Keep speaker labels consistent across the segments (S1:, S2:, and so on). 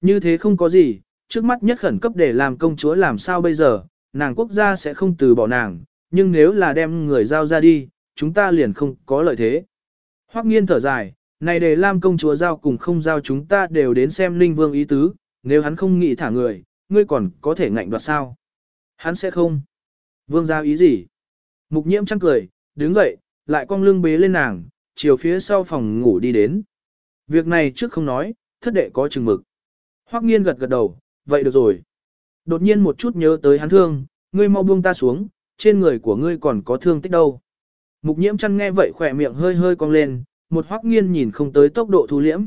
S1: Như thế không có gì, trước mắt nhất khẩn cấp để làm công chúa làm sao bây giờ, nàng quốc gia sẽ không từ bỏ nàng, nhưng nếu là đem người giao ra đi, chúng ta liền không có lợi thế. Hoắc nghiên thở dài, này để làm công chúa giao cùng không giao chúng ta đều đến xem linh vương ý tứ, nếu hắn không nghĩ thả người, ngươi còn có thể ngạnh đoạt sao? Hắn sẽ không. Vương giao ý gì? Mục nhiễm chăng cười, đứng dậy, lại cong lưng bế lên nàng, chiều phía sau phòng ngủ đi đến. Việc này trước không nói, thất đệ có chừng mực. Hoắc nghiên gật gật đầu, vậy được rồi. Đột nhiên một chút nhớ tới hắn thương, ngươi mau buông ta xuống, trên người của ngươi còn có thương tích đâu. Mục nhiễm chăn nghe vậy khỏe miệng hơi hơi cong lên, một hoắc nghiên nhìn không tới tốc độ thu liễm.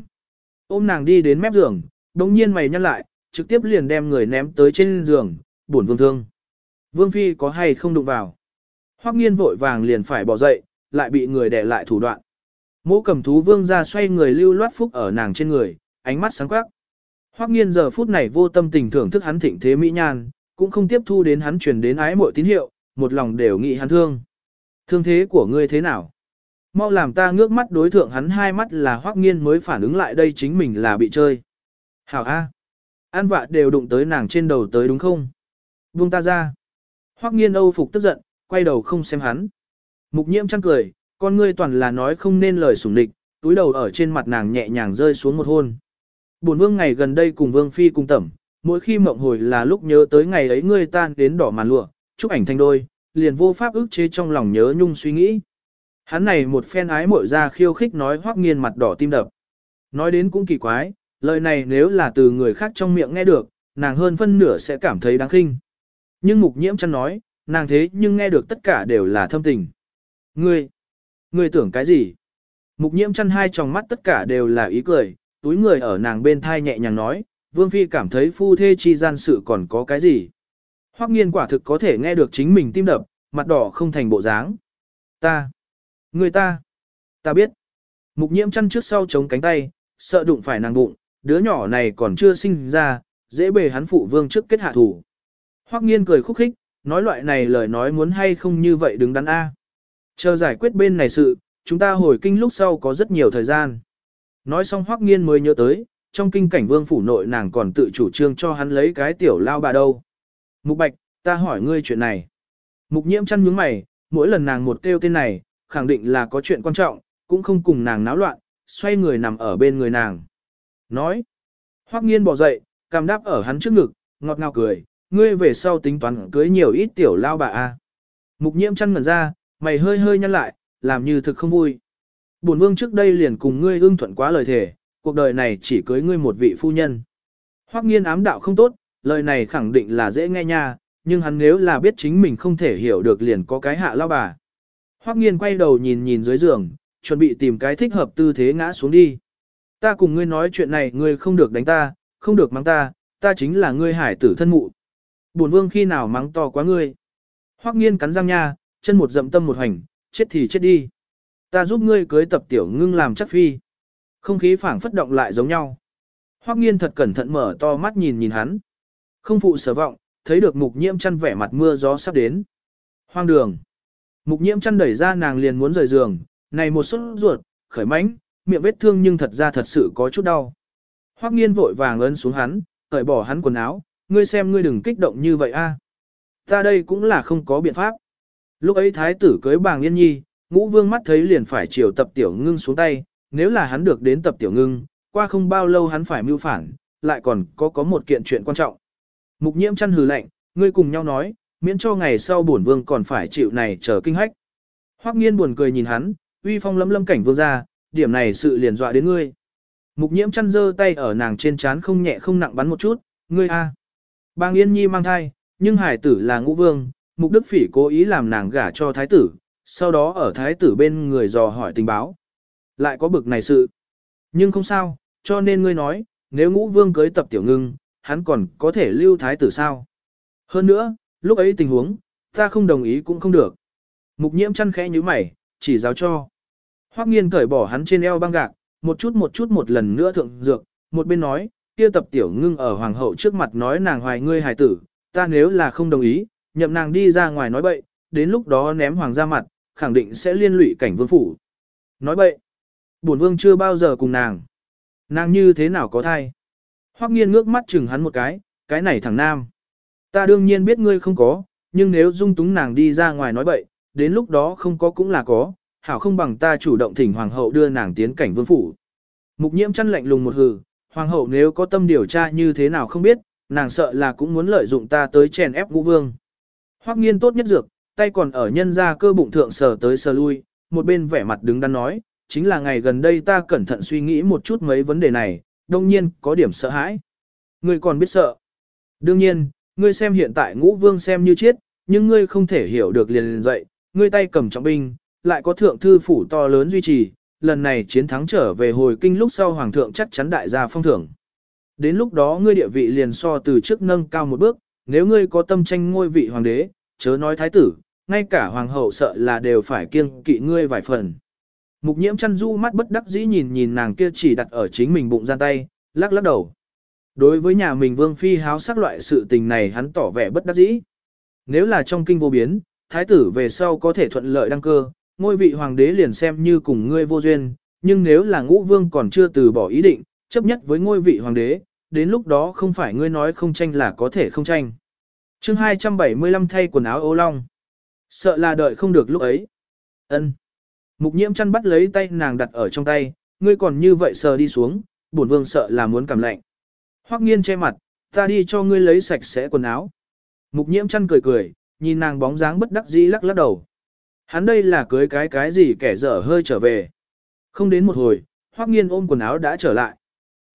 S1: Ôm nàng đi đến mép giường, đồng nhiên mày nhăn lại, trực tiếp liền đem người ném tới trên giường, buồn vương thương. Vương phi có hay không đụng vào. Hoắc nghiên vội vàng liền phải bỏ dậy, lại bị người đè lại thủ đoạn. Mỗ cầm thú vương ra xoay người lưu loát phúc ở nàng trên người, ánh mắt sáng quắc. Hoắc nghiên giờ phút này vô tâm tình thưởng thức hắn thịnh thế mỹ nhan, cũng không tiếp thu đến hắn truyền đến ái mội tín hiệu, một lòng đều nghĩ hắn thương. Thương thế của ngươi thế nào? Mau làm ta ngước mắt đối thượng hắn hai mắt là Hoắc nghiên mới phản ứng lại đây chính mình là bị chơi. Hảo A. An vạ đều đụng tới nàng trên đầu tới đúng không? Buông ta ra. Hoắc nghiên âu phục tức giận, quay đầu không xem hắn. Mục nhiễm chăng cười, con ngươi toàn là nói không nên lời sủng địch, túi đầu ở trên mặt nàng nhẹ nhàng rơi xuống một hôn. Bổn vương ngày gần đây cùng vương phi cùng tẩm, mỗi khi mộng hồi là lúc nhớ tới ngày ấy ngươi tan đến đỏ màn lụa, chúc ảnh thành đôi, liền vô pháp ức chế trong lòng nhớ nhung suy nghĩ. Hắn này một phen ái muội ra khiêu khích nói hoắc nghiên mặt đỏ tim đập. Nói đến cũng kỳ quái, lời này nếu là từ người khác trong miệng nghe được, nàng hơn phân nửa sẽ cảm thấy đáng khinh. Nhưng mục nhiễm chăn nói, nàng thế nhưng nghe được tất cả đều là thâm tình. Ngươi, ngươi tưởng cái gì? Mục nhiễm chăn hai tròng mắt tất cả đều là ý cười, túi người ở nàng bên thai nhẹ nhàng nói, Vương Phi cảm thấy phu thê chi gian sự còn có cái gì. Hoắc nghiên quả thực có thể nghe được chính mình tim đập, mặt đỏ không thành bộ dáng. Ta, người ta, ta biết. Mục nhiễm chăn trước sau chống cánh tay, sợ đụng phải nàng bụng, đứa nhỏ này còn chưa sinh ra, dễ bề hắn phụ vương trước kết hạ thủ. Hoắc nghiên cười khúc khích, nói loại này lời nói muốn hay không như vậy đứng đắn A. Chờ giải quyết bên này sự, chúng ta hồi kinh lúc sau có rất nhiều thời gian. Nói xong Hoắc Nghiên mới nhớ tới, trong kinh cảnh vương phủ nội nàng còn tự chủ trương cho hắn lấy cái tiểu lao bà đâu. Mục Bạch, ta hỏi ngươi chuyện này. Mục Nhiễm chăn nhướng mày, mỗi lần nàng một kêu tên này, khẳng định là có chuyện quan trọng, cũng không cùng nàng náo loạn, xoay người nằm ở bên người nàng. Nói. Hoắc Nghiên bò dậy, cằm đáp ở hắn trước ngực, ngọt ngào cười, ngươi về sau tính toán cưới nhiều ít tiểu lao bà a. Mục Nhiễm chăn ngẩn ra, mày hơi hơi nhăn lại, làm như thực không vui. Bổn vương trước đây liền cùng ngươi ưng thuận quá lời thề, cuộc đời này chỉ cưới ngươi một vị phu nhân. Hoắc nghiên ám đạo không tốt, lời này khẳng định là dễ nghe nha, nhưng hắn nếu là biết chính mình không thể hiểu được liền có cái hạ lao bà. Hoắc nghiên quay đầu nhìn nhìn dưới giường, chuẩn bị tìm cái thích hợp tư thế ngã xuống đi. Ta cùng ngươi nói chuyện này ngươi không được đánh ta, không được mắng ta, ta chính là ngươi hải tử thân mụ. Bổn vương khi nào mắng to quá ngươi. Hoắc nghiên cắn răng nha, chân một dậm tâm một hành, chết thì chết đi. Ta giúp ngươi cưới tập tiểu ngưng làm chắc phi. Không khí phảng phất động lại giống nhau. Hoắc nghiên thật cẩn thận mở to mắt nhìn nhìn hắn. Không phụ sở vọng, thấy được mục nhiễm chăn vẻ mặt mưa gió sắp đến. Hoang đường. Mục nhiễm chăn đẩy ra nàng liền muốn rời giường, này một suất ruột, khởi mánh, miệng vết thương nhưng thật ra thật sự có chút đau. Hoắc nghiên vội vàng ấn xuống hắn, cởi bỏ hắn quần áo, ngươi xem ngươi đừng kích động như vậy a. Ta đây cũng là không có biện pháp. Lúc ấy thái tử cưới bàng yên nhi, ngũ vương mắt thấy liền phải chiều tập tiểu ngưng xuống tay, nếu là hắn được đến tập tiểu ngưng, qua không bao lâu hắn phải mưu phản, lại còn có có một kiện chuyện quan trọng. Mục nhiễm chăn hừ lạnh, ngươi cùng nhau nói, miễn cho ngày sau bổn vương còn phải chịu này chờ kinh hách. Hoắc nghiên buồn cười nhìn hắn, uy phong lấm lâm cảnh vương ra, điểm này sự liền dọa đến ngươi. Mục nhiễm chăn giơ tay ở nàng trên chán không nhẹ không nặng bắn một chút, ngươi a. Bang Yên Nhi mang thai, nhưng hải tử là ngũ vương, mục đức phỉ cố ý làm nàng gả cho thái tử, sau đó ở thái tử bên người dò hỏi tình báo. Lại có bực này sự. Nhưng không sao, cho nên ngươi nói, nếu ngũ vương cưới tập tiểu ngưng, hắn còn có thể lưu thái tử sao. Hơn nữa, lúc ấy tình huống, ta không đồng ý cũng không được. Mục nhiễm chăn khẽ như mày, chỉ giáo cho. Hoắc nghiên cởi bỏ hắn trên eo băng gạc, một chút một chút một lần nữa thượng dược, một bên nói, kia tập tiểu ngưng ở hoàng hậu trước mặt nói nàng hoài ngươi hài tử, ta nếu là không đồng ý, nhậm nàng đi ra ngoài nói bậy, đến lúc đó ném hoàng ra mặt, khẳng định sẽ liên lụy cảnh vương phủ. Nói bậy, bổn vương chưa bao giờ cùng nàng. Nàng như thế nào có thai? Hoắc nghiên ngước mắt chừng hắn một cái, cái này thằng nam. Ta đương nhiên biết ngươi không có, nhưng nếu dung túng nàng đi ra ngoài nói bậy, đến lúc đó không có cũng là có, hảo không bằng ta chủ động thỉnh hoàng hậu đưa nàng tiến cảnh vương phủ. Mục nhiễm chăn lạnh lùng một hừ, hoàng hậu nếu có tâm điều tra như thế nào không biết, nàng sợ là cũng muốn lợi dụng ta tới chèn ép ngũ vương. Hoắc nghiên tốt nhất dược, tay còn ở nhân ra cơ bụng thượng sờ tới sờ lui, một bên vẻ mặt đứng đắn nói, chính là ngày gần đây ta cẩn thận suy nghĩ một chút mấy vấn đề này, đông nhiên có điểm sợ hãi. Ngươi còn biết sợ. Đương nhiên, ngươi xem hiện tại ngũ vương xem như chết, nhưng ngươi không thể hiểu được liền liền dậy, ngươi tay cầm trọng binh, lại có thượng thư phủ to lớn duy trì, lần này chiến thắng trở về hồi kinh lúc sau hoàng thượng chắc chắn đại gia phong thưởng. Đến lúc đó ngươi địa vị liền so từ trước nâng cao một bước, nếu ngươi có tâm tranh ngôi vị hoàng đế, chớ nói thái tử, ngay cả hoàng hậu sợ là đều phải kiêng kỵ ngươi vài phần. Mục nhiễm chăn du mắt bất đắc dĩ nhìn nhìn nàng kia chỉ đặt ở chính mình bụng gian tay, lắc lắc đầu. Đối với nhà mình vương phi háo sắc loại sự tình này hắn tỏ vẻ bất đắc dĩ. Nếu là trong kinh vô biến, thái tử về sau có thể thuận lợi đăng cơ, ngôi vị hoàng đế liền xem như cùng ngươi vô duyên, nhưng nếu là ngũ vương còn chưa từ bỏ ý định, chấp nhất với ngôi vị hoàng đế, đến lúc đó không phải ngươi nói không tranh là có thể không tranh. chương 275 thay quần áo ô long. Sợ là đợi không được lúc ấy. ân Mục nhiễm chăn bắt lấy tay nàng đặt ở trong tay, ngươi còn như vậy sờ đi xuống, bổn vương sợ là muốn cảm lạnh. Hoắc nghiên che mặt, ta đi cho ngươi lấy sạch sẽ quần áo. Mục nhiễm chăn cười cười, nhìn nàng bóng dáng bất đắc dĩ lắc lắc đầu. Hắn đây là cưới cái cái gì kẻ dở hơi trở về. Không đến một hồi, Hoắc nghiên ôm quần áo đã trở lại.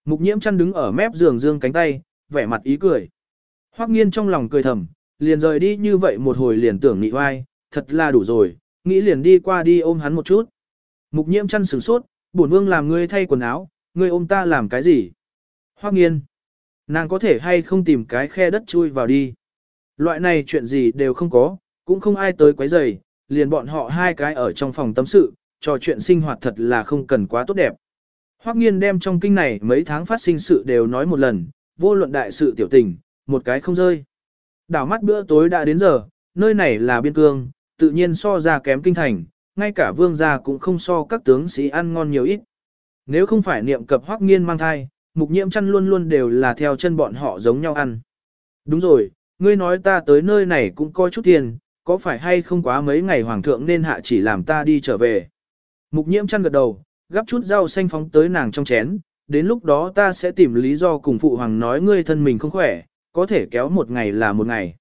S1: Mục nhiễm chăn đứng ở mép giường dương cánh tay, vẻ mặt ý cười. Hoắc nghiên trong lòng cười thầm, liền rời đi như vậy một hồi liền tưởng nghị oai, thật là đủ rồi, nghĩ liền đi qua đi ôm hắn một chút. Mục nhiễm chăn sửng sốt, bổn vương làm ngươi thay quần áo, ngươi ôm ta làm cái gì? Hoắc nghiên, nàng có thể hay không tìm cái khe đất chui vào đi. Loại này chuyện gì đều không có, cũng không ai tới quấy rầy, liền bọn họ hai cái ở trong phòng tâm sự, trò chuyện sinh hoạt thật là không cần quá tốt đẹp. Hoắc nghiên đem trong kinh này mấy tháng phát sinh sự đều nói một lần, vô luận đại sự tiểu tình, một cái không rơi. Đảo mắt bữa tối đã đến giờ, nơi này là biên cương, tự nhiên so ra kém kinh thành, ngay cả vương gia cũng không so các tướng sĩ ăn ngon nhiều ít. Nếu không phải niệm cập Hoắc nghiên mang thai, mục nhiễm chăn luôn luôn đều là theo chân bọn họ giống nhau ăn. Đúng rồi, ngươi nói ta tới nơi này cũng có chút tiền, có phải hay không quá mấy ngày hoàng thượng nên hạ chỉ làm ta đi trở về. Mục nhiễm chăn gật đầu, gắp chút rau xanh phóng tới nàng trong chén, đến lúc đó ta sẽ tìm lý do cùng phụ hoàng nói ngươi thân mình không khỏe, có thể kéo một ngày là một ngày.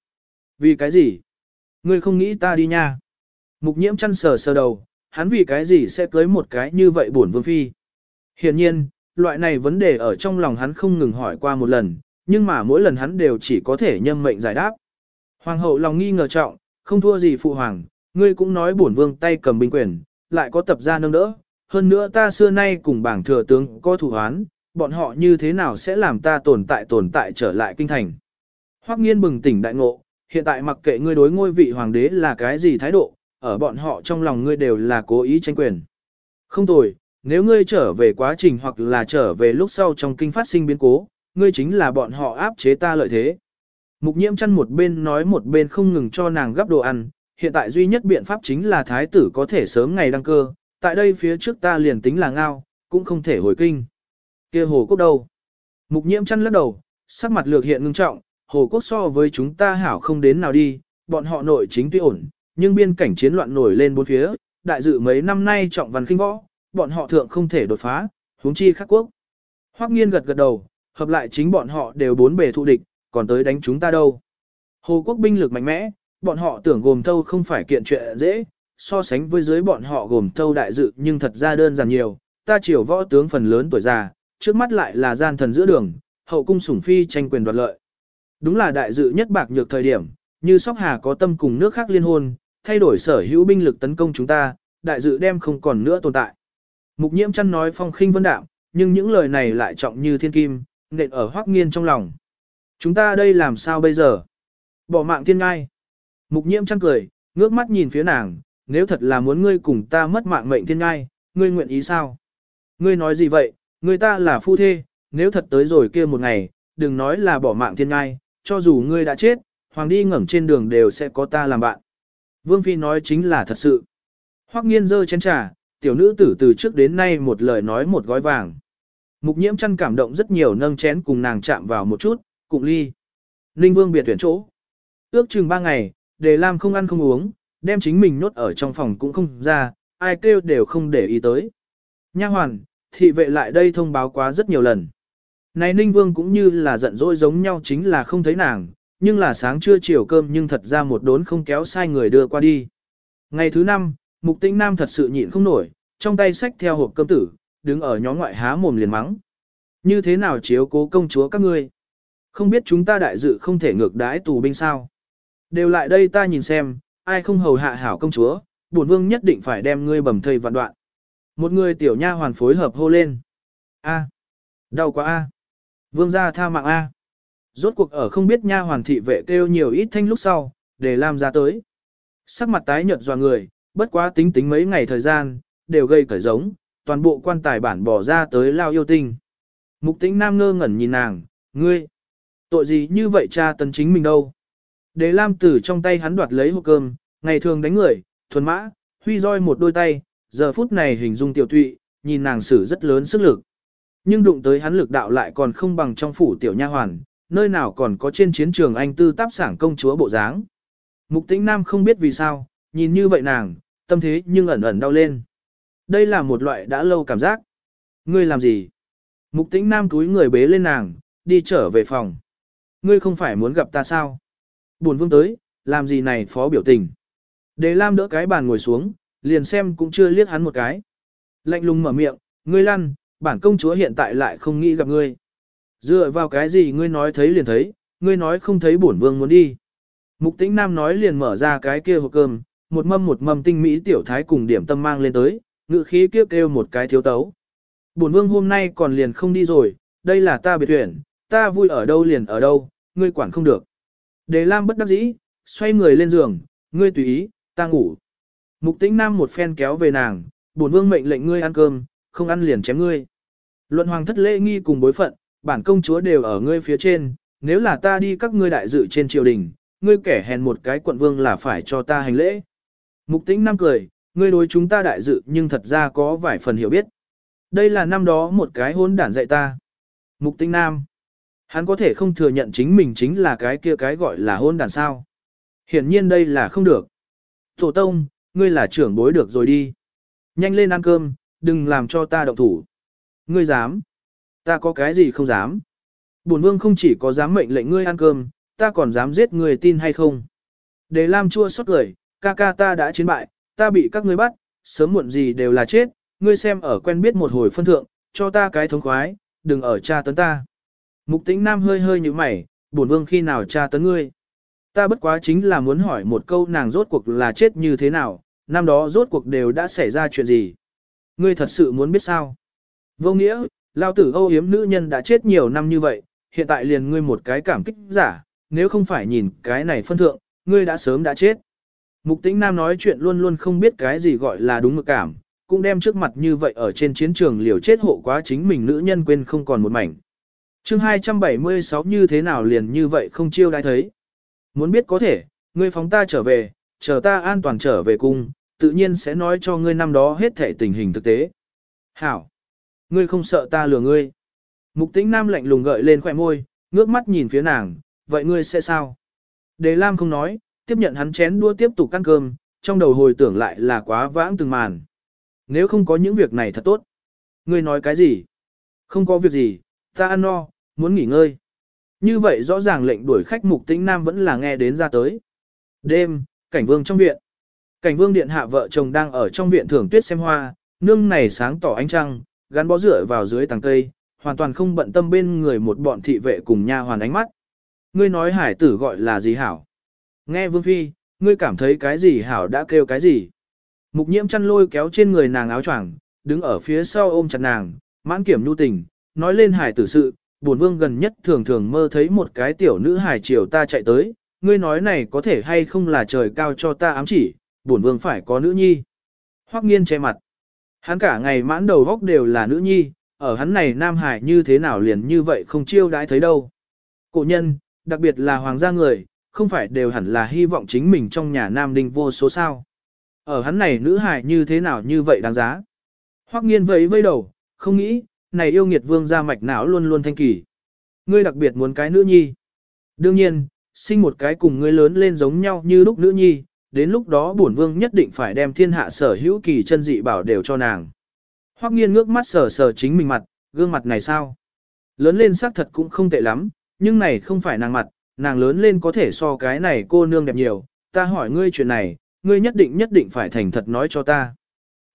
S1: Vì cái gì? Ngươi không nghĩ ta đi nha. Mục nhiễm chăn sờ sờ đầu, hắn vì cái gì sẽ cưới một cái như vậy bổn vương phi. Hiển nhiên, loại này vấn đề ở trong lòng hắn không ngừng hỏi qua một lần, nhưng mà mỗi lần hắn đều chỉ có thể nhâm mệnh giải đáp. Hoàng hậu lòng nghi ngờ trọng, không thua gì phụ hoàng, ngươi cũng nói bổn vương tay cầm binh quyền, lại có tập gia nâng đỡ, hơn nữa ta xưa nay cùng bảng thừa tướng có thủ hoán, bọn họ như thế nào sẽ làm ta tồn tại tồn tại trở lại kinh thành. Hoắc nghiên bừng tỉnh đại ngộ, hiện tại mặc kệ ngươi đối ngôi vị hoàng đế là cái gì thái độ, ở bọn họ trong lòng ngươi đều là cố ý tranh quyền. Không tồi, nếu ngươi trở về quá trình hoặc là trở về lúc sau trong kinh phát sinh biến cố, ngươi chính là bọn họ áp chế ta lợi thế. Mục nhiễm chăn một bên nói một bên không ngừng cho nàng gấp đồ ăn, hiện tại duy nhất biện pháp chính là thái tử có thể sớm ngày đăng cơ, tại đây phía trước ta liền tính là ngao, cũng không thể hồi kinh kia hồ quốc đâu? Mục nhiễm chăn lắc đầu, sắc mặt lược hiện ngưng trọng, hồ quốc so với chúng ta hảo không đến nào đi, bọn họ nội chính tuy ổn, nhưng biên cảnh chiến loạn nổi lên bốn phía, đại dự mấy năm nay trọng văn kinh võ, bọn họ thượng không thể đột phá, huống chi khắc quốc. Hoắc nghiên gật gật đầu, hợp lại chính bọn họ đều bốn bề thụ địch, còn tới đánh chúng ta đâu. Hồ quốc binh lực mạnh mẽ, bọn họ tưởng gồm thâu không phải kiện chuyện dễ, so sánh với dưới bọn họ gồm thâu đại dự nhưng thật ra đơn giản nhiều, ta triều võ tướng phần lớn tuổi già, trước mắt lại là gian thần giữa đường, hậu cung sủng phi tranh quyền đoạt lợi. Đúng là đại dự nhất bạc nhược thời điểm, như Sóc Hà có tâm cùng nước khác liên hôn, thay đổi sở hữu binh lực tấn công chúng ta, đại dự đem không còn nữa tồn tại. Mục nhiễm chăn nói phong khinh vân đạm, nhưng những lời này lại trọng như thiên kim, nện ở hoắc nghiên trong lòng. Chúng ta đây làm sao bây giờ? Bỏ mạng thiên ngai. Mục nhiễm chăn cười, ngước mắt nhìn phía nàng, nếu thật là muốn ngươi cùng ta mất mạng mệnh thiên ngai, ngươi nguyện ý sao? Ngươi nói gì vậy, người ta là phu thê, nếu thật tới rồi kia một ngày, đừng nói là bỏ mạng thiên ngai, cho dù ngươi đã chết, hoàng đi ngẩng trên đường đều sẽ có ta làm bạn. Vương Phi nói chính là thật sự. Hoắc nghiên dơ chén trà, tiểu nữ tử từ trước đến nay một lời nói một gói vàng. Mục nhiễm chăn cảm động rất nhiều nâng chén cùng nàng chạm vào một chút, cùng ly. Ninh Vương biệt tuyển chỗ. Ước chừng ba ngày, Đề Lam không ăn không uống, đem chính mình nốt ở trong phòng cũng không ra, ai kêu đều không để ý tới. Nha hoàn, thị vệ lại đây thông báo quá rất nhiều lần. Này Ninh Vương cũng như là giận dỗi giống nhau chính là không thấy nàng, nhưng là sáng trưa chiều cơm nhưng thật ra một đốn không kéo sai người đưa qua đi. Ngày thứ năm, Mục Tĩnh Nam thật sự nhịn không nổi, trong tay sách theo hộp cơm tử, đứng ở nhóm ngoại há mồm liền mắng. Như thế nào chiếu cố công chúa các ngươi? Không biết chúng ta đại dự không thể ngược đãi tù binh sao? Đều lại đây ta nhìn xem, ai không hầu hạ hảo công chúa, bổn vương nhất định phải đem ngươi bầm thây vạn đoạn. Một người tiểu nha hoàn phối hợp hô lên. A, đau quá a. Vương gia tha mạng a. Rốt cuộc ở không biết nha hoàn thị vệ kêu nhiều ít thanh lúc sau, để làm ra tới. Sắc mặt tái nhợt dò người, bất quá tính tính mấy ngày thời gian, đều gây cởi giống, toàn bộ quan tài bản bỏ ra tới lao yêu tinh. Mục tĩnh nam ngơ ngẩn nhìn nàng, ngươi, tội gì như vậy cha tấn chính mình đâu. để Lam tử trong tay hắn đoạt lấy hộp cơm, ngày thường đánh người, thuần mã, huy roi một đôi tay, giờ phút này hình dung tiểu tụy, nhìn nàng sử rất lớn sức lực. Nhưng đụng tới hắn lực đạo lại còn không bằng trong phủ tiểu nha hoàn, nơi nào còn có trên chiến trường anh tư táp sảng công chúa bộ dáng. Mục tĩnh nam không biết vì sao, nhìn như vậy nàng, tâm thế nhưng ẩn ẩn đau lên. Đây là một loại đã lâu cảm giác. Ngươi làm gì? Mục tĩnh nam túi người bế lên nàng, đi trở về phòng. Ngươi không phải muốn gặp ta sao? Buồn vương tới, làm gì này phó biểu tình. Đề Lam đỡ cái bàn ngồi xuống, liền xem cũng chưa liếc hắn một cái. Lạnh lùng mở miệng, ngươi lăn, bản công chúa hiện tại lại không nghĩ gặp ngươi. Dựa vào cái gì ngươi nói thấy liền thấy, ngươi nói không thấy bổn vương muốn đi. Mục tĩnh nam nói liền mở ra cái kia hộp cơm, một mâm một mâm tinh mỹ tiểu thái cùng điểm tâm mang lên tới, ngự khí kêu kêu một cái thiếu tấu. Bổn vương hôm nay còn liền không đi rồi, đây là ta biệt tuyển, ta vui ở đâu liền ở đâu, ngươi quản không được. Đề Lam bất đắc dĩ, xoay người lên giường, ngươi tùy ý, ta ngủ. Mục tĩnh nam một phen kéo về nàng, bổn vương mệnh lệnh ngươi ăn cơm, không ăn liền chém ngươi. Luận hoàng thất lễ nghi cùng bối phận, bản công chúa đều ở ngươi phía trên, nếu là ta đi các ngươi đại dự trên triều đình, ngươi kẻ hèn một cái quận vương là phải cho ta hành lễ. Mục tĩnh nam cười, ngươi đối chúng ta đại dự nhưng thật ra có vài phần hiểu biết. Đây là năm đó một cái hôn đản dạy ta. Mục tĩnh nam. Hắn có thể không thừa nhận chính mình chính là cái kia cái gọi là hôn đản sao. Hiển nhiên đây là không được. Tổ tông, ngươi là trưởng bối được rồi đi. Nhanh lên ăn cơm, đừng làm cho ta động thủ. Ngươi dám. Ta có cái gì không dám. Bổn vương không chỉ có dám mệnh lệnh ngươi ăn cơm, ta còn dám giết người tin hay không. Để Lam chua xót cười, ca ca ta đã chiến bại, ta bị các ngươi bắt, sớm muộn gì đều là chết, ngươi xem ở quen biết một hồi phân thượng, cho ta cái thống khoái, đừng ở tra tấn ta. Mục tĩnh nam hơi hơi như mày, bổn vương khi nào tra tấn ngươi. Ta bất quá chính là muốn hỏi một câu nàng rốt cuộc là chết như thế nào, năm đó rốt cuộc đều đã xảy ra chuyện gì. Ngươi thật sự muốn biết sao? Vô nghĩa, lao tử âu yếm nữ nhân đã chết nhiều năm như vậy, hiện tại liền ngươi một cái cảm kích giả, nếu không phải nhìn cái này phân thượng, ngươi đã sớm đã chết. Mục tĩnh nam nói chuyện luôn luôn không biết cái gì gọi là đúng mực cảm, cũng đem trước mặt như vậy ở trên chiến trường liều chết hộ quá chính mình nữ nhân quên không còn một mảnh. chương 276 như thế nào liền như vậy không chiêu đã thấy. Muốn biết có thể, ngươi phóng ta trở về, chờ ta an toàn trở về cung, tự nhiên sẽ nói cho ngươi năm đó hết thể tình hình thực tế. Hảo! Ngươi không sợ ta lừa ngươi. Mục tĩnh nam lạnh lùng gợi lên khỏe môi, ngước mắt nhìn phía nàng, vậy ngươi sẽ sao? Đề Lam không nói, tiếp nhận hắn chén đua tiếp tục ăn cơm, trong đầu hồi tưởng lại là quá vãng từng màn. Nếu không có những việc này thật tốt. Ngươi nói cái gì? Không có việc gì, ta ăn no, muốn nghỉ ngơi. Như vậy rõ ràng lệnh đuổi khách mục tĩnh nam vẫn là nghe đến ra tới. Đêm, cảnh vương trong viện. Cảnh vương điện hạ vợ chồng đang ở trong viện thưởng tuyết xem hoa, nương này sáng tỏ ánh trăng, gắn bó rửa vào dưới tàng cây, hoàn toàn không bận tâm bên người một bọn thị vệ cùng nha hoàn ánh mắt. Ngươi nói hải tử gọi là gì hảo? Nghe vương phi, ngươi cảm thấy cái gì hảo đã kêu cái gì? Mục nhiễm chăn lôi kéo trên người nàng áo choàng, đứng ở phía sau ôm chặt nàng, mãn kiểm nhu tình, nói lên hải tử sự, bổn vương gần nhất thường thường mơ thấy một cái tiểu nữ hải triều ta chạy tới, ngươi nói này có thể hay không là trời cao cho ta ám chỉ, bổn vương phải có nữ nhi. Hoắc nghiên che mặt. Hắn cả ngày mãn đầu góc đều là nữ nhi, ở hắn này nam hải như thế nào liền như vậy không chiêu đãi thấy đâu. Cổ nhân, đặc biệt là hoàng gia người, không phải đều hẳn là hy vọng chính mình trong nhà nam đinh vô số sao. Ở hắn này nữ hải như thế nào như vậy đáng giá. Hoắc nghiên vẫy vây đầu, không nghĩ, này yêu nghiệt vương gia mạch não luôn luôn thanh kỳ. Ngươi đặc biệt muốn cái nữ nhi. Đương nhiên, sinh một cái cùng ngươi lớn lên giống nhau như lúc nữ nhi, đến lúc đó bổn vương nhất định phải đem thiên hạ sở hữu kỳ chân dị bảo đều cho nàng. Hoắc nghiên ngước mắt sờ sờ chính mình mặt, gương mặt này sao? Lớn lên xác thật cũng không tệ lắm, nhưng này không phải nàng mặt, nàng lớn lên có thể so cái này cô nương đẹp nhiều, ta hỏi ngươi chuyện này, ngươi nhất định nhất định phải thành thật nói cho ta.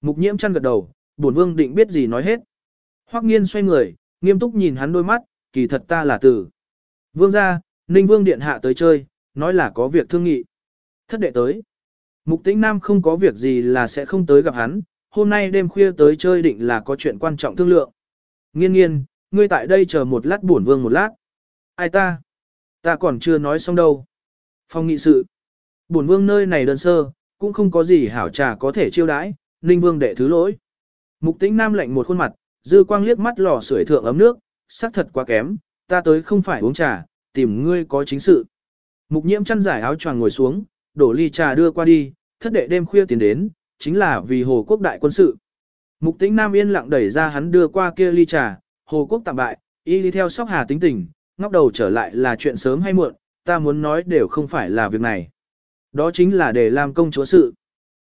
S1: Mục nhiễm chăn gật đầu, bổn vương định biết gì nói hết. Hoắc nghiên xoay người, nghiêm túc nhìn hắn đôi mắt, kỳ thật ta là tử. Vương gia, Ninh Vương điện hạ tới chơi, nói là có việc thương nghị. Thất đệ tới. Mục tĩnh nam không có việc gì là sẽ không tới gặp hắn, hôm nay đêm khuya tới chơi định là có chuyện quan trọng thương lượng. Nghiên nghiên, ngươi tại đây chờ một lát bổn vương một lát. Ai ta? Ta còn chưa nói xong đâu. Phong nghị sự. Bổn vương nơi này đơn sơ, cũng không có gì hảo trà có thể chiêu đãi, ninh vương đệ thứ lỗi. Mục tĩnh nam lạnh một khuôn mặt, dư quang liếc mắt lò sưởi thượng ấm nước, sắc thật quá kém, ta tới không phải uống trà, tìm ngươi có chính sự. Mục nhiễm chăn giải áo choàng ngồi xuống, đổ ly trà đưa qua đi, thất đệ đêm khuya tiến đến, chính là vì hồ quốc đại quân sự. Mục tĩnh nam yên lặng đẩy ra hắn đưa qua kia ly trà, hồ quốc tạm bại, y đi theo sóc hà tính tình, ngóc đầu trở lại là chuyện sớm hay muộn, ta muốn nói đều không phải là việc này. Đó chính là để làm công chúa sự.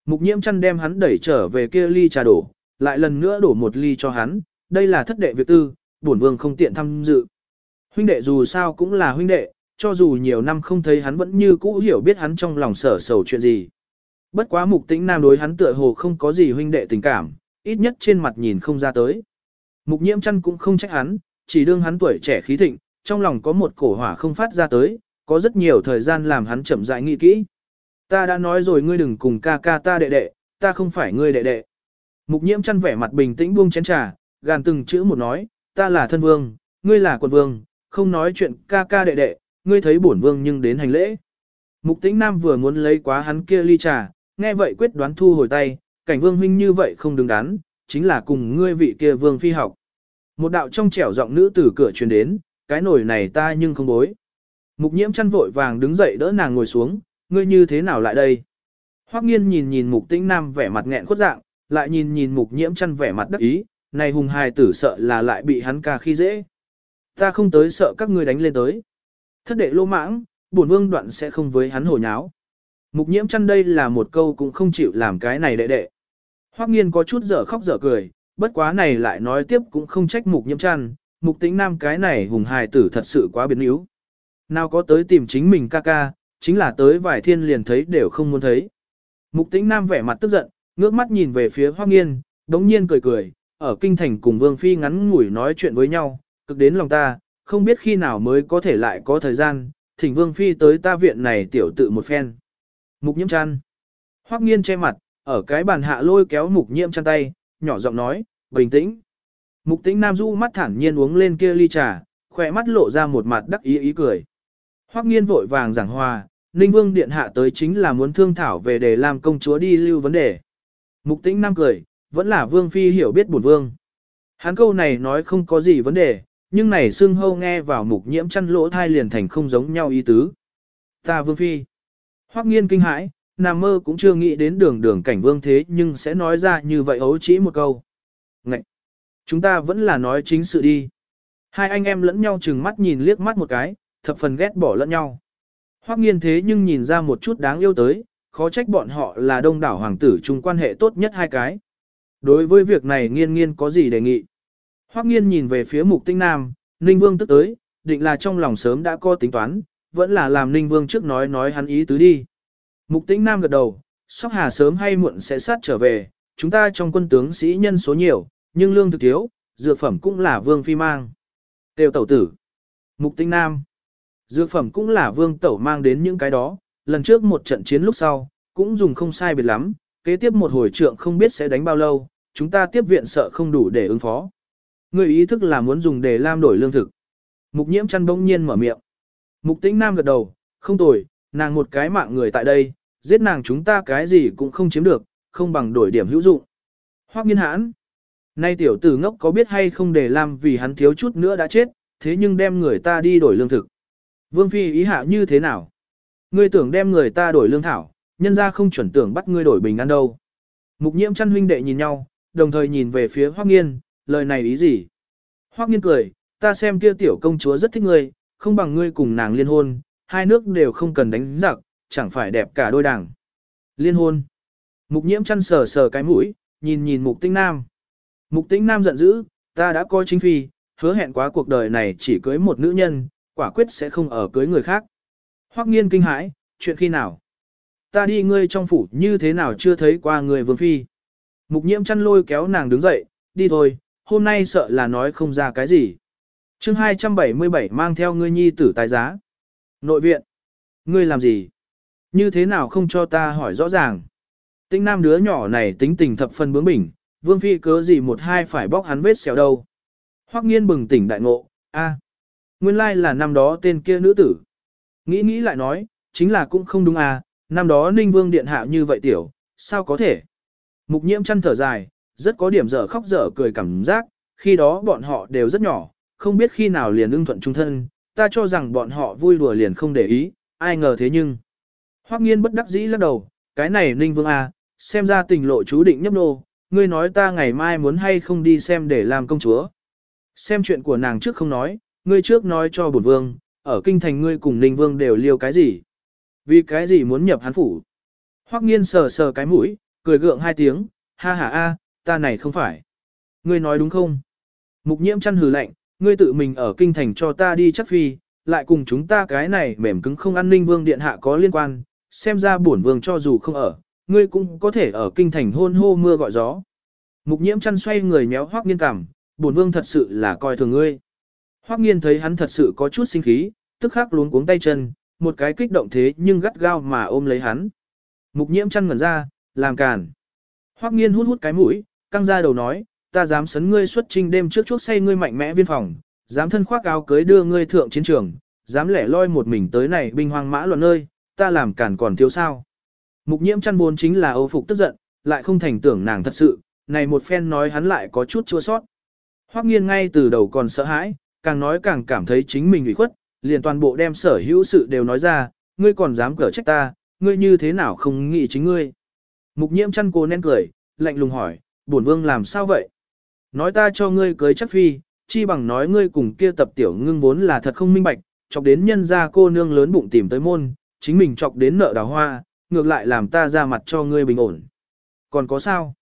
S1: Mục nhiễm chăn đem hắn đẩy trở về kia ly trà đổ, lại lần nữa đổ một ly cho hắn, đây là thất đệ việc tư, bổn vương không tiện tham dự. Huynh đệ dù sao cũng là huynh đệ, cho dù nhiều năm không thấy hắn vẫn như cũ hiểu biết hắn trong lòng sở sầu chuyện gì. Bất quá mục tĩnh nam đối hắn tựa hồ không có gì huynh đệ tình cảm, ít nhất trên mặt nhìn không ra tới. Mục nhiễm chăn cũng không trách hắn, chỉ đương hắn tuổi trẻ khí thịnh, trong lòng có một cổ hỏa không phát ra tới, có rất nhiều thời gian làm hắn chậm rãi nghĩ kỹ. Ta đã nói rồi ngươi đừng cùng ca ca ta đệ đệ, ta không phải ngươi đệ đệ. Mục nhiễm chăn vẻ mặt bình tĩnh buông chén trà, gàn từng chữ một nói, ta là thân vương, ngươi là quận vương, không nói chuyện ca ca đệ đệ, ngươi thấy bổn vương nhưng đến hành lễ. Mục tĩnh nam vừa muốn lấy quá hắn kia ly trà, nghe vậy quyết đoán thu hồi tay, cảnh vương huynh như vậy không đứng đắn, chính là cùng ngươi vị kia vương phi học. Một đạo trong trẻo giọng nữ từ cửa truyền đến, cái nồi này ta nhưng không bối. Mục nhiễm chăn vội vàng đứng dậy đỡ nàng ngồi xuống, ngươi như thế nào lại đây? Hoắc nghiên nhìn nhìn mục tĩnh nam vẻ mặt nghẹn khuất dạng, lại nhìn nhìn mục nhiễm chăn vẻ mặt đắc ý, này hùng hài tử sợ là lại bị hắn ca khi dễ. Ta không tới sợ các ngươi đánh lên tới. Thất đệ lô mãng, bổn vương đoạn sẽ không với hắn hồ nháo. Mục nhiễm chăn đây là một câu cũng không chịu làm cái này đệ đệ. Hoắc nghiên có chút dở khóc dở cười, bất quá này lại nói tiếp cũng không trách mục nhiễm chăn, mục tĩnh nam cái này hùng hài tử thật sự quá biến yếu. Nào có tới tìm chính mình ca ca, chính là tới vài thiên liền thấy đều không muốn thấy. Mục tĩnh nam vẻ mặt tức giận, ngước mắt nhìn về phía Hoắc nghiên, đống nhiên cười cười, ở kinh thành cùng Vương Phi ngắn ngủi nói chuyện với nhau, cực đến lòng ta, không biết khi nào mới có thể lại có thời gian, thỉnh Vương Phi tới ta viện này tiểu tự một phen. Mục nhiễm chăn. Hoắc nghiên che mặt, ở cái bàn hạ lôi kéo mục nhiễm chăn tay, nhỏ giọng nói, bình tĩnh. Mục tĩnh nam du mắt thản nhiên uống lên kia ly trà, khỏe mắt lộ ra một mặt đắc ý ý cười. Hoắc nghiên vội vàng giảng hòa, Ninh Vương Điện Hạ tới chính là muốn thương thảo về để làm công chúa đi lưu vấn đề. Mục tĩnh nam cười, vẫn là Vương Phi hiểu biết bổn Vương. Hắn câu này nói không có gì vấn đề, nhưng này xưng hâu nghe vào mục nhiễm chăn lỗ thai liền thành không giống nhau ý tứ. Ta Vương Phi. Hoắc nghiên kinh hãi, nằm mơ cũng chưa nghĩ đến đường đường cảnh vương thế nhưng sẽ nói ra như vậy ấu chỉ một câu. Ngậy! Chúng ta vẫn là nói chính sự đi. Hai anh em lẫn nhau chừng mắt nhìn liếc mắt một cái, thập phần ghét bỏ lẫn nhau. Hoắc nghiên thế nhưng nhìn ra một chút đáng yêu tới, khó trách bọn họ là đông đảo hoàng tử chung quan hệ tốt nhất hai cái. Đối với việc này nghiên nghiên có gì đề nghị? Hoắc nghiên nhìn về phía mục tinh nam, Ninh Vương tức tới, định là trong lòng sớm đã có tính toán, vẫn là làm Ninh Vương trước nói nói hắn ý tứ đi. Mục Tinh nam gật đầu, sóc hà sớm hay muộn sẽ sát trở về, chúng ta trong quân tướng sĩ nhân số nhiều, nhưng lương thực thiếu, dược phẩm cũng là vương phi mang. Tiêu tẩu tử. Mục Tinh nam. Dược phẩm cũng là vương tẩu mang đến những cái đó, lần trước một trận chiến lúc sau, cũng dùng không sai biệt lắm, kế tiếp một hồi trượng không biết sẽ đánh bao lâu, chúng ta tiếp viện sợ không đủ để ứng phó. Người ý thức là muốn dùng để lam đổi lương thực. Mục nhiễm chăn bỗng nhiên mở miệng. Mục tĩnh nam gật đầu, không tồi, nàng một cái mạng người tại đây, giết nàng chúng ta cái gì cũng không chiếm được, không bằng đổi điểm hữu dụng. Hoắc nghiên hãn. Nay tiểu tử ngốc có biết hay không để làm vì hắn thiếu chút nữa đã chết, thế nhưng đem người ta đi đổi lương thực. Vương Phi ý hạ như thế nào? Ngươi tưởng đem người ta đổi lương thảo, nhân ra không chuẩn tưởng bắt ngươi đổi bình ăn đâu. Mục nhiễm chăn huynh đệ nhìn nhau, đồng thời nhìn về phía Hoắc nghiên, lời này ý gì? Hoắc nghiên cười, ta xem kia tiểu công chúa rất thích ngươi, không bằng ngươi cùng nàng liên hôn, hai nước đều không cần đánh giặc, chẳng phải đẹp cả đôi đảng. Liên hôn. Mục nhiễm chăn sờ sờ cái mũi, nhìn nhìn mục tinh nam. Mục tinh nam giận dữ, ta đã coi chính phi, hứa hẹn quá cuộc đời này chỉ cưới một nữ nhân, quả quyết sẽ không ở cưới người khác. Hoắc nghiên kinh hãi, chuyện khi nào? Ta đi ngươi trong phủ như thế nào chưa thấy qua người vương phi. Mục nhiễm chăn lôi kéo nàng đứng dậy, đi thôi, hôm nay sợ là nói không ra cái gì. chương 277 mang theo ngươi nhi tử tài giá. Nội viện. Ngươi làm gì? Như thế nào không cho ta hỏi rõ ràng? Tinh nam đứa nhỏ này tính tình thập phần bướng bỉnh, vương phi cớ gì một hai phải bóc hắn vết xéo đâu. Hoắc nghiên bừng tỉnh đại ngộ, a, nguyên lai là năm đó tên kia nữ tử. Nghĩ nghĩ lại nói, chính là cũng không đúng à, năm đó ninh vương điện hạ như vậy tiểu, sao có thể? Mục nhiễm chăn thở dài, rất có điểm dở khóc dở cười cảm giác, khi đó bọn họ đều rất nhỏ, không biết khi nào liền ưng thuận trung thân, ta cho rằng bọn họ vui đùa liền không để ý, ai ngờ thế nhưng. Hoắc nghiên bất đắc dĩ lắc đầu, cái này ninh vương à, xem ra tình lộ chú định nhấp nô, ngươi nói ta ngày mai muốn hay không đi xem để làm công chúa. Xem chuyện của nàng trước không nói, ngươi trước nói cho bổn vương, ở kinh thành ngươi cùng ninh vương đều liêu cái gì. Vì cái gì muốn nhập hắn phủ. Hoắc nghiên sờ sờ cái mũi, cười gượng hai tiếng, ha ha a, ta này không phải. Ngươi nói đúng không? Mục nhiễm chăn hừ lạnh, ngươi tự mình ở kinh thành cho ta đi chắc phi, lại cùng chúng ta cái này mềm cứng không an ninh vương điện hạ có liên quan, xem ra bổn vương cho dù không ở, ngươi cũng có thể ở kinh thành hôn hô mưa gọi gió. Mục nhiễm chăn xoay người méo hoác nghiên cảm, bổn vương thật sự là coi thường ngươi. Hoác nghiên thấy hắn thật sự có chút sinh khí, tức khắc luống cuống tay chân, một cái kích động thế nhưng gắt gao mà ôm lấy hắn. Mục nhiễm chăn ngẩn ra, làm càn. Hoắc nghiên hút hút cái mũi, căng ra đầu nói, ta dám sấn ngươi xuất trinh đêm trước chuốc say ngươi mạnh mẽ viên phòng, dám thân khoác áo cưới đưa ngươi thượng chiến trường, dám lẻ loi một mình tới này binh hoang mã loạn nơi, ta làm cản còn thiếu sao. Mục nhiễm chăn buồn chính là âu phục tức giận, lại không thành tưởng nàng thật sự, này một phen nói hắn lại có chút chua sót. Hoắc nghiên ngay từ đầu còn sợ hãi, càng nói càng cảm thấy chính mình ủy khuất, liền toàn bộ đem sở hữu sự đều nói ra, ngươi còn dám cở trách ta, ngươi như thế nào không nghĩ chính ngươi. Mục nhiễm chăn cô nén cười, lạnh lùng hỏi, bổn vương làm sao vậy? Nói ta cho ngươi cưới chắc phi, chi bằng nói ngươi cùng kia tập tiểu ngưng vốn là thật không minh bạch, chọc đến nhân gia cô nương lớn bụng tìm tới môn, chính mình chọc đến nợ đào hoa, ngược lại làm ta ra mặt cho ngươi bình ổn. Còn có sao?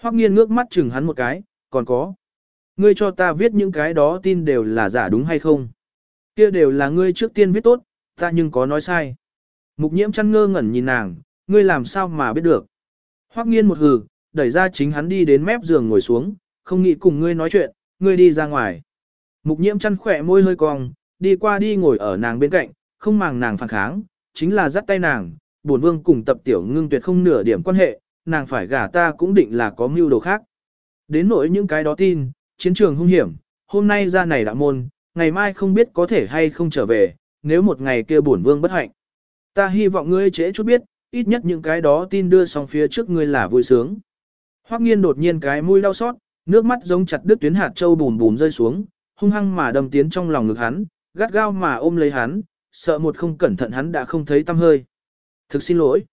S1: Hoắc nghiên ngước mắt chừng hắn một cái, còn có. Ngươi cho ta viết những cái đó tin đều là giả đúng hay không? Kia đều là ngươi trước tiên viết tốt, ta nhưng có nói sai. Mục nhiễm chăn ngơ ngẩn nhìn nàng, ngươi làm sao mà biết được. Hoắc nghiên một hừ, đẩy ra chính hắn đi đến mép giường ngồi xuống, không nghĩ cùng ngươi nói chuyện, ngươi đi ra ngoài. Mục nhiễm chăn khỏe môi hơi cong, đi qua đi ngồi ở nàng bên cạnh, không màng nàng phản kháng, chính là dắt tay nàng, bổn vương cùng tập tiểu ngưng tuyệt không nửa điểm quan hệ, nàng phải gả ta cũng định là có mưu đồ khác. Đến nỗi những cái đó tin, chiến trường hung hiểm, hôm nay ra này đã môn, ngày mai không biết có thể hay không trở về, nếu một ngày kia bổn vương bất hạnh. Ta hy vọng ngươi trễ chút biết, ít nhất những cái đó tin đưa xong phía trước ngươi là vui sướng. Hoắc nghiên đột nhiên cái mũi đau xót, nước mắt giống chặt đứt tuyến hạt châu bùn bùn rơi xuống, hung hăng mà đâm tiến trong lòng ngực hắn, gắt gao mà ôm lấy hắn, sợ một không cẩn thận hắn đã không thấy tâm hơi. Thực xin lỗi.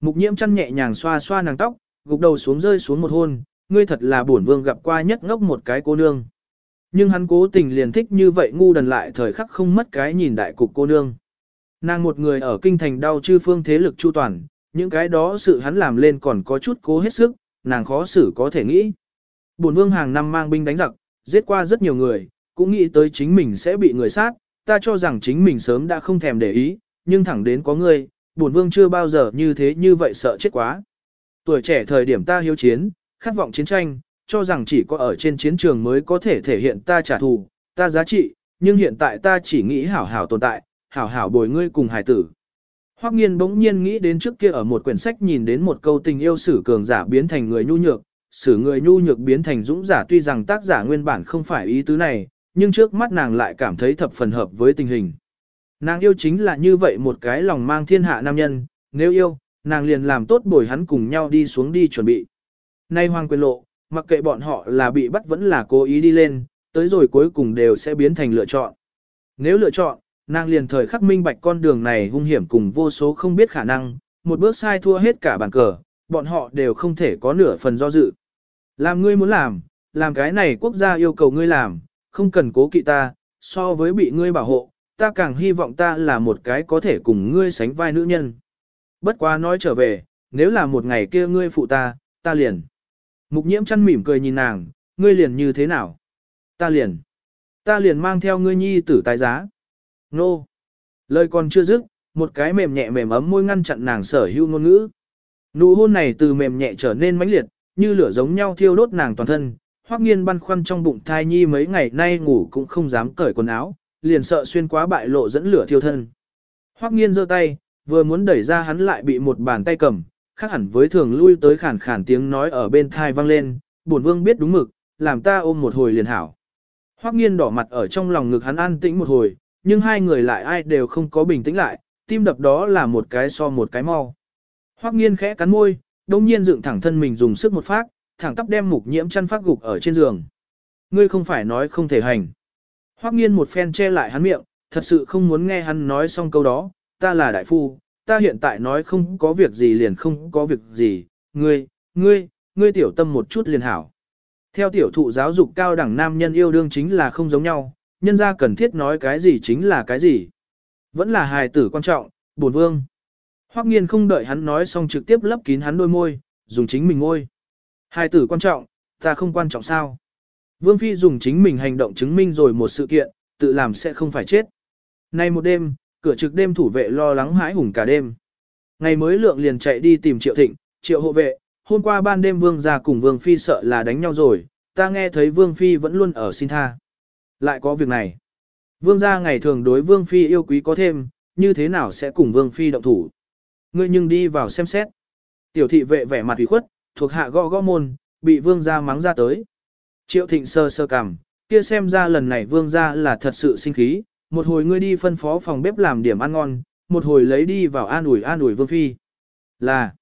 S1: Mục nhiễm chăn nhẹ nhàng xoa xoa nàng tóc, gục đầu xuống rơi xuống một hôn, ngươi thật là bổn vương gặp qua nhất ngốc một cái cô nương. Nhưng hắn cố tình liền thích như vậy ngu đần lại thời khắc không mất cái nhìn đại cục cô nương. Nàng một người ở kinh thành đau chư phương thế lực chu toàn, những cái đó sự hắn làm lên còn có chút cố hết sức, nàng khó xử có thể nghĩ. Bổn vương hàng năm mang binh đánh giặc, giết qua rất nhiều người, cũng nghĩ tới chính mình sẽ bị người sát, ta cho rằng chính mình sớm đã không thèm để ý, nhưng thẳng đến có ngươi, bổn vương chưa bao giờ như thế như vậy sợ chết quá. Tuổi trẻ thời điểm ta hiếu chiến, khát vọng chiến tranh, cho rằng chỉ có ở trên chiến trường mới có thể thể hiện ta trả thù, ta giá trị, nhưng hiện tại ta chỉ nghĩ hảo hảo tồn tại, hảo hảo bồi ngươi cùng hải tử. Hoắc nghiên bỗng nhiên nghĩ đến trước kia ở một quyển sách nhìn đến một câu tình yêu sử cường giả biến thành người nhu nhược, sử người nhu nhược biến thành dũng giả tuy rằng tác giả nguyên bản không phải ý tứ này, nhưng trước mắt nàng lại cảm thấy thập phần hợp với tình hình. Nàng yêu chính là như vậy một cái lòng mang thiên hạ nam nhân, nếu yêu, nàng liền làm tốt bồi hắn cùng nhau đi xuống đi chuẩn bị. Nay hoàng quyền lộ, mặc kệ bọn họ là bị bắt vẫn là cố ý đi lên, tới rồi cuối cùng đều sẽ biến thành lựa chọn. Nếu lựa chọn, nàng liền thời khắc minh bạch con đường này hung hiểm cùng vô số không biết khả năng, một bước sai thua hết cả bàn cờ, bọn họ đều không thể có nửa phần do dự. Làm ngươi muốn làm, làm cái này quốc gia yêu cầu ngươi làm, không cần cố kỵ ta, so với bị ngươi bảo hộ, ta càng hy vọng ta là một cái có thể cùng ngươi sánh vai nữ nhân. Bất quá nói trở về, nếu là một ngày kia ngươi phụ ta, ta liền. Mục nhiễm chăn mỉm cười nhìn nàng, ngươi liền như thế nào? Ta liền. Ta liền mang theo ngươi nhi tử tài giá. Nô. Lời còn chưa dứt, một cái mềm nhẹ mềm ấm môi ngăn chặn nàng sở hữu ngôn ngữ. Nụ hôn này từ mềm nhẹ trở nên mãnh liệt, như lửa giống nhau thiêu đốt nàng toàn thân. Hoắc nghiên băn khoăn trong bụng thai nhi mấy ngày nay ngủ cũng không dám cởi quần áo, liền sợ xuyên quá bại lộ dẫn lửa thiêu thân. Hoắc nghiên giơ tay, vừa muốn đẩy ra hắn lại bị một bàn tay cầm, khác hẳn với thường lui tới khản khản tiếng nói ở bên thai vang lên, bổn vương biết đúng mực, làm ta ôm một hồi liền hảo. Hoắc nghiên đỏ mặt ở trong lòng ngực hắn an tĩnh một hồi, nhưng hai người lại ai đều không có bình tĩnh lại, tim đập đó là một cái so một cái mau. Hoắc nghiên khẽ cắn môi, đông nhiên dựng thẳng thân mình dùng sức một phát, thẳng tắp đem mục nhiễm chăn phát gục ở trên giường. Ngươi không phải nói không thể hành. Hoắc nghiên một phen che lại hắn miệng, thật sự không muốn nghe hắn nói xong câu đó, ta là đại phu, ta hiện tại nói không có việc gì liền không có việc gì, ngươi, ngươi, ngươi tiểu tâm một chút liền hảo. Theo tiểu thụ giáo dục cao đẳng nam nhân yêu đương chính là không giống nhau, nhân ra cần thiết nói cái gì chính là cái gì. Vẫn là hài tử quan trọng, bổn vương. Hoắc nghiên không đợi hắn nói xong trực tiếp lấp kín hắn đôi môi, dùng chính mình ngôi. Hài tử quan trọng, ta không quan trọng sao. Vương Phi dùng chính mình hành động chứng minh rồi một sự kiện, tự làm sẽ không phải chết. Nay một đêm, cửa trực đêm thủ vệ lo lắng hãi hùng cả đêm. Ngày mới lượng liền chạy đi tìm Triệu Thịnh, Triệu hộ vệ, hôm qua ban đêm Vương ra cùng Vương Phi sợ là đánh nhau rồi, ta nghe thấy Vương Phi vẫn luôn ở xin tha. Lại có việc này. Vương gia ngày thường đối Vương Phi yêu quý có thêm, như thế nào sẽ cùng Vương Phi động thủ. Ngươi nhưng đi vào xem xét. Tiểu thị vệ vẻ mặt ủy khuất, thuộc hạ gõ gõ môn, bị Vương gia mắng ra tới. Triệu Thịnh sơ sơ cằm, kia xem ra lần này Vương gia là thật sự sinh khí, một hồi ngươi đi phân phó phòng bếp làm điểm ăn ngon, một hồi lấy đi vào an ủi an ủi Vương Phi. Là,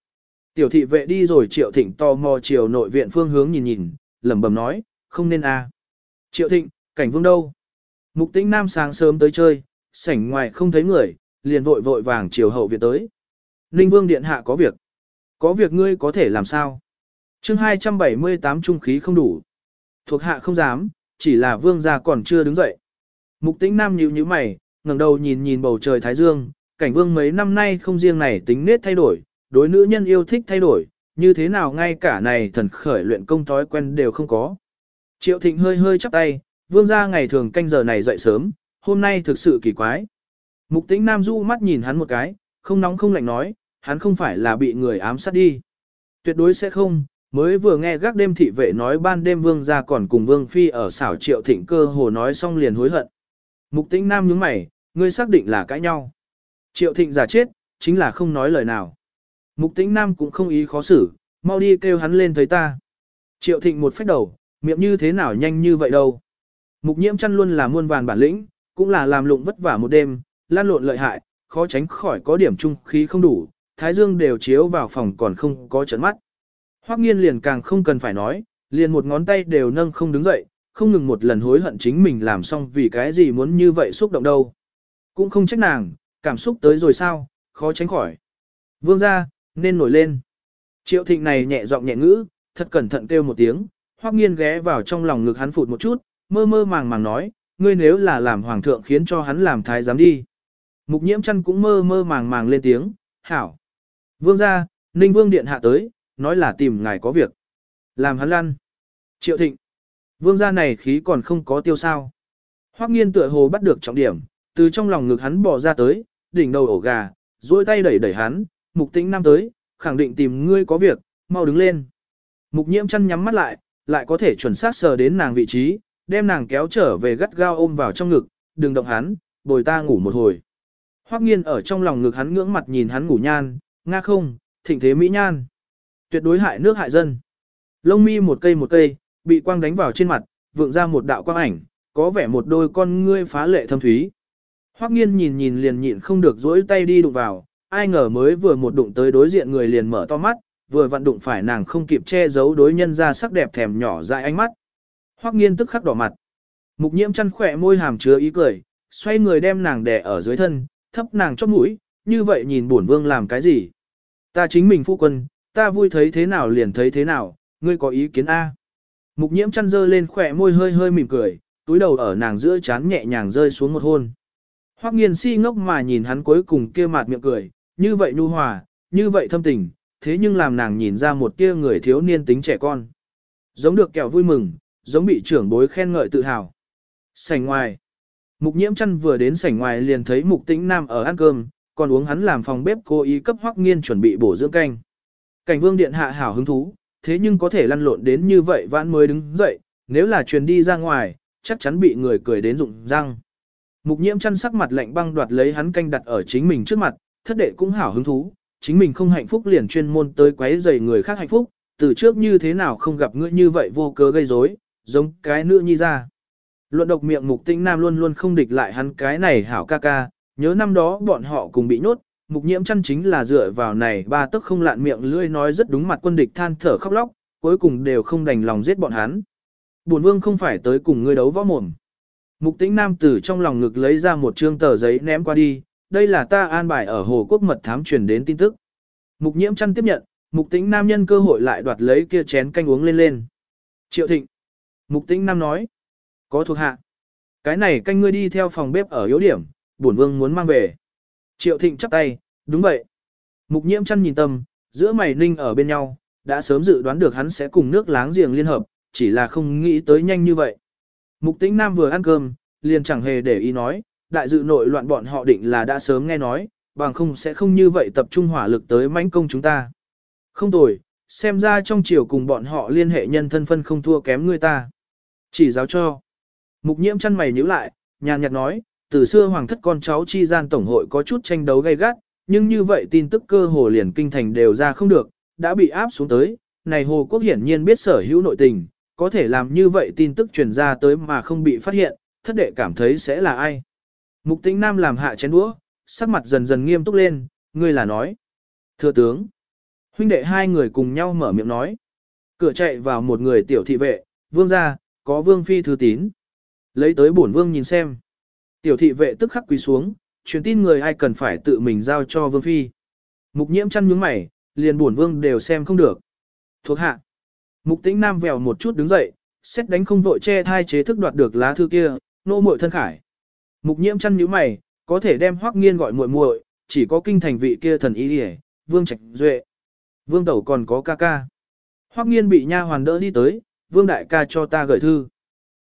S1: tiểu thị vệ đi rồi Triệu Thịnh to mò chiều nội viện phương hướng nhìn nhìn, lẩm bẩm nói, không nên a. Triệu Thịnh, cảnh vương đâu? Mục tĩnh nam sáng sớm tới chơi, sảnh ngoài không thấy người, liền vội vội vàng chiều hậu viện tới. Ninh vương điện hạ có việc. Có việc ngươi có thể làm sao? chương 278 trung khí không đủ. Thuộc hạ không dám, chỉ là vương gia còn chưa đứng dậy. Mục tĩnh nam nhíu nhíu mày, ngẩng đầu nhìn nhìn bầu trời thái dương, cảnh vương mấy năm nay không riêng này tính nết thay đổi, đối nữ nhân yêu thích thay đổi, như thế nào ngay cả này thần khởi luyện công thói quen đều không có. Triệu thịnh hơi hơi chắp tay, vương gia ngày thường canh giờ này dậy sớm, hôm nay thực sự kỳ quái. Mục tĩnh nam du mắt nhìn hắn một cái, không nóng không lạnh nói, hắn không phải là bị người ám sát đi. Tuyệt đối sẽ không, mới vừa nghe gác đêm thị vệ nói ban đêm vương gia còn cùng vương phi ở xảo triệu thịnh cơ hồ nói xong liền hối hận. Mục tĩnh nam nhướng mày, ngươi xác định là cãi nhau. Triệu thịnh giả chết, chính là không nói lời nào. Mục tĩnh nam cũng không ý khó xử, mau đi kêu hắn lên thấy ta. Triệu thịnh một phép đầu, miệng như thế nào nhanh như vậy đâu. Mục nhiễm chăn luôn là muôn vàn bản lĩnh, cũng là làm lụng vất vả một đêm, lan lộn lợi hại, khó tránh khỏi có điểm trung khí không đủ, thái dương đều chiếu vào phòng còn không có trận mắt. Hoắc nghiên liền càng không cần phải nói, liền một ngón tay đều nâng không đứng dậy, không ngừng một lần hối hận chính mình làm xong vì cái gì muốn như vậy xúc động đâu. Cũng không trách nàng, cảm xúc tới rồi sao, khó tránh khỏi. Vương ra, nên nổi lên. Triệu thịnh này nhẹ giọng nhẹ ngữ, thật cẩn thận kêu một tiếng, hoắc nghiên ghé vào trong lòng ngực hắn phụt một chút, mơ mơ màng màng nói, ngươi nếu là làm hoàng thượng khiến cho hắn làm thái giám đi. Mục nhiễm chăn cũng mơ mơ màng màng lên tiếng, hảo. Vương ra, ninh vương điện hạ tới, nói là tìm ngài có việc. Làm hắn lăn. Triệu thịnh. Vương gia này khí còn không có tiêu sao. Hoắc nghiên tựa hồ bắt được trọng điểm, từ trong lòng ngực hắn bỏ ra tới, đỉnh đầu ổ gà, duỗi tay đẩy đẩy hắn, mục tĩnh năm tới, khẳng định tìm ngươi có việc, mau đứng lên. Mục nhiễm chăn nhắm mắt lại, lại có thể chuẩn xác sờ đến nàng vị trí, đem nàng kéo trở về gắt gao ôm vào trong ngực, đừng động hắn, bồi ta ngủ một hồi. Hoắc nghiên ở trong lòng ngực hắn ngưỡng mặt nhìn hắn ngủ nhan, nga không, thịnh thế mỹ nhan. Tuyệt đối hại nước hại dân. Lông mi một cây một cây, bị quang đánh vào trên mặt, vượng ra một đạo quang ảnh, có vẻ một đôi con ngươi phá lệ thâm thúy. Hoắc nghiên nhìn nhìn liền nhịn không được dỗi tay đi đụng vào, ai ngờ mới vừa một đụng tới đối diện người liền mở to mắt, vừa vặn đụng phải nàng không kịp che giấu đối nhân ra sắc đẹp thèm nhỏ dại ánh mắt. Hoắc nghiên tức khắc đỏ mặt. Mục nhiễm chăn khỏe môi hàm chứa ý cười, xoay người đem nàng đè ở dưới thân, thấp nàng chóp mũi, như vậy nhìn bổn vương làm cái gì? Ta chính mình phu quân, ta vui thấy thế nào liền thấy thế nào, ngươi có ý kiến A. Mục nhiễm chăn dơ lên khóe môi hơi hơi mỉm cười, túi đầu ở nàng giữa chán nhẹ nhàng rơi xuống một hôn. Hoắc nghiên si ngốc mà nhìn hắn cuối cùng kia mặt miệng cười, như vậy nhu hòa, như vậy thâm tình, thế nhưng làm nàng nhìn ra một tia người thiếu niên tính trẻ con. Giống được kẹo vui mừng, giống bị trưởng bối khen ngợi tự hào. Sảnh ngoài. Mục nhiễm chăn vừa đến sảnh ngoài liền thấy mục tĩnh nam ở ăn cơm, còn uống hắn làm phòng bếp cố ý cấp hoắc nghiên chuẩn bị bổ dưỡng canh. Cảnh vương điện hạ hảo hứng thú, thế nhưng có thể lăn lộn đến như vậy vãn mới đứng dậy, nếu là truyền đi ra ngoài, chắc chắn bị người cười đến rụng răng. Mục nhiễm chăn sắc mặt lạnh băng đoạt lấy hắn canh đặt ở chính mình trước mặt, thất đệ cũng hảo hứng thú, chính mình không hạnh phúc liền chuyên môn tới quấy rầy người khác hạnh phúc, từ trước như thế nào không gặp ngươi như vậy vô cớ gây rối, giống cái nữ nhi ra. Luận độc miệng mục tĩnh nam luôn luôn không địch lại hắn cái này hảo ca ca, nhớ năm đó bọn họ cùng bị nhốt, mục nhiễm chăn chính là dựa vào này ba tức không lạn miệng lưỡi nói rất đúng mặt quân địch than thở khóc lóc, cuối cùng đều không đành lòng giết bọn hắn. Bổn vương không phải tới cùng ngươi đấu võ mồm. Mục tĩnh nam tử trong lòng ngực lấy ra một trương tờ giấy ném qua đi, đây là ta an bài ở Hồ Quốc mật thám truyền đến tin tức. Mục nhiễm chăn tiếp nhận, mục tĩnh nam nhân cơ hội lại đoạt lấy kia chén canh uống lên lên. Triệu thịnh. Mục tĩnh nam nói. Có thuộc hạ. Cái này canh ngươi đi theo phòng bếp ở yếu điểm, bổn vương muốn mang về. Triệu thịnh chắp tay, đúng vậy. Mục nhiễm chăn nhìn tâm, giữa mày ninh ở bên nhau, đã sớm dự đoán được hắn sẽ cùng nước láng giềng liên hợp, chỉ là không nghĩ tới nhanh như vậy. Mục tĩnh nam vừa ăn cơm, liền chẳng hề để ý nói, đại dự nội loạn bọn họ định là đã sớm nghe nói, bằng không sẽ không như vậy tập trung hỏa lực tới mãnh công chúng ta. Không tồi, xem ra trong chiều cùng bọn họ liên hệ nhân thân phân không thua kém người ta. Chỉ giáo cho. Mục nhiễm chăn mày nhíu lại, nhàn nhạt nói, từ xưa hoàng thất con cháu chi gian tổng hội có chút tranh đấu gay gắt, nhưng như vậy tin tức cơ hồ liền kinh thành đều ra không được, đã bị áp xuống tới. Này Hồ Quốc hiển nhiên biết sở hữu nội tình, có thể làm như vậy tin tức truyền ra tới mà không bị phát hiện, thất đệ cảm thấy sẽ là ai. Mục tĩnh nam làm hạ chén đũa, sắc mặt dần dần nghiêm túc lên, ngươi là nói. Thưa tướng, huynh đệ hai người cùng nhau mở miệng nói. Cửa chạy vào một người tiểu thị vệ, vương gia, có vương phi thư tín. Lấy tới bổn vương nhìn xem. Tiểu thị vệ tức khắc quỳ xuống, truyền tin người ai cần phải tự mình giao cho vương phi. Mục nhiễm chăn nhướng mày, liền bổn vương đều xem không được. Thuộc hạ. Mục tĩnh nam vèo một chút đứng dậy, xét đánh không vội che thai chế thức đoạt được lá thư kia, nô muội thân khải. Mục nhiễm chăn nhíu mày, có thể đem hoắc nghiên gọi muội muội, chỉ có kinh thành vị kia thần ý đi vương trạch duệ. Vương tẩu còn có ca ca. Hoắc nghiên bị nha hoàn đỡ đi tới, vương đại ca cho ta gửi thư.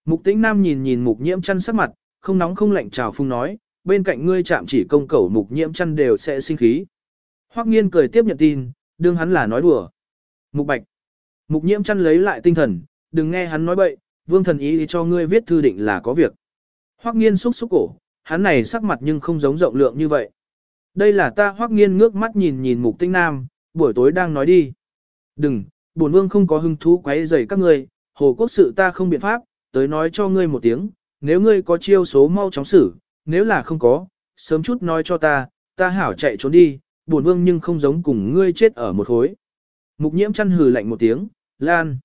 S1: Mục tĩnh nam nhìn nhìn mục nhiễm chăn sắc mặt, không nóng không lạnh chào phung nói, bên cạnh ngươi chạm chỉ công cẩu mục nhiễm chăn đều sẽ sinh khí. Hoắc nghiên cười tiếp nhận tin, đương hắn là nói đùa. Mục bạch. Mục nhiễm chăn lấy lại tinh thần, đừng nghe hắn nói bậy, vương thần ý cho ngươi viết thư định là có việc. Hoắc nghiên xúc xúc cổ, hắn này sắc mặt nhưng không giống rộng lượng như vậy. Đây là ta Hoắc nghiên ngước mắt nhìn nhìn mục tinh nam, buổi tối đang nói đi. Đừng, bổn vương không có hứng thú quấy rầy các ngươi, hồ quốc sự ta không biện pháp, tới nói cho ngươi một tiếng, nếu ngươi có chiêu số mau chóng xử, nếu là không có, sớm chút nói cho ta, ta hảo chạy trốn đi, bổn vương nhưng không giống cùng ngươi chết ở một khối. Mục nhiễm chăn hừ lạnh một tiếng, lan.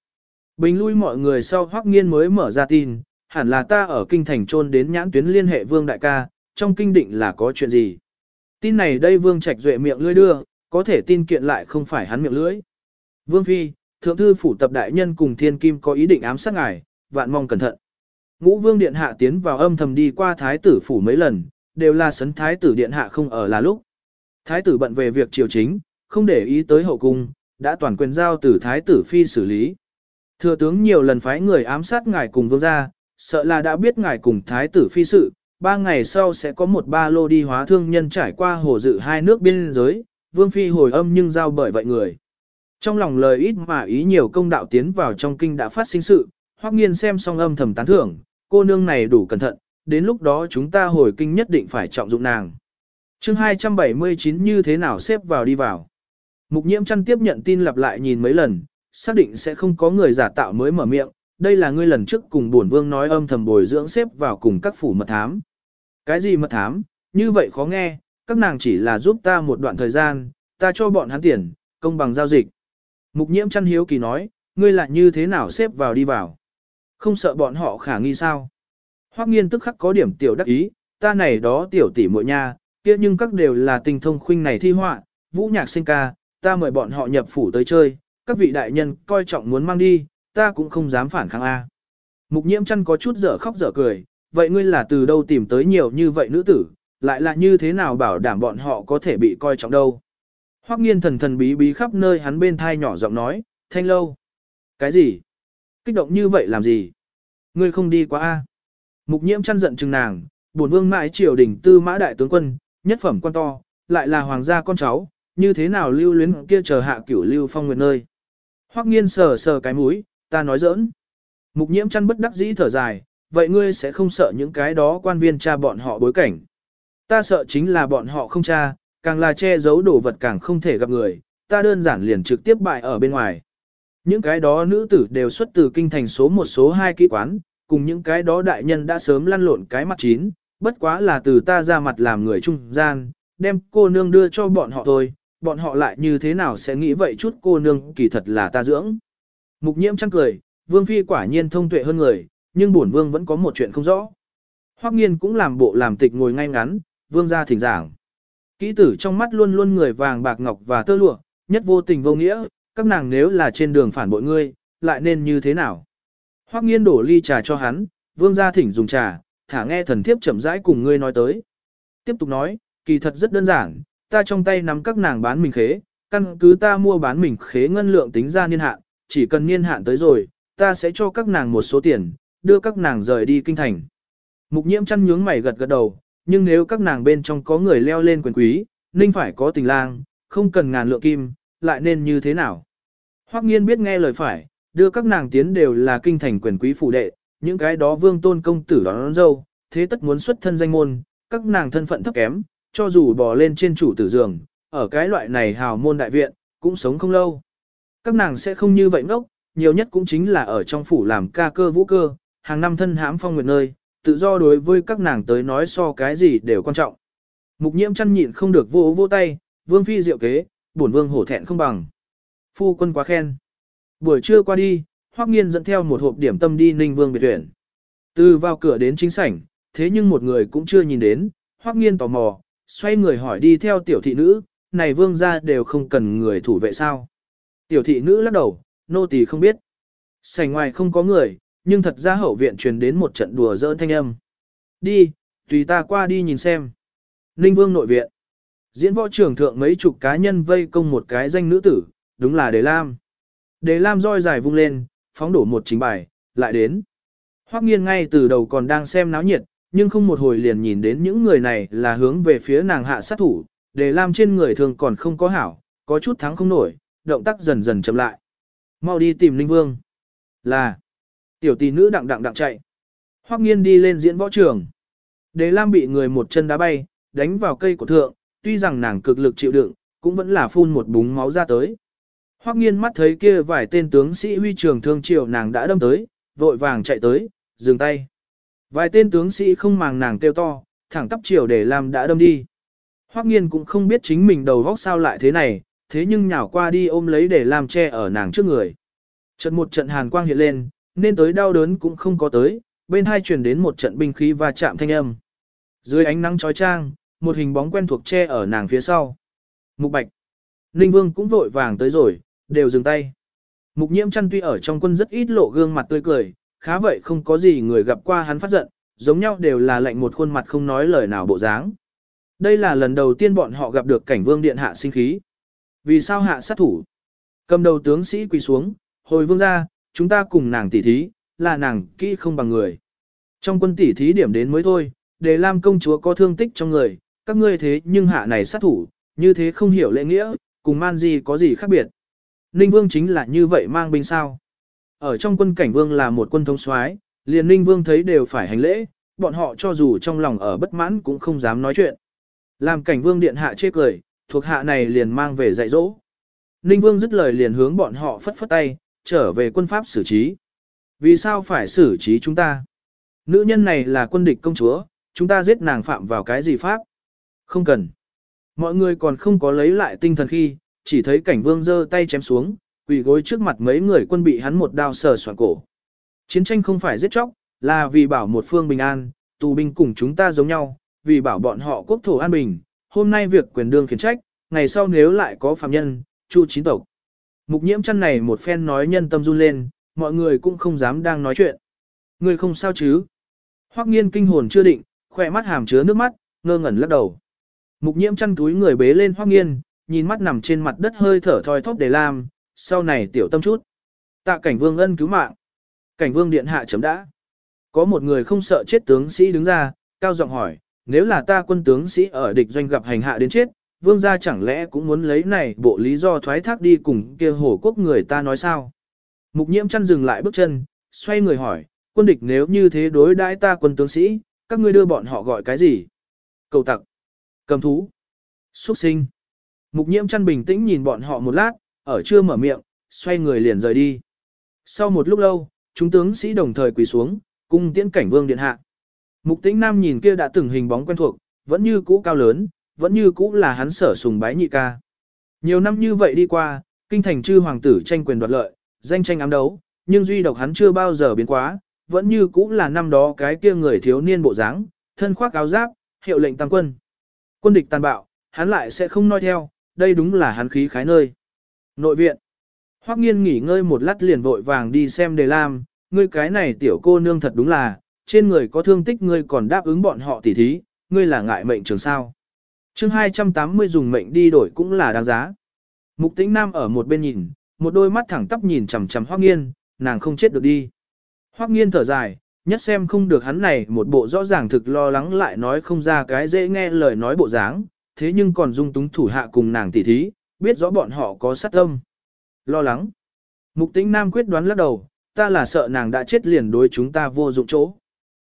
S1: Bình lui mọi người sau hoắc nghiên mới mở ra tin, hẳn là ta ở kinh thành trôn đến nhãn tuyến liên hệ vương đại ca, trong kinh định là có chuyện gì. Tin này đây vương trạch duệ miệng lưỡi đưa, có thể tin kiện lại không phải hắn miệng lưỡi. Vương phi, thượng thư phủ tập đại nhân cùng thiên kim có ý định ám sát ngài, vạn mong cẩn thận. Ngũ vương điện hạ tiến vào âm thầm đi qua thái tử phủ mấy lần, đều là sấn thái tử điện hạ không ở là lúc. Thái tử bận về việc triều chính, không để ý tới hậu cung, đã toàn quyền giao từ thái tử phi xử lý. Thừa tướng nhiều lần phái người ám sát ngài cùng vương gia, sợ là đã biết ngài cùng thái tử phi sự, ba ngày sau sẽ có một ba lô đi hóa thương nhân trải qua hồ dự hai nước biên giới, vương phi hồi âm nhưng giao bởi vậy người. Trong lòng lời ít mà ý nhiều công đạo tiến vào trong kinh đã phát sinh sự, hoắc nghiên xem xong âm thầm tán thưởng, cô nương này đủ cẩn thận, đến lúc đó chúng ta hồi kinh nhất định phải trọng dụng nàng. chương 279 như thế nào xếp vào đi vào. Mục nhiễm chăn tiếp nhận tin lặp lại nhìn mấy lần, xác định sẽ không có người giả tạo mới mở miệng, đây là ngươi lần trước cùng bổn vương nói âm thầm bồi dưỡng xếp vào cùng các phủ mật thám. Cái gì mật thám, như vậy khó nghe, các nàng chỉ là giúp ta một đoạn thời gian, ta cho bọn hắn tiền, công bằng giao dịch. Mục nhiễm chăn hiếu kỳ nói, ngươi lại như thế nào xếp vào đi vào. Không sợ bọn họ khả nghi sao. Hoắc nghiên tức khắc có điểm tiểu đắc ý, ta này đó tiểu tỷ muội nha, kia nhưng các đều là tình thông khuynh này thi họa, vũ nhạc sinh ca, ta mời bọn họ nhập phủ tới chơi, các vị đại nhân coi trọng muốn mang đi, ta cũng không dám phản kháng A. Mục nhiễm chăn có chút dở khóc dở cười, vậy ngươi là từ đâu tìm tới nhiều như vậy nữ tử, lại là như thế nào bảo đảm bọn họ có thể bị coi trọng đâu. Hoắc nghiên thần thần bí bí khắp nơi hắn bên thai nhỏ giọng nói, thanh lâu. Cái gì? Kích động như vậy làm gì? Ngươi không đi quá a? Mục nhiễm chăn giận chừng nàng, bổn vương mãi triều đình tư mã đại tướng quân, nhất phẩm quan to, lại là hoàng gia con cháu, như thế nào lưu luyến kia chờ hạ cửu lưu phong nguyệt nơi. Hoắc nghiên sờ sờ cái mũi, ta nói giỡn. Mục nhiễm chăn bất đắc dĩ thở dài, vậy ngươi sẽ không sợ những cái đó quan viên tra bọn họ bối cảnh. Ta sợ chính là bọn họ không tra, càng là che giấu đồ vật càng không thể gặp người, ta đơn giản liền trực tiếp bại ở bên ngoài. Những cái đó nữ tử đều xuất từ kinh thành số một số hai kỹ quán, cùng những cái đó đại nhân đã sớm lăn lộn cái mặt chín, bất quá là từ ta ra mặt làm người trung gian, đem cô nương đưa cho bọn họ thôi, bọn họ lại như thế nào sẽ nghĩ vậy chút cô nương kỳ thật là ta dưỡng. Mục nhiễm chăng cười, vương phi quả nhiên thông tuệ hơn người, nhưng bổn vương vẫn có một chuyện không rõ. Hoắc nghiên cũng làm bộ làm tịch ngồi ngay ngắn, vương ra thỉnh giảng. Kỹ tử trong mắt luôn luôn người vàng bạc ngọc và tơ lụa, nhất vô tình vô nghĩa, các nàng nếu là trên đường phản bội ngươi, lại nên như thế nào? Hoắc nghiên đổ ly trà cho hắn, vương gia thỉnh dùng trà, thả nghe thần thiếp chậm rãi cùng ngươi nói tới. Tiếp tục nói, kỳ thật rất đơn giản, ta trong tay nắm các nàng bán mình khế, căn cứ ta mua bán mình khế ngân lượng tính ra niên hạn, chỉ cần niên hạn tới rồi, ta sẽ cho các nàng một số tiền, đưa các nàng rời đi kinh thành. Mục nhiễm chăn nhướng mày gật gật đầu, nhưng nếu các nàng bên trong có người leo lên quyền quý, ninh phải có tình lang, không cần ngàn lượng kim, lại nên như thế nào? Hoắc nghiên biết nghe lời phải, đưa các nàng tiến đều là kinh thành quyền quý phụ đệ, những cái đó vương tôn công tử đón, đón dâu, thế tất muốn xuất thân danh môn, các nàng thân phận thấp kém, cho dù bò lên trên chủ tử giường, ở cái loại này hào môn đại viện, cũng sống không lâu. Các nàng sẽ không như vậy ngốc, nhiều nhất cũng chính là ở trong phủ làm ca cơ vũ cơ, hàng năm thân hãm phong nguyệt nơi, tự do đối với các nàng tới nói so cái gì đều quan trọng. Mục nhiễm chăn nhịn không được vô vô tay, vương phi diệu kế, bổn vương hổ thẹn không bằng. Phu quân quá khen. Buổi trưa qua đi, Hoắc Nghiên dẫn theo một hộp điểm tâm đi Ninh Vương biệt viện. Từ vào cửa đến chính sảnh, thế nhưng một người cũng chưa nhìn đến, Hoắc Nghiên tò mò, xoay người hỏi đi theo tiểu thị nữ, này vương gia đều không cần người thủ vệ sao? Tiểu thị nữ lắc đầu, nô tỳ không biết. Sảnh ngoài không có người, nhưng thật ra hậu viện truyền đến một trận đùa giỡn thanh âm. Đi, tùy ta qua đi nhìn xem. Ninh Vương nội viện. Diễn võ trưởng thượng mấy chục cá nhân vây công một cái danh nữ tử, đúng là Đề Lam. Đề Lam roi dài vung lên, phóng đổ một chính bài, lại đến. Hoắc nghiên ngay từ đầu còn đang xem náo nhiệt, nhưng không một hồi liền nhìn đến những người này là hướng về phía nàng hạ sát thủ, Đề Lam trên người thường còn không có hảo, có chút thắng không nổi, động tác dần dần chậm lại. Mau đi tìm Linh Vương. Là. Tiểu tỷ nữ đặng đặng đặng chạy. Hoắc nghiên đi lên diễn võ trường. Đề Lam bị người một chân đá bay, đánh vào cây của thượng, tuy rằng nàng cực lực chịu đựng, cũng vẫn là phun một búng máu ra tới. Hoắc nghiên mắt thấy kia vài tên tướng sĩ huy trường thương triều nàng đã đâm tới, vội vàng chạy tới, dừng tay. Vài tên tướng sĩ không màng nàng kêu to, thẳng tắp chiều để làm đã đâm đi. Hoắc nghiên cũng không biết chính mình đầu góc sao lại thế này, thế nhưng nhào qua đi ôm lấy để làm che ở nàng trước người. Trận một trận hàn quang hiện lên, nên tới đau đớn cũng không có tới, bên hai truyền đến một trận binh khí và chạm thanh âm. Dưới ánh nắng chói chang, một hình bóng quen thuộc che ở nàng phía sau. Mục Bạch. Ninh Vương cũng vội vàng tới rồi, đều dừng tay. Mục nhiễm chăn tuy ở trong quân rất ít lộ gương mặt tươi cười, khá vậy không có gì người gặp qua hắn phát giận, giống nhau đều là lạnh một khuôn mặt không nói lời nào bộ dáng. Đây là lần đầu tiên bọn họ gặp được cảnh vương điện hạ sinh khí. Vì sao hạ sát thủ? Cầm đầu tướng sĩ quỳ xuống, hồi vương ra, chúng ta cùng nàng tỉ thí, là nàng kỹ không bằng người. Trong quân tỉ thí điểm đến mới thôi, để làm công chúa có thương tích trong người, các ngươi thế nhưng hạ này sát thủ, như thế không hiểu lễ nghĩa, cùng man gì có gì khác biệt. Ninh Vương chính là như vậy mang binh sao. Ở trong quân cảnh Vương là một quân thống soái, liền Ninh Vương thấy đều phải hành lễ, bọn họ cho dù trong lòng ở bất mãn cũng không dám nói chuyện. Làm cảnh Vương điện hạ chê cười, thuộc hạ này liền mang về dạy dỗ. Ninh Vương dứt lời liền hướng bọn họ phất phất tay, trở về quân pháp xử trí. Vì sao phải xử trí chúng ta? Nữ nhân này là quân địch công chúa, chúng ta giết nàng phạm vào cái gì pháp? Không cần. Mọi người còn không có lấy lại tinh thần khi, chỉ thấy cảnh vương giơ tay chém xuống, quỳ gối trước mặt mấy người quân bị hắn một đao sờ soạn cổ. Chiến tranh không phải giết chóc, là vì bảo một phương bình an, tù binh cùng chúng ta giống nhau, vì bảo bọn họ quốc thổ an bình. Hôm nay việc quyền đương khiển trách, ngày sau nếu lại có phạm nhân, chu chín tộc. Mục nhiễm chăn này một phen nói nhân tâm run lên, mọi người cũng không dám đang nói chuyện. Ngươi không sao chứ? Hoắc nghiên kinh hồn chưa định, khỏe mắt hàm chứa nước mắt, ngơ ngẩn lắc đầu. Mục nhiễm chăn túi người bế lên Hoắc nghiên, nhìn mắt nằm trên mặt đất hơi thở thoi thóp để làm, sau này tiểu tâm chút. Tạ cảnh vương ân cứu mạng. Cảnh vương điện hạ chấm đã. Có một người không sợ chết tướng sĩ đứng ra, cao giọng hỏi, nếu là ta quân tướng sĩ ở địch doanh gặp hành hạ đến chết, vương gia chẳng lẽ cũng muốn lấy này bộ lý do thoái thác đi cùng kia hổ quốc người ta nói sao? Mục nhiễm chăn dừng lại bước chân, xoay người hỏi, quân địch nếu như thế đối đãi ta quân tướng sĩ, các ngươi đưa bọn họ gọi cái gì? Cầu tặc, cầm thú, xuất sinh. Mục nhiễm chăn bình tĩnh nhìn bọn họ một lát, ở chưa mở miệng, xoay người liền rời đi. Sau một lúc lâu, chúng tướng sĩ đồng thời quỳ xuống, cung tiễn cảnh vương điện hạ. Mục tĩnh nam nhìn kia đã từng hình bóng quen thuộc, vẫn như cũ cao lớn, vẫn như cũ là hắn sở sùng bái nhị ca. Nhiều năm như vậy đi qua, kinh thành chư hoàng tử tranh quyền đoạt lợi, danh tranh ám đấu, nhưng duy độc hắn chưa bao giờ biến quá, vẫn như cũ là năm đó cái kia người thiếu niên bộ dáng, thân khoác áo giáp, hiệu lệnh tăng quân. Quân địch tàn bạo, hắn lại sẽ không nói theo, đây đúng là hắn khí khái nơi. Nội viện. Hoắc nghiên nghỉ ngơi một lát liền vội vàng đi xem đề lam, ngươi cái này tiểu cô nương thật đúng là, trên người có thương tích ngươi còn đáp ứng bọn họ tỉ thí, ngươi là ngại mệnh trường sao chương 280 dùng mệnh đi đổi cũng là đáng giá. Mục tĩnh nam ở một bên nhìn, một đôi mắt thẳng tắp nhìn chằm chằm Hoắc nghiên, nàng không chết được đi. Hoắc nghiên thở dài, nhất xem không được hắn này một bộ rõ ràng thực lo lắng lại nói không ra cái dễ nghe lời nói bộ dáng, thế nhưng còn dung túng thủ hạ cùng nàng tỉ thí, biết rõ bọn họ có sát tâm. Lo lắng. Mục tĩnh nam quyết đoán lắc đầu, ta là sợ nàng đã chết liền đối chúng ta vô dụng chỗ.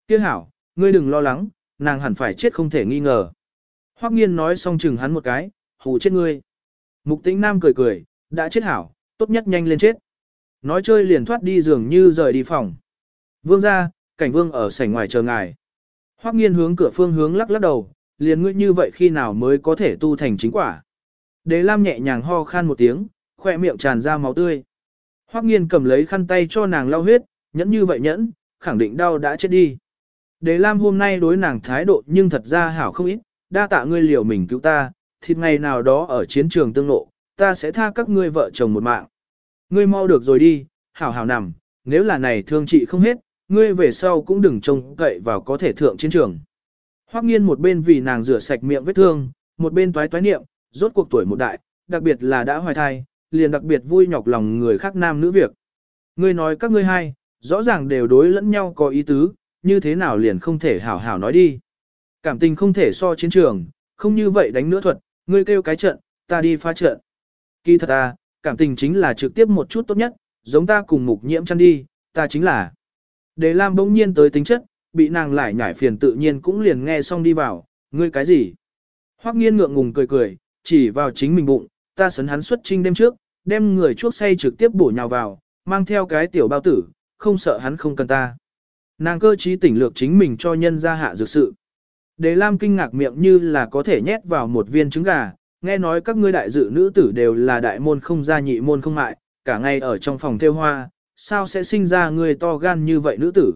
S1: Tiếc hảo, ngươi đừng lo lắng, nàng hẳn phải chết không thể nghi ngờ. Hoắc nghiên nói xong chừng hắn một cái, hù chết ngươi. Mục tĩnh nam cười cười, đã chết hảo, tốt nhất nhanh lên chết. Nói chơi liền thoát đi dường như rời đi phòng. Vương ra, cảnh vương ở sảnh ngoài chờ ngài. Hoắc nghiên hướng cửa phương hướng lắc lắc đầu, liền ngươi như vậy khi nào mới có thể tu thành chính quả. Đế Lam nhẹ nhàng ho khan một tiếng, khoe miệng tràn ra máu tươi. Hoắc nghiên cầm lấy khăn tay cho nàng lau huyết, nhẫn như vậy nhẫn, khẳng định đau đã chết đi. Đế Lam hôm nay đối nàng thái độ nhưng thật ra hảo không ít, đa tạ ngươi liều mình cứu ta, thịt ngày nào đó ở chiến trường tương lộ, ta sẽ tha các ngươi vợ chồng một mạng. Ngươi mau được rồi đi, hảo hảo nằm, nếu là này thương trị không hết, ngươi về sau cũng đừng trông cậy vào có thể thượng chiến trường. Hoắc nghiên một bên vì nàng rửa sạch miệng vết thương, một bên toái toái niệm, rốt cuộc tuổi một đại, đặc biệt là đã hoài thai, liền đặc biệt vui nhọc lòng người khác nam nữ việc. Ngươi nói các ngươi hai, rõ ràng đều đối lẫn nhau có ý tứ, như thế nào liền không thể hảo hảo nói đi. Cảm tình không thể so chiến trường, không như vậy đánh nữa thuật, ngươi kêu cái trận, ta đi phá trận. Kỳ thật à, cảm tình chính là trực tiếp một chút tốt nhất, giống ta cùng mục nhiễm chăn đi, ta chính là. Đề Lam bỗng nhiên tới tính chất, bị nàng lại nhảy phiền tự nhiên cũng liền nghe xong đi vào, ngươi cái gì? Hoắc nghiên ngượng ngùng cười cười, chỉ vào chính mình bụng, ta sấn hắn xuất trinh đêm trước, đem người chuốc say trực tiếp bổ nhào vào, mang theo cái tiểu bao tử, không sợ hắn không cần ta. Nàng cơ trí tỉnh lược chính mình cho nhân ra hạ dược sự. Đề Lam kinh ngạc miệng như là có thể nhét vào một viên trứng gà, nghe nói các ngươi đại dự nữ tử đều là đại môn không gia nhị môn không mại, cả ngày ở trong phòng theo hoa, sao sẽ sinh ra người to gan như vậy nữ tử.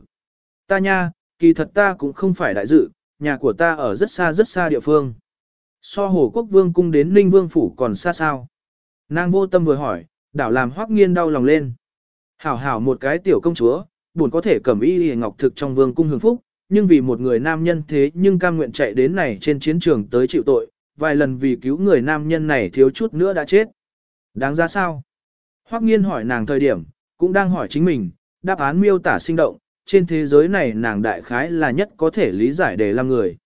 S1: Ta nha, kỳ thật ta cũng không phải đại dự, nhà của ta ở rất xa rất xa địa phương. So hồ quốc vương cung đến ninh vương phủ còn xa sao. Nàng vô tâm vừa hỏi, đảo làm hoắc nghiên đau lòng lên. Hảo hảo một cái tiểu công chúa, buồn có thể cầm y hề ngọc thực trong vương cung hưởng phúc, nhưng vì một người nam nhân thế nhưng cam nguyện chạy đến này trên chiến trường tới chịu tội, vài lần vì cứu người nam nhân này thiếu chút nữa đã chết. Đáng ra sao? Hoắc nghiên hỏi nàng thời điểm, cũng đang hỏi chính mình, đáp án miêu tả sinh động, trên thế giới này nàng đại khái là nhất có thể lý giải để làm người.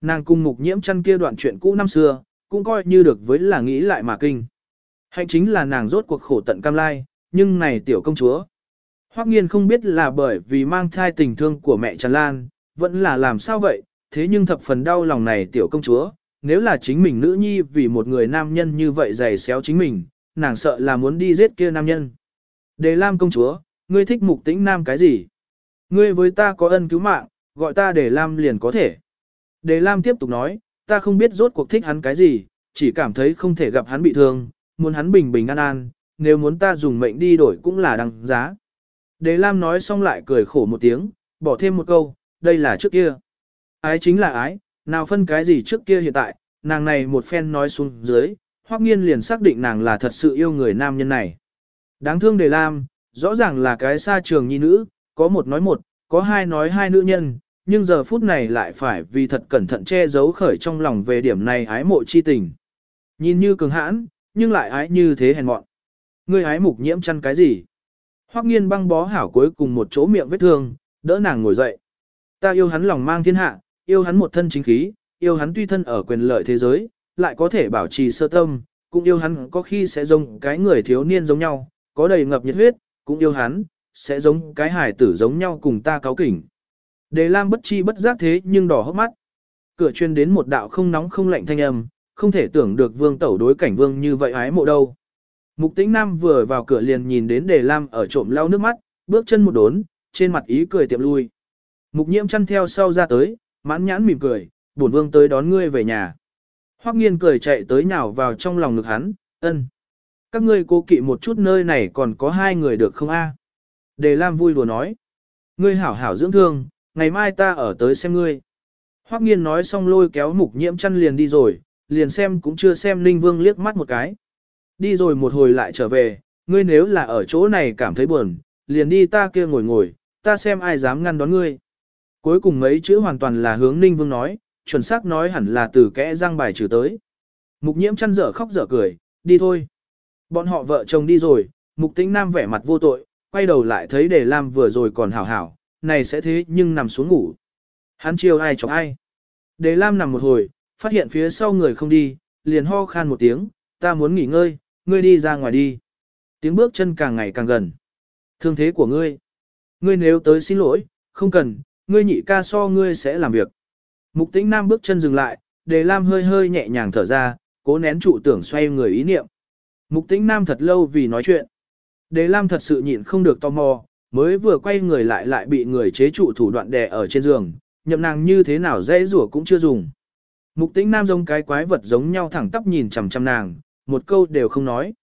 S1: Nàng cung mục nhiễm chăn kia đoạn chuyện cũ năm xưa, cũng coi như được với là nghĩ lại mà kinh. Hạnh chính là nàng rốt cuộc khổ tận cam lai, nhưng này tiểu công chúa. Hoắc nghiên không biết là bởi vì mang thai tình thương của mẹ Trần Lan, vẫn là làm sao vậy, thế nhưng thập phần đau lòng này tiểu công chúa, nếu là chính mình nữ nhi vì một người nam nhân như vậy giày xéo chính mình, nàng sợ là muốn đi giết kia nam nhân. Đề Lam công chúa, ngươi thích mục tĩnh nam cái gì? Ngươi với ta có ân cứu mạng, gọi ta Đề Lam liền có thể. Đề Lam tiếp tục nói, ta không biết rốt cuộc thích hắn cái gì, chỉ cảm thấy không thể gặp hắn bị thương, muốn hắn bình bình an an, nếu muốn ta dùng mệnh đi đổi cũng là đăng giá. Đề Lam nói xong lại cười khổ một tiếng, bỏ thêm một câu, đây là trước kia. Ái chính là ái, nào phân cái gì trước kia hiện tại, nàng này một phen nói xuống dưới, Hoắc Nghiên liền xác định nàng là thật sự yêu người nam nhân này. Đáng thương Đề Lam, rõ ràng là cái xa trường nhi nữ, có một nói một, có hai nói hai nữ nhân, nhưng giờ phút này lại phải vì thật cẩn thận che giấu khởi trong lòng về điểm này ái mộ chi tình. Nhìn như cường hãn, nhưng lại ái như thế hèn mọn. Ngươi ái mục nhiễm chăn cái gì? Hoắc nghiên băng bó hảo cuối cùng một chỗ miệng vết thương, đỡ nàng ngồi dậy. Ta yêu hắn lòng mang thiên hạ, yêu hắn một thân chính khí, yêu hắn tuy thân ở quyền lợi thế giới, lại có thể bảo trì sơ tâm, cũng yêu hắn có khi sẽ giống cái người thiếu niên giống nhau, có đầy ngập nhiệt huyết, cũng yêu hắn, sẽ giống cái hải tử giống nhau cùng ta cáo kỉnh. Đề Lam bất chi bất giác thế nhưng đỏ hốc mắt. Cửa chuyên đến một đạo không nóng không lạnh thanh âm, không thể tưởng được vương tẩu đối cảnh vương như vậy ái mộ đâu. Mục tĩnh nam vừa vào cửa liền nhìn đến Đề Lam ở trộm lau nước mắt, bước chân một đốn, trên mặt ý cười tiệm lui. Mục nhiễm chăn theo sau ra tới, mãn nhãn mỉm cười, bổn vương tới đón ngươi về nhà. Hoắc nghiên cười chạy tới nhào vào trong lòng ngực hắn, ân. Các ngươi cố kỵ một chút nơi này còn có hai người được không a? Đề Lam vui đùa nói. Ngươi hảo hảo dưỡng thương, ngày mai ta ở tới xem ngươi. Hoắc nghiên nói xong lôi kéo mục nhiễm chăn liền đi rồi, liền xem cũng chưa xem Ninh Vương liếc mắt một cái. Đi rồi một hồi lại trở về, ngươi nếu là ở chỗ này cảm thấy buồn, liền đi ta kia ngồi ngồi, ta xem ai dám ngăn đón ngươi. Cuối cùng mấy chữ hoàn toàn là hướng Ninh Vương nói, chuẩn xác nói hẳn là từ kẽ răng bài trừ tới. Mục nhiễm chăn dở khóc dở cười, đi thôi. Bọn họ vợ chồng đi rồi, mục tĩnh nam vẻ mặt vô tội, quay đầu lại thấy đề lam vừa rồi còn hảo hảo, này sẽ thế nhưng nằm xuống ngủ. Hắn chiều ai chọc ai. Đề lam nằm một hồi, phát hiện phía sau người không đi, liền ho khan một tiếng, ta muốn nghỉ ngơi, ngươi đi ra ngoài đi. Tiếng bước chân càng ngày càng gần. Thương thế của ngươi. Ngươi nếu tới xin lỗi, không cần, ngươi nhị ca so ngươi sẽ làm việc. Mục tĩnh nam bước chân dừng lại, đề lam hơi hơi nhẹ nhàng thở ra, cố nén trụ tưởng xoay người ý niệm. Mục tĩnh nam thật lâu vì nói chuyện. Đề lam thật sự nhịn không được tò mò, mới vừa quay người lại lại bị người chế trụ thủ đoạn đè ở trên giường, nhậm nàng như thế nào dễ rủa cũng chưa dùng. Mục tĩnh nam giống cái quái vật giống nhau thẳng tắp nhìn chằm chằm nàng, một câu đều không nói.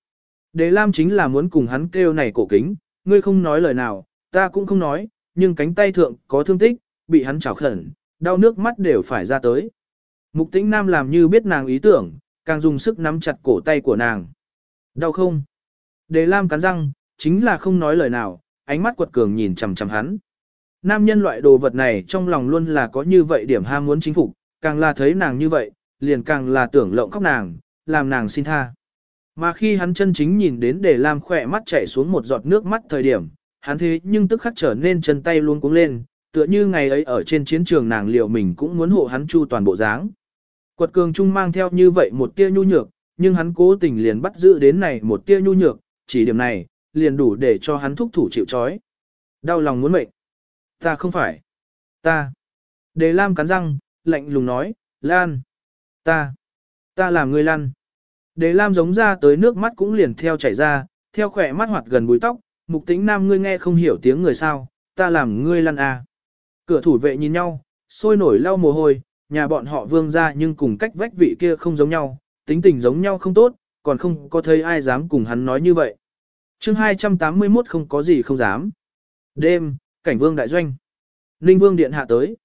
S1: Đề Lam chính là muốn cùng hắn kêu này cổ kính, ngươi không nói lời nào, ta cũng không nói, nhưng cánh tay thượng có thương tích, bị hắn chảo khẩn, đau nước mắt đều phải ra tới. Mục tĩnh nam làm như biết nàng ý tưởng, càng dùng sức nắm chặt cổ tay của nàng. Đau không? Đề Lam cắn răng, chính là không nói lời nào, ánh mắt quật cường nhìn chằm chằm hắn. Nam nhân loại đồ vật này trong lòng luôn là có như vậy điểm ham muốn chính phục, càng là thấy nàng như vậy, liền càng là tưởng lộng khóc nàng, làm nàng xin tha. Mà khi hắn chân chính nhìn đến để làm khỏe mắt chảy xuống một giọt nước mắt thời điểm, hắn thế nhưng tức khắc trở nên chân tay luôn cuống lên, tựa như ngày ấy ở trên chiến trường nàng liệu mình cũng muốn hộ hắn chu toàn bộ dáng. Quật cường trung mang theo như vậy một tia nhu nhược, nhưng hắn cố tình liền bắt giữ đến này một tia nhu nhược, chỉ điểm này, liền đủ để cho hắn thúc thủ chịu trói. Đau lòng muốn mệnh. Ta không phải. Ta. Đề Lam cắn răng, lạnh lùng nói, Lan. Ta. Ta làm người lăn. Đề Lam giống ra tới nước mắt cũng liền theo chảy ra, theo khỏe mắt hoạt gần búi tóc, mục tính nam ngươi nghe không hiểu tiếng người sao, ta làm ngươi lăn à. Cửa thủ vệ nhìn nhau, sôi nổi lau mồ hôi, nhà bọn họ vương ra nhưng cùng cách vách vị kia không giống nhau, tính tình giống nhau không tốt, còn không có thấy ai dám cùng hắn nói như vậy. chương 281 không có gì không dám. Đêm, cảnh vương đại doanh. Ninh vương điện hạ tới.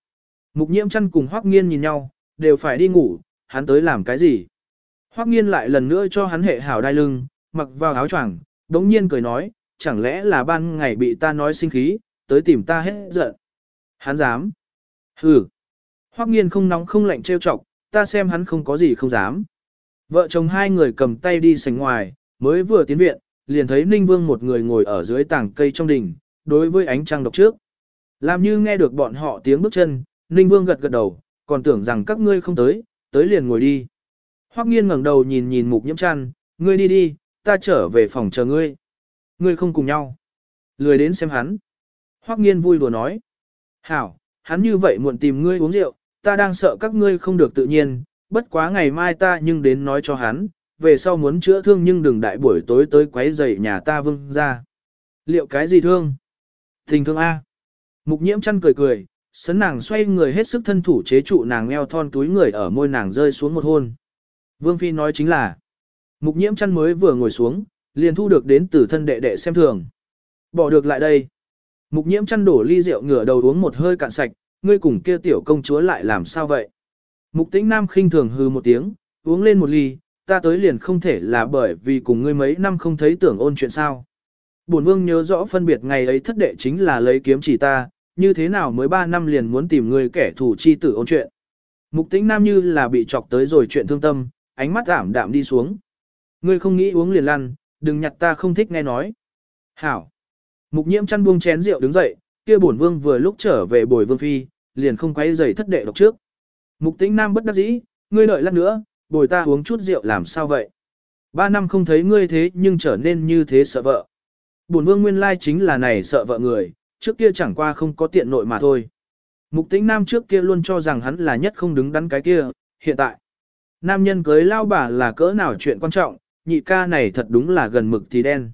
S1: Mục nhiễm chăn cùng hoắc nghiên nhìn nhau, đều phải đi ngủ, hắn tới làm cái gì? Hoắc nghiên lại lần nữa cho hắn hệ hảo đai lưng, mặc vào áo choàng, đống nhiên cười nói, chẳng lẽ là ban ngày bị ta nói sinh khí, tới tìm ta hết giận. Hắn dám. Hừ. Hoắc nghiên không nóng không lạnh trêu chọc, ta xem hắn không có gì không dám. Vợ chồng hai người cầm tay đi sảnh ngoài, mới vừa tiến viện, liền thấy Ninh Vương một người ngồi ở dưới tảng cây trong đình, đối với ánh trăng độc trước. Làm như nghe được bọn họ tiếng bước chân, Ninh Vương gật gật đầu, còn tưởng rằng các ngươi không tới, tới liền ngồi đi. Hoắc nghiên ngẩng đầu nhìn nhìn mục nhiễm chăn, ngươi đi đi, ta trở về phòng chờ ngươi. Ngươi không cùng nhau. Lười đến xem hắn. Hoắc nghiên vui đùa nói. Hảo, hắn như vậy muộn tìm ngươi uống rượu, ta đang sợ các ngươi không được tự nhiên, bất quá ngày mai ta nhưng đến nói cho hắn, về sau muốn chữa thương nhưng đừng đại buổi tối tới quấy rầy nhà ta vương ra. Liệu cái gì thương? Tình thương A. Mục nhiễm chăn cười cười, sấn nàng xoay người hết sức thân thủ chế trụ nàng eo thon túi người ở môi nàng rơi xuống một hôn. Vương Phi nói chính là, mục nhiễm chăn mới vừa ngồi xuống, liền thu được đến từ thân đệ đệ xem thường. Bỏ được lại đây. Mục nhiễm chăn đổ ly rượu ngửa đầu uống một hơi cạn sạch, ngươi cùng kia tiểu công chúa lại làm sao vậy? Mục tĩnh nam khinh thường hư một tiếng, uống lên một ly, ta tới liền không thể là bởi vì cùng ngươi mấy năm không thấy tưởng ôn chuyện sao. Bổn vương nhớ rõ phân biệt ngày ấy thất đệ chính là lấy kiếm chỉ ta, như thế nào mới 3 năm liền muốn tìm người kẻ thù chi tử ôn chuyện. Mục tĩnh nam như là bị chọc tới rồi chuyện thương tâm, ánh mắt ảm đạm đi xuống. Ngươi không nghĩ uống liền lăn, đừng nhặt ta không thích nghe nói. Hảo. Mục nhiễm chăn buông chén rượu đứng dậy, kia bổn vương vừa lúc trở về bồi vương phi, liền không quay giày thất đệ độc trước. Mục tĩnh nam bất đắc dĩ, ngươi đợi lát nữa, bồi ta uống chút rượu làm sao vậy? Ba năm không thấy ngươi thế nhưng trở nên như thế sợ vợ. Bổn vương nguyên lai chính là này sợ vợ người, trước kia chẳng qua không có tiện nội mà thôi. Mục tĩnh nam trước kia luôn cho rằng hắn là nhất không đứng đắn cái kia, hiện tại. Nam nhân cưới lao bà là cỡ nào chuyện quan trọng, nhị ca này thật đúng là gần mực thì đen.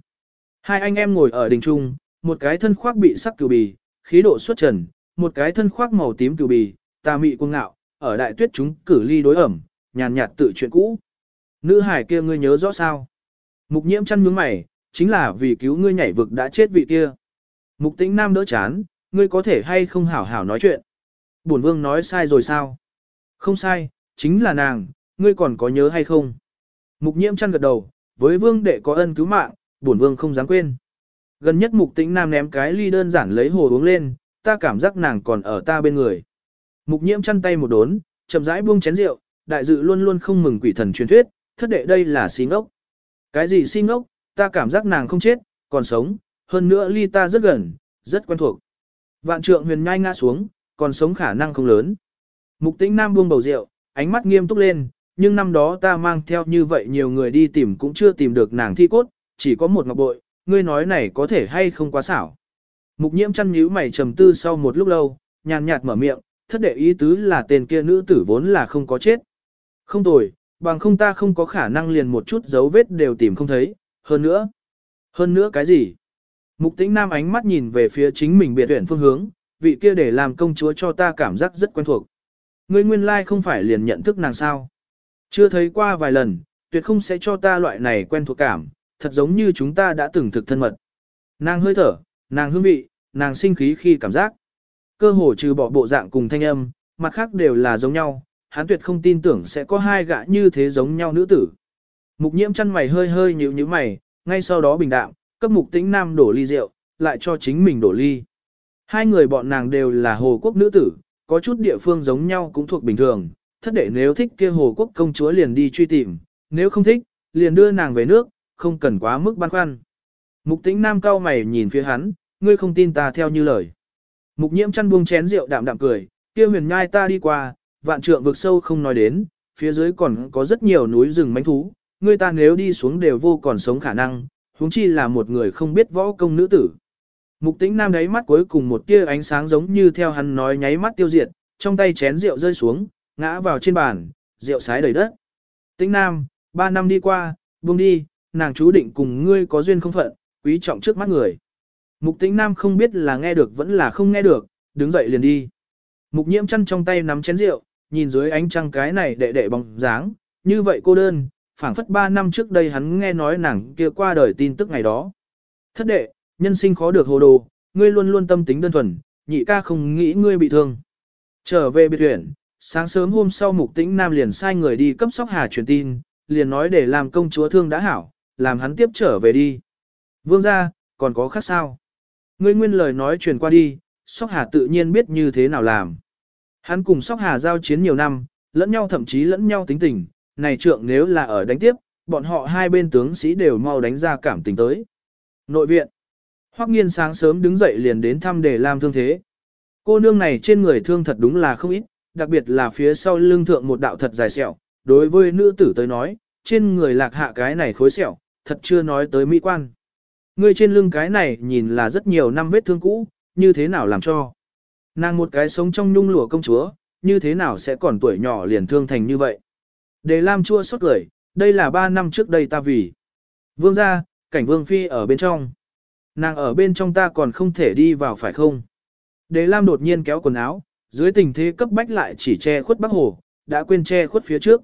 S1: Hai anh em ngồi ở đình trung, một cái thân khoác bị sắc cừu bì, khí độ xuất trần, một cái thân khoác màu tím cừu bì, tà mị cuồng ngạo, ở đại tuyết chúng cử ly đối ẩm, nhàn nhạt tự chuyện cũ. Nữ hải kia ngươi nhớ rõ sao? Mục nhiễm chăn nhướng mày, chính là vì cứu ngươi nhảy vực đã chết vị kia. Mục tĩnh nam đỡ chán, ngươi có thể hay không hảo hảo nói chuyện. Bổn vương nói sai rồi sao? Không sai, chính là nàng, ngươi còn có nhớ hay không? Mục nhiễm chăn gật đầu, với vương đệ có ân cứu mạng, bổn vương không dám quên. Gần nhất mục tĩnh nam ném cái ly đơn giản lấy hồ uống lên, ta cảm giác nàng còn ở ta bên người. Mục nhiễm chăn tay một đốn, chậm rãi buông chén rượu, đại dự luôn luôn không mừng quỷ thần truyền thuyết, thất đệ đây là xin ốc. Cái gì xin ốc? ta cảm giác nàng không chết, còn sống, hơn nữa ly ta rất gần, rất quen thuộc. Vạn trượng huyền nhai ngã xuống, còn sống khả năng không lớn. Mục tĩnh nam buông bầu rượu, ánh mắt nghiêm túc lên, nhưng năm đó ta mang theo như vậy nhiều người đi tìm cũng chưa tìm được nàng thi cốt, chỉ có một ngọc bội, ngươi nói này có thể hay không quá xảo. Mục nhiễm chăn nhíu mày trầm tư sau một lúc lâu, nhàn nhạt mở miệng, thất đệ ý tứ là tên kia nữ tử vốn là không có chết. Không tồi, bằng không ta không có khả năng liền một chút dấu vết đều tìm không thấy, hơn nữa. Hơn nữa cái gì? Mục tĩnh nam ánh mắt nhìn về phía chính mình biệt tuyển phương hướng, vị kia để làm công chúa cho ta cảm giác rất quen thuộc. Ngươi nguyên lai like không phải liền nhận thức nàng sao. Chưa thấy qua vài lần, tuyệt không sẽ cho ta loại này quen thuộc cảm, thật giống như chúng ta đã từng thực thân mật. Nàng hơi thở, nàng hương vị, nàng sinh khí khi cảm giác. Cơ hồ trừ bỏ bộ dạng cùng thanh âm, mặt khác đều là giống nhau, hắn tuyệt không tin tưởng sẽ có hai gã như thế giống nhau nữ tử. Mục nhiễm chăn mày hơi hơi nhíu nhíu mày, ngay sau đó bình đạm, cấp mục tĩnh nam đổ ly rượu, lại cho chính mình đổ ly. Hai người bọn nàng đều là hồ quốc nữ tử, có chút địa phương giống nhau cũng thuộc bình thường, thất đệ nếu thích kia hồ quốc công chúa liền đi truy tìm, nếu không thích, liền đưa nàng về nước, không cần quá mức băn khoăn. Mục tĩnh nam cao mày nhìn phía hắn, ngươi không tin ta theo như lời. Mục nhiễm chăn buông chén rượu đạm đạm cười, kia huyền nhai ta đi qua, vạn trượng vực sâu không nói đến, phía dưới còn có rất nhiều núi rừng mánh thú, ngươi ta nếu đi xuống đều vô còn sống khả năng, huống chi là một người không biết võ công nữ tử. Mục tĩnh nam đáy mắt cuối cùng một tia ánh sáng giống như theo hắn nói nháy mắt tiêu diệt, trong tay chén rượu rơi xuống, ngã vào trên bàn, rượu sái đầy đất. Tĩnh nam, ba năm đi qua, buông đi, nàng chú định cùng ngươi có duyên không phận, quý trọng trước mắt người. Mục tĩnh nam không biết là nghe được vẫn là không nghe được, đứng dậy liền đi. Mục nhiễm chăn trong tay nắm chén rượu, nhìn dưới ánh trăng cái này đệ đệ bóng dáng, như vậy cô đơn, phảng phất ba năm trước đây hắn nghe nói nàng kia qua đời tin tức ngày đó. Thất đệ, nhân sinh khó được hồ đồ, ngươi luôn luôn tâm tính đơn thuần, nhị ca không nghĩ ngươi bị thương. Trở về biệt huyện, sáng sớm hôm sau mục tĩnh nam liền sai người đi cấp sóc hà truyền tin, liền nói để làm công chúa thương đã hảo, làm hắn tiếp trở về đi. Vương ra, còn có khác sao? Ngươi nguyên lời nói truyền qua đi, sóc hà tự nhiên biết như thế nào làm. Hắn cùng sóc hà giao chiến nhiều năm, lẫn nhau thậm chí lẫn nhau tính tình, này trượng nếu là ở đánh tiếp, bọn họ hai bên tướng sĩ đều mau đánh ra cảm tình tới. Nội viện. Hoắc nghiên sáng sớm đứng dậy liền đến thăm để làm thương thế. Cô nương này trên người thương thật đúng là không ít, đặc biệt là phía sau lưng thượng một đạo thật dài sẹo. Đối với nữ tử tới nói, trên người lạc hạ cái này khối sẹo, thật chưa nói tới mỹ quan. Người trên lưng cái này nhìn là rất nhiều năm vết thương cũ, như thế nào làm cho. Nàng một cái sống trong nhung lụa công chúa, như thế nào sẽ còn tuổi nhỏ liền thương thành như vậy. Đề Lam chua xót cười, đây là ba năm trước đây ta vì. Vương gia, cảnh vương phi ở bên trong. Nàng ở bên trong ta còn không thể đi vào phải không? Đề Lam đột nhiên kéo quần áo, dưới tình thế cấp bách lại chỉ che khuất bắc hồ, đã quên che khuất phía trước.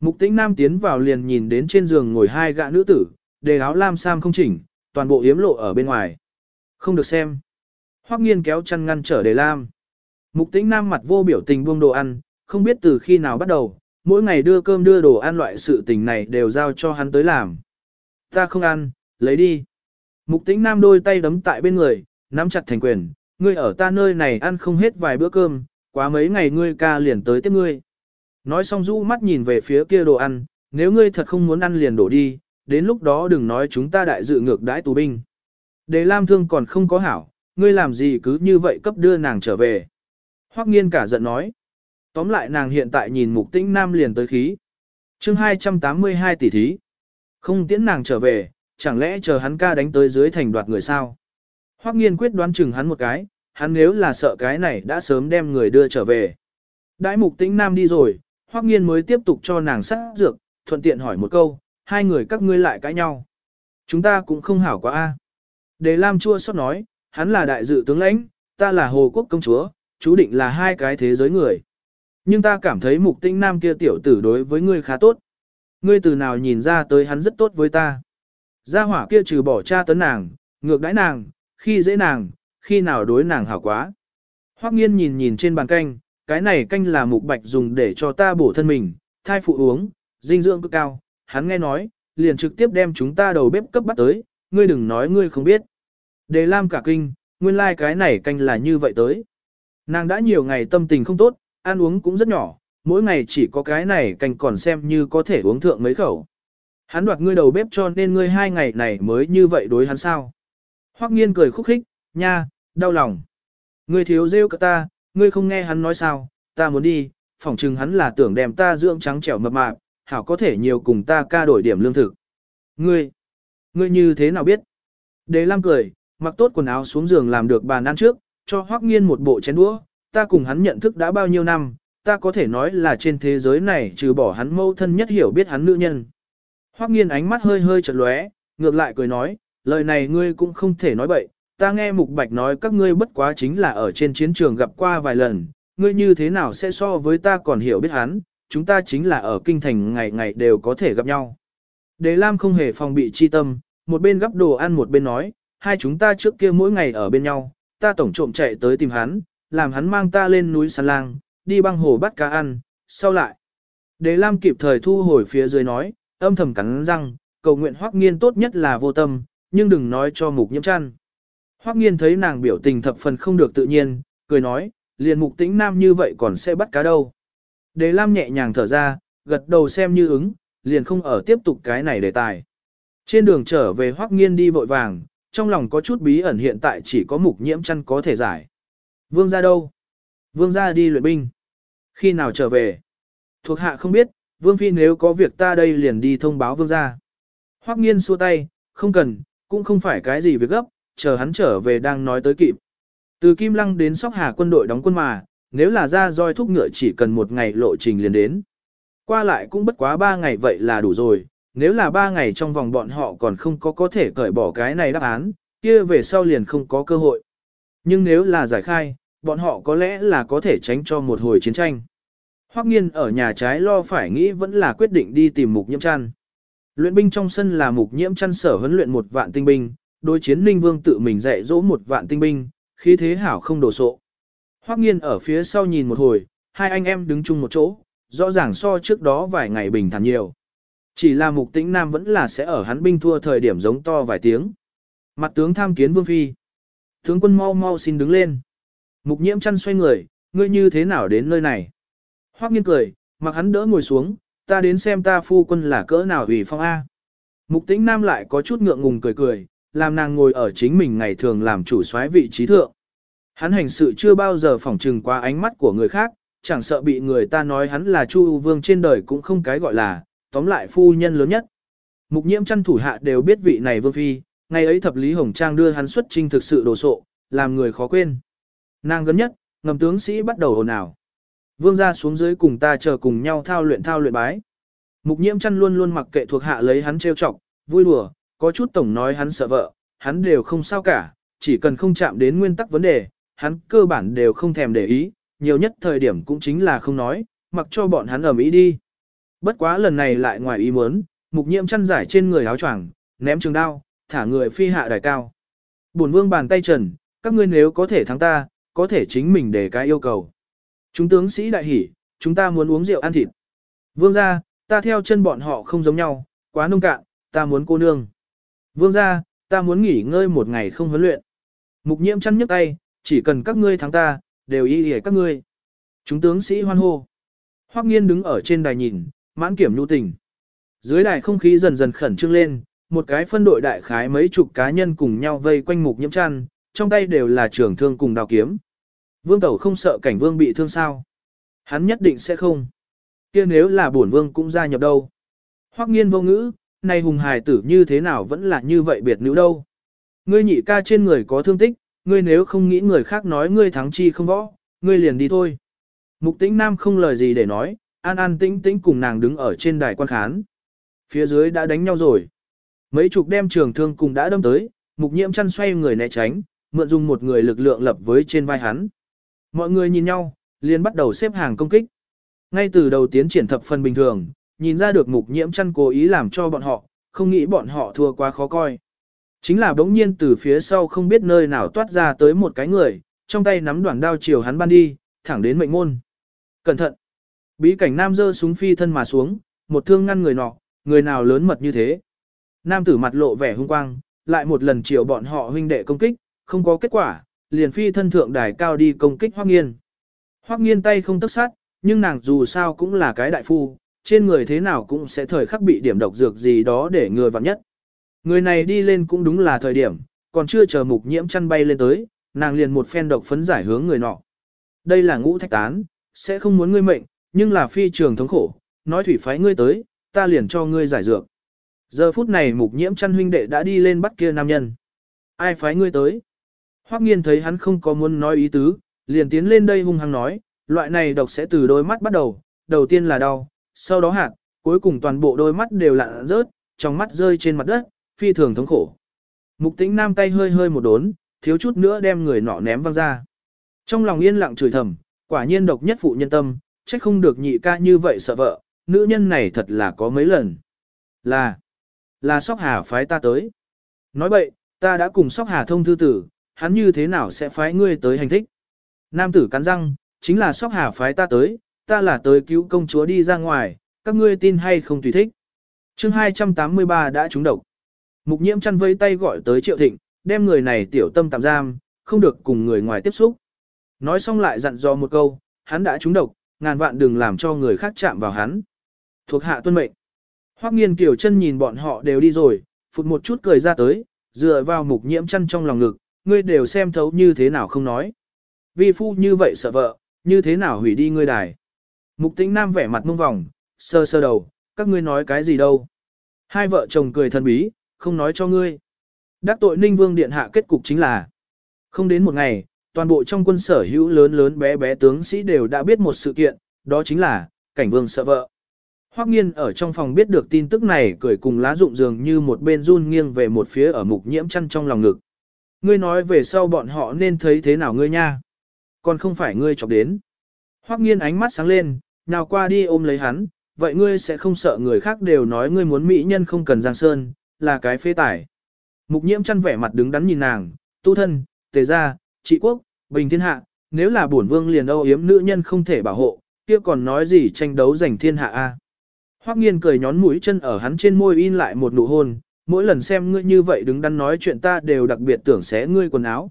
S1: Mục tĩnh nam tiến vào liền nhìn đến trên giường ngồi hai gã nữ tử, đề áo lam sam không chỉnh, toàn bộ yếm lộ ở bên ngoài. Không được xem. Hoắc nghiên kéo chăn ngăn trở đề lam. Mục tĩnh nam mặt vô biểu tình buông đồ ăn, không biết từ khi nào bắt đầu, mỗi ngày đưa cơm đưa đồ ăn loại sự tình này đều giao cho hắn tới làm. Ta không ăn, lấy đi. Mục tĩnh nam đôi tay đấm tại bên người, nắm chặt thành quyền, ngươi ở ta nơi này ăn không hết vài bữa cơm, quá mấy ngày ngươi ca liền tới tiếp ngươi. Nói xong rũ mắt nhìn về phía kia đồ ăn, nếu ngươi thật không muốn ăn liền đổ đi, đến lúc đó đừng nói chúng ta đại dự ngược đãi tù binh. Đề Lam thương còn không có hảo, ngươi làm gì cứ như vậy cấp đưa nàng trở về. Hoắc nghiên cả giận nói. Tóm lại nàng hiện tại nhìn mục tĩnh nam liền tới khí. chương 282 tỷ thí. Không tiễn nàng trở về, chẳng lẽ chờ hắn ca đánh tới dưới thành đoạt người sao? Hoắc nghiên quyết đoán chừng hắn một cái, hắn nếu là sợ cái này đã sớm đem người đưa trở về. Đãi mục tĩnh nam đi rồi, Hoắc nghiên mới tiếp tục cho nàng sát dược, thuận tiện hỏi một câu, hai người các ngươi lại cãi nhau. Chúng ta cũng không hảo quá a. Đề Lam chua xót nói, hắn là đại dự tướng lãnh, ta là hồ quốc công chúa, chú định là hai cái thế giới người. Nhưng ta cảm thấy mục tinh nam kia tiểu tử đối với ngươi khá tốt. Ngươi từ nào nhìn ra tới hắn rất tốt với ta. Gia hỏa kia trừ bỏ cha tấn nàng, ngược đãi nàng, khi dễ nàng, khi nào đối nàng hảo quá. Hoắc nghiên nhìn nhìn trên bàn canh, cái này canh là mục bạch dùng để cho ta bổ thân mình, thai phụ uống, dinh dưỡng cực cao. Hắn nghe nói, liền trực tiếp đem chúng ta đầu bếp cấp bắt tới, ngươi đừng nói ngươi không biết. Đề Lam cả kinh, nguyên lai like cái này canh là như vậy tới. Nàng đã nhiều ngày tâm tình không tốt, ăn uống cũng rất nhỏ, mỗi ngày chỉ có cái này canh còn xem như có thể uống thượng mấy khẩu. Hắn đoạt ngươi đầu bếp cho nên ngươi hai ngày này mới như vậy đối hắn sao. Hoắc nghiên cười khúc khích, nha, đau lòng. Ngươi thiếu rêu cả ta, ngươi không nghe hắn nói sao, ta muốn đi, phỏng chừng hắn là tưởng đem ta dưỡng trắng trẻo mập mạp, hảo có thể nhiều cùng ta ca đổi điểm lương thực. Ngươi, ngươi như thế nào biết? Đế Lam cười, mặc tốt quần áo xuống giường làm được bàn ăn trước, cho Hoắc Nghiên một bộ chén đũa, ta cùng hắn nhận thức đã bao nhiêu năm, ta có thể nói là trên thế giới này trừ bỏ hắn mâu thân nhất hiểu biết hắn nữ nhân. Hoắc Nghiên ánh mắt hơi hơi chợt lóe, ngược lại cười nói, lời này ngươi cũng không thể nói bậy, ta nghe Mục Bạch nói các ngươi bất quá chính là ở trên chiến trường gặp qua vài lần, ngươi như thế nào sẽ so với ta còn hiểu biết hắn, chúng ta chính là ở kinh thành ngày ngày đều có thể gặp nhau. Đế Lam không hề phòng bị chi tâm, một bên gấp đồ ăn một bên nói, hai chúng ta trước kia mỗi ngày ở bên nhau, ta tổng trộm chạy tới tìm hắn, làm hắn mang ta lên núi săn Lang, đi băng hồ bắt cá ăn, sau lại. Đế Lam kịp thời thu hồi phía dưới nói, âm thầm cắn răng, cầu nguyện Hoắc Nghiên tốt nhất là vô tâm, nhưng đừng nói cho mục nhiễm chăn. Hoắc Nghiên thấy nàng biểu tình thập phần không được tự nhiên, cười nói, liền mục tĩnh nam như vậy còn sẽ bắt cá đâu. Đề Lam nhẹ nhàng thở ra, gật đầu xem như ứng, liền không ở tiếp tục cái này đề tài. Trên đường trở về Hoắc Nghiên đi vội vàng, trong lòng có chút bí ẩn hiện tại chỉ có mục nhiễm chăn có thể giải. Vương ra đâu? Vương ra đi luyện binh. Khi nào trở về? Thuộc hạ không biết, Vương Phi nếu có việc ta đây liền đi thông báo Vương ra. Hoắc nghiên xua tay, không cần, cũng không phải cái gì việc gấp, chờ hắn trở về đang nói tới kịp. Từ Kim Lăng đến Sóc Hà quân đội đóng quân mà, nếu là ra roi thúc ngựa chỉ cần một ngày lộ trình liền đến. Qua lại cũng bất quá ba ngày vậy là đủ rồi, nếu là ba ngày trong vòng bọn họ còn không có có thể cởi bỏ cái này đáp án, kia về sau liền không có cơ hội. Nhưng nếu là giải khai, bọn họ có lẽ là có thể tránh cho một hồi chiến tranh. Hoắc nghiên ở nhà trái lo phải nghĩ vẫn là quyết định đi tìm mục nhiễm chăn. Luyện binh trong sân là mục nhiễm chăn sở huấn luyện một vạn tinh binh, đối chiến ninh vương tự mình dạy dỗ một vạn tinh binh, khí thế hảo không đổ sộ. Hoắc nghiên ở phía sau nhìn một hồi, hai anh em đứng chung một chỗ, rõ ràng so trước đó vài ngày bình thản nhiều. Chỉ là mục tĩnh nam vẫn là sẽ ở hắn binh thua thời điểm giống to vài tiếng. Mặt tướng tham kiến vương phi. Tướng quân mau mau xin đứng lên. Mục nhiễm chăn xoay người, ngươi như thế nào đến nơi này? Hoắc nghiên cười, mặc hắn đỡ ngồi xuống, ta đến xem ta phu quân là cỡ nào ủy phong A. Mục tĩnh nam lại có chút ngượng ngùng cười cười, làm nàng ngồi ở chính mình ngày thường làm chủ soái vị trí thượng. Hắn hành sự chưa bao giờ phỏng trừng qua ánh mắt của người khác, chẳng sợ bị người ta nói hắn là Chu Vương trên đời cũng không cái gọi là, tóm lại phu nhân lớn nhất. Mục nhiễm chăn thủ hạ đều biết vị này vương phi, ngày ấy thập lý hồng trang đưa hắn xuất trinh thực sự đồ sộ, làm người khó quên. Nàng gần nhất, ngầm tướng sĩ bắt đầu ồn ào. Vương ra xuống dưới cùng ta chờ cùng nhau thao luyện thao luyện bái. Mục nhiễm chăn luôn luôn mặc kệ thuộc hạ lấy hắn trêu chọc, vui đùa, có chút tổng nói hắn sợ vợ, hắn đều không sao cả, chỉ cần không chạm đến nguyên tắc vấn đề, hắn cơ bản đều không thèm để ý, nhiều nhất thời điểm cũng chính là không nói, mặc cho bọn hắn ở Mỹ đi. Bất quá lần này lại ngoài ý muốn, mục nhiễm chăn giải trên người áo choàng, ném trường đao, thả người phi hạ đài cao. Bổn vương bàn tay trần, các ngươi nếu có thể thắng ta, có thể chính mình để cái yêu cầu. Chúng tướng sĩ đại hỉ, chúng ta muốn uống rượu ăn thịt. Vương gia, ta theo chân bọn họ không giống nhau, quá nông cạn, ta muốn cô nương. Vương gia, ta muốn nghỉ ngơi một ngày không huấn luyện. Mục nhiễm chăn nhấc tay, chỉ cần các ngươi thắng ta, đều y hề các ngươi. Chúng tướng sĩ hoan hô. Hoắc nghiên đứng ở trên đài nhìn, mãn kiểm nhu tình. Dưới đài không khí dần dần khẩn trương lên, một cái phân đội đại khái mấy chục cá nhân cùng nhau vây quanh mục nhiễm chăn, trong tay đều là trường thương cùng đào kiếm. Vương Tẩu không sợ cảnh vương bị thương sao? Hắn nhất định sẽ không. kia nếu là bổn vương cũng gia nhập đâu. Hoắc nghiên vô ngữ, này hùng hài tử như thế nào vẫn là như vậy biệt nữ đâu. Ngươi nhị ca trên người có thương tích, ngươi nếu không nghĩ người khác nói ngươi thắng chi không võ, ngươi liền đi thôi. Mục tĩnh nam không lời gì để nói, an an tĩnh tĩnh cùng nàng đứng ở trên đài quan khán. Phía dưới đã đánh nhau rồi. Mấy chục đem trường thương cùng đã đâm tới, mục nhiễm chăn xoay người né tránh, mượn dùng một người lực lượng lập với trên vai hắn. Mọi người nhìn nhau, liền bắt đầu xếp hàng công kích. Ngay từ đầu tiến triển thập phần bình thường, nhìn ra được mục nhiễm chăn cố ý làm cho bọn họ, không nghĩ bọn họ thua quá khó coi. Chính là bỗng nhiên từ phía sau không biết nơi nào toát ra tới một cái người, trong tay nắm đoạn đao chiều hắn ban đi, thẳng đến mệnh môn. Cẩn thận! Bí cảnh nam giơ súng phi thân mà xuống, một thương ngăn người nọ, người nào lớn mật như thế. Nam tử mặt lộ vẻ hung quang, lại một lần chiều bọn họ huynh đệ công kích, không có kết quả, liền phi thân thượng đài cao đi công kích Hoắc Nghiên. Hoắc Nghiên tay không tức sát, nhưng nàng dù sao cũng là cái đại phu, trên người thế nào cũng sẽ thời khắc bị điểm độc dược gì đó để người vặn nhất. Người này đi lên cũng đúng là thời điểm, còn chưa chờ mục nhiễm chăn bay lên tới, nàng liền một phen độc phấn giải hướng người nọ. Đây là ngũ thạch tán, sẽ không muốn ngươi mệnh, nhưng là phi trường thống khổ, nói thủy phái ngươi tới, ta liền cho ngươi giải dược. Giờ phút này mục nhiễm chăn huynh đệ đã đi lên bắt kia nam nhân. Ai phái ngươi tới? Hoắc nghiên thấy hắn không có muốn nói ý tứ, liền tiến lên đây hung hăng nói, loại này độc sẽ từ đôi mắt bắt đầu, đầu tiên là đau, sau đó hạt, cuối cùng toàn bộ đôi mắt đều lặn rớt, trong mắt rơi trên mặt đất, phi thường thống khổ. Mục tĩnh nam tay hơi hơi một đốn, thiếu chút nữa đem người nọ ném văng ra. Trong lòng yên lặng chửi thầm, quả nhiên độc nhất phụ nhân tâm, trách không được nhị ca như vậy sợ vợ, nữ nhân này thật là có mấy lần. Là, là sóc hà phái ta tới. Nói vậy, ta đã cùng sóc hà thông thư tử, hắn như thế nào sẽ phái ngươi tới hành thích. Nam tử cắn răng, chính là sóc hà phái ta tới, ta là tới cứu công chúa đi ra ngoài, các ngươi tin hay không tùy thích. chương 283 đã trúng độc. Mục nhiễm chăn vây tay gọi tới triệu thịnh, đem người này tiểu tâm tạm giam, không được cùng người ngoài tiếp xúc. Nói xong lại dặn dò một câu, hắn đã trúng độc, ngàn vạn đừng làm cho người khác chạm vào hắn. Thuộc hạ tuân mệnh. Hoắc nghiên kiểu chân nhìn bọn họ đều đi rồi, phụt một chút cười ra tới, dựa vào mục nhiễm chăn trong lòng ngực, ngươi đều xem thấu như thế nào không nói. Vi phu như vậy sợ vợ, như thế nào hủy đi ngươi đài. Mục tĩnh nam vẻ mặt mông vòng, sơ sơ đầu, các ngươi nói cái gì đâu. Hai vợ chồng cười thân bí, không nói cho ngươi. Đắc tội ninh vương điện hạ kết cục chính là, không đến một ngày, toàn bộ trong quân sở hữu lớn lớn bé bé tướng sĩ đều đã biết một sự kiện, đó chính là, cảnh vương sợ vợ. Hoắc nghiên ở trong phòng biết được tin tức này cười cùng lá rụng dường như một bên run nghiêng về một phía ở mục nhiễm chăn trong lòng ngực. Ngươi nói về sau bọn họ nên thấy thế nào ngươi nha? Còn không phải ngươi chọc đến. Hoắc nghiên ánh mắt sáng lên, nào qua đi ôm lấy hắn, vậy ngươi sẽ không sợ người khác đều nói ngươi muốn mỹ nhân không cần giang sơn, là cái phế tải. Mục nhiễm chăn vẻ mặt đứng đắn nhìn nàng, tu thân, tề gia, trị quốc, bình thiên hạ, nếu là bổn vương liền âu yếm nữ nhân không thể bảo hộ, kia còn nói gì tranh đấu giành thiên hạ a? Hoắc nghiên cười nhón mũi chân ở hắn trên môi in lại một nụ hôn, mỗi lần xem ngươi như vậy đứng đắn nói chuyện ta đều đặc biệt tưởng xé ngươi quần áo.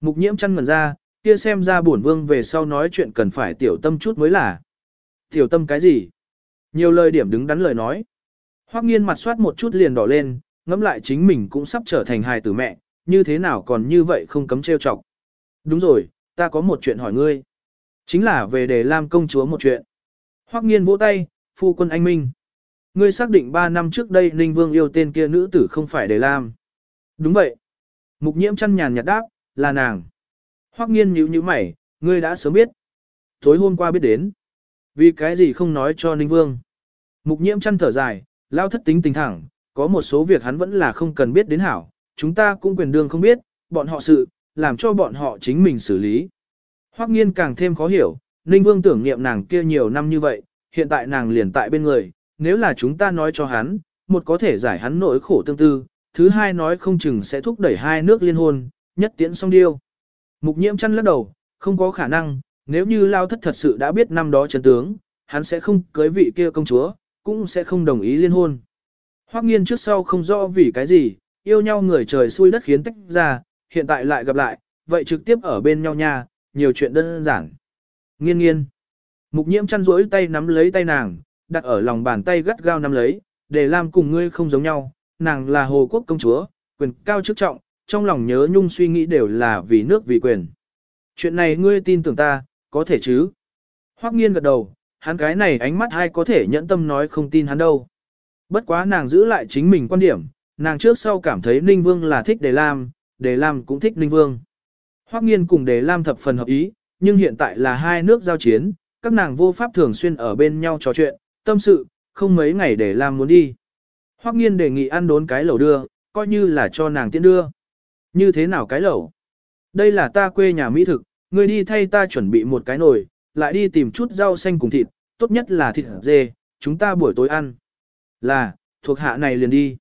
S1: Mục nhiễm chăn ngẩn ra, kia xem ra bổn vương về sau nói chuyện cần phải tiểu tâm chút mới là. Tiểu tâm cái gì? Nhiều lời điểm đứng đắn lời nói. Hoắc nghiên mặt soát một chút liền đỏ lên, ngẫm lại chính mình cũng sắp trở thành hài tử mẹ, như thế nào còn như vậy không cấm trêu chọc. Đúng rồi, ta có một chuyện hỏi ngươi. Chính là về để làm công chúa một chuyện. Hoắc nghiên vỗ tay, phu quân anh minh. Ngươi xác định 3 năm trước đây Ninh Vương yêu tên kia nữ tử không phải để làm. Đúng vậy. Mục nhiễm chăn nhàn nhạt đáp, là nàng. Hoắc nghiên nhíu nhíu mày, ngươi đã sớm biết. Tối hôm qua biết đến. Vì cái gì không nói cho Ninh Vương. Mục nhiễm chăn thở dài, lao thất tính tình thẳng, có một số việc hắn vẫn là không cần biết đến hảo, chúng ta cũng quyền đương không biết, bọn họ sự, làm cho bọn họ chính mình xử lý. Hoắc nghiên càng thêm khó hiểu, Ninh Vương tưởng niệm nàng kia nhiều năm như vậy, hiện tại nàng liền tại bên người, nếu là chúng ta nói cho hắn, một có thể giải hắn nỗi khổ tương tư, thứ hai nói không chừng sẽ thúc đẩy hai nước liên hôn, nhất tiễn song điêu. Mục nhiễm chăn lắc đầu, không có khả năng, nếu như Lao Thất thật sự đã biết năm đó chân tướng, hắn sẽ không cưới vị kia công chúa, cũng sẽ không đồng ý liên hôn. Hoắc nghiên trước sau không rõ vì cái gì, yêu nhau người trời xui đất khiến tách ra, hiện tại lại gặp lại, vậy trực tiếp ở bên nhau nha, nhiều chuyện đơn giản. Nghiên nghiên. Mục nhiễm chăn rỗi tay nắm lấy tay nàng, đặt ở lòng bàn tay gắt gao nắm lấy, để làm cùng ngươi không giống nhau, nàng là hồ quốc công chúa, quyền cao chức trọng, trong lòng nhớ nhung suy nghĩ đều là vì nước vì quyền. Chuyện này ngươi tin tưởng ta, có thể chứ? Hoắc nghiên gật đầu, hắn cái này ánh mắt hay có thể nhẫn tâm nói không tin hắn đâu. Bất quá nàng giữ lại chính mình quan điểm, nàng trước sau cảm thấy Ninh Vương là thích Đề Lam, Đề Lam cũng thích Ninh Vương. Hoắc nghiên cùng Đề Lam thập phần hợp ý, nhưng hiện tại là hai nước giao chiến, các nàng vô pháp thường xuyên ở bên nhau trò chuyện, tâm sự, không mấy ngày để Lam muốn đi. Hoắc nghiên đề nghị ăn đốn cái lẩu đưa, coi như là cho nàng tiễn đưa. Như thế nào cái lẩu? Đây là ta quê nhà Mỹ thực, ngươi đi thay ta chuẩn bị một cái nồi, lại đi tìm chút rau xanh cùng thịt, tốt nhất là thịt dê, chúng ta buổi tối ăn. Là, thuộc hạ này liền đi.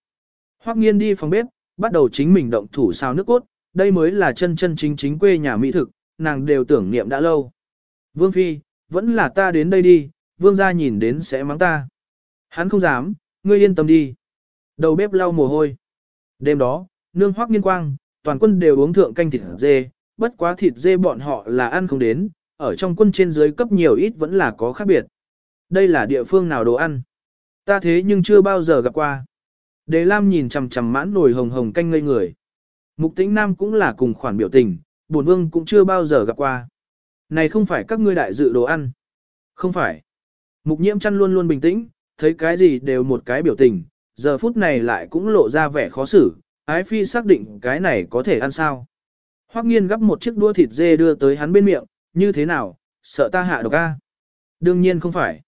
S1: Hoắc nghiên đi phòng bếp, bắt đầu chính mình động thủ xào nước cốt, đây mới là chân chân chính chính quê nhà Mỹ thực, nàng đều tưởng niệm đã lâu. Vương Phi, vẫn là ta đến đây đi, vương gia nhìn đến sẽ mắng ta. Hắn không dám, ngươi yên tâm đi. Đầu bếp lau mồ hôi. Đêm đó, nương hoắc nghiên quang, toàn quân đều uống thượng canh thịt dê, bất quá thịt dê bọn họ là ăn không đến, ở trong quân trên dưới cấp nhiều ít vẫn là có khác biệt. Đây là địa phương nào đồ ăn? Ta thế nhưng chưa bao giờ gặp qua. Đề Lam nhìn chằm chằm mãn nồi hồng hồng canh ngây người. Mục tĩnh Nam cũng là cùng khoản biểu tình, bổn vương cũng chưa bao giờ gặp qua. Này không phải các ngươi đại dự đồ ăn. Không phải. Mục nhiễm chăn luôn luôn bình tĩnh, thấy cái gì đều một cái biểu tình, giờ phút này lại cũng lộ ra vẻ khó xử, ái phi xác định cái này có thể ăn sao. Hoắc nghiên gắp một chiếc đũa thịt dê đưa tới hắn bên miệng, như thế nào, sợ ta hạ độc a? Đương nhiên không phải.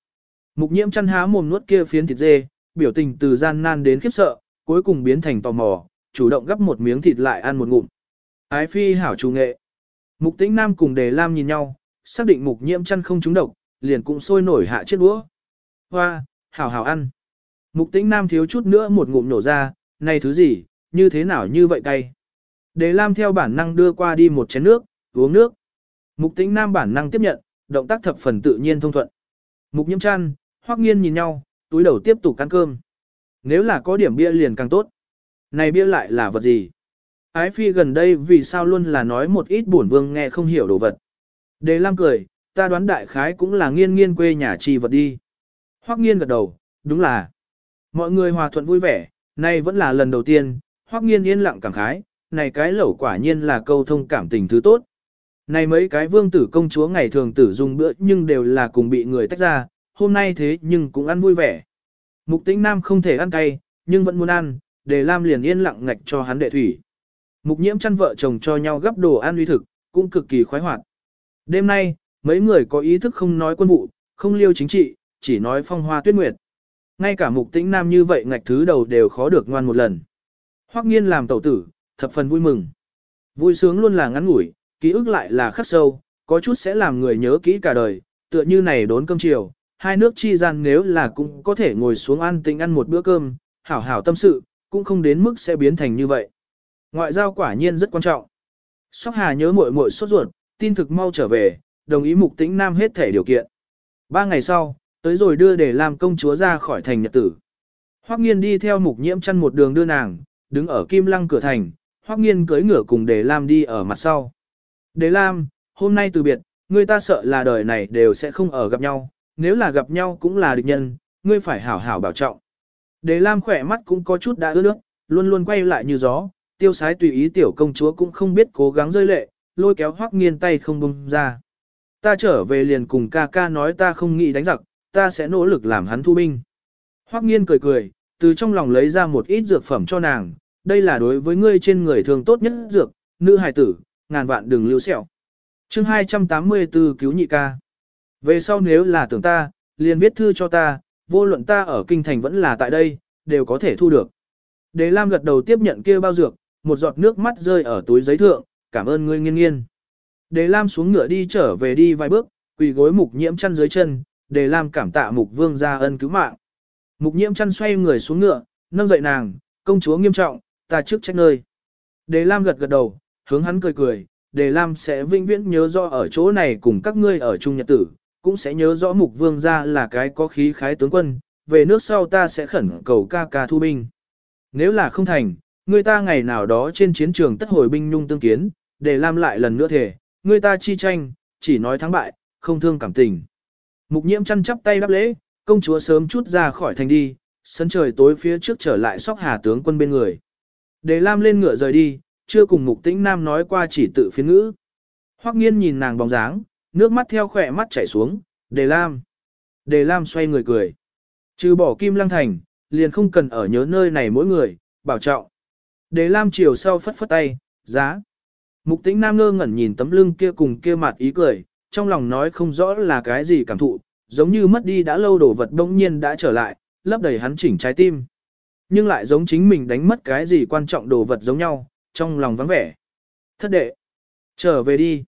S1: Mục nhiễm chăn há mồm nuốt kia phiến thịt dê, biểu tình từ gian nan đến khiếp sợ, cuối cùng biến thành tò mò, chủ động gắp một miếng thịt lại ăn một ngụm. Ái phi hảo chủ nghệ. Mục tĩnh nam cùng đề lam nhìn nhau, xác định mục nhiễm chăn không trúng độc, liền cũng sôi nổi hạ chiếc đũa. Hoa, hảo hảo ăn. Mục tĩnh nam thiếu chút nữa một ngụm nổ ra, này thứ gì, như thế nào như vậy cay. Đề lam theo bản năng đưa qua đi một chén nước, uống nước. Mục tĩnh nam bản năng tiếp nhận, động tác thập phần tự nhiên thông thuận. Mục nhiễm chăn, hoắc nghiên nhìn nhau, túi đầu tiếp tục ăn cơm. Nếu là có điểm bia liền càng tốt. Này bia lại là vật gì? Ái phi gần đây vì sao luôn là nói một ít buồn vương nghe không hiểu đồ vật. Đề Lam cười, ta đoán đại khái cũng là nghiên nghiên quê nhà trì vật đi. Hoắc nghiên gật đầu, đúng là. Mọi người hòa thuận vui vẻ, nay vẫn là lần đầu tiên, Hoắc nghiên yên lặng cảm khái, này cái lẩu quả nhiên là câu thông cảm tình thứ tốt. Này mấy cái vương tử công chúa ngày thường tử dùng bữa nhưng đều là cùng bị người tách ra, hôm nay thế nhưng cũng ăn vui vẻ. Mục tĩnh nam không thể ăn cay, nhưng vẫn muốn ăn, để Lam liền yên lặng ngạch cho hắn đệ thủy. Mục nhiễm chăn vợ chồng cho nhau gấp đồ ăn uy thực, cũng cực kỳ khoái hoạt. Đêm nay, mấy người có ý thức không nói quân vụ, không liêu chính trị, chỉ nói phong hoa tuyết nguyệt. Ngay cả mục tĩnh nam như vậy ngạch thứ đầu đều khó được ngoan một lần. Hoắc nghiên làm tẩu tử, thập phần vui mừng. Vui sướng luôn là ngắn ngủi, ký ức lại là khắc sâu, có chút sẽ làm người nhớ kỹ cả đời, tựa như này đốn cơm chiều, hai nước chi gian nếu là cũng có thể ngồi xuống ăn tính ăn một bữa cơm, hảo hảo tâm sự, cũng không đến mức sẽ biến thành như vậy. Ngoại giao quả nhiên rất quan trọng. Sóc Hà nhớ muội muội sốt ruột, tin thực mau trở về, đồng ý mục tĩnh nam hết thể điều kiện. Ba ngày sau, tới rồi đưa để làm công chúa ra khỏi thành nhật tử. Hoắc nghiên đi theo mục nhiễm chăn một đường đưa nàng, đứng ở kim lăng cửa thành, Hoắc nghiên cưỡi ngựa cùng để Lam đi ở mặt sau. để Lam, hôm nay từ biệt, người ta sợ là đời này đều sẽ không ở gặp nhau, nếu là gặp nhau cũng là địch nhân, ngươi phải hảo hảo bảo trọng. để Lam khỏe mắt cũng có chút đã ướt nước, luôn luôn quay lại như gió, tiêu sái tùy ý tiểu công chúa cũng không biết cố gắng rơi lệ, lôi kéo hoắc nghiên tay không bông ra. Ta trở về liền cùng ca ca nói ta không nghĩ đánh giặc, ta sẽ nỗ lực làm hắn thu binh. Hoắc nghiên cười cười, từ trong lòng lấy ra một ít dược phẩm cho nàng, đây là đối với ngươi trên người thường tốt nhất dược, nữ hài tử, ngàn vạn đừng lưu sẹo. Chương 284 cứu nhị ca. Về sau nếu là tưởng ta, liền viết thư cho ta, vô luận ta ở kinh thành vẫn là tại đây, đều có thể thu được. Đế Lam gật đầu tiếp nhận kia bao dược, một giọt nước mắt rơi ở túi giấy thượng, cảm ơn ngươi nghiên nghiên. Đề Lam xuống ngựa đi trở về đi vài bước, quỳ gối mục nhiễm chăn dưới chân, Đề Lam cảm tạ mục vương gia ân cứu mạng. Mục nhiễm chăn xoay người xuống ngựa, nâng dậy nàng, công chúa nghiêm trọng, ta trước trách nơi. Đề Lam gật gật đầu, hướng hắn cười cười, Đề Lam sẽ vinh viễn nhớ rõ ở chỗ này cùng các ngươi ở chung nhật tử, cũng sẽ nhớ rõ mục vương gia là cái có khí khái tướng quân, về nước sau ta sẽ khẩn cầu ca ca thu binh. Nếu là không thành, người ta ngày nào đó trên chiến trường tất hồi binh nhung tương kiến, Đề Lam lại lần nữa thể, người ta chi tranh, chỉ nói thắng bại, không thương cảm tình. Mục nhiễm chăn chắp tay đáp lễ, công chúa sớm chút ra khỏi thành đi, sân trời tối phía trước trở lại sóc hà tướng quân bên người. Đề Lam lên ngựa rời đi, chưa cùng mục tĩnh nam nói qua chỉ tự phiên ngữ. Hoắc nghiên nhìn nàng bóng dáng, nước mắt theo khỏe mắt chảy xuống, Đề Lam. Đề Lam xoay người cười. Trừ bỏ Kim Lăng Thành, liền không cần ở nhớ nơi này mỗi người, bảo trọng. Đề Lam chiều sau phất phất tay, giá. Mục tĩnh nam ngơ ngẩn nhìn tấm lưng kia cùng kia mặt ý cười, trong lòng nói không rõ là cái gì cảm thụ, giống như mất đi đã lâu đồ vật bỗng nhiên đã trở lại, lấp đầy hắn chỉnh trái tim. Nhưng lại giống chính mình đánh mất cái gì quan trọng đồ vật giống nhau, trong lòng vắng vẻ. Thất đệ, trở về đi.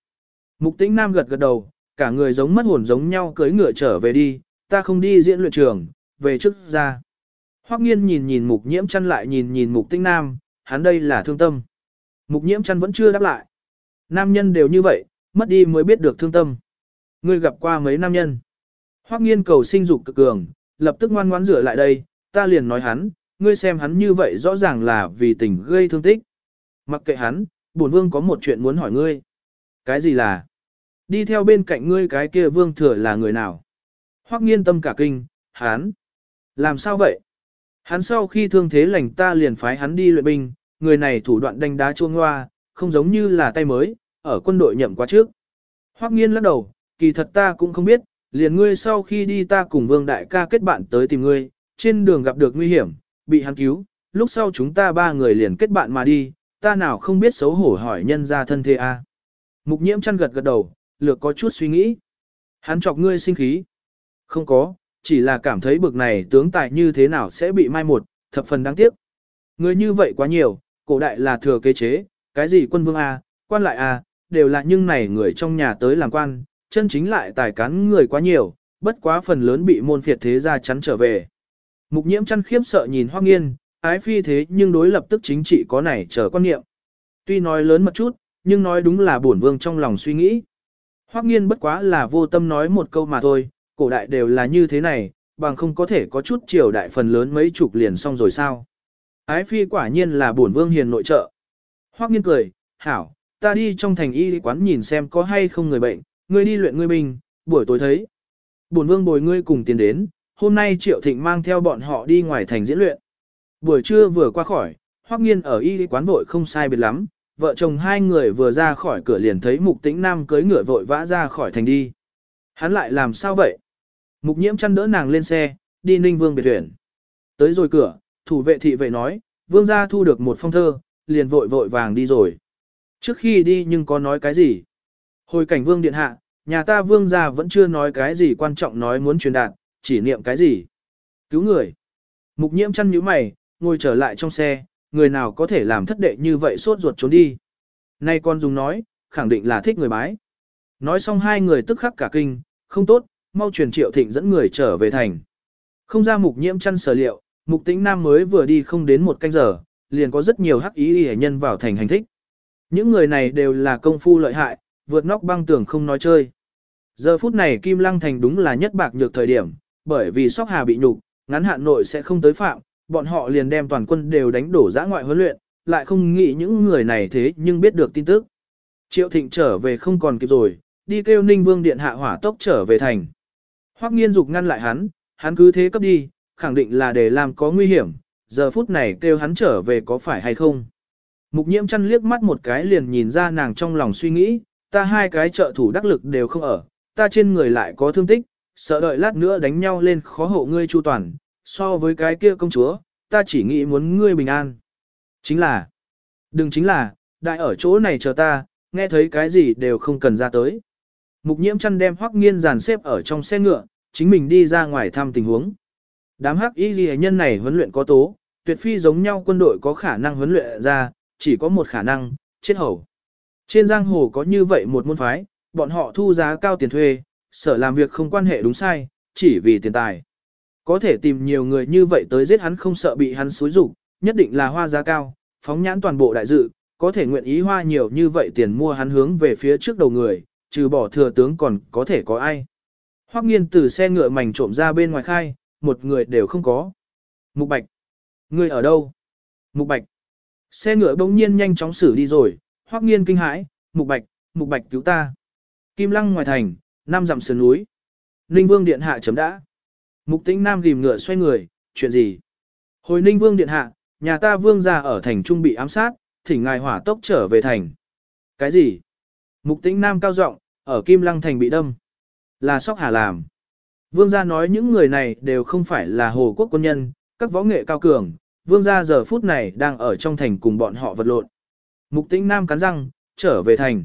S1: Mục tĩnh nam gật gật đầu, cả người giống mất hồn giống nhau cưới ngựa trở về đi, ta không đi diễn luyện trường, về trước ra. Hoắc nghiên nhìn nhìn mục nhiễm chăn lại nhìn nhìn mục tĩnh nam, hắn đây là thương tâm. Mục nhiễm chăn vẫn chưa đáp lại. Nam nhân đều như vậy, mất đi mới biết được thương tâm. Ngươi gặp qua mấy nam nhân. Hoắc nghiên cầu sinh dục cực cường, lập tức ngoan ngoãn rửa lại đây, ta liền nói hắn, ngươi xem hắn như vậy rõ ràng là vì tình gây thương tích. Mặc kệ hắn, bổn vương có một chuyện muốn hỏi ngươi. Cái gì là? Đi theo bên cạnh ngươi cái kia vương thừa là người nào? Hoắc nghiên tâm cả kinh, hắn. Làm sao vậy? Hắn sau khi thương thế lành ta liền phái hắn đi luyện binh, người này thủ đoạn đánh đá chuông hoa, không giống như là tay mới, ở quân đội nhậm quá trước. Hoắc nghiên lắc đầu, kỳ thật ta cũng không biết, liền ngươi sau khi đi ta cùng vương đại ca kết bạn tới tìm ngươi, trên đường gặp được nguy hiểm, bị hắn cứu, lúc sau chúng ta ba người liền kết bạn mà đi, ta nào không biết xấu hổ hỏi nhân ra thân thế a. Mục nhiễm chăn gật gật đầu, lược có chút suy nghĩ. Hắn chọc ngươi sinh khí. Không có, chỉ là cảm thấy bực này tướng tài như thế nào sẽ bị mai một, thập phần đáng tiếc. Người như vậy quá nhiều, cổ đại là thừa kế chế, cái gì quân vương A, quan lại A, đều là nhưng này người trong nhà tới làm quan, chân chính lại tài cán người quá nhiều, bất quá phần lớn bị môn phiệt thế gia chắn trở về. Mục nhiễm chăn khiếp sợ nhìn hoác nghiên, ái phi thế nhưng đối lập tức chính trị có này trở quan niệm. Tuy nói lớn một chút, nhưng nói đúng là bổn vương trong lòng suy nghĩ. Hoắc nghiên bất quá là vô tâm nói một câu mà thôi, cổ đại đều là như thế này, bằng không có thể có chút triều đại phần lớn mấy chục liền xong rồi sao. Ái phi quả nhiên là bổn vương hiền nội trợ. Hoắc nghiên cười, hảo, ta đi trong thành y quán nhìn xem có hay không người bệnh, ngươi đi luyện ngươi mình, buổi tối thấy. Bổn vương bồi ngươi cùng tiến đến, hôm nay triệu thịnh mang theo bọn họ đi ngoài thành diễn luyện. Buổi trưa vừa qua khỏi, Hoắc nghiên ở y quán vội không sai biệt lắm, vợ chồng hai người vừa ra khỏi cửa liền thấy mục tĩnh nam cưới ngựa vội vã ra khỏi thành đi. Hắn lại làm sao vậy? Mục nhiễm chăn đỡ nàng lên xe, đi ninh vương biệt viện. Tới rồi cửa, thủ vệ thị vệ nói, vương gia thu được một phong thơ, liền vội vội vàng đi rồi. Trước khi đi nhưng có nói cái gì? Hồi cảnh vương điện hạ, nhà ta vương gia vẫn chưa nói cái gì quan trọng nói muốn truyền đạt, chỉ niệm cái gì? Cứu người. Mục nhiễm chăn nhíu mày, ngồi trở lại trong xe, người nào có thể làm thất đệ như vậy sốt ruột trốn đi. Nay con dùng nói, khẳng định là thích người bái. Nói xong hai người tức khắc cả kinh, không tốt, mau truyền triệu thịnh dẫn người trở về thành. Không ra mục nhiễm chăn sở liệu, mục tĩnh nam mới vừa đi không đến một canh giờ, liền có rất nhiều hắc ý hệ nhân vào thành hành thích. Những người này đều là công phu lợi hại, vượt nóc băng tường không nói chơi. Giờ phút này Kim Lăng Thành đúng là nhất bạc nhược thời điểm, bởi vì Sóc Hà bị nhục, ngắn hạn nội sẽ không tới phạm, bọn họ liền đem toàn quân đều đánh đổ giã ngoại huấn luyện, lại không nghĩ những người này thế nhưng biết được tin tức. Triệu Thịnh trở về không còn kịp rồi, đi kêu Ninh Vương Điện hạ hỏa tốc trở về thành. Hoắc nghiên dục ngăn lại hắn, hắn cứ thế cấp đi, khẳng định là để làm có nguy hiểm, giờ phút này kêu hắn trở về có phải hay không. Mục nhiễm chăn liếc mắt một cái liền nhìn ra nàng trong lòng suy nghĩ, ta hai cái trợ thủ đắc lực đều không ở, ta trên người lại có thương tích, sợ đợi lát nữa đánh nhau lên khó hộ ngươi chu toàn, so với cái kia công chúa, ta chỉ nghĩ muốn ngươi bình an. Chính là, đừng chính là, đại ở chỗ này chờ ta, nghe thấy cái gì đều không cần ra tới. Mục nhiễm chăn đem hoắc nghiên dàn xếp ở trong xe ngựa, chính mình đi ra ngoài thăm tình huống. Đám hắc y ghi nhân này huấn luyện có tố, tuyệt phi giống nhau quân đội có khả năng huấn luyện ra, chỉ có một khả năng, chết hầu. Trên giang hồ có như vậy một môn phái, bọn họ thu giá cao tiền thuê, sở làm việc không quan hệ đúng sai, chỉ vì tiền tài. Có thể tìm nhiều người như vậy tới giết hắn không sợ bị hắn xúi rủ, nhất định là hoa giá cao, phóng nhãn toàn bộ đại dự, có thể nguyện ý hoa nhiều như vậy tiền mua hắn hướng về phía trước đầu người, trừ bỏ thừa tướng còn có thể có ai. Hoắc nghiên từ xe ngựa mảnh trộm ra bên ngoài khai, một người đều không có. Mục Bạch. ngươi ở đâu? Mục Bạch. Xe ngựa bỗng nhiên nhanh chóng xử đi rồi, Hoắc nghiên kinh hãi, mục bạch, mục bạch cứu ta. Kim lăng ngoài thành, năm dặm sườn núi. Ninh vương điện hạ chấm đã. Mục tĩnh nam ghim ngựa xoay người, chuyện gì? Hồi ninh vương điện hạ, nhà ta vương gia ở thành trung bị ám sát, thỉnh ngài hỏa tốc trở về thành. Cái gì? Mục tĩnh nam cao giọng, ở kim lăng thành bị đâm. Là sóc hà làm. Vương gia nói những người này đều không phải là hồ quốc quân nhân, các võ nghệ cao cường, vương gia giờ phút này đang ở trong thành cùng bọn họ vật lộn. Mục tĩnh nam cắn răng, trở về thành.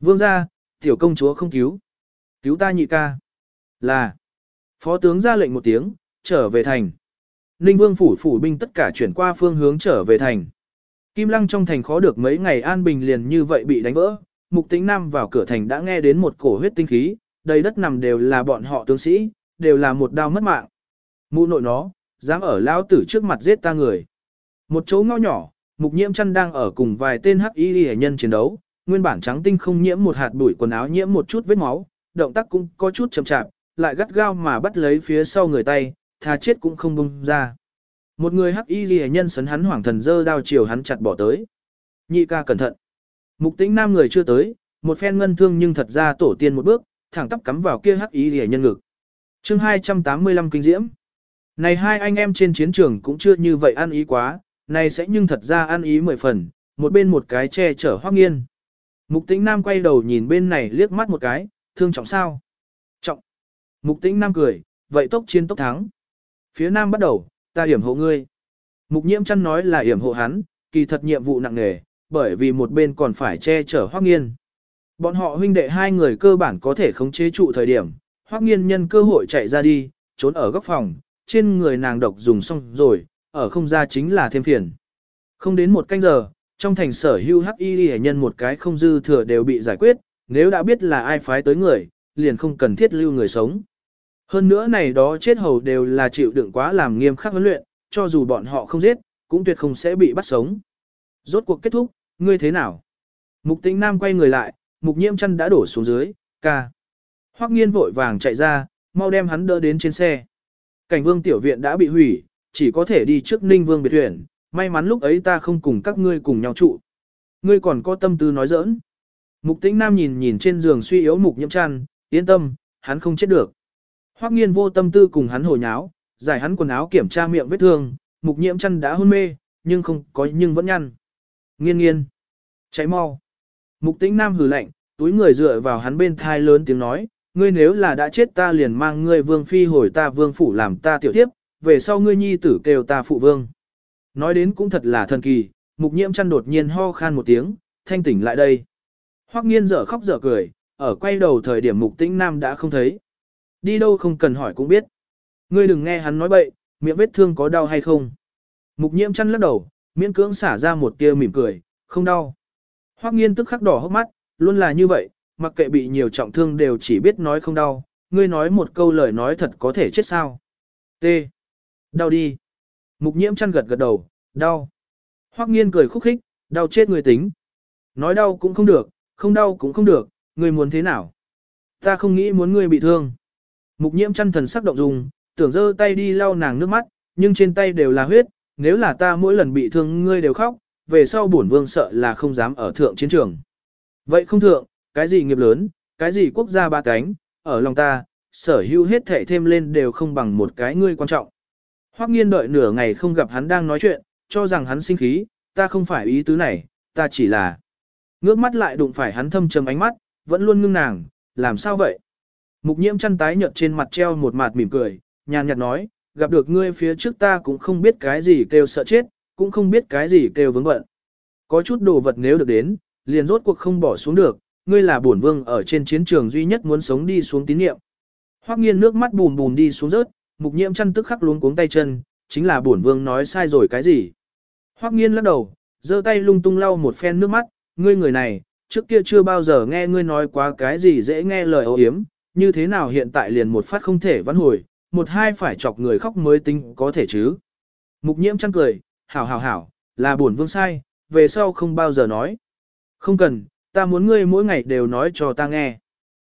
S1: Vương gia, tiểu công chúa không cứu. Cứu ta nhị ca. Là. Phó tướng ra lệnh một tiếng, trở về thành. Ninh vương phủ phủ binh tất cả chuyển qua phương hướng trở về thành. Kim lăng trong thành khó được mấy ngày an bình liền như vậy bị đánh vỡ. Mục tĩnh nam vào cửa thành đã nghe đến một cổ huyết tinh khí, đầy đất nằm đều là bọn họ tướng sĩ, đều là một đao mất mạng. Mụ nội nó, dám ở lão tử trước mặt giết ta người. Một chỗ ngõ nhỏ, mục nhiễm chăn đang ở cùng vài tên hắc y hệ nhân chiến đấu, nguyên bản trắng tinh không nhiễm một hạt bụi quần áo nhiễm một chút vết máu, động tác cũng có chút chậm chạp, lại gắt gao mà bắt lấy phía sau người tay, thà chết cũng không bung ra. Một người hắc y hệ nhân sấn hắn hoảng thần dơ đao chiều hắn chặt bỏ tới. Nhị ca cẩn thận. Mục tĩnh nam người chưa tới, một phen ngân thương nhưng thật ra tổ tiên một bước, thẳng tắp cắm vào kia hắc ý hệ nhân ngực. chương 285 kinh diễm. Này hai anh em trên chiến trường cũng chưa như vậy ăn ý quá, này sẽ nhưng thật ra ăn ý mười phần, một bên một cái che chở hoác nghiên. Mục tĩnh nam quay đầu nhìn bên này liếc mắt một cái, thương trọng sao? Trọng. Mục tĩnh nam cười, vậy tốc chiến tốc thắng. Phía nam bắt đầu, ta hiểm hộ ngươi. Mục nhiễm chăn nói là hiểm hộ hắn, kỳ thật nhiệm vụ nặng nề, bởi vì một bên còn phải che chở hoác nghiên. Bọn họ huynh đệ hai người cơ bản có thể khống chế trụ thời điểm, hoắc nghiên nhân cơ hội chạy ra đi, trốn ở góc phòng, trên người nàng độc dùng xong rồi, ở không ra chính là thêm phiền. Không đến một canh giờ, trong thành sở hưu hắc y hệ nhân một cái không dư thừa đều bị giải quyết, nếu đã biết là ai phái tới người, liền không cần thiết lưu người sống. Hơn nữa này đó chết hầu đều là chịu đựng quá làm nghiêm khắc huấn luyện, cho dù bọn họ không giết, cũng tuyệt không sẽ bị bắt sống. Rốt cuộc kết thúc, ngươi thế nào? Mục tính nam quay người lại, mục nhiễm chân đã đổ xuống dưới, ca. Hoắc nghiên vội vàng chạy ra, mau đem hắn đỡ đến trên xe. Cảnh vương tiểu viện đã bị hủy, chỉ có thể đi trước ninh vương biệt huyện, may mắn lúc ấy ta không cùng các ngươi cùng nhau trụ. Ngươi còn có tâm tư nói giỡn. Mục tĩnh nam nhìn nhìn trên giường suy yếu mục nhiễm chăn, yên tâm, hắn không chết được. Hoắc nghiên vô tâm tư cùng hắn hồi nháo, giải hắn quần áo kiểm tra miệng vết thương, mục nhiễm chăn đã hôn mê, nhưng không có nhưng vẫn nhăn. Nghiên nghiên. Cháy mau. Mục tĩnh nam hừ lạnh, túi người dựa vào hắn bên thai lớn tiếng nói, ngươi nếu là đã chết ta liền mang ngươi vương phi hồi ta vương phủ làm ta tiểu tiếp, về sau ngươi nhi tử kêu ta phụ vương. Nói đến cũng thật là thần kỳ, mục nhiễm chăn đột nhiên ho khan một tiếng, thanh tỉnh lại đây. Hoắc nghiên dở khóc dở cười, ở quay đầu thời điểm mục tĩnh nam đã không thấy. Đi đâu không cần hỏi cũng biết. Ngươi đừng nghe hắn nói bậy, miệng vết thương có đau hay không. Mục nhiễm chăn lắc đầu, miễn cưỡng xả ra một tia mỉm cười, không đau. Hoắc nghiên tức khắc đỏ hốc mắt, luôn là như vậy, mặc kệ bị nhiều trọng thương đều chỉ biết nói không đau, ngươi nói một câu lời nói thật có thể chết sao. T. Đau đi. Mục nhiễm chăn gật gật đầu, đau. Hoắc nghiên cười khúc khích, đau chết người tính. Nói đau cũng không được, không đau cũng không được, ngươi muốn thế nào? Ta không nghĩ muốn ngươi bị thương. Mục nhiễm chăn thần sắc động dung, tưởng giơ tay đi lau nàng nước mắt, nhưng trên tay đều là huyết, nếu là ta mỗi lần bị thương ngươi đều khóc, về sau bổn vương sợ là không dám ở thượng chiến trường. Vậy không thượng, cái gì nghiệp lớn, cái gì quốc gia ba cánh, ở lòng ta, sở hữu hết thể thêm lên đều không bằng một cái ngươi quan trọng. Hoắc nghiên đợi nửa ngày không gặp hắn đang nói chuyện, cho rằng hắn sinh khí, ta không phải ý tứ này, ta chỉ là ngước mắt lại đụng phải hắn thâm trầm ánh mắt, vẫn luôn ngưng nàng, làm sao vậy? Mục nhiễm chăn tái nhợt trên mặt treo một mặt mỉm cười, nhàn nhạt nói, gặp được ngươi phía trước ta cũng không biết cái gì kêu sợ chết, cũng không biết cái gì kêu vướng bận. Có chút đồ vật nếu được đến, liền rốt cuộc không bỏ xuống được, ngươi là bổn vương ở trên chiến trường duy nhất muốn sống đi xuống tín niệm. Hoắc nghiên nước mắt bùn bùn đi xuống rớt, mục nhiễm chăn tức khắc luống cuống tay chân, chính là bổn vương nói sai rồi cái gì. Hoắc nghiên lắc đầu, giơ tay lung tung lau một phen nước mắt, ngươi người này, trước kia chưa bao giờ nghe ngươi nói quá cái gì dễ nghe lời ô yếm, như thế nào hiện tại liền một phát không thể vãn hồi, một hai phải chọc người khóc mới tính có thể chứ. Mục nhiễm chăn cười, hảo hảo hảo, là bổn vương sai, về sau không bao giờ nói. Không cần, ta muốn ngươi mỗi ngày đều nói cho ta nghe.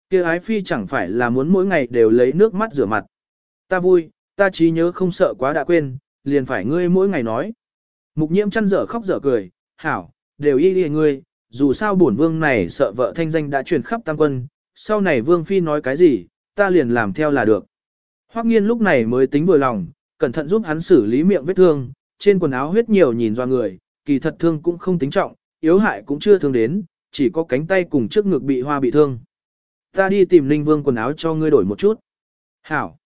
S1: kia ái phi chẳng phải là muốn mỗi ngày đều lấy nước mắt rửa mặt. Ta vui, ta trí nhớ không sợ quá đã quên, liền phải ngươi mỗi ngày nói. Mục nhiễm chăn dở khóc dở cười, hảo, đều y đi ngươi, dù sao bổn vương này sợ vợ thanh danh đã truyền khắp tam quân, sau này vương phi nói cái gì, ta liền làm theo là được. Hoắc nghiên lúc này mới tính vừa lòng, cẩn thận giúp hắn xử lý miệng vết thương, trên quần áo huyết nhiều nhìn do người, kỳ thật thương cũng không tính trọng, yếu hại cũng chưa thương đến, chỉ có cánh tay cùng trước ngực bị hoa bị thương. Ta đi tìm Ninh Vương quần áo cho ngươi đổi một chút. Hảo.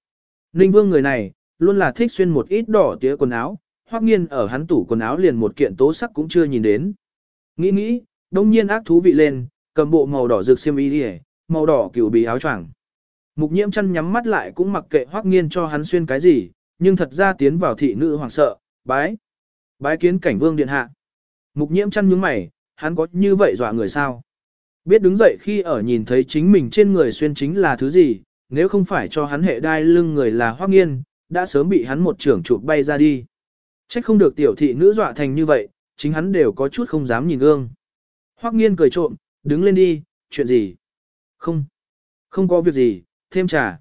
S1: Ninh Vương người này, luôn là thích xuyên một ít đỏ tía quần áo, hoắc nghiên ở hắn tủ quần áo liền một kiện tố sắc cũng chưa nhìn đến. Nghĩ nghĩ, đông nhiên ác thú vị lên, cầm bộ màu đỏ rực xiêm y đi màu đỏ kiểu bì áo choàng. Mục nhiễm chăn nhắm mắt lại cũng mặc kệ hoắc nghiên cho hắn xuyên cái gì, nhưng thật ra tiến vào thị nữ hoàng sợ, bái. Bái kiến cảnh vương điện hạ. Mục nhiễm chăn nhướng mày, hắn có như vậy dọa người sao? Biết đứng dậy khi ở nhìn thấy chính mình trên người xuyên chính là thứ gì, nếu không phải cho hắn hệ đai lưng người là hoắc nghiên, đã sớm bị hắn một trưởng chụp bay ra đi. Trách không được tiểu thị nữ dọa thành như vậy, chính hắn đều có chút không dám nhìn gương. Hoắc nghiên cười trộm, đứng lên đi, chuyện gì? Không, không có việc gì, thêm trà.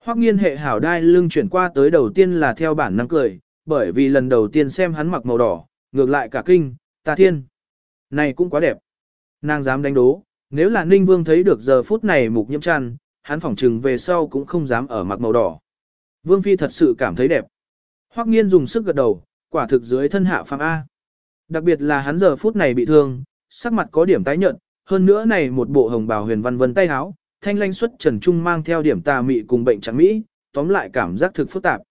S1: Hoắc nghiên hệ hảo đai lưng chuyển qua tới đầu tiên là theo bản năng cười, bởi vì lần đầu tiên xem hắn mặc màu đỏ, ngược lại cả kinh, ta thiên. Này cũng quá đẹp. Nàng dám đánh đố, nếu là Ninh Vương thấy được giờ phút này mục nhiễm chăn, hắn phỏng trừng về sau cũng không dám ở mặc màu đỏ. Vương Phi thật sự cảm thấy đẹp. Hoắc nghiên dùng sức gật đầu, quả thực dưới thân hạ phàm A. Đặc biệt là hắn giờ phút này bị thương, sắc mặt có điểm tái nhợt, hơn nữa này một bộ hồng bào huyền văn vân tay áo, thanh lanh xuất trần trung mang theo điểm tà mị cùng bệnh trắng mỹ, tóm lại cảm giác thực phức tạp.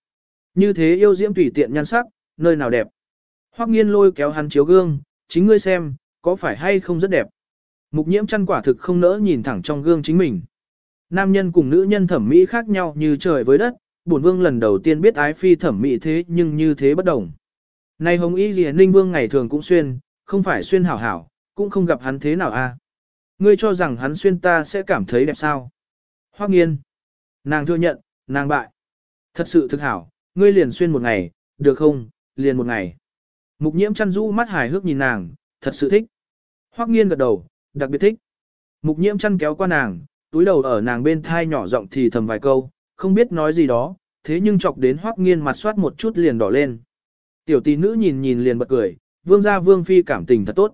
S1: Như thế yêu diễm tùy tiện nhan sắc, nơi nào đẹp. Hoắc nghiên lôi kéo hắn chiếu gương, chính ngươi xem, có phải hay không rất đẹp. Mục nhiễm chăn quả thực không nỡ nhìn thẳng trong gương chính mình. Nam nhân cùng nữ nhân thẩm mỹ khác nhau như trời với đất, bổn vương lần đầu tiên biết ái phi thẩm mỹ thế nhưng như thế bất đồng. Này hồng y gì ninh vương ngày thường cũng xuyên, không phải xuyên hảo hảo, cũng không gặp hắn thế nào a. Ngươi cho rằng hắn xuyên ta sẽ cảm thấy đẹp sao? Hoắc nghiên. Nàng thừa nhận, nàng bại. Thật sự thực hảo, ngươi liền xuyên một ngày, được không, liền một ngày. Mục nhiễm chăn rũ mắt hài hước nhìn nàng, thật sự thích. Hoắc nghiên gật đầu, đặc biệt thích. Mục nhiễm chăn kéo qua nàng, túi đầu ở nàng bên thai nhỏ giọng thì thầm vài câu, không biết nói gì đó, thế nhưng chọc đến Hoắc nghiên mặt soát một chút liền đỏ lên. Tiểu tỷ nữ nhìn nhìn liền bật cười, vương gia vương phi cảm tình thật tốt.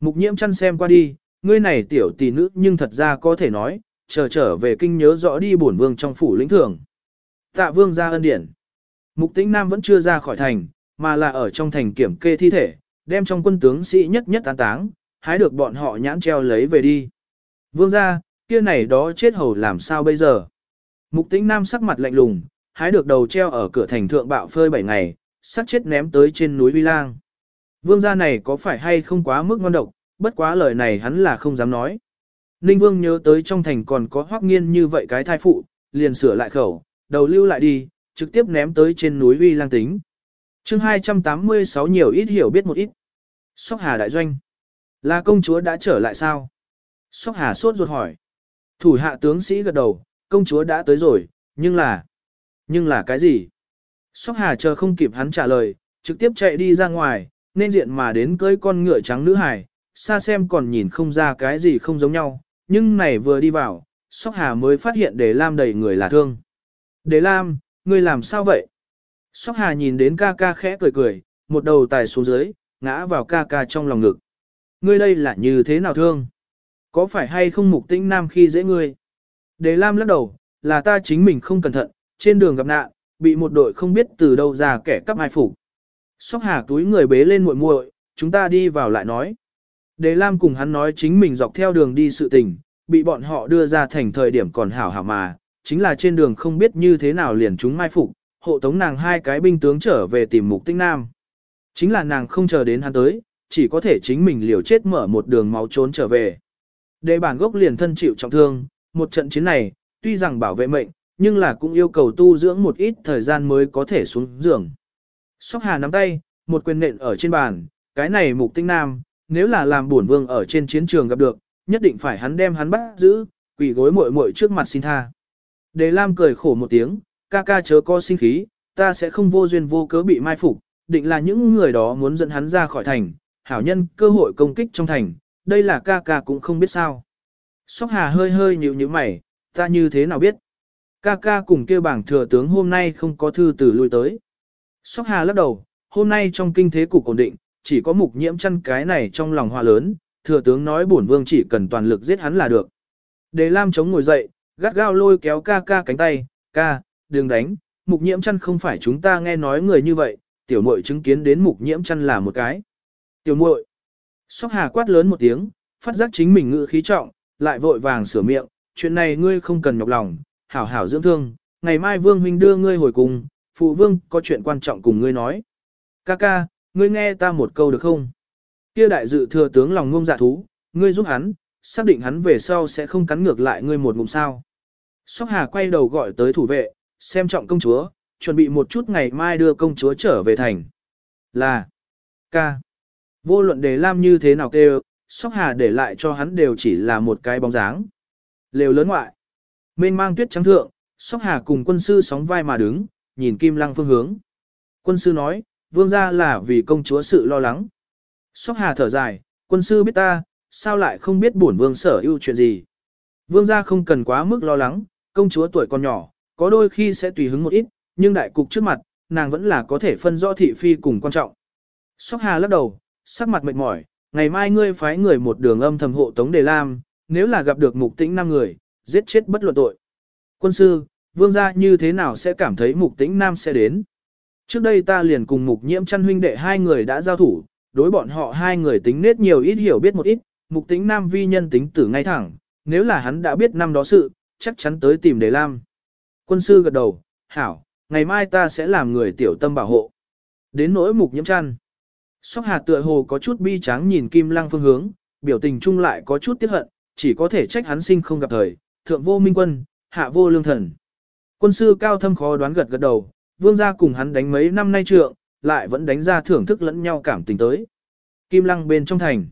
S1: Mục nhiễm chăn xem qua đi, ngươi này tiểu tỷ nữ nhưng thật ra có thể nói, chờ trở về kinh nhớ rõ đi bổn vương trong phủ lĩnh thưởng. Tạ vương gia ân điển. Mục tĩnh nam vẫn chưa ra khỏi thành, mà là ở trong thành kiểm kê thi thể, đem trong quân tướng sĩ nhất nhất tán táng, hái được bọn họ nhãn treo lấy về đi. Vương gia, kia này đó chết hầu làm sao bây giờ? Mục tĩnh nam sắc mặt lạnh lùng, hái được đầu treo ở cửa thành thượng bạo phơi 7 ngày, sắc chết ném tới trên núi Vi Lang. Vương gia này có phải hay không quá mức ngon độc, bất quá lời này hắn là không dám nói. Ninh Vương nhớ tới trong thành còn có hoác nghiên như vậy cái thai phụ, liền sửa lại khẩu, đầu lưu lại đi, trực tiếp ném tới trên núi Vi Lang tính. chương 286 nhiều ít hiểu biết một ít. Sóc Hà Đại Doanh. Là công chúa đã trở lại sao? Sóc Hà sốt ruột hỏi. Thủ hạ tướng sĩ gật đầu, công chúa đã tới rồi, nhưng là... Nhưng là cái gì? Sóc Hà chờ không kịp hắn trả lời, trực tiếp chạy đi ra ngoài, nên diện mà đến cưới con ngựa trắng nữ hải, xa xem còn nhìn không ra cái gì không giống nhau, nhưng này vừa đi vào, Sóc Hà mới phát hiện Đề Lam đầy người là thương. Đề Lam, ngươi làm sao vậy? Sóc Hà nhìn đến ca ca khẽ cười cười, một đầu tài xuống dưới, ngã vào ca ca trong lòng ngực. Ngươi đây là như thế nào thương? Có phải hay không mục tĩnh nam khi dễ ngươi? Đề Lam lắc đầu, là ta chính mình không cẩn thận, trên đường gặp nạn, bị một đội không biết từ đâu ra kẻ cắp ai phục. Sóc Hà túi người bế lên muội muội, chúng ta đi vào lại nói. Đề Lam cùng hắn nói chính mình dọc theo đường đi sự tình, bị bọn họ đưa ra thành thời điểm còn hảo hảo mà, chính là trên đường không biết như thế nào liền chúng mai phục, hộ tống nàng hai cái binh tướng trở về tìm mục tinh nam. Chính là nàng không chờ đến hắn tới, chỉ có thể chính mình liều chết mở một đường máu trốn trở về. Đề bản gốc liền thân chịu trọng thương, một trận chiến này, tuy rằng bảo vệ mệnh, nhưng là cũng yêu cầu tu dưỡng một ít thời gian mới có thể xuống giường. Sóc Hà nắm tay, một quyền nện ở trên bàn, cái này mục tinh nam, nếu là làm bổn vương ở trên chiến trường gặp được, nhất định phải hắn đem hắn bắt giữ, quỳ gối muội muội trước mặt xin tha. Đề Lam cười khổ một tiếng, ca ca chớ có sinh khí, ta sẽ không vô duyên vô cớ bị mai phục, định là những người đó muốn dẫn hắn ra khỏi thành, hảo nhân cơ hội công kích trong thành, đây là ca ca cũng không biết sao. Sóc Hà hơi hơi nhíu nhíu mày, ta như thế nào biết? Ca ca cùng kêu bảng thừa tướng hôm nay không có thư từ lui tới. Sóc Hà lắc đầu, hôm nay trong kinh thế cục ổn định, chỉ có mục nhiễm chăn cái này trong lòng hoa lớn, thừa tướng nói bổn vương chỉ cần toàn lực giết hắn là được. Đề Lam chống ngồi dậy, gắt gao lôi kéo ca ca cánh tay, ca, đừng đánh, mục nhiễm chăn không phải chúng ta nghe nói người như vậy, tiểu muội chứng kiến đến mục nhiễm chăn là một cái. Tiểu muội. Sóc Hà quát lớn một tiếng, phát giác chính mình ngự khí trọng, lại vội vàng sửa miệng, chuyện này ngươi không cần nhọc lòng, hảo hảo dưỡng thương, ngày mai vương huynh đưa ngươi hồi cùng, phụ vương có chuyện quan trọng cùng ngươi nói. Ca ca, ngươi nghe ta một câu được không? Kia đại dự thừa tướng lòng ngông dạ thú, ngươi giúp hắn, xác định hắn về sau sẽ không cắn ngược lại ngươi một ngụm sao. Sóc Hà quay đầu gọi tới thủ vệ, xem trọng công chúa, chuẩn bị một chút ngày mai đưa công chúa trở về thành. Là, ca, vô luận đề lam như thế nào kêu, Sóc Hà để lại cho hắn đều chỉ là một cái bóng dáng. Lều lớn ngoại, mênh mang tuyết trắng thượng, Sóc Hà cùng quân sư sóng vai mà đứng, nhìn Kim Lăng phương hướng. Quân sư nói, vương gia là vì công chúa sự lo lắng. Sóc Hà thở dài, quân sư biết ta, sao lại không biết bổn vương sở ưu chuyện gì. Vương gia không cần quá mức lo lắng, công chúa tuổi còn nhỏ, có đôi khi sẽ tùy hứng một ít, nhưng đại cục trước mặt, nàng vẫn là có thể phân rõ thị phi cùng quan trọng. Sóc Hà lắc đầu, sắc mặt mệt mỏi, ngày mai ngươi phái người một đường âm thầm hộ tống đề lam, nếu là gặp được mục tĩnh năm người, giết chết bất luận tội. Quân sư, vương gia như thế nào sẽ cảm thấy mục tĩnh nam sẽ đến? Trước đây ta liền cùng mục nhiễm chăn huynh đệ hai người đã giao thủ, đối bọn họ hai người tính nết nhiều ít hiểu biết một ít, mục tính nam vi nhân tính tử ngay thẳng, nếu là hắn đã biết năm đó sự, chắc chắn tới tìm đề lam. Quân sư gật đầu, hảo, ngày mai ta sẽ làm người tiểu tâm bảo hộ. Đến nỗi mục nhiễm chăn. Sóc hạt tựa hồ có chút bi tráng nhìn kim lăng phương hướng, biểu tình chung lại có chút tiếc hận, chỉ có thể trách hắn sinh không gặp thời, thượng vô minh quân, hạ vô lương thần. Quân sư cao thâm khó đoán gật gật đầu, vương gia cùng hắn đánh mấy năm nay trượng, lại vẫn đánh ra thưởng thức lẫn nhau cảm tình tới. Kim lăng bên trong thành.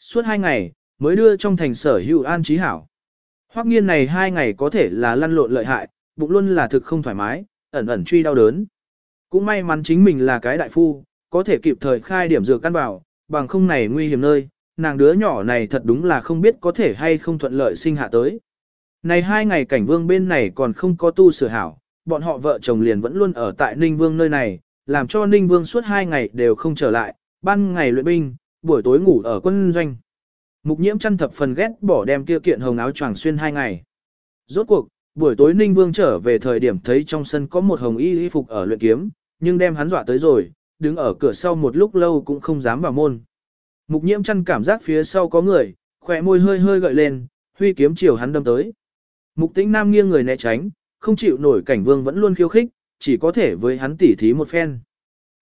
S1: Suốt hai ngày, mới đưa trong thành sở hữu an trí hảo. Hoắc nghiên này hai ngày có thể là lăn lộn lợi hại, bụng luôn là thực không thoải mái, ẩn ẩn truy đau đớn. Cũng may mắn chính mình là cái đại phu, có thể kịp thời khai điểm dược căn vào, bằng không này nguy hiểm nơi, nàng đứa nhỏ này thật đúng là không biết có thể hay không thuận lợi sinh hạ tới. Này hai ngày cảnh vương bên này còn không có tu sửa hảo, bọn họ vợ chồng liền vẫn luôn ở tại Ninh Vương nơi này, làm cho Ninh Vương suốt hai ngày đều không trở lại, ban ngày luyện binh, buổi tối ngủ ở quân doanh. Mục nhiễm chăn thập phần ghét bỏ đem kia kiện hồng áo choàng xuyên hai ngày. Rốt cuộc, buổi tối Ninh Vương trở về thời điểm thấy trong sân có một hồng y y phục ở luyện kiếm, nhưng đem hắn dọa tới rồi, đứng ở cửa sau một lúc lâu cũng không dám vào môn. Mục nhiễm chăn cảm giác phía sau có người, khỏe môi hơi hơi gợi lên, huy kiếm chiều hắn đâm tới. Mục tĩnh nam nghiêng người né tránh, không chịu nổi cảnh vương vẫn luôn khiêu khích, chỉ có thể với hắn tỉ thí một phen.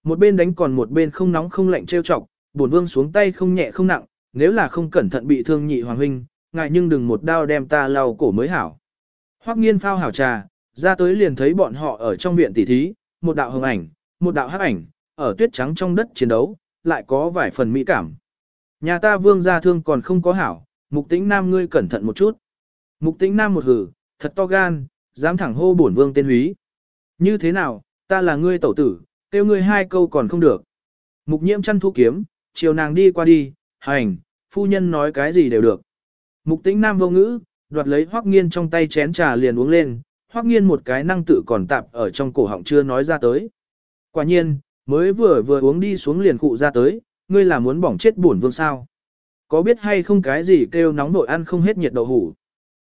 S1: Một bên đánh còn một bên không nóng không lạnh trêu chọc, bổn vương xuống tay không nhẹ không nặng, nếu là không cẩn thận bị thương nhị hoàng huynh, ngại nhưng đừng một đao đem ta lau cổ mới hảo. Hoắc nghiên phao hảo trà, ra tới liền thấy bọn họ ở trong viện tỉ thí, một đạo hồng ảnh, một đạo hắc ảnh, ở tuyết trắng trong đất chiến đấu, lại có vài phần mỹ cảm. Nhà ta vương gia thương còn không có hảo, mục tĩnh nam ngươi cẩn thận một chút. Mục tĩnh nam một hử, thật to gan, dám thẳng hô bổn vương tên húy. Như thế nào, ta là ngươi tẩu tử, kêu ngươi hai câu còn không được. Mục nhiễm chăn thu kiếm, chiều nàng đi qua đi, hành, phu nhân nói cái gì đều được. Mục tĩnh nam vô ngữ, đoạt lấy hoắc nghiên trong tay chén trà liền uống lên, hoắc nghiên một cái năng tự còn tạp ở trong cổ họng chưa nói ra tới. Quả nhiên, mới vừa vừa uống đi xuống liền cụ ra tới, ngươi là muốn bỏng chết bổn vương sao. Có biết hay không cái gì kêu nóng nổi ăn không hết nhiệt đậu hủ.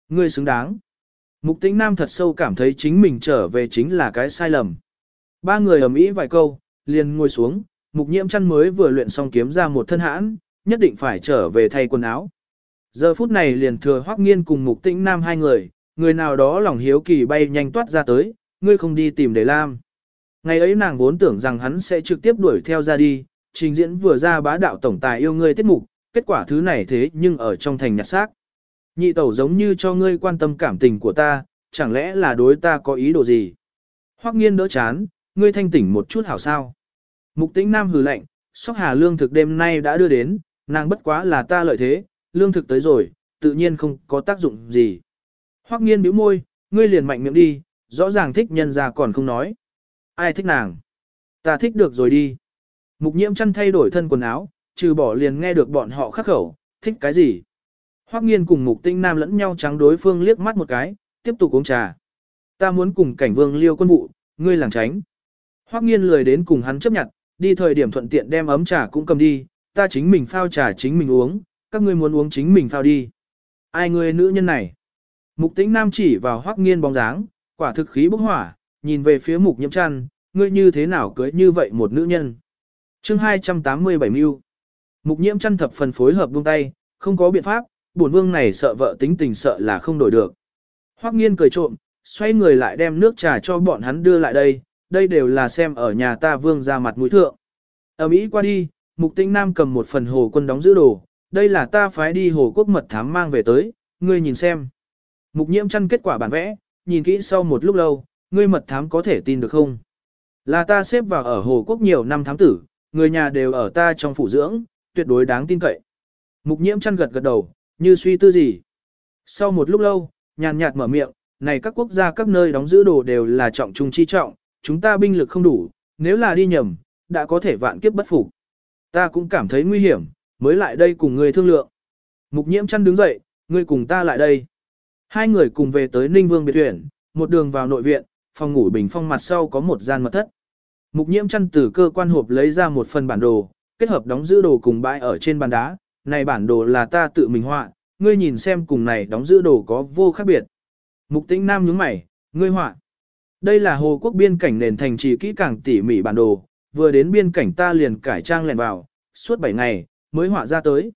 S1: Ngươi xứng đáng. Mục tĩnh nam thật sâu cảm thấy chính mình trở về chính là cái sai lầm. Ba người ầm ĩ vài câu, liền ngồi xuống, mục nhiễm chăn mới vừa luyện xong kiếm ra một thân hãn, nhất định phải trở về thay quần áo. Giờ phút này liền thừa hoắc nghiên cùng mục tĩnh nam hai người, người nào đó lòng hiếu kỳ bay nhanh toát ra tới, ngươi không đi tìm để lam. Ngày ấy nàng vốn tưởng rằng hắn sẽ trực tiếp đuổi theo ra đi, trình diễn vừa ra bá đạo tổng tài yêu ngươi tiết mục, kết quả thứ này thế nhưng ở trong thành nhặt xác. Nhị tẩu giống như cho ngươi quan tâm cảm tình của ta, chẳng lẽ là đối ta có ý đồ gì? Hoắc nghiên đỡ chán, ngươi thanh tỉnh một chút hảo sao? Mục tĩnh nam hừ lạnh, sóc hà lương thực đêm nay đã đưa đến, nàng bất quá là ta lợi thế, lương thực tới rồi, tự nhiên không có tác dụng gì. Hoắc nghiên bĩu môi, ngươi liền mạnh miệng đi, rõ ràng thích nhân ra còn không nói. Ai thích nàng? Ta thích được rồi đi. Mục nhiễm chăn thay đổi thân quần áo, trừ bỏ liền nghe được bọn họ khắc khẩu, thích cái gì? Hoắc nghiên cùng mục tinh nam lẫn nhau trắng đối phương liếc mắt một cái, tiếp tục uống trà. Ta muốn cùng cảnh vương liêu quân vụ, ngươi làng tránh. Hoắc nghiên lười đến cùng hắn chấp nhận, đi thời điểm thuận tiện đem ấm trà cũng cầm đi, ta chính mình phao trà chính mình uống, các ngươi muốn uống chính mình phao đi. Ai người nữ nhân này? Mục tĩnh nam chỉ vào hoắc nghiên bóng dáng, quả thực khí bốc hỏa, nhìn về phía mục nhiễm chăn, ngươi như thế nào cưới như vậy một nữ nhân. chương 287 mưu. Mục nhiễm chăn thập phần phối hợp buông tay, không có biện pháp, bổn vương này sợ vợ tính tình sợ là không đổi được. Hoắc nghiên cười trộm, xoay người lại đem nước trà cho bọn hắn đưa lại đây, đây đều là xem ở nhà ta vương ra mặt mũi thượng. Ở Mỹ qua đi, mục tinh nam cầm một phần hồ quân đóng giữ đồ, đây là ta phái đi hồ quốc mật thám mang về tới, ngươi nhìn xem. Mục nhiễm chăn kết quả bản vẽ, nhìn kỹ sau một lúc lâu, ngươi mật thám có thể tin được không? Là ta xếp vào ở hồ quốc nhiều năm thám tử, người nhà đều ở ta trong phủ dưỡng, tuyệt đối đáng tin cậy. Mục nhiễm chăn gật gật đầu, như suy tư gì. Sau một lúc lâu, nhàn nhạt mở miệng, này các quốc gia các nơi đóng giữ đồ đều là trọng trung chi trọng, chúng ta binh lực không đủ, nếu là đi nhầm, đã có thể vạn kiếp bất phục. Ta cũng cảm thấy nguy hiểm, mới lại đây cùng ngươi thương lượng. Mục nhiễm chăn đứng dậy, ngươi cùng ta lại đây. Hai người cùng về tới Ninh Vương biệt tuyển, một đường vào nội viện, phòng ngủ bình phong mặt sau có một gian mật thất. Mục nhiễm chăn từ cơ quan hộp lấy ra một phần bản đồ, kết hợp đóng giữ đồ cùng bãi ở trên bàn đá. Này bản đồ là ta tự mình họa, ngươi nhìn xem cùng này đóng giữ đồ có vô khác biệt. Mục tĩnh nam nhướng mày, ngươi họa. Đây là hồ quốc biên cảnh nền thành trì kỹ càng tỉ mỉ bản đồ, vừa đến biên cảnh ta liền cải trang lèn vào, suốt 7 ngày, mới họa ra tới.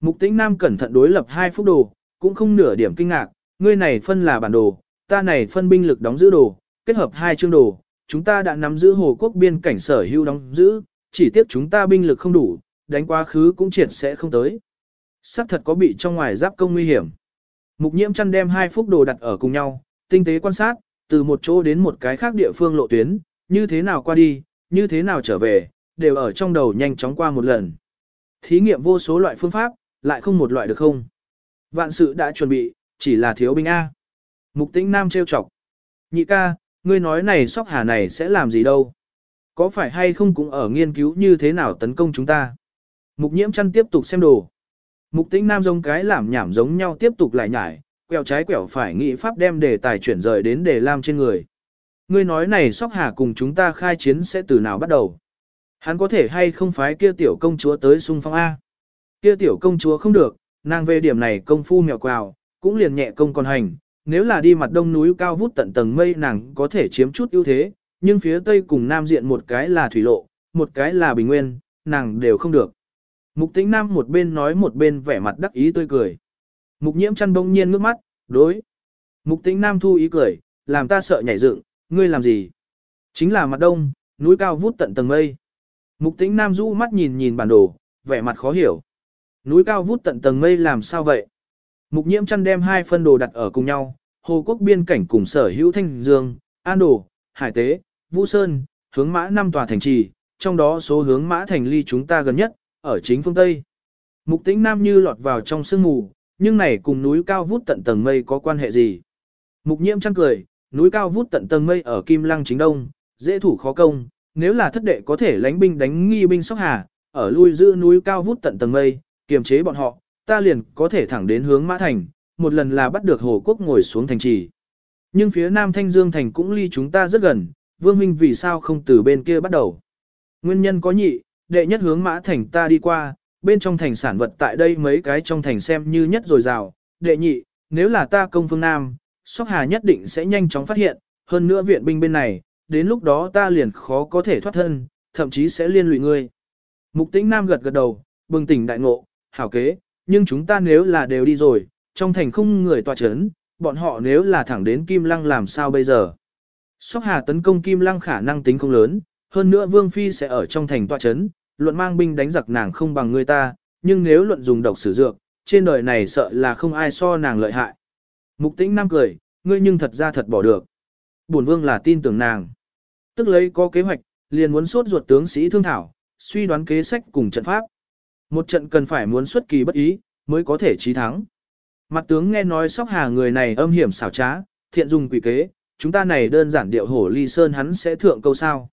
S1: Mục tĩnh nam cẩn thận đối lập hai phút đồ, cũng không nửa điểm kinh ngạc, ngươi này phân là bản đồ, ta này phân binh lực đóng giữ đồ, kết hợp hai chương đồ, chúng ta đã nắm giữ hồ quốc biên cảnh sở hữu đóng giữ, chỉ tiếc chúng ta binh lực không đủ, đánh quá khứ cũng triệt sẽ không tới. Sắc thật có bị trong ngoài giáp công nguy hiểm. Mục nhiễm chăn đem hai phúc đồ đặt ở cùng nhau, tinh tế quan sát, từ một chỗ đến một cái khác địa phương lộ tuyến, như thế nào qua đi, như thế nào trở về, đều ở trong đầu nhanh chóng qua một lần. Thí nghiệm vô số loại phương pháp, lại không một loại được không. Vạn sự đã chuẩn bị, chỉ là thiếu binh A. Mục tĩnh nam trêu chọc. Nhị ca, ngươi nói này sóc hà này sẽ làm gì đâu. Có phải hay không cũng ở nghiên cứu như thế nào tấn công chúng ta. Mục nhiễm chăn tiếp tục xem đồ. Mục tĩnh nam giống cái làm nhảm giống nhau tiếp tục lại nhải, quẹo trái quẹo phải nghĩ pháp đem đề tài chuyển rời đến đề lam trên người. Ngươi nói này sóc hà cùng chúng ta khai chiến sẽ từ nào bắt đầu. Hắn có thể hay không phái kia tiểu công chúa tới xung phong A. Kia tiểu công chúa không được, nàng về điểm này công phu mèo quào, cũng liền nhẹ công còn hành, nếu là đi mặt đông núi cao vút tận tầng mây nàng có thể chiếm chút ưu thế, nhưng phía tây cùng nam diện một cái là thủy lộ, một cái là bình nguyên, nàng đều không được. Mục tính nam một bên nói một bên vẻ mặt đắc ý tươi cười. Mục nhiễm chăn bỗng nhiên ngước mắt, đối. Mục tĩnh nam thu ý cười, làm ta sợ nhảy dựng, ngươi làm gì? Chính là mặt đông, núi cao vút tận tầng mây. Mục tĩnh nam rũ mắt nhìn nhìn bản đồ, vẻ mặt khó hiểu. Núi cao vút tận tầng mây làm sao vậy? Mục nhiễm chăn đem hai phân đồ đặt ở cùng nhau, Hồ Quốc biên cảnh cùng sở hữu Thanh Dương, An Đồ, Hải Tế, Vũ Sơn, hướng mã năm tòa thành trì, trong đó số hướng mã thành ly chúng ta gần nhất, ở chính phương Tây. Mục tĩnh Nam như lọt vào trong sương mù, nhưng này cùng núi cao vút tận tầng mây có quan hệ gì? Mục nhiễm chăn cười, núi cao vút tận tầng mây ở Kim Lăng chính đông, dễ thủ khó công, nếu là thất đệ có thể lánh binh đánh nghi binh sóc hà, ở lui giữ núi cao vút tận tầng mây, kiềm chế bọn họ, ta liền có thể thẳng đến hướng Mã Thành, một lần là bắt được Hồ Quốc ngồi xuống thành trì. Nhưng phía Nam Thanh Dương Thành cũng ly chúng ta rất gần, Vương Minh vì sao không từ bên kia bắt đầu. Nguyên nhân có nhị, đệ nhất hướng Mã Thành ta đi qua, bên trong thành sản vật tại đây mấy cái trong thành xem như nhất rồi rào. Đệ nhị, nếu là ta công phương Nam, Sóc Hà nhất định sẽ nhanh chóng phát hiện, hơn nữa viện binh bên này, đến lúc đó ta liền khó có thể thoát thân, thậm chí sẽ liên lụy ngươi. Mục tĩnh Nam gật gật đầu, bừng tỉnh đại ngộ, hảo kế, nhưng chúng ta nếu là đều đi rồi, trong thành không người tòa chấn, bọn họ nếu là thẳng đến Kim Lăng làm sao bây giờ? Sóc Hà tấn công Kim Lăng khả năng tính không lớn, hơn nữa Vương Phi sẽ ở trong thành tòa chấn, luận mang binh đánh giặc nàng không bằng người ta, nhưng nếu luận dùng độc sử dược, trên đời này sợ là không ai so nàng lợi hại. Mục tĩnh Nam cười, ngươi nhưng thật ra thật bỏ được. Bổn Vương là tin tưởng nàng. Tức lấy có kế hoạch, liền muốn suốt ruột tướng sĩ thương thảo, suy đoán kế sách cùng trận pháp. Một trận cần phải muốn xuất kỳ bất ý, mới có thể chí thắng. Mặt tướng nghe nói sóc hà người này âm hiểm xảo trá, thiện dùng quỷ kế, chúng ta này đơn giản điệu hổ ly sơn hắn sẽ thượng câu sao.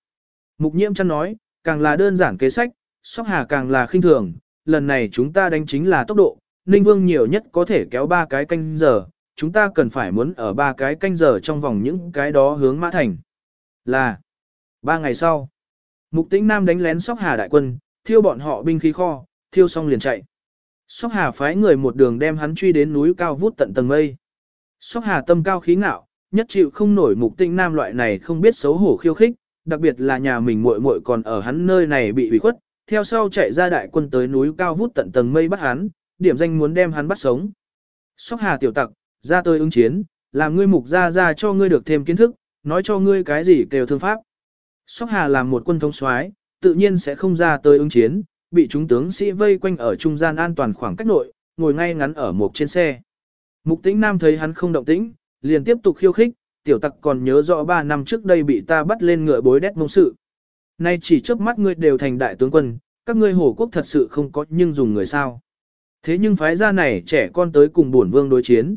S1: Mục nhiễm chăn nói, càng là đơn giản kế sách, sóc hà càng là khinh thường, lần này chúng ta đánh chính là tốc độ, Ninh Vương nhiều nhất có thể kéo ba cái canh giờ, chúng ta cần phải muốn ở ba cái canh giờ trong vòng những cái đó hướng mã thành. Là, ba ngày sau, Mục Tĩnh Nam đánh lén sóc hà đại quân, thiêu bọn họ binh khí kho, thiêu xong liền chạy. Sóc Hà phái người một đường đem hắn truy đến núi cao vút tận tầng mây. Sóc Hà tâm cao khí ngạo, nhất chịu không nổi mục tinh nam loại này không biết xấu hổ khiêu khích, đặc biệt là nhà mình muội muội còn ở hắn nơi này bị ủy khuất, theo sau chạy ra đại quân tới núi cao vút tận tầng mây bắt hắn, điểm danh muốn đem hắn bắt sống. Sóc Hà tiểu tặc, ra tôi ứng chiến, làm ngươi mục ra ra cho ngươi được thêm kiến thức, nói cho ngươi cái gì kêu thương pháp. Sóc Hà làm một quân thống soái, tự nhiên sẽ không ra tới ứng chiến, bị chúng tướng sĩ vây quanh ở trung gian an toàn khoảng cách nội, ngồi ngay ngắn ở một trên xe. Mục tĩnh nam thấy hắn không động tĩnh, liền tiếp tục khiêu khích, tiểu tặc còn nhớ rõ 3 năm trước đây bị ta bắt lên ngựa bối đét mông sự. Nay chỉ trước mắt ngươi đều thành đại tướng quân, các ngươi hổ quốc thật sự không có nhưng dùng người sao. Thế nhưng phái gia này trẻ con tới cùng bổn vương đối chiến.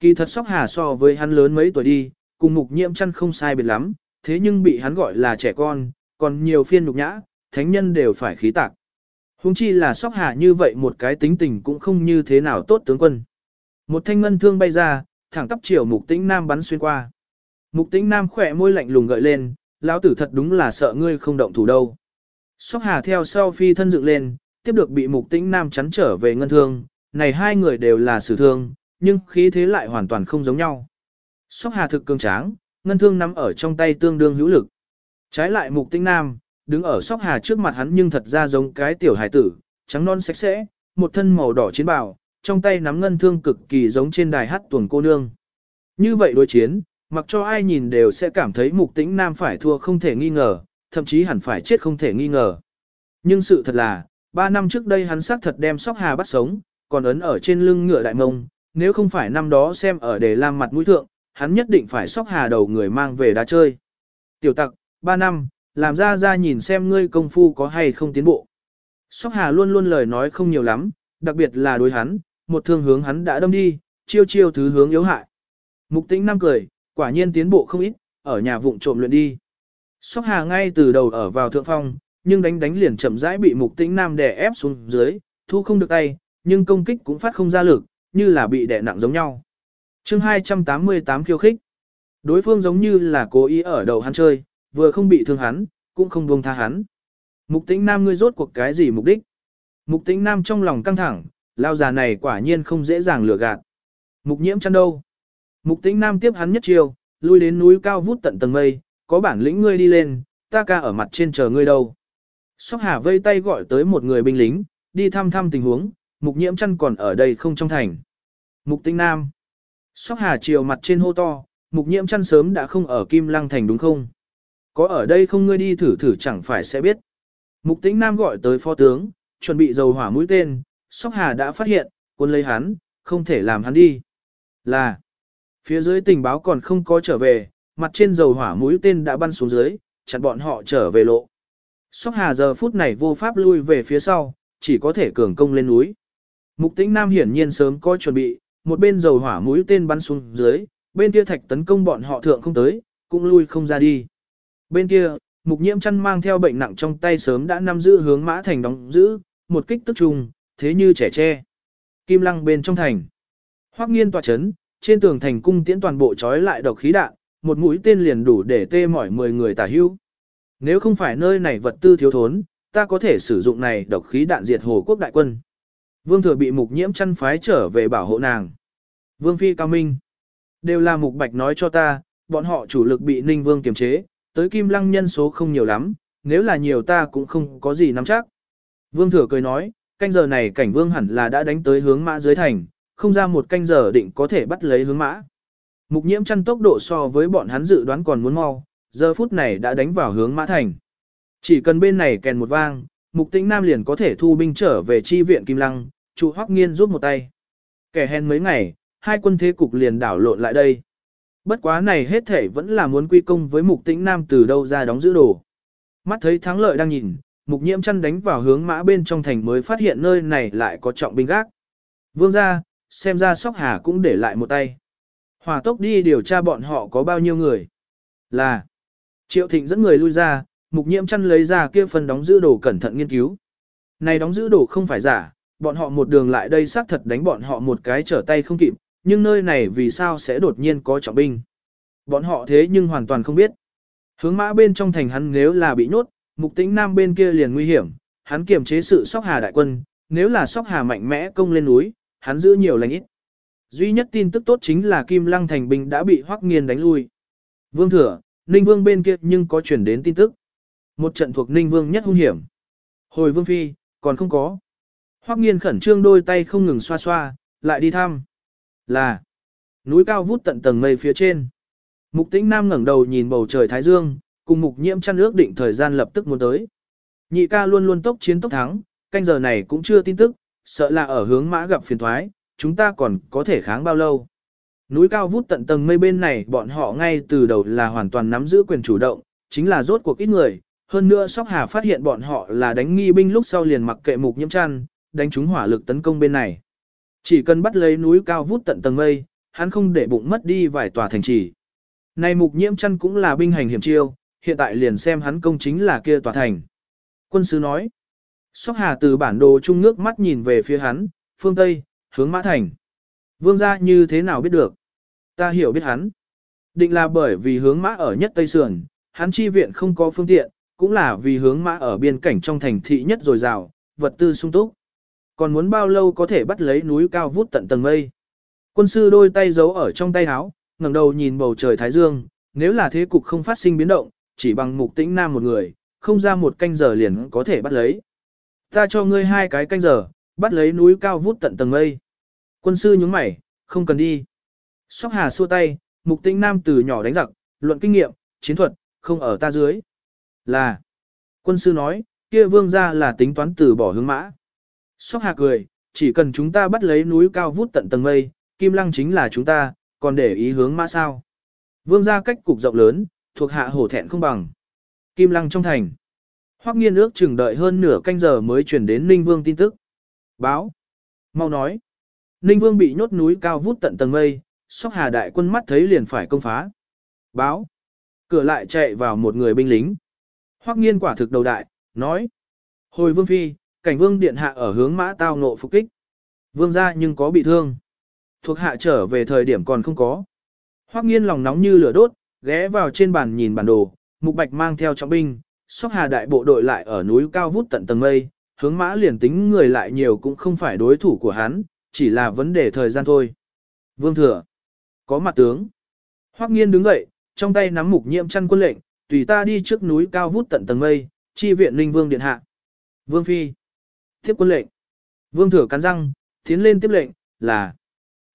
S1: Kỳ thật sóc hà so với hắn lớn mấy tuổi đi, cùng mục nhiễm chăn không sai biệt lắm, thế nhưng bị hắn gọi là trẻ con, còn nhiều phiên nhục nhã, thánh nhân đều phải khí tạc. Hùng chi là sóc hà như vậy một cái tính tình cũng không như thế nào tốt tướng quân. Một thanh ngân thương bay ra, thẳng tắp chiều mục tĩnh nam bắn xuyên qua. Mục tĩnh nam khỏe môi lạnh lùng gợi lên, lão tử thật đúng là sợ ngươi không động thủ đâu. Sóc hà theo sau phi thân dựng lên, tiếp được bị mục tĩnh nam chắn trở về ngân thương, này hai người đều là sử thương, nhưng khí thế lại hoàn toàn không giống nhau. Sóc hà thực cường tráng, ngân thương nắm ở trong tay tương đương hữu lực. Trái lại mục tĩnh nam, đứng ở sóc hà trước mặt hắn nhưng thật ra giống cái tiểu hải tử, trắng non sạch sẽ, một thân màu đỏ chiến bào, trong tay nắm ngân thương cực kỳ giống trên đài hát tuần cô nương. Như vậy đối chiến, mặc cho ai nhìn đều sẽ cảm thấy mục tĩnh nam phải thua không thể nghi ngờ, thậm chí hẳn phải chết không thể nghi ngờ. Nhưng sự thật là, ba năm trước đây hắn xác thật đem sóc hà bắt sống, còn ấn ở trên lưng ngựa đại mông, nếu không phải năm đó xem ở để làm mặt mũi thượng, hắn nhất định phải sóc hà đầu người mang về đá chơi. Tiểu tặc, ba năm, làm ra ra nhìn xem ngươi công phu có hay không tiến bộ. Sóc hà luôn luôn lời nói không nhiều lắm, đặc biệt là đối hắn, một thương hướng hắn đã đâm đi, chiêu chiêu thứ hướng yếu hại. Mục tĩnh năm cười, quả nhiên tiến bộ không ít, ở nhà vụng trộm luyện đi. Sóc hà ngay từ đầu ở vào thượng phong, nhưng đánh đánh liền chậm rãi bị mục tĩnh nam đè ép xuống dưới, thu không được tay, nhưng công kích cũng phát không ra lực, như là bị đè nặng giống nhau. chương 288 khiêu khích. Đối phương giống như là cố ý ở đầu hắn chơi, vừa không bị thương hắn, cũng không buông tha hắn. Mục tĩnh nam ngươi rốt cuộc cái gì mục đích? Mục tĩnh nam trong lòng căng thẳng, lao già này quả nhiên không dễ dàng lừa gạt. Mục nhiễm chăn đâu? Mục tĩnh nam tiếp hắn nhất chiều, lui đến núi cao vút tận tầng mây, có bản lĩnh ngươi đi lên, ta ca ở mặt trên chờ ngươi đâu. Sóc Hà vây tay gọi tới một người binh lính, đi thăm thăm tình huống, mục nhiễm chăn còn ở đây không trong thành. Mục tinh nam. Sóc Hà chiều mặt trên hô to, mục nhiễm chăn sớm đã không ở Kim Lăng thành đúng không? Có ở đây không ngươi đi thử thử chẳng phải sẽ biết. Mục tĩnh nam gọi tới phó tướng, chuẩn bị dầu hỏa mũi tên, Sóc Hà đã phát hiện, quân lấy hắn, không thể làm hắn đi. Là, phía dưới tình báo còn không có trở về, mặt trên dầu hỏa mũi tên đã bắn xuống dưới, chặn bọn họ trở về lộ. Sóc Hà giờ phút này vô pháp lui về phía sau, chỉ có thể cường công lên núi. Mục tĩnh Nam hiển nhiên sớm có chuẩn bị, một bên dầu hỏa mũi tên bắn xuống dưới, bên kia thạch tấn công bọn họ thượng không tới, cũng lui không ra đi. Bên kia, mục nhiễm chăn mang theo bệnh nặng trong tay sớm đã nắm giữ hướng mã thành đóng giữ, một kích tức trùng, thế như trẻ tre. Kim lăng bên trong thành. Hoắc nghiên tòa chấn, trên tường thành cung tiễn toàn bộ trói lại độc khí đạn, một mũi tên liền đủ để tê mỏi 10 người tả hưu. Nếu không phải nơi này vật tư thiếu thốn, ta có thể sử dụng này độc khí đạn diệt hồ quốc đại quân. Vương thừa bị mục nhiễm chăn phái trở về bảo hộ nàng. Vương phi cao minh. Đều là mục bạch nói cho ta, bọn họ chủ lực bị ninh vương kiềm chế, tới kim lăng nhân số không nhiều lắm, nếu là nhiều ta cũng không có gì nắm chắc. Vương thừa cười nói, canh giờ này cảnh vương hẳn là đã đánh tới hướng mã dưới thành, không ra một canh giờ định có thể bắt lấy hướng mã. Mục nhiễm chăn tốc độ so với bọn hắn dự đoán còn muốn mau, giờ phút này đã đánh vào hướng mã thành. Chỉ cần bên này kèn một vang, mục tĩnh nam liền có thể thu binh trở về chi viện Kim Lăng, chủ hoắc nghiên giúp một tay. Kẻ hèn mấy ngày, hai quân thế cục liền đảo lộn lại đây. Bất quá này hết thể vẫn là muốn quy công với mục tĩnh nam từ đâu ra đóng giữ đồ. Mắt thấy thắng lợi đang nhìn, mục nhiễm chăn đánh vào hướng mã bên trong thành mới phát hiện nơi này lại có trọng binh gác. Vương ra, xem ra sóc hà cũng để lại một tay. Hòa tốc đi điều tra bọn họ có bao nhiêu người. Là, Triệu Thịnh dẫn người lui ra, mục nhiễm chăn lấy ra kia phần đóng giữ đồ cẩn thận nghiên cứu. Này đóng giữ đồ không phải giả, bọn họ một đường lại đây xác thật đánh bọn họ một cái trở tay không kịp, nhưng nơi này vì sao sẽ đột nhiên có trọng binh. Bọn họ thế nhưng hoàn toàn không biết. Hướng mã bên trong thành hắn nếu là bị nhốt, mục tĩnh nam bên kia liền nguy hiểm, hắn kiềm chế sự sóc hà đại quân, nếu là sóc hà mạnh mẽ công lên núi, hắn giữ nhiều lành ít. Duy nhất tin tức tốt chính là Kim Lăng thành binh đã bị Hoắc Nghiên đánh lui. Vương Thừa, Ninh Vương bên kia nhưng có chuyển đến tin tức. Một trận thuộc Ninh Vương nhất hung hiểm. Hồi Vương Phi, còn không có. Hoắc Nghiên khẩn trương đôi tay không ngừng xoa xoa, lại đi thăm. Là, núi cao vút tận tầng mây phía trên. Mục Tĩnh Nam ngẩng đầu nhìn bầu trời Thái Dương, cùng Mục Nhiễm chăn ước định thời gian lập tức muốn tới. Nhị ca luôn luôn tốc chiến tốc thắng, canh giờ này cũng chưa tin tức, sợ là ở hướng mã gặp phiền thoái, chúng ta còn có thể kháng bao lâu. Núi cao vút tận tầng mây bên này bọn họ ngay từ đầu là hoàn toàn nắm giữ quyền chủ động, chính là rốt cuộc ít người. Hơn nữa Sóc Hà phát hiện bọn họ là đánh nghi binh lúc sau liền mặc kệ mục nhiễm chăn, đánh chúng hỏa lực tấn công bên này. Chỉ cần bắt lấy núi cao vút tận tầng mây, hắn không để bụng mất đi vài tòa thành trì. Này mục nhiễm chăn cũng là binh hành hiểm chiêu, hiện tại liền xem hắn công chính là kia tòa thành. Quân sứ nói, Sóc Hà từ bản đồ trung nước mắt nhìn về phía hắn, phương Tây, hướng Mã Thành. Vương gia như thế nào biết được? Ta hiểu biết hắn. Định là bởi vì hướng Mã ở nhất Tây Sườn, hắn chi viện không có phương tiện, cũng là vì hướng Mã ở biên cảnh trong thành thị nhất dồi dào, vật tư sung túc. Còn muốn bao lâu có thể bắt lấy núi cao vút tận tầng mây? Quân sư đôi tay giấu ở trong tay áo, ngẩng đầu nhìn bầu trời Thái Dương, nếu là thế cục không phát sinh biến động, chỉ bằng mục tĩnh nam một người, không ra một canh giờ liền có thể bắt lấy. Ta cho ngươi hai cái canh giờ, bắt lấy núi cao vút tận tầng mây. Quân sư nhướng mày, không cần đi. Sóc Hà xua tay, mục tĩnh nam từ nhỏ đánh giặc, luận kinh nghiệm, chiến thuật, không ở ta dưới. Là. Quân sư nói, kia vương gia là tính toán từ bỏ hướng mã. Sóc Hà cười, chỉ cần chúng ta bắt lấy núi cao vút tận tầng mây, kim lăng chính là chúng ta, còn để ý hướng mã sao. Vương gia cách cục rộng lớn, thuộc hạ hổ thẹn không bằng. Kim lăng trong thành. Hoắc nghiên ước chừng đợi hơn nửa canh giờ mới truyền đến Ninh Vương tin tức. Báo. Mau nói. Ninh Vương bị nhốt núi cao vút tận tầng mây, sóc hà đại quân mắt thấy liền phải công phá. Báo. Cửa lại chạy vào một người binh lính. Hoắc nghiên quả thực đầu đại, nói. Hồi Vương Phi, cảnh Vương Điện Hạ ở hướng mã tao nộ phục kích. Vương ra nhưng có bị thương. Thuộc hạ trở về thời điểm còn không có. Hoắc nghiên lòng nóng như lửa đốt, ghé vào trên bàn nhìn bản đồ, mục bạch mang theo trọng binh, sóc hà đại bộ đội lại ở núi cao vút tận tầng mây, hướng mã liền tính người lại nhiều cũng không phải đối thủ của hắn, chỉ là vấn đề thời gian thôi. Vương thừa, có mặt tướng. Hoắc nghiên đứng dậy, trong tay nắm mục nhiệm chăn quân lệnh, tùy ta đi trước núi cao vút tận tầng mây, chi viện linh vương điện hạ. Vương phi, tiếp quân lệnh. Vương thừa cắn răng, tiến lên tiếp lệnh, là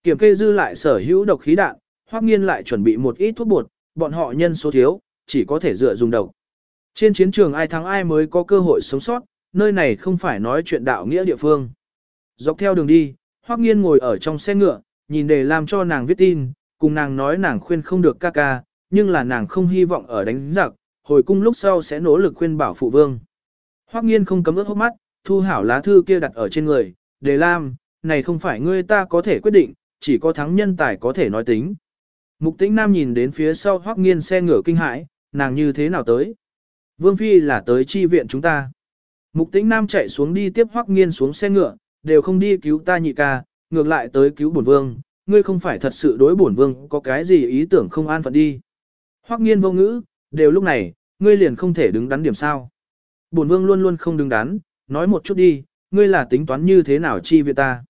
S1: kiểm kê dư lại sở hữu độc khí đạn, Hoắc nghiên lại chuẩn bị một ít thuốc bột, bọn họ nhân số thiếu, chỉ có thể dựa dùng độc. Trên chiến trường ai thắng ai mới có cơ hội sống sót, nơi này không phải nói chuyện đạo nghĩa địa phương. Dọc theo đường đi, Hoắc Nghiên ngồi ở trong xe ngựa, nhìn để làm cho nàng viết tin, cùng nàng nói nàng khuyên không được ca ca, nhưng là nàng không hy vọng ở đánh giặc, hồi cung lúc sau sẽ nỗ lực khuyên bảo phụ vương. Hoắc Nghiên không cấm ướt hốc mắt, thu hảo lá thư kia đặt ở trên người, đề lam, này không phải ngươi ta có thể quyết định, chỉ có thắng nhân tài có thể nói tính. Mục tĩnh nam nhìn đến phía sau Hoắc Nghiên xe ngựa kinh hãi, nàng như thế nào tới? Vương Phi là tới chi viện chúng ta. Mục tĩnh nam chạy xuống đi tiếp Hoắc Nghiên xuống xe ngựa, đều không đi cứu ta nhị ca, ngược lại tới cứu bổn vương, ngươi không phải thật sự đối bổn vương có cái gì ý tưởng không an phận đi. Hoắc nghiên vô ngữ, đều lúc này, ngươi liền không thể đứng đắn điểm sao. Bổn vương luôn luôn không đứng đắn, nói một chút đi, ngươi là tính toán như thế nào chi viện ta.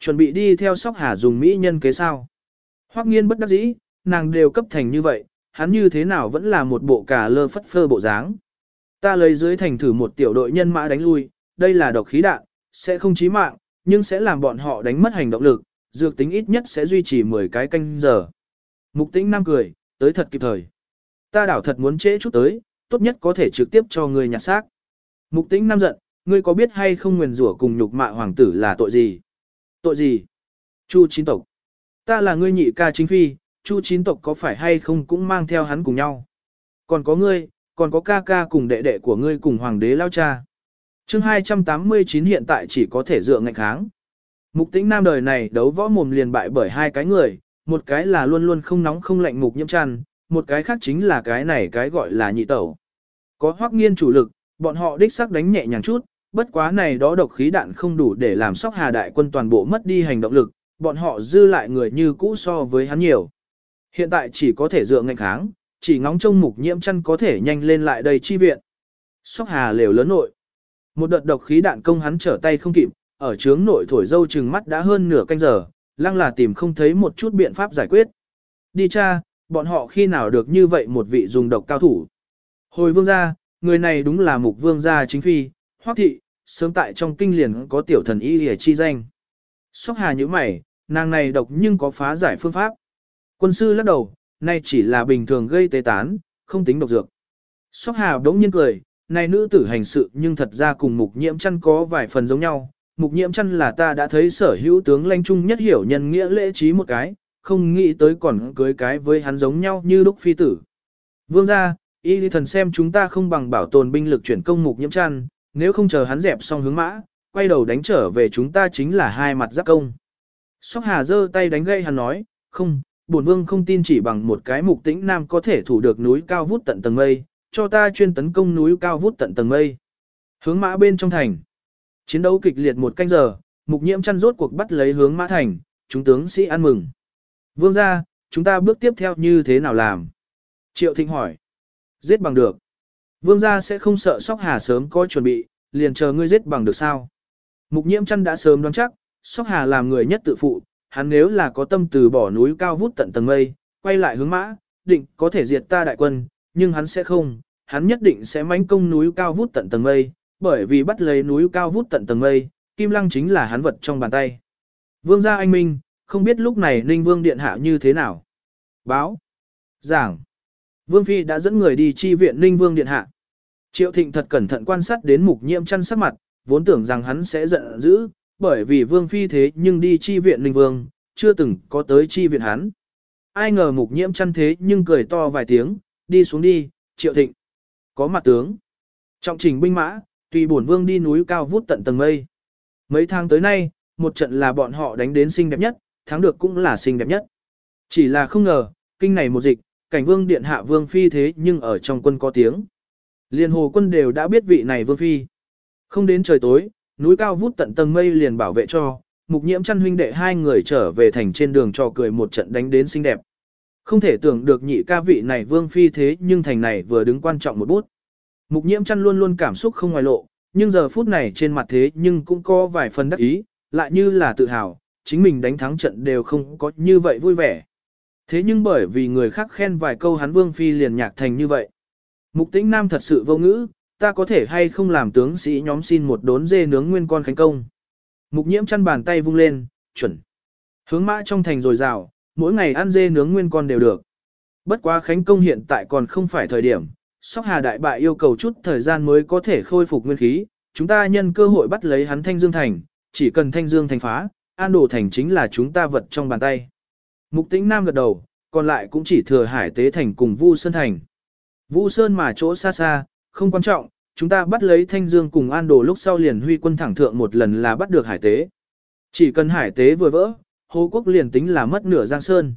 S1: Chuẩn bị đi theo sóc hà dùng mỹ nhân kế sao. Hoắc nghiên bất đắc dĩ, nàng đều cấp thành như vậy, hắn như thế nào vẫn là một bộ cà lơ phất phơ bộ dáng. Ta lấy dưới thành thử một tiểu đội nhân mã đánh lui, đây là độc khí đạn, sẽ không chí mạng, nhưng sẽ làm bọn họ đánh mất hành động lực, dược tính ít nhất sẽ duy trì 10 cái canh giờ. Mục tĩnh nam cười, tới thật kịp thời. Ta đảo thật muốn trễ chút tới, tốt nhất có thể trực tiếp cho người nhặt xác. Mục tĩnh nam giận, ngươi có biết hay không nguyền rủa cùng nhục mạ hoàng tử là tội gì? Tội gì? Chu chín tộc. Ta là ngươi nhị ca chính phi, chu chín tộc có phải hay không cũng mang theo hắn cùng nhau. Còn có ngươi, còn có ca ca cùng đệ đệ của ngươi cùng hoàng đế lao cha chương 289 hiện tại chỉ có thể dựa ngạch kháng. Mục tĩnh nam đời này đấu võ mồm liền bại bởi hai cái người, một cái là luôn luôn không nóng không lạnh mục nhiễm tràn, một cái khác chính là cái này cái gọi là nhị tẩu. Có hoác nghiên chủ lực, bọn họ đích sắc đánh nhẹ nhàng chút, bất quá này đó độc khí đạn không đủ để làm sóc hà đại quân toàn bộ mất đi hành động lực, bọn họ dư lại người như cũ so với hắn nhiều. Hiện tại chỉ có thể dựa ngạnh kháng, chỉ ngóng trông mục nhiễm chăn có thể nhanh lên lại đây chi viện. Sóc hà lều lớn nội. Một đợt độc khí đạn công hắn trở tay không kịp, ở trướng nội thổi dâu chừng mắt đã hơn nửa canh giờ, lăng là tìm không thấy một chút biện pháp giải quyết. Đi cha, bọn họ khi nào được như vậy một vị dùng độc cao thủ. Hồi vương gia, người này đúng là mục vương gia chính phi, hoắc thị, sớm tại trong kinh liền có tiểu thần y hề chi danh. Sóc hà như mày, nàng này độc nhưng có phá giải phương pháp. Quân sư lắc đầu, nay chỉ là bình thường gây tế tán, không tính độc dược. Sóc hà đống nhiên cười, này nữ tử hành sự nhưng thật ra cùng mục nhiễm chăn có vài phần giống nhau. Mục nhiễm chăn là ta đã thấy sở hữu tướng lãnh trung nhất hiểu nhân nghĩa lễ trí một cái, không nghĩ tới còn cưới cái với hắn giống nhau như lúc phi tử. Vương gia, y lý thần xem chúng ta không bằng bảo tồn binh lực chuyển công mục nhiễm chăn, nếu không chờ hắn dẹp xong hướng mã, quay đầu đánh trở về chúng ta chính là hai mặt giáp công. Sóc hà giơ tay đánh gây hắn nói, không, bổn vương không tin chỉ bằng một cái mục tĩnh nam có thể thủ được núi cao vút tận tầng mây, cho ta chuyên tấn công núi cao vút tận tầng mây. Hướng mã bên trong thành. Chiến đấu kịch liệt một canh giờ, mục nhiễm chăn rốt cuộc bắt lấy hướng mã thành, chúng tướng sĩ ăn mừng. Vương ra, chúng ta bước tiếp theo như thế nào làm? Triệu Thịnh hỏi. Giết bằng được. Vương gia sẽ không sợ Sóc Hà sớm có chuẩn bị, liền chờ ngươi giết bằng được sao? Mục nhiễm chăn đã sớm đoán chắc, Sóc Hà làm người nhất tự phụ, hắn nếu là có tâm từ bỏ núi cao vút tận tầng mây, quay lại hướng mã, định có thể diệt ta đại quân, nhưng hắn sẽ không, hắn nhất định sẽ mánh công núi cao vút tận tầng mây, bởi vì bắt lấy núi cao vút tận tầng mây, Kim Lăng chính là hắn vật trong bàn tay. Vương gia anh minh, không biết lúc này Ninh Vương điện hạ như thế nào. Báo. Giảng. Vương Phi đã dẫn người đi chi viện Ninh Vương điện hạ. Triệu Thịnh thật cẩn thận quan sát đến mục nhiễm chăn sắc mặt, vốn tưởng rằng hắn sẽ giận dữ, bởi vì Vương Phi thế nhưng đi chi viện linh Vương, chưa từng có tới chi viện hắn. Ai ngờ mục nhiễm chăn thế nhưng cười to vài tiếng, đi xuống đi, Triệu Thịnh. Có mặt tướng. Trọng trình binh mã, tùy bổn Vương đi núi cao vút tận tầng mây. Mấy tháng tới nay, một trận là bọn họ đánh đến xinh đẹp nhất, thắng được cũng là xinh đẹp nhất. Chỉ là không ngờ, kinh này một dịch, cảnh vương điện hạ vương phi thế nhưng ở trong quân có tiếng. Liên hồ quân đều đã biết vị này vương phi. Không đến trời tối, núi cao vút tận tầng mây liền bảo vệ cho, mục nhiễm chăn huynh đệ hai người trở về thành trên đường trò cười một trận đánh đến xinh đẹp. Không thể tưởng được nhị ca vị này vương phi thế nhưng thành này vừa đứng quan trọng một bút. Mục nhiễm chăn luôn luôn cảm xúc không ngoài lộ, nhưng giờ phút này trên mặt thế nhưng cũng có vài phần đắc ý, lại như là tự hào, chính mình đánh thắng trận đều không có như vậy vui vẻ. Thế nhưng bởi vì người khác khen vài câu hắn vương phi liền nhạc thành như vậy. Mục tĩnh nam thật sự vô ngữ, ta có thể hay không làm tướng sĩ nhóm xin một đốn dê nướng nguyên con khánh công. Mục nhiễm chăn bàn tay vung lên, chuẩn. Hướng mã trong thành rồi rào, mỗi ngày ăn dê nướng nguyên con đều được. Bất quá khánh công hiện tại còn không phải thời điểm, sóc hà đại bại yêu cầu chút thời gian mới có thể khôi phục nguyên khí, chúng ta nhân cơ hội bắt lấy hắn thanh dương thành, chỉ cần thanh dương thành phá, an đổ thành chính là chúng ta vật trong bàn tay. Mục tĩnh nam gật đầu, còn lại cũng chỉ thừa hải tế thành cùng Vu Sơn thành. Vu Sơn mà chỗ xa xa, không quan trọng, chúng ta bắt lấy Thanh Dương cùng An Đồ lúc sau liền huy quân thẳng thượng một lần là bắt được hải tế. Chỉ cần hải tế vừa vỡ, Hồ Quốc liền tính là mất nửa Giang Sơn.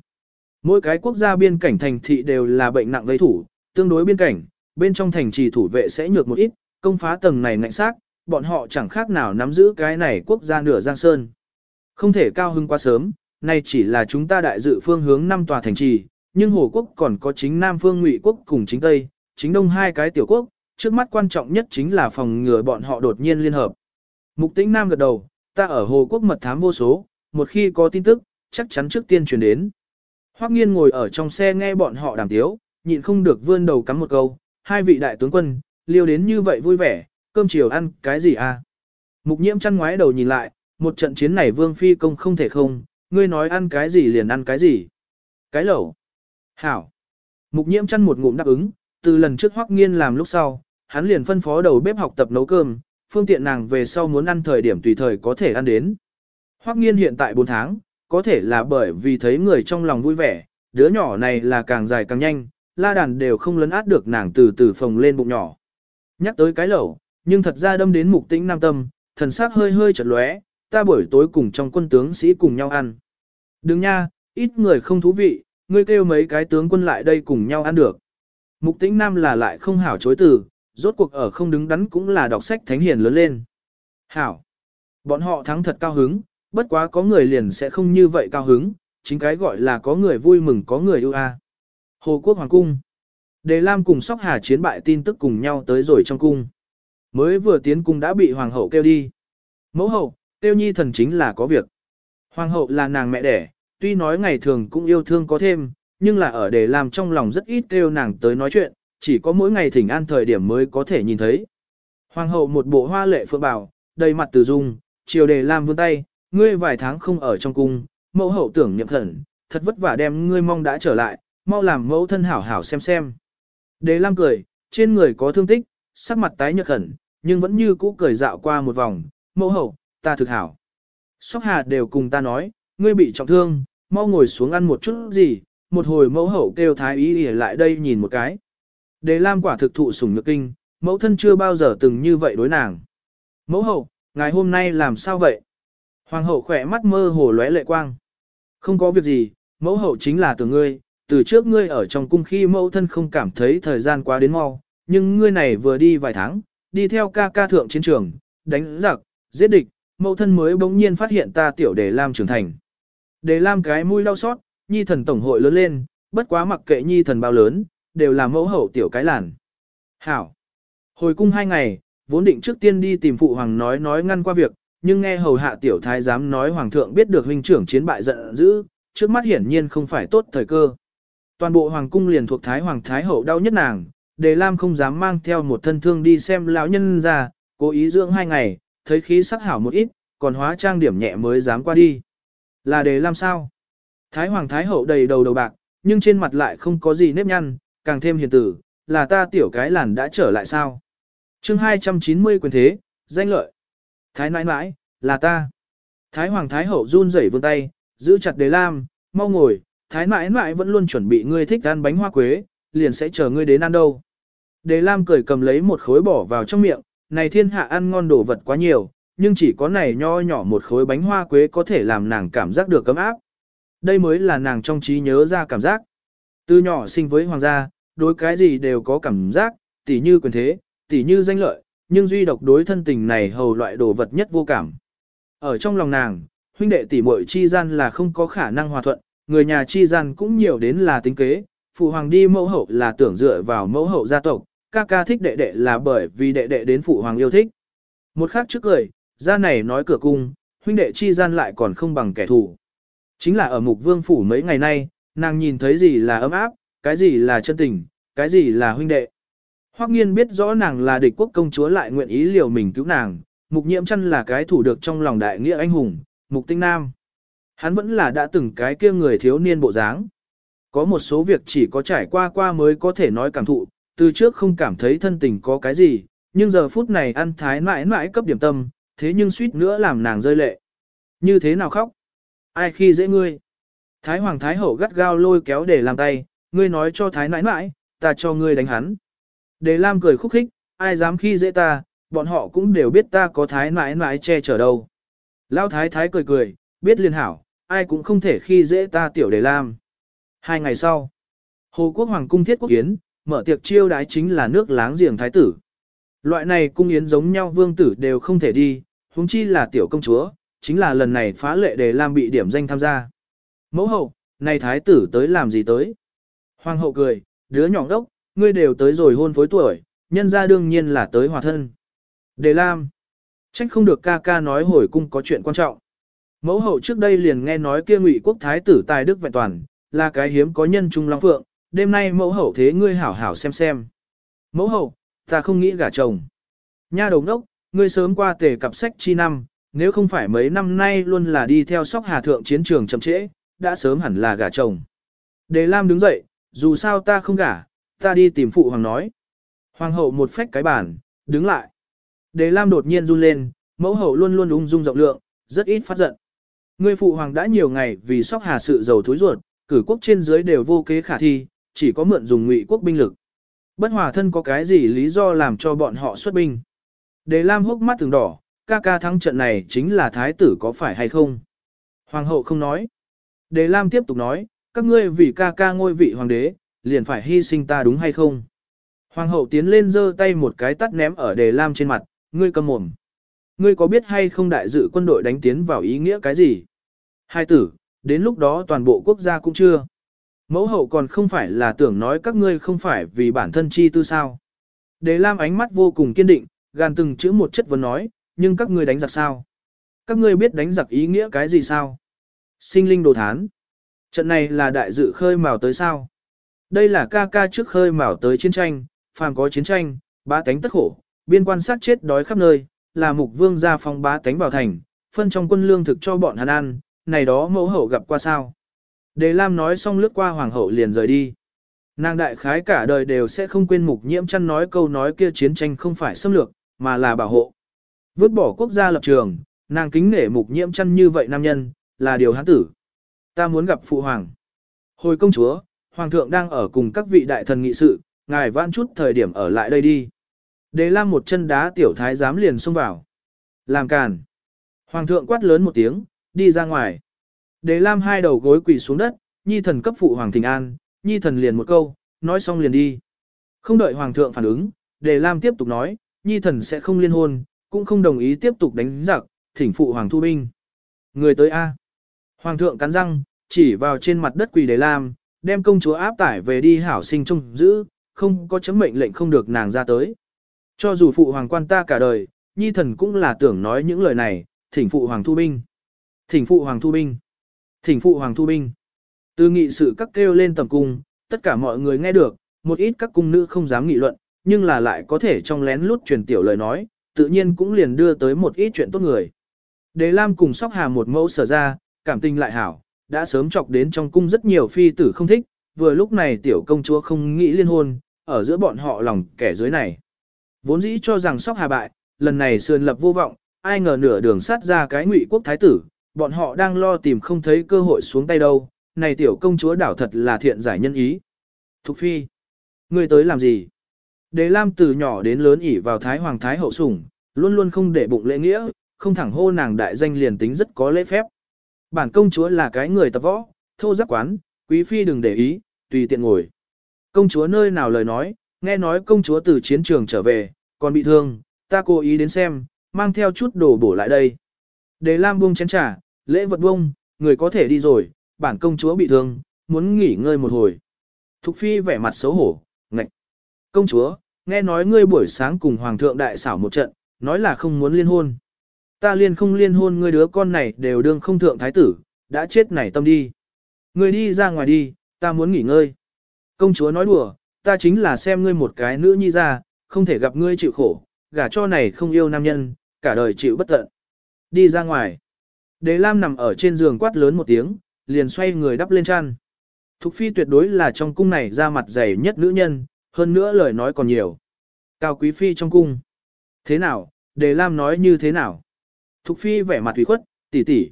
S1: Mỗi cái quốc gia biên cảnh thành thị đều là bệnh nặng gây thủ, tương đối biên cảnh, bên trong thành trì thủ vệ sẽ nhược một ít, công phá tầng này ngạnh xác, bọn họ chẳng khác nào nắm giữ cái này quốc gia nửa Giang Sơn. Không thể cao hưng quá sớm, nay chỉ là chúng ta đại dự phương hướng năm tòa thành trì, nhưng Hồ quốc còn có chính Nam phương Ngụy quốc cùng chính Tây, chính Đông hai cái tiểu quốc, trước mắt quan trọng nhất chính là phòng ngừa bọn họ đột nhiên liên hợp. Mục Tĩnh Nam gật đầu, ta ở Hồ quốc mật thám vô số, một khi có tin tức, chắc chắn trước tiên truyền đến. Hoắc Nghiên ngồi ở trong xe nghe bọn họ đàm tiếu, nhịn không được vươn đầu cắm một câu, hai vị đại tướng quân, liêu đến như vậy vui vẻ, cơm chiều ăn cái gì à? Mục Nhiễm chăn ngoái đầu nhìn lại, một trận chiến này Vương phi công không thể không, ngươi nói ăn cái gì liền ăn cái gì. Cái lẩu. Hảo. Mục nhiễm chăn một ngụm đáp ứng, từ lần trước hoắc nghiên làm lúc sau, hắn liền phân phó đầu bếp học tập nấu cơm, phương tiện nàng về sau muốn ăn thời điểm tùy thời có thể ăn đến. Hoắc nghiên hiện tại 4 tháng, có thể là bởi vì thấy người trong lòng vui vẻ, đứa nhỏ này là càng dài càng nhanh, la đàn đều không lấn át được nàng từ từ phồng lên bụng nhỏ. Nhắc tới cái lẩu, nhưng thật ra đâm đến mục tĩnh nam tâm, thần sắc hơi hơi chợt lóe, ta buổi tối cùng trong quân tướng sĩ cùng nhau ăn. Đừng nha, ít người không thú vị, ngươi kêu mấy cái tướng quân lại đây cùng nhau ăn được. Mục tĩnh nam là lại không hảo chối từ, rốt cuộc ở không đứng đắn cũng là đọc sách thánh hiền lớn lên. Hảo. Bọn họ thắng thật cao hứng, bất quá có người liền sẽ không như vậy cao hứng, chính cái gọi là có người vui mừng có người ưu a. Hồ Quốc Hoàng Cung. Đề Lam cùng Sóc Hà chiến bại tin tức cùng nhau tới rồi trong cung. Mới vừa tiến cung đã bị Hoàng hậu kêu đi. Mẫu hậu, tiêu nhi thần chính là có việc. Hoàng hậu là nàng mẹ đẻ, tuy nói ngày thường cũng yêu thương có thêm, nhưng là ở Đề Lam trong lòng rất ít kêu nàng tới nói chuyện, chỉ có mỗi ngày thỉnh an thời điểm mới có thể nhìn thấy. Hoàng hậu một bộ hoa lệ phượng bào, đầy mặt từ dung, chiều đề làm vươn tay, ngươi vài tháng không ở trong cung, mẫu hậu tưởng nhậm thần, thật vất vả đem ngươi mong đã trở lại, mau làm mẫu thân hảo hảo xem xem. Đề Lam cười, trên người có thương tích, sắc mặt tái nhợt khẩn, nhưng vẫn như cũ cười dạo qua một vòng, mẫu hậu, ta thực hảo. Sóc hà đều cùng ta nói, ngươi bị trọng thương, mau ngồi xuống ăn một chút gì, một hồi mẫu hậu kêu thái ý ỉa lại đây nhìn một cái. Đề Lam quả thực thụ sủng nhược kinh, mẫu thân chưa bao giờ từng như vậy đối nàng. Mẫu hậu, ngài hôm nay làm sao vậy? Hoàng hậu khỏe mắt mơ hồ lóe lệ quang. Không có việc gì, mẫu hậu chính là từ ngươi, từ trước ngươi ở trong cung khi mẫu thân không cảm thấy thời gian quá đến mau, nhưng ngươi này vừa đi vài tháng, đi theo ca ca thượng chiến trường, đánh giặc, giết địch, mẫu thân mới bỗng nhiên phát hiện ta tiểu đề lam trưởng thành. Đề lam cái mũi đau xót, nhi thần tổng hội lớn lên, bất quá mặc kệ nhi thần bao lớn, đều là mẫu hậu tiểu cái làn. Hảo. Hồi cung hai ngày, vốn định trước tiên đi tìm phụ hoàng nói nói ngăn qua việc, nhưng nghe hầu hạ tiểu thái giám nói hoàng thượng biết được huynh trưởng chiến bại giận dữ, trước mắt hiển nhiên không phải tốt thời cơ. Toàn bộ hoàng cung liền thuộc thái hoàng thái hậu đau nhất nàng, Đề Lam không dám mang theo một thân thương đi xem lão nhân ra, cố ý dưỡng hai ngày, thấy khí sắc hảo một ít, còn hóa trang điểm nhẹ mới dám qua đi. Là Đề Lam sao? Thái hoàng thái hậu đầy đầu đầu bạc, nhưng trên mặt lại không có gì nếp nhăn, càng thêm hiền tử, là ta tiểu cái làn đã trở lại sao? chương 290 quyền thế, danh lợi. Thái nãi nãi, là ta. Thái hoàng thái hậu run rẩy vươn tay, giữ chặt đế Lam, mau ngồi, thái nãi nãi vẫn luôn chuẩn bị ngươi thích ăn bánh hoa quế, liền sẽ chờ ngươi đến ăn đâu. đế Lam cười cầm lấy một khối bỏ vào trong miệng, này thiên hạ ăn ngon đồ vật quá nhiều, nhưng chỉ có này nho nhỏ một khối bánh hoa quế có thể làm nàng cảm giác được cấm áp. Đây mới là nàng trong trí nhớ ra cảm giác. Từ nhỏ sinh với hoàng gia, đối cái gì đều có cảm giác, tỉ như quyền thế, tỉ như danh lợi, nhưng duy độc đối thân tình này hầu loại đồ vật nhất vô cảm. Ở trong lòng nàng, huynh đệ tỷ muội chi gian là không có khả năng hòa thuận, người nhà chi gian cũng nhiều đến là tính kế, phụ hoàng đi mẫu hậu là tưởng dựa vào mẫu hậu gia tộc, ca ca thích đệ đệ là bởi vì đệ đệ đến phụ hoàng yêu thích. Một khác trước cười, ra này nói cửa cung, huynh đệ chi gian lại còn không bằng kẻ thù. Chính là ở mục vương phủ mấy ngày nay, nàng nhìn thấy gì là ấm áp, cái gì là chân tình, cái gì là huynh đệ. Hoắc nghiên biết rõ nàng là địch quốc công chúa lại nguyện ý liều mình cứu nàng, mục nhiễm chân là cái thủ được trong lòng đại nghĩa anh hùng, mục tinh nam. Hắn vẫn là đã từng cái kia người thiếu niên bộ dáng. Có một số việc chỉ có trải qua qua mới có thể nói cảm thụ, từ trước không cảm thấy thân tình có cái gì, nhưng giờ phút này ăn thái mãi mãi cấp điểm tâm, thế nhưng suýt nữa làm nàng rơi lệ. Như thế nào khóc? Ai khi dễ ngươi? Thái hoàng thái hậu gắt gao lôi kéo để làm tay, ngươi nói cho thái Nãi Nãi, ta cho ngươi đánh hắn. Đề Lam cười khúc khích, ai dám khi dễ ta, bọn họ cũng đều biết ta có thái Nãi Nãi che chở đâu. Lão thái thái cười cười, biết liên hảo, ai cũng không thể khi dễ ta tiểu Đề Lam. Hai ngày sau, Hồ Quốc Hoàng cung thiết quốc yến, mở tiệc chiêu đái chính là nước láng giềng thái tử. Loại này cung yến giống nhau vương tử đều không thể đi, huống chi là tiểu công chúa, chính là lần này phá lệ đề lam bị điểm danh tham gia. Mẫu hậu, này thái tử tới làm gì tới? Hoàng hậu cười, đứa nhỏ đốc, ngươi đều tới rồi hôn phối tuổi, nhân ra đương nhiên là tới hòa thân. Đề lam, trách không được ca ca nói hồi cung có chuyện quan trọng. Mẫu hậu trước đây liền nghe nói kia ngụy quốc thái tử tài đức vẹn toàn, là cái hiếm có nhân trung long phượng, đêm nay mẫu hậu thế ngươi hảo hảo xem xem. Mẫu hậu, ta không nghĩ gả chồng. Nha đồng đốc, ngươi sớm qua tề cặp sách chi năm, nếu không phải mấy năm nay luôn là đi theo sóc hà thượng chiến trường chậm trễ, đã sớm hẳn là gả chồng. Đề Lam đứng dậy, dù sao ta không gả, ta đi tìm phụ hoàng nói. Hoàng hậu một phách cái bàn, đứng lại. Đề Lam đột nhiên run lên, mẫu hậu luôn luôn ung dung rộng lượng, rất ít phát giận. Ngươi phụ hoàng đã nhiều ngày vì sóc hà sự giàu thối ruột, cử quốc trên dưới đều vô kế khả thi, chỉ có mượn dùng ngụy quốc binh lực. Bất hòa thân có cái gì lý do làm cho bọn họ xuất binh. Đề Lam hốc mắt từng đỏ, ca ca thắng trận này chính là thái tử có phải hay không? Hoàng hậu không nói. Đề Lam tiếp tục nói, các ngươi vì ca ca ngôi vị hoàng đế, liền phải hy sinh ta đúng hay không? Hoàng hậu tiến lên giơ tay một cái tắt ném ở Đề Lam trên mặt, ngươi cầm mồm. Ngươi có biết hay không đại dự quân đội đánh tiến vào ý nghĩa cái gì? Hai tử, đến lúc đó toàn bộ quốc gia cũng chưa. Mẫu hậu còn không phải là tưởng nói các ngươi không phải vì bản thân chi tư sao. Đề Lam ánh mắt vô cùng kiên định, gàn từng chữ một chất vấn nói, nhưng các ngươi đánh giặc sao. Các ngươi biết đánh giặc ý nghĩa cái gì sao? Sinh linh đồ thán. Trận này là đại dự khơi mào tới sao? Đây là ca ca trước khơi mào tới chiến tranh, phàm có chiến tranh, ba tánh tất khổ, biên quan sát chết đói khắp nơi, là mục vương gia phong bá tánh vào thành, phân trong quân lương thực cho bọn hắn ăn, này đó mẫu hậu gặp qua sao. Đề Lam nói xong lướt qua hoàng hậu liền rời đi. Nàng đại khái cả đời đều sẽ không quên mục nhiễm chăn nói câu nói kia chiến tranh không phải xâm lược, mà là bảo hộ. Vứt bỏ quốc gia lập trường, nàng kính nể mục nhiễm chăn như vậy nam nhân, là điều hắn tử. Ta muốn gặp phụ hoàng. Hồi công chúa, hoàng thượng đang ở cùng các vị đại thần nghị sự, ngài vãn chút thời điểm ở lại đây đi. Đề Lam một chân đá tiểu thái giám liền xông vào. Làm càn. Hoàng thượng quát lớn một tiếng, đi ra ngoài. Đề Lam hai đầu gối quỳ xuống đất, nhi thần cấp phụ hoàng thịnh an, nhi thần liền một câu, nói xong liền đi. Không đợi hoàng thượng phản ứng, Đề Lam tiếp tục nói, nhi thần sẽ không liên hôn, cũng không đồng ý tiếp tục đánh giặc, thỉnh phụ hoàng thu binh. Người tới A. Hoàng thượng cắn răng, chỉ vào trên mặt đất quỳ Đề Lam, đem công chúa áp tải về đi hảo sinh trông giữ, không có chấm mệnh lệnh không được nàng ra tới. Cho dù phụ hoàng quan ta cả đời, nhi thần cũng là tưởng nói những lời này, thỉnh phụ hoàng thu binh. Thỉnh phụ hoàng thu binh. Thỉnh phụ hoàng thu binh. Từ nghị sự các kêu lên tầm cung, tất cả mọi người nghe được, một ít các cung nữ không dám nghị luận, nhưng là lại có thể trong lén lút truyền tiểu lời nói, tự nhiên cũng liền đưa tới một ít chuyện tốt người. Đế Lam cùng sóc hà một mẫu sở ra, cảm tình lại hảo, đã sớm chọc đến trong cung rất nhiều phi tử không thích, vừa lúc này tiểu công chúa không nghĩ liên hôn, ở giữa bọn họ lòng kẻ dưới này. Vốn dĩ cho rằng sóc hà bại, lần này sườn lập vô vọng, ai ngờ nửa đường sát ra cái ngụy quốc thái tử, bọn họ đang lo tìm không thấy cơ hội xuống tay đâu, này tiểu công chúa đảo thật là thiện giải nhân ý. Thục phi, ngươi tới làm gì? Đế Lam từ nhỏ đến lớn ỉ vào thái hoàng thái hậu sủng, luôn luôn không để bụng lễ nghĩa, không thẳng hô nàng đại danh liền tính rất có lễ phép. Bản công chúa là cái người tập võ, thô giáp quán, quý phi đừng để ý, tùy tiện ngồi. Công chúa nơi nào lời nói, nghe nói công chúa từ chiến trường trở về, còn bị thương, ta cố ý đến xem, mang theo chút đồ bổ lại đây. Đề Lam buông chén trà, lễ vật buông, người có thể đi rồi, bản công chúa bị thương, muốn nghỉ ngơi một hồi. Thục phi vẻ mặt xấu hổ, ngạch. Công chúa, nghe nói ngươi buổi sáng cùng hoàng thượng đại xảo một trận, nói là không muốn liên hôn. Ta liên không liên hôn ngươi đứa con này đều đương không thượng thái tử, đã chết nảy tâm đi. Ngươi đi ra ngoài đi, ta muốn nghỉ ngơi. Công chúa nói đùa, ta chính là xem ngươi một cái nữ nhi ra, không thể gặp ngươi chịu khổ, gả cho này không yêu nam nhân, cả đời chịu bất tận. Đi ra ngoài. Đế Lam nằm ở trên giường quát lớn một tiếng, liền xoay người đắp lên chăn. Thục phi tuyệt đối là trong cung này ra mặt dày nhất nữ nhân, hơn nữa lời nói còn nhiều. Cao quý phi trong cung. Thế nào, Đề Lam nói như thế nào? Thục phi vẻ mặt ủy khuất, tỷ tỷ.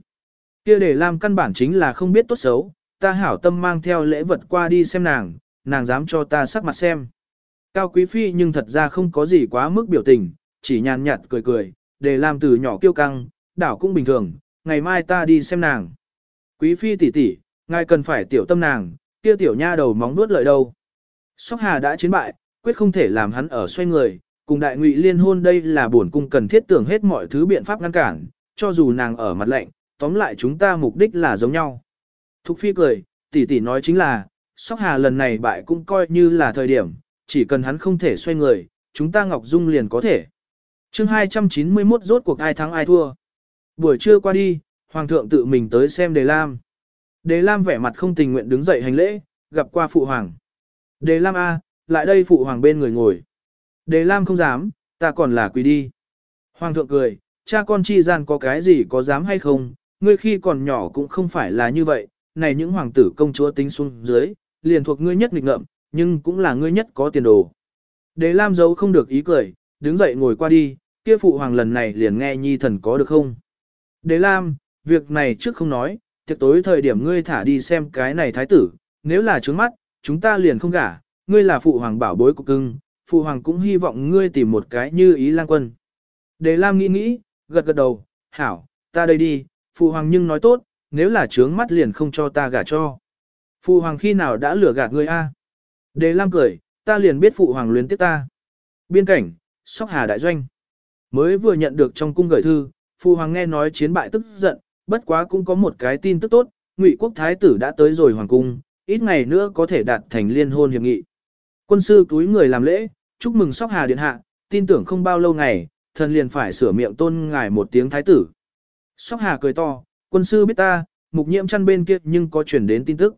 S1: Kia để làm căn bản chính là không biết tốt xấu, ta hảo tâm mang theo lễ vật qua đi xem nàng, nàng dám cho ta sắc mặt xem. Cao quý phi nhưng thật ra không có gì quá mức biểu tình, chỉ nhàn nhạt cười cười, để làm từ nhỏ kiêu căng, đảo cũng bình thường, ngày mai ta đi xem nàng. Quý phi tỷ tỷ, ngài cần phải tiểu tâm nàng, kia tiểu nha đầu móng nuốt lợi đâu. Sóc Hà đã chiến bại, quyết không thể làm hắn ở xoay người, cùng đại ngụy liên hôn đây là bổn cung cần thiết tưởng hết mọi thứ biện pháp ngăn cản, cho dù nàng ở mặt lạnh, tóm lại chúng ta mục đích là giống nhau. Thục phi cười, tỷ tỷ nói chính là, Sóc Hà lần này bại cũng coi như là thời điểm, chỉ cần hắn không thể xoay người, chúng ta Ngọc Dung liền có thể. chương 291 rốt cuộc ai thắng ai thua. Buổi trưa qua đi, Hoàng thượng tự mình tới xem Đề Lam. Đề Lam vẻ mặt không tình nguyện đứng dậy hành lễ, gặp qua Phụ Hoàng. Đề Lam A, lại đây Phụ Hoàng bên người ngồi. Đề Lam không dám, ta còn là quỳ đi. Hoàng thượng cười, cha con chi gian có cái gì có dám hay không, ngươi khi còn nhỏ cũng không phải là như vậy, này những hoàng tử công chúa tính xuống dưới, liền thuộc ngươi nhất nghịch ngợm, nhưng cũng là ngươi nhất có tiền đồ. Đề Lam giấu không được ý cười, đứng dậy ngồi qua đi, kia phụ hoàng lần này liền nghe nhi thần có được không? Đế Lam, việc này trước không nói, tiệc tối thời điểm ngươi thả đi xem cái này thái tử, nếu là trướng mắt, chúng ta liền không gả, ngươi là phụ hoàng bảo bối của cưng, phụ hoàng cũng hy vọng ngươi tìm một cái như ý lang quân. Đề Lam nghĩ nghĩ, gật gật đầu, hảo, ta đây đi, phụ hoàng nhưng nói tốt, nếu là trướng mắt liền không cho ta gả cho. Phụ hoàng khi nào đã lừa gạt ngươi a? Đề Lam cười, ta liền biết phụ hoàng luyến tiếc ta. Biên cảnh, sóc hà đại doanh. Mới vừa nhận được trong cung gửi thư, phụ hoàng nghe nói chiến bại tức giận, bất quá cũng có một cái tin tức tốt, Ngụy quốc thái tử đã tới rồi hoàng cung, ít ngày nữa có thể đạt thành liên hôn hiệp nghị. Quân sư túi người làm lễ, chúc mừng sóc hà điện hạ, tin tưởng không bao lâu ngày, thần liền phải sửa miệng tôn ngài một tiếng thái tử. Sóc Hà cười to, quân sư biết ta, mục nhiễm chăn bên kia nhưng có truyền đến tin tức.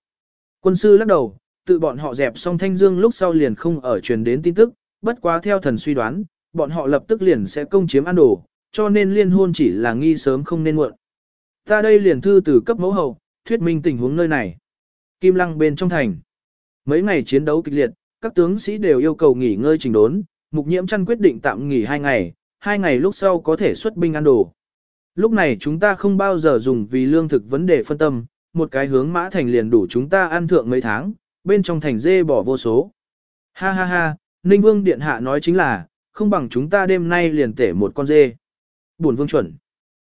S1: Quân sư lắc đầu, tự bọn họ dẹp xong thanh dương lúc sau liền không ở truyền đến tin tức, bất quá theo thần suy đoán, bọn họ lập tức liền sẽ công chiếm An đồ, cho nên liên hôn chỉ là nghi sớm không nên muộn. Ta đây liền thư từ cấp mẫu hậu, thuyết minh tình huống nơi này. Kim lăng bên trong thành. Mấy ngày chiến đấu kịch liệt, các tướng sĩ đều yêu cầu nghỉ ngơi trình đốn, mục nhiễm chăn quyết định tạm nghỉ hai ngày, hai ngày lúc sau có thể xuất binh ăn đồ. Lúc này chúng ta không bao giờ dùng vì lương thực vấn đề phân tâm, một cái hướng mã thành liền đủ chúng ta ăn thượng mấy tháng, bên trong thành dê bỏ vô số. Ha ha ha, Ninh Vương Điện Hạ nói chính là, không bằng chúng ta đêm nay liền tể một con dê. Buồn vương chuẩn.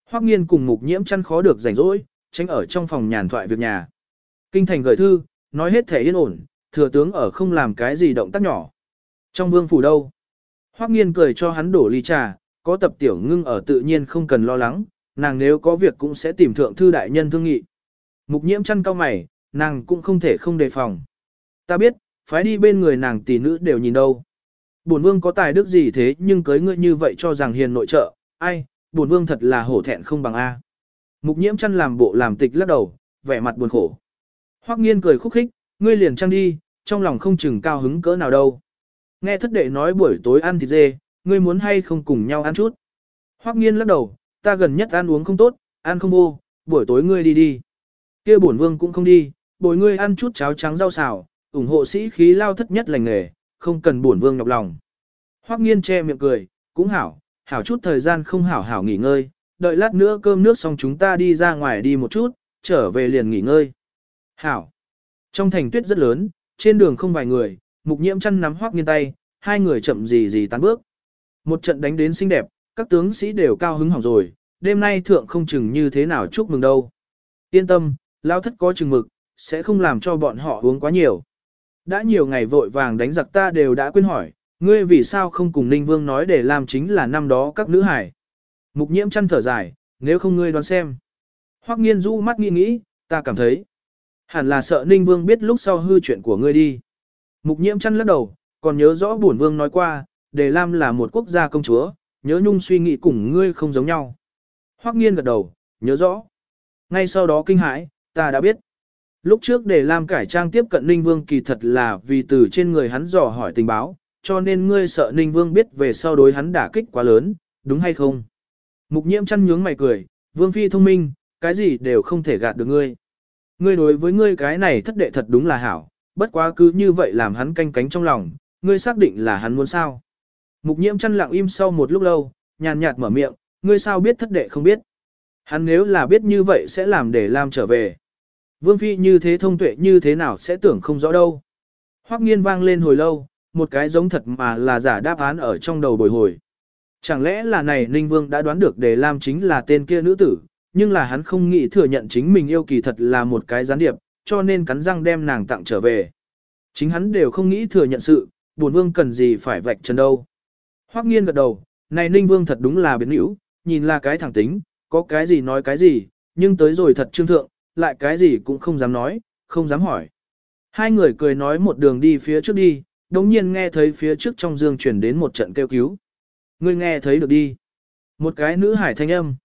S1: Hoắc nghiên cùng mục nhiễm chăn khó được rảnh rỗi, tránh ở trong phòng nhàn thoại việc nhà. Kinh thành gửi thư, nói hết thể yên ổn, thừa tướng ở không làm cái gì động tác nhỏ. Trong vương phủ đâu? Hoắc nghiên cười cho hắn đổ ly trà, có tập tiểu ngưng ở tự nhiên không cần lo lắng, nàng nếu có việc cũng sẽ tìm thượng thư đại nhân thương nghị. Mục nhiễm chăn cao mày, nàng cũng không thể không đề phòng. Ta biết, phái đi bên người nàng tỷ nữ đều nhìn đâu. Bổn vương có tài đức gì thế nhưng cưới ngươi như vậy cho rằng hiền nội trợ, ai, bổn vương thật là hổ thẹn không bằng A. Mục nhiễm chăn làm bộ làm tịch lắc đầu, vẻ mặt buồn khổ. Hoắc nghiên cười khúc khích, ngươi liền trăng đi, trong lòng không chừng cao hứng cỡ nào đâu. Nghe thất đệ nói buổi tối ăn thịt dê, ngươi muốn hay không cùng nhau ăn chút. Hoắc nghiên lắc đầu, ta gần nhất ăn uống không tốt, ăn không vô, buổi tối ngươi đi đi. kia bổn vương cũng không đi, bồi ngươi ăn chút cháo trắng rau xào, ủng hộ sĩ khí lao thất nhất lành nghề, không cần bổn vương nhọc lòng. Hoắc nghiên che miệng cười, cũng hảo, hảo chút thời gian không hảo hảo nghỉ ngơi, đợi lát nữa cơm nước xong chúng ta đi ra ngoài đi một chút, trở về liền nghỉ ngơi. Hảo. Trong thành tuyết rất lớn, trên đường không vài người, mục nhiễm chăn nắm Hoắc nghiên tay, hai người chậm gì gì tán bước. Một trận đánh đến xinh đẹp, các tướng sĩ đều cao hứng hỏng rồi, đêm nay thượng không chừng như thế nào chúc mừng đâu. Yên tâm, lao thất có chừng mực, sẽ không làm cho bọn họ uống quá nhiều. Đã nhiều ngày vội vàng đánh giặc ta đều đã quên hỏi, ngươi vì sao không cùng Ninh Vương nói để làm chính là năm đó các nữ hải. Mục nhiễm chăn thở dài, nếu không ngươi đoán xem. Hoắc nghiên du mắt nghĩ nghĩ, ta cảm thấy. Hẳn là sợ Ninh Vương biết lúc sau hư chuyện của ngươi đi. Mục nhiễm chăn lắc đầu, còn nhớ rõ bổn vương nói qua, Đề Lam là một quốc gia công chúa, nhớ nhung suy nghĩ cùng ngươi không giống nhau. Hoắc nghiên gật đầu, nhớ rõ. Ngay sau đó kinh hãi, ta đã biết. Lúc trước Đề Lam cải trang tiếp cận Ninh Vương kỳ thật là vì từ trên người hắn dò hỏi tình báo, cho nên ngươi sợ Ninh Vương biết về sau đối hắn đả kích quá lớn, đúng hay không? Mục nhiễm chăn nhướng mày cười, Vương Phi thông minh, cái gì đều không thể gạt được ngươi. Ngươi đối với ngươi cái này thất đệ thật đúng là hảo, bất quá cứ như vậy làm hắn canh cánh trong lòng, ngươi xác định là hắn muốn sao. Mục nhiễm chăn lặng im sau một lúc lâu, nhàn nhạt mở miệng, ngươi sao biết thất đệ không biết. Hắn nếu là biết như vậy sẽ làm để làm trở về. Vương Phi như thế thông tuệ như thế nào sẽ tưởng không rõ đâu. Hoắc nghiên vang lên hồi lâu, một cái giống thật mà là giả đáp án ở trong đầu bồi hồi. Chẳng lẽ là này Ninh Vương đã đoán được để làm chính là tên kia nữ tử, nhưng là hắn không nghĩ thừa nhận chính mình yêu kỳ thật là một cái gián điệp, cho nên cắn răng đem nàng tặng trở về. Chính hắn đều không nghĩ thừa nhận sự, buồn vương cần gì phải vạch trần đâu. Hoắc nghiên gật đầu, này Ninh Vương thật đúng là biến hữu, nhìn là cái thẳng tính, có cái gì nói cái gì, nhưng tới rồi thật trương thượng, lại cái gì cũng không dám nói, không dám hỏi. Hai người cười nói một đường đi phía trước đi, đồng nhiên nghe thấy phía trước trong dương chuyển đến một trận kêu cứu. Ngươi nghe thấy được đi. Một cái nữ hải thanh âm.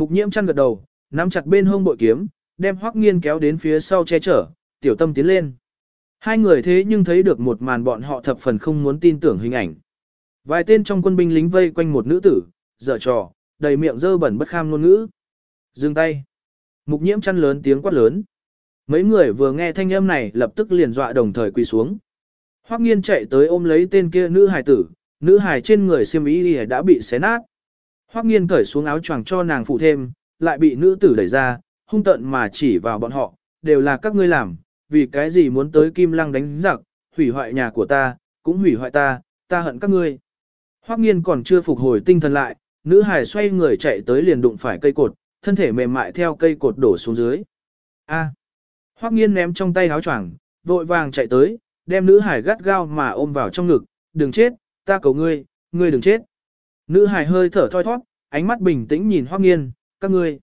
S1: Mục nhiễm chăn gật đầu, nắm chặt bên hông bội kiếm, đem hoắc nghiên kéo đến phía sau che chở, tiểu tâm tiến lên. Hai người thế nhưng thấy được một màn bọn họ thập phần không muốn tin tưởng hình ảnh. Vài tên trong quân binh lính vây quanh một nữ tử, dở trò, đầy miệng dơ bẩn bất kham ngôn ngữ. Dừng tay. Mục nhiễm chăn lớn tiếng quát lớn. Mấy người vừa nghe thanh âm này lập tức liền dọa đồng thời quỳ xuống. Hoắc nghiên chạy tới ôm lấy tên kia nữ hài tử, nữ hài trên người xiêm y đã bị xé nát. Hoắc nghiên cởi xuống áo choàng cho nàng phụ thêm, lại bị nữ tử đẩy ra, hung tận mà chỉ vào bọn họ, đều là các ngươi làm, vì cái gì muốn tới Kim Lăng đánh giặc, hủy hoại nhà của ta, cũng hủy hoại ta, ta hận các ngươi. Hoắc nghiên còn chưa phục hồi tinh thần lại, nữ hài xoay người chạy tới liền đụng phải cây cột, thân thể mềm mại theo cây cột đổ xuống dưới. A. Hoắc nghiên ném trong tay áo choàng, vội vàng chạy tới, đem nữ hài gắt gao mà ôm vào trong ngực, đừng chết, ta cầu ngươi, ngươi đừng chết. Nữ hài hơi thở thoi thoát, ánh mắt bình tĩnh nhìn Hoắc nghiên, các ngươi,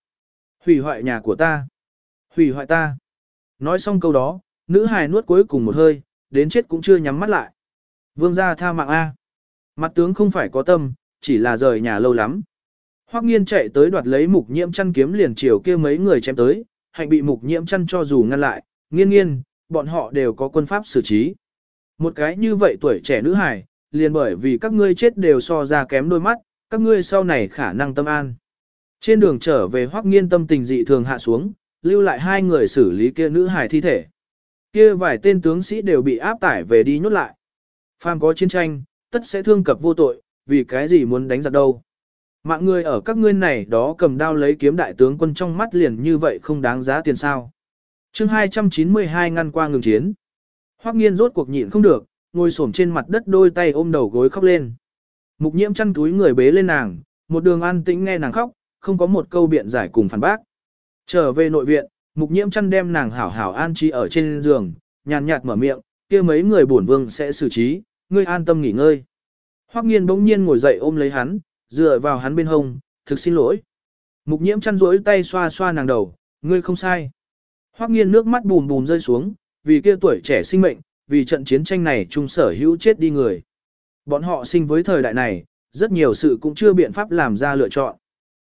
S1: hủy hoại nhà của ta, hủy hoại ta. Nói xong câu đó, nữ hài nuốt cuối cùng một hơi, đến chết cũng chưa nhắm mắt lại. Vương gia tha mạng A. Mặt tướng không phải có tâm, chỉ là rời nhà lâu lắm. Hoắc nghiên chạy tới đoạt lấy mục nhiễm chăn kiếm liền chiều kia mấy người chém tới, hạnh bị mục nhiễm chăn cho dù ngăn lại, nghiên nghiên, bọn họ đều có quân pháp xử trí. Một cái như vậy tuổi trẻ nữ hài, liền bởi vì các ngươi chết đều so ra kém đôi mắt, các ngươi sau này khả năng tâm an. Trên đường trở về Hoắc nghiên tâm tình dị thường hạ xuống, lưu lại hai người xử lý kia nữ hài thi thể. Kia vài tên tướng sĩ đều bị áp tải về đi nhốt lại. Phàm có chiến tranh, tất sẽ thương cập vô tội, vì cái gì muốn đánh giặc đâu. Mạng người ở các ngươi này đó cầm đao lấy kiếm đại tướng quân trong mắt liền như vậy không đáng giá tiền sao. chương 292 ngăn qua ngừng chiến. Hoắc nghiên rốt cuộc nhịn không được, ngồi xổm trên mặt đất đôi tay ôm đầu gối khóc lên. Mục nhiễm chăn túi người bế lên nàng, một đường an tĩnh nghe nàng khóc, không có một câu biện giải cùng phản bác. Trở về nội viện, mục nhiễm chăn đem nàng hảo hảo an trí ở trên giường, nhàn nhạt mở miệng, kia mấy người bổn vương sẽ xử trí, ngươi an tâm nghỉ ngơi. Hoắc nghiên bỗng nhiên ngồi dậy ôm lấy hắn, dựa vào hắn bên hông, thực xin lỗi. Mục nhiễm chăn rỗi tay xoa xoa nàng đầu, ngươi không sai. Hoắc nghiên nước mắt bùm bùm rơi xuống, vì kia tuổi trẻ sinh mệnh, vì trận chiến tranh này chung sở hữu chết đi người. Bọn họ sinh với thời đại này, rất nhiều sự cũng chưa biện pháp làm ra lựa chọn.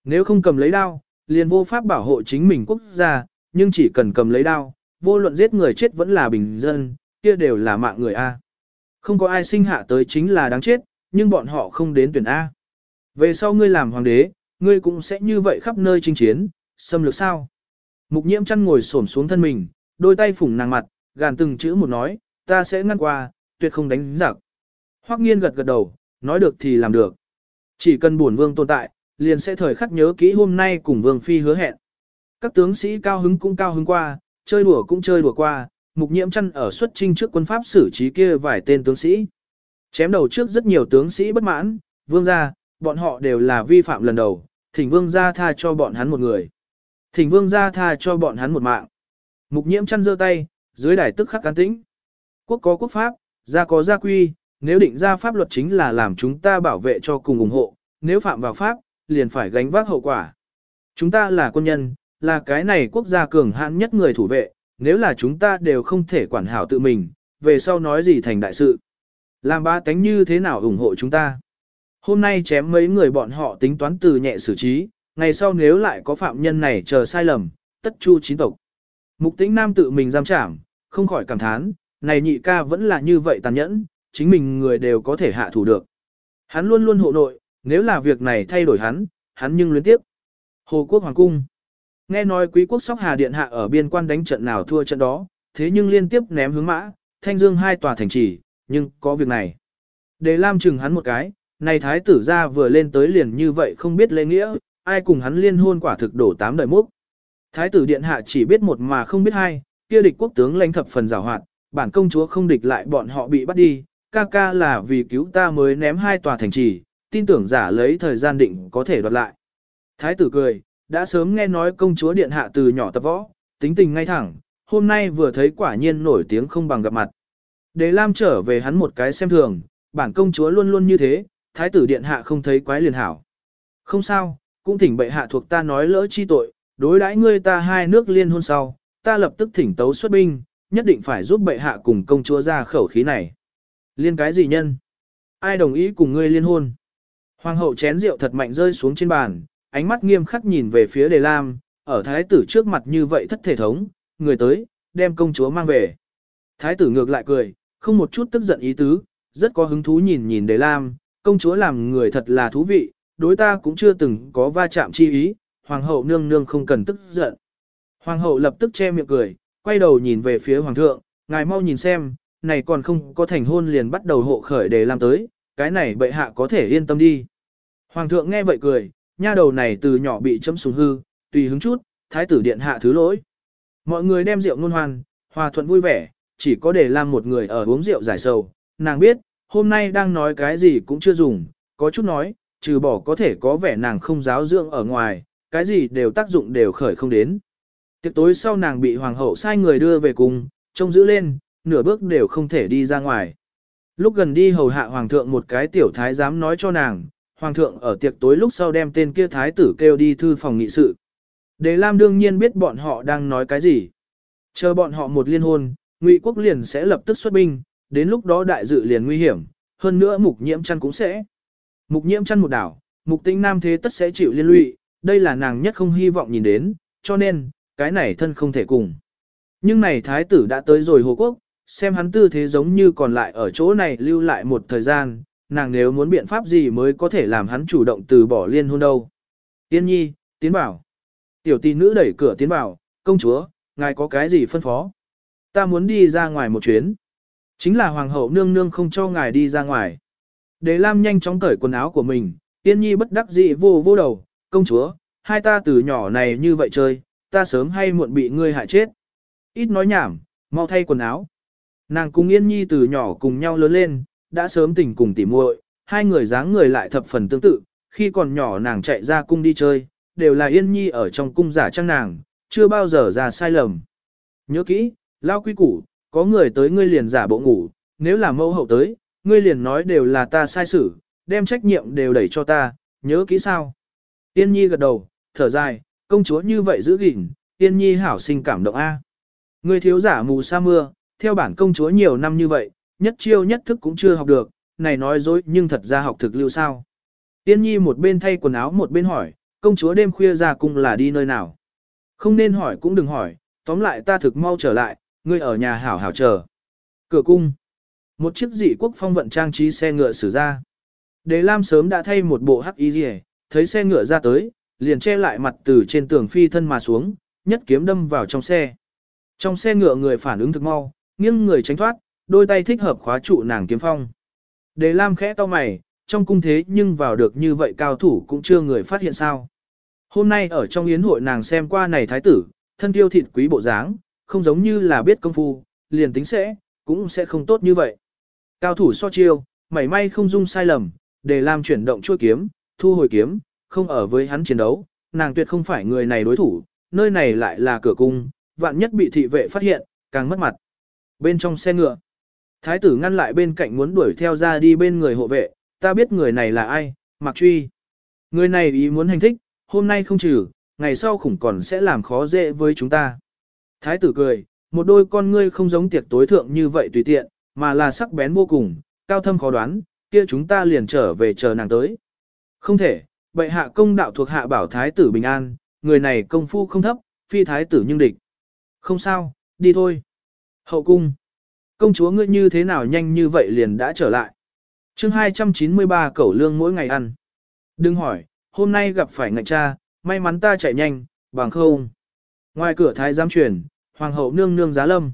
S1: Nếu không cầm lấy đao, liền vô pháp bảo hộ chính mình quốc gia, nhưng chỉ cần cầm lấy đao, vô luận giết người chết vẫn là bình dân, kia đều là mạng người A. Không có ai sinh hạ tới chính là đáng chết, nhưng bọn họ không đến tuyển A. Về sau ngươi làm hoàng đế, ngươi cũng sẽ như vậy khắp nơi chinh chiến, xâm lược sao. Mục nhiễm chăn ngồi xổm xuống thân mình, đôi tay phủng nàng mặt, gàn từng chữ một nói, ta sẽ ngăn qua, tuyệt không đánh giặc. Hoắc nghiên gật gật đầu, nói được thì làm được. Chỉ cần bổn vương tồn tại, liền sẽ thời khắc nhớ kỹ hôm nay cùng vương phi hứa hẹn. Các tướng sĩ cao hứng cũng cao hứng qua, chơi đùa cũng chơi đùa qua, mục nhiễm chăn ở xuất trinh trước quân pháp xử trí kia vài tên tướng sĩ. Chém đầu trước rất nhiều tướng sĩ bất mãn, vương gia, bọn họ đều là vi phạm lần đầu, thỉnh vương gia tha cho bọn hắn một người. Thỉnh vương gia tha cho bọn hắn một mạng. Mục nhiễm chăn giơ tay, dưới đài tức khắc cán tĩnh. Quốc có quốc pháp, gia có gia quy, nếu định ra pháp luật chính là làm chúng ta bảo vệ cho cùng ủng hộ, nếu phạm vào pháp, liền phải gánh vác hậu quả. Chúng ta là quân nhân, là cái này quốc gia cường hãn nhất người thủ vệ, nếu là chúng ta đều không thể quản hảo tự mình, về sau nói gì thành đại sự. Làm ba tánh như thế nào ủng hộ chúng ta. Hôm nay chém mấy người bọn họ tính toán từ nhẹ xử trí, ngày sau nếu lại có phạm nhân này chờ sai lầm, tất chu chín tộc. Mục tĩnh nam tự mình giam trảm, không khỏi cảm thán, này nhị ca vẫn là như vậy tàn nhẫn, chính mình người đều có thể hạ thủ được. Hắn luôn luôn hộ nội, nếu là việc này thay đổi hắn, hắn nhưng luyến tiếp. Hồ Quốc Hoàng Cung Nghe nói quý quốc sóc Hà Điện Hạ ở biên quan đánh trận nào thua trận đó, thế nhưng liên tiếp ném hướng mã, thanh dương hai tòa thành trì, nhưng có việc này. Đề Lam chừng hắn một cái, này thái tử ra vừa lên tới liền như vậy không biết lễ nghĩa, ai cùng hắn liên hôn quả thực đổ tám đời múc. Thái tử điện hạ chỉ biết một mà không biết hai, kia địch quốc tướng lãnh thập phần giảo hoạt, bản công chúa không địch lại bọn họ bị bắt đi, ca ca là vì cứu ta mới ném hai tòa thành trì, tin tưởng giả lấy thời gian định có thể đoạt lại. Thái tử cười, đã sớm nghe nói công chúa điện hạ từ nhỏ tập võ, tính tình ngay thẳng, hôm nay vừa thấy quả nhiên nổi tiếng không bằng gặp mặt. Đế Lam trở về hắn một cái xem thường, bản công chúa luôn luôn như thế, thái tử điện hạ không thấy quái liền hảo. Không sao, cũng thỉnh bệ hạ thuộc ta nói lỡ chi tội, đối đãi ngươi ta hai nước liên hôn sau, ta lập tức thỉnh tấu xuất binh, nhất định phải giúp bệ hạ cùng công chúa ra khẩu khí này. Liên cái gì nhân? Ai đồng ý cùng ngươi liên hôn? Hoàng hậu chén rượu thật mạnh rơi xuống trên bàn, ánh mắt nghiêm khắc nhìn về phía đề lam, ở thái tử trước mặt như vậy thất thể thống, người tới, đem công chúa mang về. Thái tử ngược lại cười, không một chút tức giận ý tứ, rất có hứng thú nhìn nhìn đề lam, công chúa làm người thật là thú vị, đối ta cũng chưa từng có va chạm chi ý, hoàng hậu nương nương không cần tức giận. Hoàng hậu lập tức che miệng cười, quay đầu nhìn về phía hoàng thượng, ngài mau nhìn xem, này còn không có thành hôn liền bắt đầu hộ khởi để làm tới, cái này bệ hạ có thể yên tâm đi. Hoàng thượng nghe vậy cười, nha đầu này từ nhỏ bị chấm xuống hư, tùy hứng chút, thái tử điện hạ thứ lỗi. Mọi người đem rượu ngôn hoan, hòa thuận vui vẻ, chỉ có để làm một người ở uống rượu giải sầu, nàng biết, hôm nay đang nói cái gì cũng chưa dùng, có chút nói, trừ bỏ có thể có vẻ nàng không giáo dưỡng ở ngoài, cái gì đều tác dụng đều khởi không đến. Tiệc tối sau nàng bị hoàng hậu sai người đưa về cùng, trông giữ lên, nửa bước đều không thể đi ra ngoài. Lúc gần đi hầu hạ hoàng thượng một cái tiểu thái dám nói cho nàng, hoàng thượng ở tiệc tối lúc sau đem tên kia thái tử kêu đi thư phòng nghị sự. Đề Lam đương nhiên biết bọn họ đang nói cái gì. Chờ bọn họ một liên hôn, Ngụy quốc liền sẽ lập tức xuất binh, đến lúc đó đại dự liền nguy hiểm, hơn nữa mục nhiễm chăn cũng sẽ. Mục nhiễm chăn một đảo, mục tinh nam thế tất sẽ chịu liên lụy, đây là nàng nhất không hy vọng nhìn đến, cho nên, cái này thân không thể cùng. Nhưng này thái tử đã tới rồi Hồ Quốc, xem hắn tư thế giống như còn lại ở chỗ này lưu lại một thời gian, nàng nếu muốn biện pháp gì mới có thể làm hắn chủ động từ bỏ liên hôn đâu. Tiên nhi, tiến bảo. Tiểu tỷ nữ đẩy cửa tiến bảo, công chúa, ngài có cái gì phân phó? Ta muốn đi ra ngoài một chuyến. Chính là hoàng hậu nương nương không cho ngài đi ra ngoài. Đế Lam nhanh chóng cởi quần áo của mình, tiên nhi bất đắc dĩ vô vô đầu, công chúa, hai ta từ nhỏ này như vậy chơi, ta sớm hay muộn bị ngươi hại chết. Ít nói nhảm, mau thay quần áo. Nàng cùng Yên Nhi từ nhỏ cùng nhau lớn lên, đã sớm tình cùng tỉ muội, hai người dáng người lại thập phần tương tự, khi còn nhỏ nàng chạy ra cung đi chơi, đều là Yên Nhi ở trong cung giả trang nàng, chưa bao giờ ra sai lầm. Nhớ kỹ, lao quy củ, có người tới ngươi liền giả bộ ngủ, nếu là mẫu hậu tới, ngươi liền nói đều là ta sai xử, đem trách nhiệm đều đẩy cho ta, nhớ kỹ sao. Yên Nhi gật đầu, thở dài, công chúa như vậy giữ gìn, Tiên Nhi hảo sinh cảm động A. Ngươi thiếu giả mù sa mưa, theo bản công chúa nhiều năm như vậy, nhất chiêu nhất thức cũng chưa học được, này nói dối nhưng thật ra học thực lưu sao. Tiên nhi một bên thay quần áo một bên hỏi, công chúa đêm khuya ra cung là đi nơi nào. Không nên hỏi cũng đừng hỏi, tóm lại ta thực mau trở lại, ngươi ở nhà hảo hảo chờ. Cửa cung. Một chiếc dị quốc phong vận trang trí xe ngựa xử ra. Đế Lam sớm đã thay một bộ hắc y rìa, thấy xe ngựa ra tới, liền che lại mặt từ trên tường phi thân mà xuống, nhất kiếm đâm vào trong xe. Trong xe ngựa người phản ứng thực mau, nghiêng người tránh thoát, đôi tay thích hợp khóa trụ nàng kiếm phong. Đề Lam khẽ to mày, trong cung thế nhưng vào được như vậy cao thủ cũng chưa người phát hiện sao. Hôm nay ở trong yến hội nàng xem qua này thái tử, thân tiêu thịt quý bộ dáng, không giống như là biết công phu, liền tính sẽ, cũng sẽ không tốt như vậy. Cao thủ so chiêu, mảy may không dung sai lầm, Đề Lam chuyển động chua kiếm, thu hồi kiếm, không ở với hắn chiến đấu, nàng tuyệt không phải người này đối thủ, nơi này lại là cửa cung, vạn nhất bị thị vệ phát hiện, càng mất mặt. Bên trong xe ngựa, thái tử ngăn lại bên cạnh muốn đuổi theo ra đi bên người hộ vệ, ta biết người này là ai, mặc truy. Người này ý muốn hành thích, hôm nay không trừ, ngày sau khủng còn sẽ làm khó dễ với chúng ta. Thái tử cười, một đôi con ngươi không giống tiệc tối thượng như vậy tùy tiện, mà là sắc bén vô cùng, cao thâm khó đoán, kia chúng ta liền trở về chờ nàng tới. Không thể, bệ hạ công đạo thuộc hạ bảo thái tử bình an, người này công phu không thấp, phi thái tử nhưng địch. Không sao, đi thôi. Hậu cung. Công chúa ngươi như thế nào nhanh như vậy liền đã trở lại. chương 293 cẩu lương mỗi ngày ăn. Đừng hỏi, hôm nay gặp phải ngạch cha, may mắn ta chạy nhanh, bằng không. Ngoài cửa thái giám truyền, hoàng hậu nương nương giá lâm.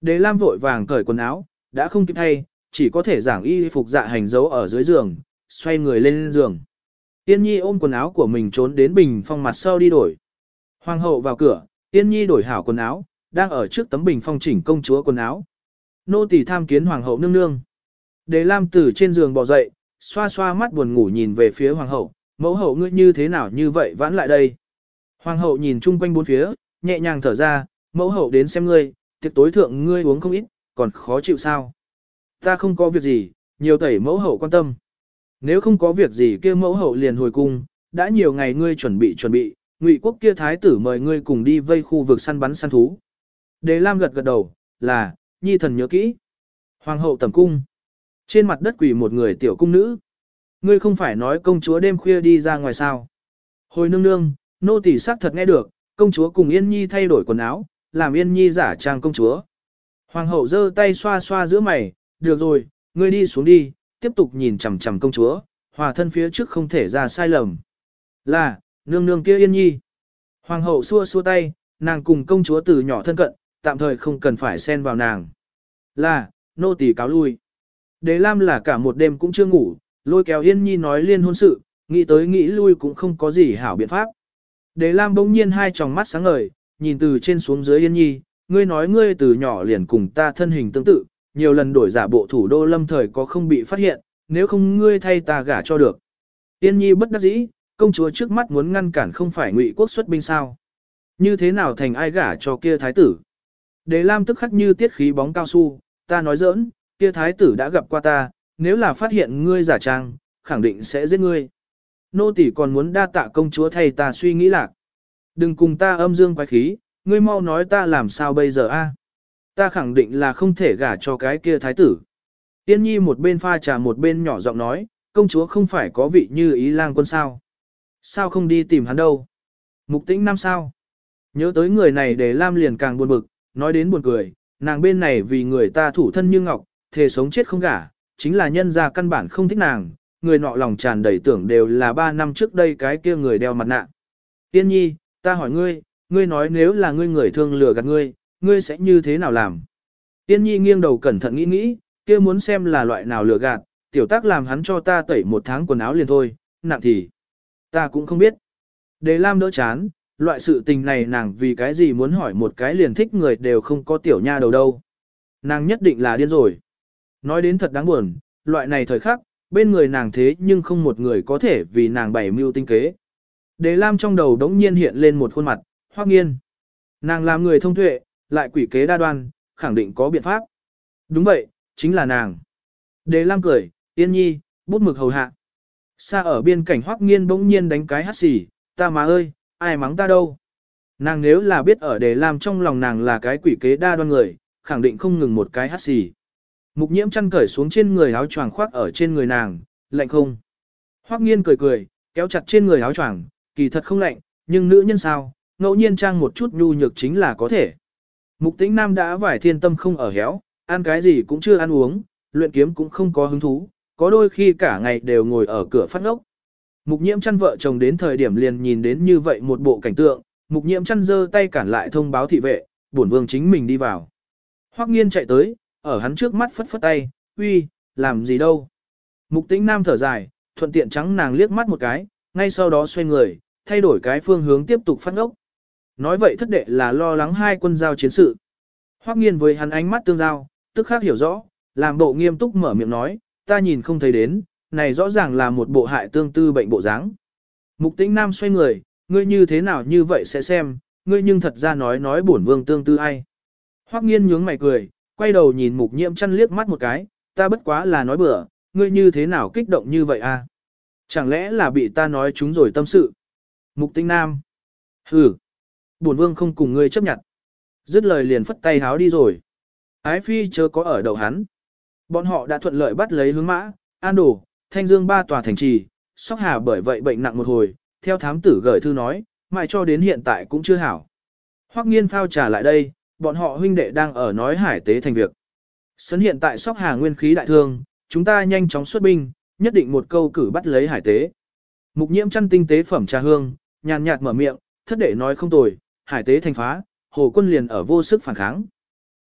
S1: Đế Lam vội vàng cởi quần áo, đã không kịp thay, chỉ có thể giảng y phục dạ hành dấu ở dưới giường, xoay người lên giường. Tiên nhi ôm quần áo của mình trốn đến bình phong mặt sau đi đổi. Hoàng hậu vào cửa, Tiên nhi đổi hảo quần áo, đang ở trước tấm bình phong chỉnh công chúa quần áo. Nô tỳ tham kiến hoàng hậu nương nương. Đề Lam từ trên giường bò dậy, xoa xoa mắt buồn ngủ nhìn về phía hoàng hậu, mẫu hậu ngươi như thế nào như vậy vãn lại đây. Hoàng hậu nhìn chung quanh bốn phía, nhẹ nhàng thở ra, mẫu hậu đến xem ngươi, tiệc tối thượng ngươi uống không ít, còn khó chịu sao. Ta không có việc gì, nhiều tẩy mẫu hậu quan tâm. Nếu không có việc gì kia mẫu hậu liền hồi cung, đã nhiều ngày ngươi chuẩn bị chuẩn bị, ngụy quốc kia thái tử mời ngươi cùng đi vây khu vực săn bắn săn thú. Đề Lam gật gật đầu, là, nhi thần nhớ kỹ. Hoàng hậu tầm cung. Trên mặt đất quỳ một người tiểu cung nữ. Ngươi không phải nói công chúa đêm khuya đi ra ngoài sao. Hồi nương nương, nô tỳ xác thật nghe được, công chúa cùng Yên Nhi thay đổi quần áo, làm Yên Nhi giả trang công chúa. Hoàng hậu giơ tay xoa xoa giữa mày, được rồi, ngươi đi xuống đi, tiếp tục nhìn chằm chằm công chúa, hòa thân phía trước không thể ra sai lầm. Là, nương nương kia Yên Nhi. Hoàng hậu xua xua tay, nàng cùng công chúa từ nhỏ thân cận, tạm thời không cần phải xen vào nàng. Là, nô tỳ cáo lui. Đế Lam là cả một đêm cũng chưa ngủ, lôi kéo Yên Nhi nói liên hôn sự, nghĩ tới nghĩ lui cũng không có gì hảo biện pháp. Đế Lam bỗng nhiên hai tròng mắt sáng ngời, nhìn từ trên xuống dưới Yên Nhi, ngươi nói ngươi từ nhỏ liền cùng ta thân hình tương tự, nhiều lần đổi giả bộ thủ đô lâm thời có không bị phát hiện, nếu không ngươi thay ta gả cho được. tiên Nhi bất đắc dĩ, công chúa trước mắt muốn ngăn cản không phải ngụy quốc xuất binh sao. Như thế nào thành ai gả cho kia thái tử? Đế Lam tức khắc như tiết khí bóng cao su, ta nói giỡn, kia thái tử đã gặp qua ta, nếu là phát hiện ngươi giả trang, khẳng định sẽ giết ngươi. Nô tỷ còn muốn đa tạ công chúa thay ta suy nghĩ lạc. Đừng cùng ta âm dương quái khí, ngươi mau nói ta làm sao bây giờ a? Ta khẳng định là không thể gả cho cái kia thái tử. Tiên nhi một bên pha trà một bên nhỏ giọng nói, công chúa không phải có vị như ý lang quân sao. Sao không đi tìm hắn đâu? Mục tĩnh năm sao? Nhớ tới người này để Lam liền càng buồn bực, nói đến buồn cười, nàng bên này vì người ta thủ thân như ngọc, thề sống chết không gả, chính là nhân gia căn bản không thích nàng, người nọ lòng tràn đầy tưởng đều là ba năm trước đây cái kia người đeo mặt nạ. Tiên nhi, ta hỏi ngươi, ngươi nói nếu là ngươi người thương lừa gạt ngươi, ngươi sẽ như thế nào làm? Tiên nhi nghiêng đầu cẩn thận nghĩ nghĩ, kia muốn xem là loại nào lừa gạt, tiểu tác làm hắn cho ta tẩy một tháng quần áo liền thôi, nặng thì, ta cũng không biết. Đề Lam đỡ chán, loại sự tình này nàng vì cái gì muốn hỏi một cái liền thích người đều không có tiểu nha đầu đâu. Nàng nhất định là điên rồi. Nói đến thật đáng buồn, loại này thời khắc, bên người nàng thế nhưng không một người có thể vì nàng bảy mưu tinh kế. Đề Lam trong đầu đống nhiên hiện lên một khuôn mặt, hoác nghiên. Nàng làm người thông tuệ, lại quỷ kế đa đoan, khẳng định có biện pháp. Đúng vậy, chính là nàng. Đề Lam cười, yên nhi, bút mực hầu hạ. Xa ở biên cảnh hoắc nghiên bỗng nhiên đánh cái hắt xì, ta má ơi, ai mắng ta đâu. Nàng nếu là biết ở Đề Lam trong lòng nàng là cái quỷ kế đa đoan người, khẳng định không ngừng một cái hắt xì. Mục nhiễm chăn cởi xuống trên người áo choàng khoác ở trên người nàng, lạnh không. Hoắc nghiên cười cười, kéo chặt trên người áo choàng, kỳ thật không lạnh, nhưng nữ nhân sao, ngẫu nhiên trang một chút nhu nhược chính là có thể. Mục tĩnh nam đã vải thiên tâm không ở héo, ăn cái gì cũng chưa ăn uống, luyện kiếm cũng không có hứng thú, có đôi khi cả ngày đều ngồi ở cửa phát ngốc. Mục nhiễm chăn vợ chồng đến thời điểm liền nhìn đến như vậy một bộ cảnh tượng, mục nhiễm chăn giơ tay cản lại thông báo thị vệ, bổn vương chính mình đi vào. Hoắc nghiên chạy tới, ở hắn trước mắt phất phất tay, uy, làm gì đâu. Mục tĩnh nam thở dài, thuận tiện trắng nàng liếc mắt một cái, ngay sau đó xoay người, thay đổi cái phương hướng tiếp tục phát ngốc. Nói vậy thất đệ là lo lắng hai quân giao chiến sự. Hoắc nghiên với hắn ánh mắt tương giao, tức khác hiểu rõ, làm bộ nghiêm túc mở miệng nói, ta nhìn không thấy đến, này rõ ràng là một bộ hại tương tư bệnh bộ dáng. Mục tĩnh nam xoay người, ngươi như thế nào như vậy sẽ xem, ngươi nhưng thật ra nói nói bổn vương tương tư ai. Hoắc nghiên nhướng mày cười, quay đầu nhìn mục nhiễm chăn liếc mắt một cái, ta bất quá là nói bừa, ngươi như thế nào kích động như vậy à? Chẳng lẽ là bị ta nói chúng rồi tâm sự? Mục tinh nam. Hừ. Bổn vương không cùng ngươi chấp nhận. Dứt lời liền phất tay háo đi rồi. Ái phi chớ có ở đầu hắn. Bọn họ đã thuận lợi bắt lấy hướng mã, an đổ, thanh dương ba tòa thành trì, sóc hà bởi vậy bệnh nặng một hồi, theo thám tử gửi thư nói, mãi cho đến hiện tại cũng chưa hảo. Hoắc nghiên phao trà lại đây, bọn họ huynh đệ đang ở nói hải tế thành việc. Sấn hiện tại sóc hà nguyên khí đại thương, chúng ta nhanh chóng xuất binh, nhất định một câu cử bắt lấy hải tế. Mục nhiễm chăn tinh tế phẩm trà hương, nhàn nhạt mở miệng, thất đệ nói không tồi, hải tế thành phá, hồ quân liền ở vô sức phản kháng.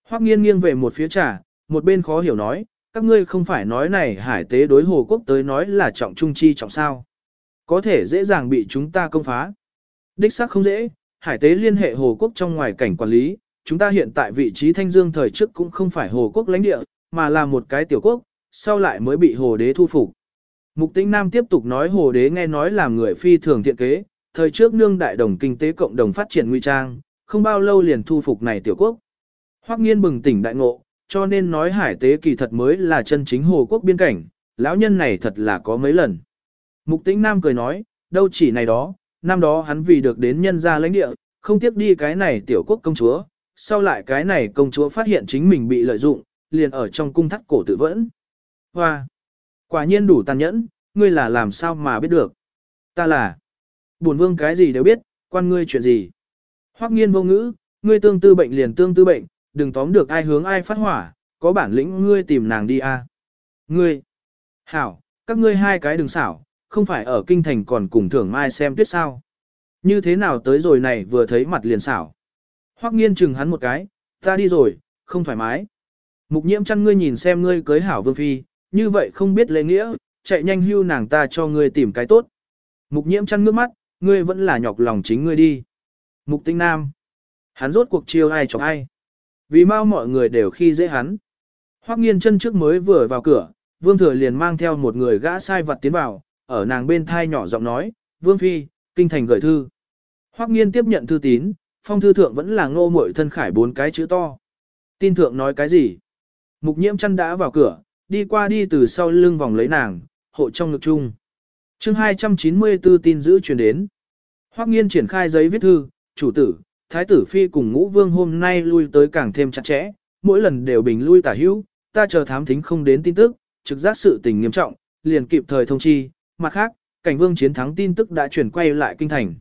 S1: Hoắc nghiên nghiêng về một phía trà, một bên khó hiểu nói, các ngươi không phải nói này hải tế đối hồ quốc tới nói là trọng trung chi trọng sao. Có thể dễ dàng bị chúng ta công phá. Đích xác không dễ, hải tế liên hệ hồ quốc trong ngoài cảnh quản lý, chúng ta hiện tại vị trí thanh dương thời trước cũng không phải hồ quốc lãnh địa, mà là một cái tiểu quốc, sau lại mới bị hồ đế thu phục. Mục tĩnh Nam tiếp tục nói hồ đế nghe nói làm người phi thường thiện kế, thời trước nương đại đồng kinh tế cộng đồng phát triển nguy trang, không bao lâu liền thu phục này tiểu quốc. Hoắc nghiên bừng tỉnh đại ngộ, cho nên nói hải tế kỳ thật mới là chân chính hồ quốc biên cảnh, lão nhân này thật là có mấy lần. Mục tĩnh Nam cười nói, đâu chỉ này đó, năm đó hắn vì được đến nhân gia lãnh địa, không tiếc đi cái này tiểu quốc công chúa, sau lại cái này công chúa phát hiện chính mình bị lợi dụng, liền ở trong cung thắt cổ tự vẫn. Hoa! Quả nhiên đủ tàn nhẫn, ngươi là làm sao mà biết được. Ta là... Bổn vương cái gì đều biết, quan ngươi chuyện gì. Hoắc nghiên vô ngữ, ngươi tương tư bệnh liền tương tư bệnh, đừng tóm được ai hướng ai phát hỏa, có bản lĩnh ngươi tìm nàng đi a. Ngươi! Hảo, các ngươi hai cái đừng xảo, không phải ở kinh thành còn cùng thưởng mai xem tuyết sao. Như thế nào tới rồi này vừa thấy mặt liền xảo. Hoắc nghiên chừng hắn một cái, ta đi rồi, không thoải mái. Mục nhiễm chăn ngươi nhìn xem ngươi cưới hảo vương phi, như vậy không biết lễ nghĩa, chạy nhanh hưu nàng ta cho ngươi tìm cái tốt. Mục nhiễm chăn ngước mắt, ngươi vẫn là nhọc lòng chính ngươi đi. Mục tinh nam. Hắn rốt cuộc chiêu ai chọc ai. Vì mau mọi người đều khi dễ hắn. Hoắc nghiên chân trước mới vừa vào cửa, vương thừa liền mang theo một người gã sai vật tiến vào, ở nàng bên thai nhỏ giọng nói, vương phi, kinh thành gửi thư. Hoắc nghiên tiếp nhận thư tín, phong thư thượng vẫn là ngô mội thân khải bốn cái chữ to. Tin thượng nói cái gì? Mục nhiễm chăn đã vào cửa, đi qua đi từ sau lưng vòng lấy nàng, hộ trong ngực chung chương 294 tin giữ truyền đến. Hoắc nghiên triển khai giấy viết thư, chủ tử, thái tử phi cùng ngũ vương hôm nay lui tới càng thêm chặt chẽ, mỗi lần đều bình lui tả hữu, ta chờ thám thính không đến tin tức, trực giác sự tình nghiêm trọng, liền kịp thời thông chi, mặt khác, cảnh vương chiến thắng tin tức đã chuyển quay lại kinh thành.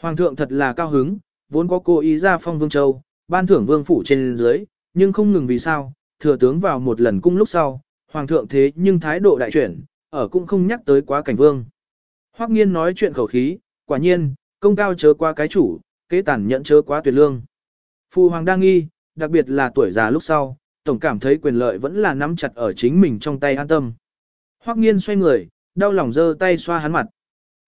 S1: Hoàng thượng thật là cao hứng, vốn có cố ý ra phong vương châu, ban thưởng vương phủ trên dưới, nhưng không ngừng vì sao, thừa tướng vào một lần cung lúc sau, hoàng thượng thế nhưng thái độ đại chuyển, ở cũng không nhắc tới quá cảnh vương. Hoắc nghiên nói chuyện khẩu khí, quả nhiên, công cao chớ qua cái chủ, kế tàn nhẫn chớ quá tuyệt lương. Phu hoàng đang nghi, đặc biệt là tuổi già lúc sau, tổng cảm thấy quyền lợi vẫn là nắm chặt ở chính mình trong tay an tâm. Hoắc nghiên xoay người, đau lòng giơ tay xoa hắn mặt.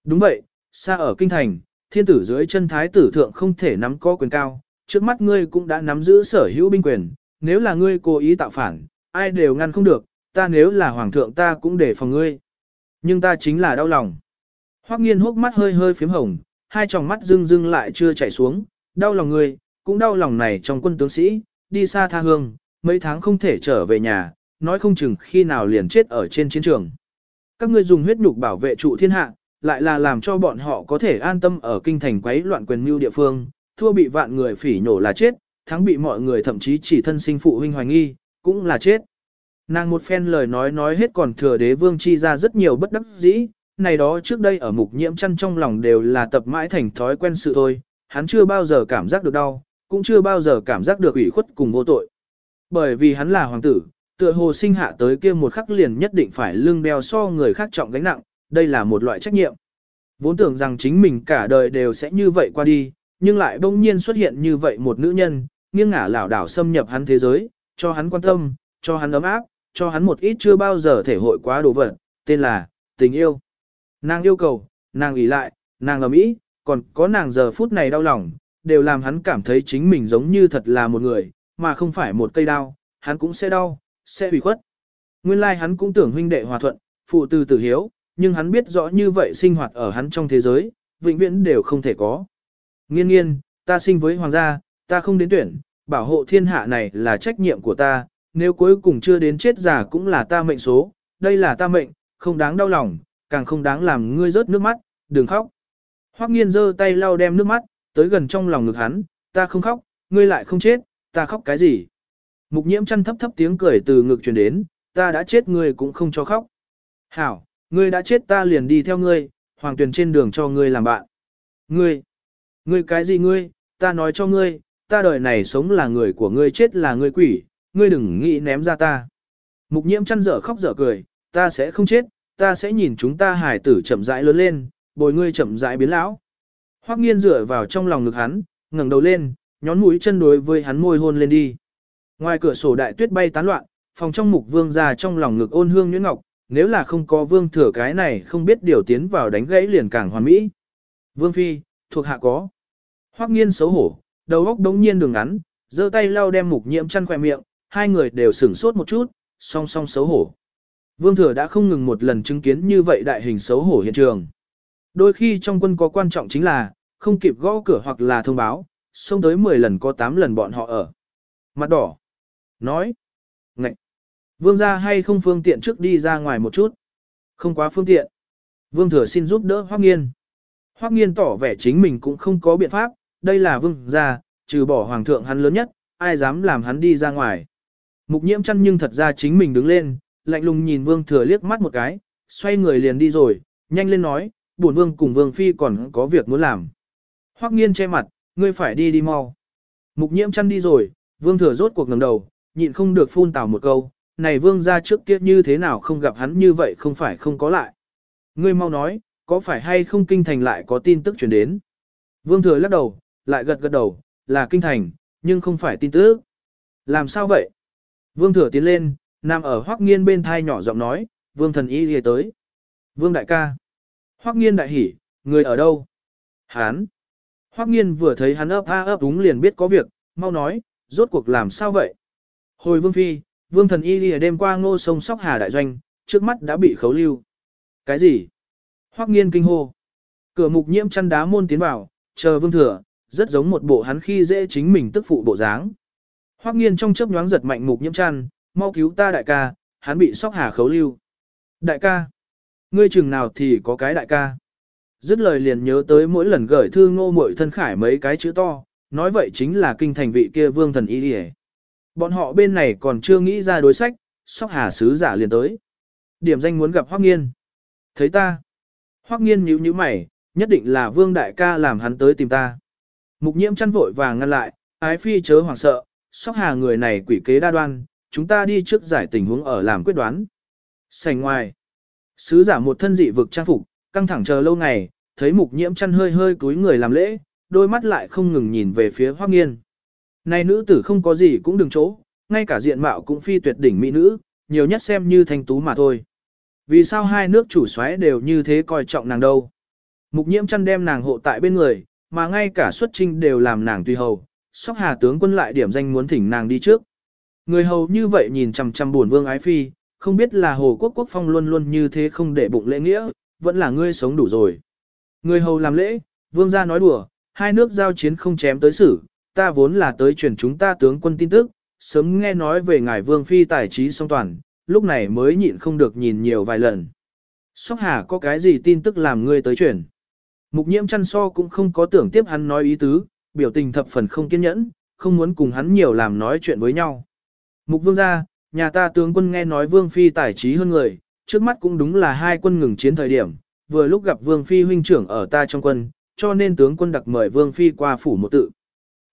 S1: Đúng vậy, xa ở kinh thành, thiên tử dưới chân thái tử thượng không thể nắm có quyền cao, trước mắt ngươi cũng đã nắm giữ sở hữu binh quyền, nếu là ngươi cố ý tạo phản, ai đều ngăn không được, ta nếu là hoàng thượng ta cũng để phòng ngươi. Nhưng ta chính là đau lòng. Hoắc nghiên hốc mắt hơi hơi phím hồng, hai tròng mắt dưng dưng lại chưa chảy xuống, đau lòng ngươi, cũng đau lòng này trong quân tướng sĩ, đi xa tha hương, mấy tháng không thể trở về nhà, nói không chừng khi nào liền chết ở trên chiến trường. Các ngươi dùng huyết nhục bảo vệ trụ thiên hạ, lại là làm cho bọn họ có thể an tâm ở kinh thành quấy loạn quyền mưu địa phương, thua bị vạn người phỉ nhổ là chết, thắng bị mọi người thậm chí chỉ thân sinh phụ huynh hoài nghi, cũng là chết. Nàng một phen lời nói nói hết còn thừa đế vương chi ra rất nhiều bất đắc dĩ, này đó trước đây ở mục nhiễm chăn trong lòng đều là tập mãi thành thói quen sự thôi, hắn chưa bao giờ cảm giác được đau, cũng chưa bao giờ cảm giác được ủy khuất cùng vô tội. Bởi vì hắn là hoàng tử, tựa hồ sinh hạ tới kia một khắc liền nhất định phải lưng đeo so người khác trọng gánh nặng, đây là một loại trách nhiệm. Vốn tưởng rằng chính mình cả đời đều sẽ như vậy qua đi, nhưng lại bỗng nhiên xuất hiện như vậy một nữ nhân, nghiêng ngả lảo đảo xâm nhập hắn thế giới, cho hắn quan tâm, cho hắn ấm áp, cho hắn một ít chưa bao giờ thể hội quá đồ vật, tên là tình yêu. Nàng yêu cầu, nàng ủy lại, nàng ầm ĩ, còn có nàng giờ phút này đau lòng, đều làm hắn cảm thấy chính mình giống như thật là một người, mà không phải một cây đau, hắn cũng sẽ đau, sẽ ủy khuất. Nguyên lai like hắn cũng tưởng huynh đệ hòa thuận, phụ từ tử hiếu, nhưng hắn biết rõ như vậy sinh hoạt ở hắn trong thế giới, vĩnh viễn đều không thể có. Nghiên nghiên, ta sinh với hoàng gia, ta không đến tuyển, bảo hộ thiên hạ này là trách nhiệm của ta, nếu cuối cùng chưa đến chết già cũng là ta mệnh số, đây là ta mệnh, không đáng đau lòng, càng không đáng làm ngươi rớt nước mắt, đừng khóc. Hoắc nghiên giơ tay lau đem nước mắt, tới gần trong lòng ngực hắn, ta không khóc, ngươi lại không chết, ta khóc cái gì? Mục nhiễm chăn thấp thấp tiếng cười từ ngực truyền đến, ta đã chết ngươi cũng không cho khóc. Hảo, ngươi đã chết ta liền đi theo ngươi, hoàng tuyển trên đường cho ngươi làm bạn. Ngươi, ngươi cái gì ngươi, ta nói cho ngươi, ta đời này sống là người của ngươi chết là ngươi quỷ, ngươi đừng nghĩ ném ra ta. Mục nhiễm chăn dở khóc dở cười, ta sẽ không chết, ta sẽ nhìn chúng ta hải tử chậm rãi lớn lên, bồi ngươi chậm rãi biến lão. Hoắc nghiên dựa vào trong lòng ngực hắn, ngẩng đầu lên, nhón mũi chân đối với hắn môi hôn lên đi. Ngoài cửa sổ đại tuyết bay tán loạn, phòng trong mục vương ra trong lòng ngực ôn hương nhuyễn ngọc, nếu là không có vương thừa cái này không biết điều tiến vào đánh gãy liền càng hoàn mỹ. Vương phi, thuộc hạ có. Hoắc nghiên xấu hổ, đầu óc đống nhiên đường ngắn, giơ tay lau đem mục nhiễm chăn khỏe miệng, hai người đều sửng sốt một chút, song song xấu hổ. Vương thừa đã không ngừng một lần chứng kiến như vậy đại hình xấu hổ hiện trường. Đôi khi trong quân có quan trọng chính là, không kịp gõ cửa hoặc là thông báo, xông tới 10 lần có 8 lần bọn họ ở. Mặt đỏ. Nói. Ngậy. Vương ra hay không phương tiện trước đi ra ngoài một chút. Không quá phương tiện. Vương thừa xin giúp đỡ Hoắc Nghiên. Hoắc Nghiên tỏ vẻ chính mình cũng không có biện pháp, đây là vương gia, trừ bỏ hoàng thượng hắn lớn nhất, ai dám làm hắn đi ra ngoài. Mục nhiễm chăn nhưng thật ra chính mình đứng lên, lạnh lùng nhìn vương thừa liếc mắt một cái, xoay người liền đi rồi, nhanh lên nói, bổn vương cùng vương phi còn có việc muốn làm. Hoắc nghiên che mặt, ngươi phải đi đi mau. Mục nhiễm chăn đi rồi, vương thừa rốt cuộc ngẩng đầu, nhịn không được phun tào một câu, này vương ra trước kia như thế nào không gặp hắn như vậy không phải không có lại. Ngươi mau nói, có phải hay không kinh thành lại có tin tức truyền đến. Vương thừa lắc đầu, lại gật gật đầu, là kinh thành, nhưng không phải tin tức. Làm sao vậy? Vương thừa tiến lên, nằm ở hoắc nghiên bên thai nhỏ giọng nói, vương thần y lìa tới. Vương đại ca. Hoắc nghiên đại hỉ, người ở đâu? Hán. Hoắc nghiên vừa thấy hắn ấp a ấp đúng liền biết có việc, mau nói, rốt cuộc làm sao vậy? Hồi vương phi, vương thần y lìa đêm qua ngô sông sóc hà đại doanh, trước mắt đã bị khấu lưu. Cái gì? Hoắc nghiên kinh hô. Cửa mục nhiễm chăn đá môn tiến vào, chờ vương thừa, rất giống một bộ hắn khi dễ chính mình tức phụ bộ dáng. Hoắc nghiên trong chớp nhoáng giật mạnh mục nhiễm chăn, mau cứu ta đại ca, hắn bị sóc hà khấu lưu. Đại ca, ngươi chừng nào thì có cái đại ca. Dứt lời liền nhớ tới mỗi lần gửi thư ngô muội thân khải mấy cái chữ to, nói vậy chính là kinh thành vị kia vương thần y đi Bọn họ bên này còn chưa nghĩ ra đối sách, sóc hà sứ giả liền tới. Điểm danh muốn gặp Hoắc Nghiên. Thấy ta. Hoắc Nghiên nhíu nhíu mày, nhất định là Vương đại ca làm hắn tới tìm ta. Mục Nhiễm chăn vội vàng ngăn lại, ái phi chớ hoảng sợ, sóc hà người này quỷ kế đa đoan, chúng ta đi trước giải tình huống ở làm quyết đoán. Sành ngoài. Sứ giả một thân dị vực trang phục, căng thẳng chờ lâu ngày, thấy mục nhiễm chăn hơi hơi cúi người làm lễ, đôi mắt lại không ngừng nhìn về phía hoác nghiên. Này nữ tử không có gì cũng đừng chỗ, ngay cả diện mạo cũng phi tuyệt đỉnh mỹ nữ, nhiều nhất xem như thanh tú mà thôi. Vì sao hai nước chủ soái đều như thế coi trọng nàng đâu? Mục nhiễm chăn đem nàng hộ tại bên người, mà ngay cả xuất trinh đều làm nàng tùy hầu, sóc hà tướng quân lại điểm danh muốn thỉnh nàng đi trước. Người hầu như vậy nhìn chằm chằm buồn vương ái phi, không biết là hồ quốc quốc phong luôn luôn như thế không để bụng lễ nghĩa, vẫn là ngươi sống đủ rồi. Người hầu làm lễ, vương gia nói đùa, hai nước giao chiến không chém tới xử, ta vốn là tới truyền chúng ta tướng quân tin tức, sớm nghe nói về ngài vương phi tài trí song toàn, lúc này mới nhịn không được nhìn nhiều vài lần. Sóc hà có cái gì tin tức làm ngươi tới truyền? Mục nhiễm chăn so cũng không có tưởng tiếp hắn nói ý tứ, biểu tình thập phần không kiên nhẫn, không muốn cùng hắn nhiều làm nói chuyện với nhau. Mục vương gia, nhà ta tướng quân nghe nói vương phi tài trí hơn người, trước mắt cũng đúng là hai quân ngừng chiến thời điểm, vừa lúc gặp vương phi huynh trưởng ở ta trong quân, cho nên tướng quân đặc mời vương phi qua phủ một tự.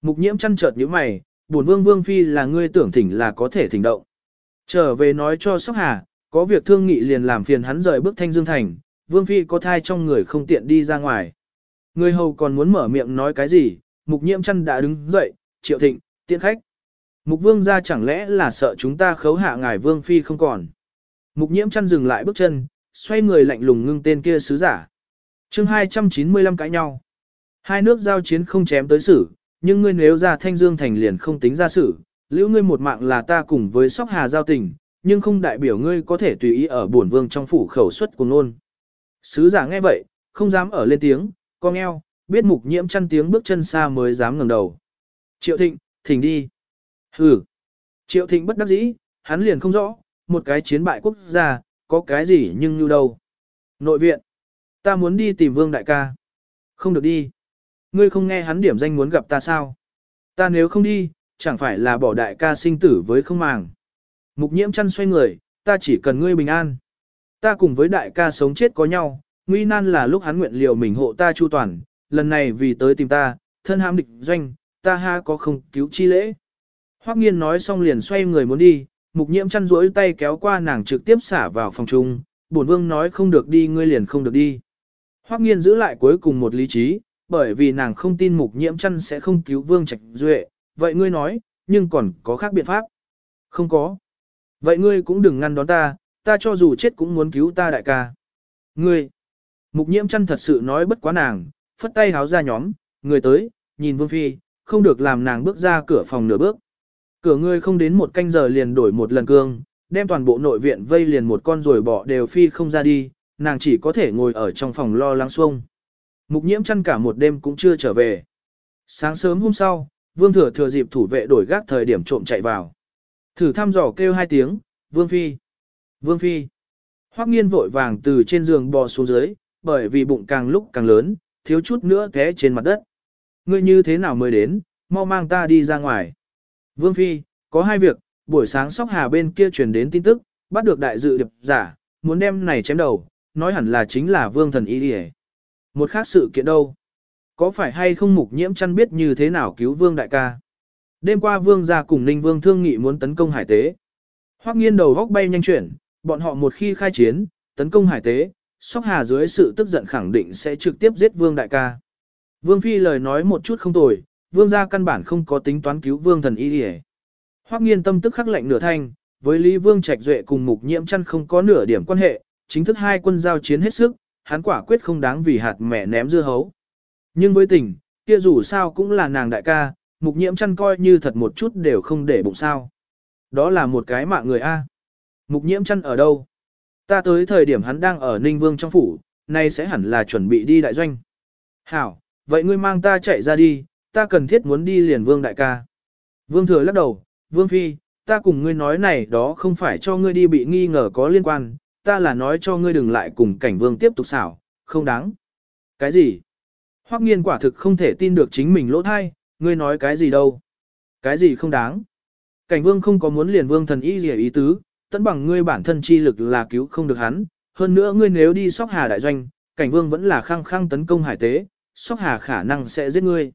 S1: Mục nhiễm chăn chợt như mày, buồn vương vương phi là ngươi tưởng thỉnh là có thể thỉnh động. Trở về nói cho sóc hà, có việc thương nghị liền làm phiền hắn rời bước thanh dương thành, vương phi có thai trong người không tiện đi ra ngoài. Người hầu còn muốn mở miệng nói cái gì, mục nhiễm chăn đã đứng dậy, triệu thịnh, tiện khách. Mục vương ra chẳng lẽ là sợ chúng ta khấu hạ ngài vương phi không còn. Mục nhiễm chăn dừng lại bước chân, xoay người lạnh lùng ngưng tên kia sứ giả. chương 295 cãi nhau. Hai nước giao chiến không chém tới xử, nhưng ngươi nếu ra thanh dương thành liền không tính ra xử, lưu ngươi một mạng là ta cùng với sóc hà giao tình, nhưng không đại biểu ngươi có thể tùy ý ở bổn vương trong phủ khẩu suất của luôn. Sứ giả nghe vậy, không dám ở lên tiếng, con eo, biết mục nhiễm chăn tiếng bước chân xa mới dám ngẩng đầu. Triệu thịnh, thỉnh đi. Hừ. Triệu thịnh bất đắc dĩ, hắn liền không rõ, một cái chiến bại quốc gia, có cái gì nhưng như đâu. Nội viện. Ta muốn đi tìm vương đại ca. Không được đi. Ngươi không nghe hắn điểm danh muốn gặp ta sao? Ta nếu không đi, chẳng phải là bỏ đại ca sinh tử với không màng. Mục nhiễm chăn xoay người, ta chỉ cần ngươi bình an. Ta cùng với đại ca sống chết có nhau, nguy nan là lúc hắn nguyện liều mình hộ ta chu toàn, lần này vì tới tìm ta, thân hãm địch doanh, ta ha có không cứu chi lễ. Hoắc nghiên nói xong liền xoay người muốn đi, mục nhiễm chăn rỗi tay kéo qua nàng trực tiếp xả vào phòng trung, bổn vương nói không được đi ngươi liền không được đi. Hoắc nghiên giữ lại cuối cùng một lý trí, bởi vì nàng không tin mục nhiễm chăn sẽ không cứu vương trạch duệ, vậy ngươi nói, nhưng còn có khác biện pháp? Không có. Vậy ngươi cũng đừng ngăn đón ta, ta cho dù chết cũng muốn cứu ta đại ca. Ngươi, mục nhiễm chăn thật sự nói bất quá nàng, phất tay háo ra nhóm, người tới, nhìn vương phi, không được làm nàng bước ra cửa phòng nửa bước. Cửa ngươi không đến một canh giờ liền đổi một lần cương, đem toàn bộ nội viện vây liền một con rồi bỏ đều phi không ra đi, nàng chỉ có thể ngồi ở trong phòng lo lắng xuông. Mục nhiễm chăn cả một đêm cũng chưa trở về. Sáng sớm hôm sau, vương thừa thừa dịp thủ vệ đổi gác thời điểm trộm chạy vào. Thử thăm dò kêu hai tiếng, vương phi, vương phi. Hoắc nghiên vội vàng từ trên giường bò xuống dưới, bởi vì bụng càng lúc càng lớn, thiếu chút nữa té trên mặt đất. Ngươi như thế nào mới đến, mau mang ta đi ra ngoài. Vương Phi, có hai việc, buổi sáng sóc hà bên kia truyền đến tin tức, bắt được đại dự điệp giả, muốn đem này chém đầu, nói hẳn là chính là vương thần y đi Một khác sự kiện đâu? Có phải hay không mục nhiễm chăn biết như thế nào cứu vương đại ca? Đêm qua vương gia cùng ninh vương thương nghị muốn tấn công hải tế. Hoắc nghiên đầu góc bay nhanh chuyển, bọn họ một khi khai chiến, tấn công hải tế, sóc hà dưới sự tức giận khẳng định sẽ trực tiếp giết vương đại ca. Vương Phi lời nói một chút không tồi, vương gia căn bản không có tính toán cứu vương thần y đi Hoắc nghiên tâm tức khắc lệnh nửa thanh, với Lý Vương Trạch Duệ cùng mục nhiễm chăn không có nửa điểm quan hệ, chính thức hai quân giao chiến hết sức, hắn quả quyết không đáng vì hạt mẹ ném dưa hấu. Nhưng với tình, kia dù sao cũng là nàng đại ca, mục nhiễm chăn coi như thật một chút đều không để bụng sao. Đó là một cái mạng người A. Mục nhiễm chăn ở đâu? Ta tới thời điểm hắn đang ở Ninh Vương trong phủ, nay sẽ hẳn là chuẩn bị đi đại doanh. Hảo, vậy ngươi mang ta chạy ra đi, ta cần thiết muốn đi liền vương đại ca. Vương thừa lắc đầu, vương phi, ta cùng ngươi nói này đó không phải cho ngươi đi bị nghi ngờ có liên quan, ta là nói cho ngươi đừng lại cùng cảnh vương tiếp tục xảo, không đáng. Cái gì? Hoắc nghiên quả thực không thể tin được chính mình lỗ thai, ngươi nói cái gì đâu? Cái gì không đáng? Cảnh vương không có muốn liền vương thần y gì ý tứ, tận bằng ngươi bản thân chi lực là cứu không được hắn, hơn nữa ngươi nếu đi sóc hà đại doanh, cảnh vương vẫn là khăng khăng tấn công hải tế, sóc hà khả năng sẽ giết ngươi.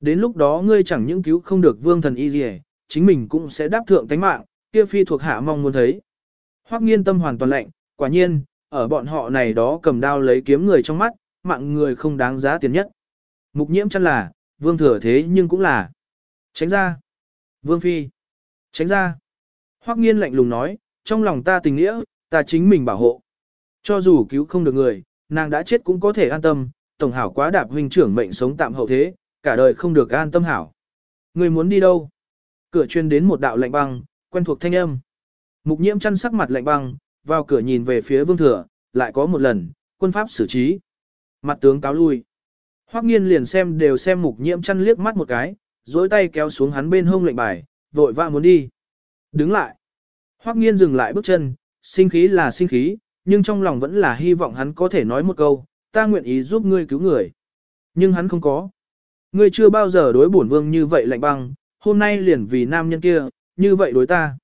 S1: Đến lúc đó ngươi chẳng những cứu không được vương thần y gì chính mình cũng sẽ đáp thượng tánh mạng, kia phi thuộc hạ mong muốn thấy. Hoắc nghiên tâm hoàn toàn lạnh, quả nhiên, ở bọn họ này đó cầm đao lấy kiếm người trong mắt, mạng người không đáng giá tiền nhất. Mục nhiễm chân là, vương thừa thế nhưng cũng là. Tránh ra. Vương phi. Tránh ra. Hoắc nghiên lạnh lùng nói, trong lòng ta tình nghĩa, ta chính mình bảo hộ. Cho dù cứu không được người, nàng đã chết cũng có thể an tâm, tổng hảo quá đạp huynh trưởng mệnh sống tạm hậu thế, cả đời không được an tâm hảo. Người muốn đi đâu? Cửa chuyên đến một đạo lạnh băng, quen thuộc thanh âm. Mục nhiễm chăn sắc mặt lạnh băng, vào cửa nhìn về phía vương thừa, lại có một lần, quân pháp xử trí. Mặt tướng cáo lui. Hoắc nghiên liền xem đều xem mục nhiễm chăn liếc mắt một cái, dối tay kéo xuống hắn bên hông lệnh bài, vội vã muốn đi. Đứng lại. Hoắc nghiên dừng lại bước chân, sinh khí là sinh khí, nhưng trong lòng vẫn là hy vọng hắn có thể nói một câu, ta nguyện ý giúp ngươi cứu người. Nhưng hắn không có. Ngươi chưa bao giờ đối bổn vương như vậy lạnh băng, hôm nay liền vì nam nhân kia, như vậy đối ta.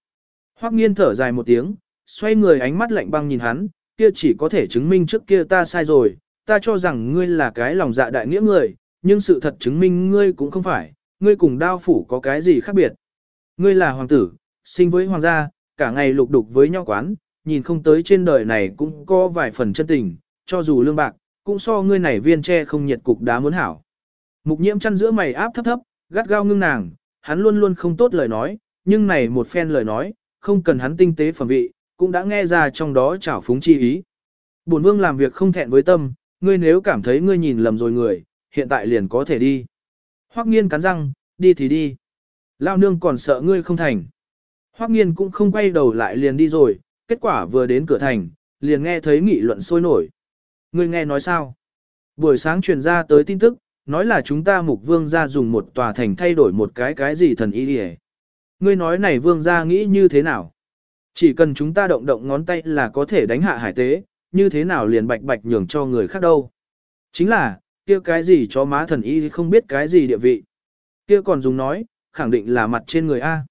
S1: Hoắc nghiên thở dài một tiếng, xoay người ánh mắt lạnh băng nhìn hắn, kia chỉ có thể chứng minh trước kia ta sai rồi, ta cho rằng ngươi là cái lòng dạ đại nghĩa người, nhưng sự thật chứng minh ngươi cũng không phải, ngươi cùng đao phủ có cái gì khác biệt. Ngươi là hoàng tử, sinh với hoàng gia, cả ngày lục đục với nhau quán, nhìn không tới trên đời này cũng có vài phần chân tình, cho dù lương bạc, cũng so ngươi này viên tre không nhiệt cục đá muốn hảo. Mục nhiễm chăn giữa mày áp thấp thấp, gắt gao ngưng nàng, hắn luôn luôn không tốt lời nói, nhưng này một phen lời nói, không cần hắn tinh tế phẩm vị, cũng đã nghe ra trong đó trảo phúng chi ý. Bổn vương làm việc không thẹn với tâm, ngươi nếu cảm thấy ngươi nhìn lầm rồi người, hiện tại liền có thể đi. Hoắc nghiên cắn răng, đi thì đi. lão nương còn sợ ngươi không thành. Hoắc nghiên cũng không quay đầu lại liền đi rồi, kết quả vừa đến cửa thành, liền nghe thấy nghị luận sôi nổi. Ngươi nghe nói sao? Buổi sáng truyền ra tới tin tức, nói là chúng ta mục vương gia dùng một tòa thành thay đổi một cái cái gì thần y đi Ngươi nói này vương gia nghĩ như thế nào? Chỉ cần chúng ta động động ngón tay là có thể đánh hạ hải tế, như thế nào liền bạch bạch nhường cho người khác đâu. Chính là, kia cái gì cho má thần y không biết cái gì địa vị. Kia còn dùng nói, khẳng định là mặt trên người A.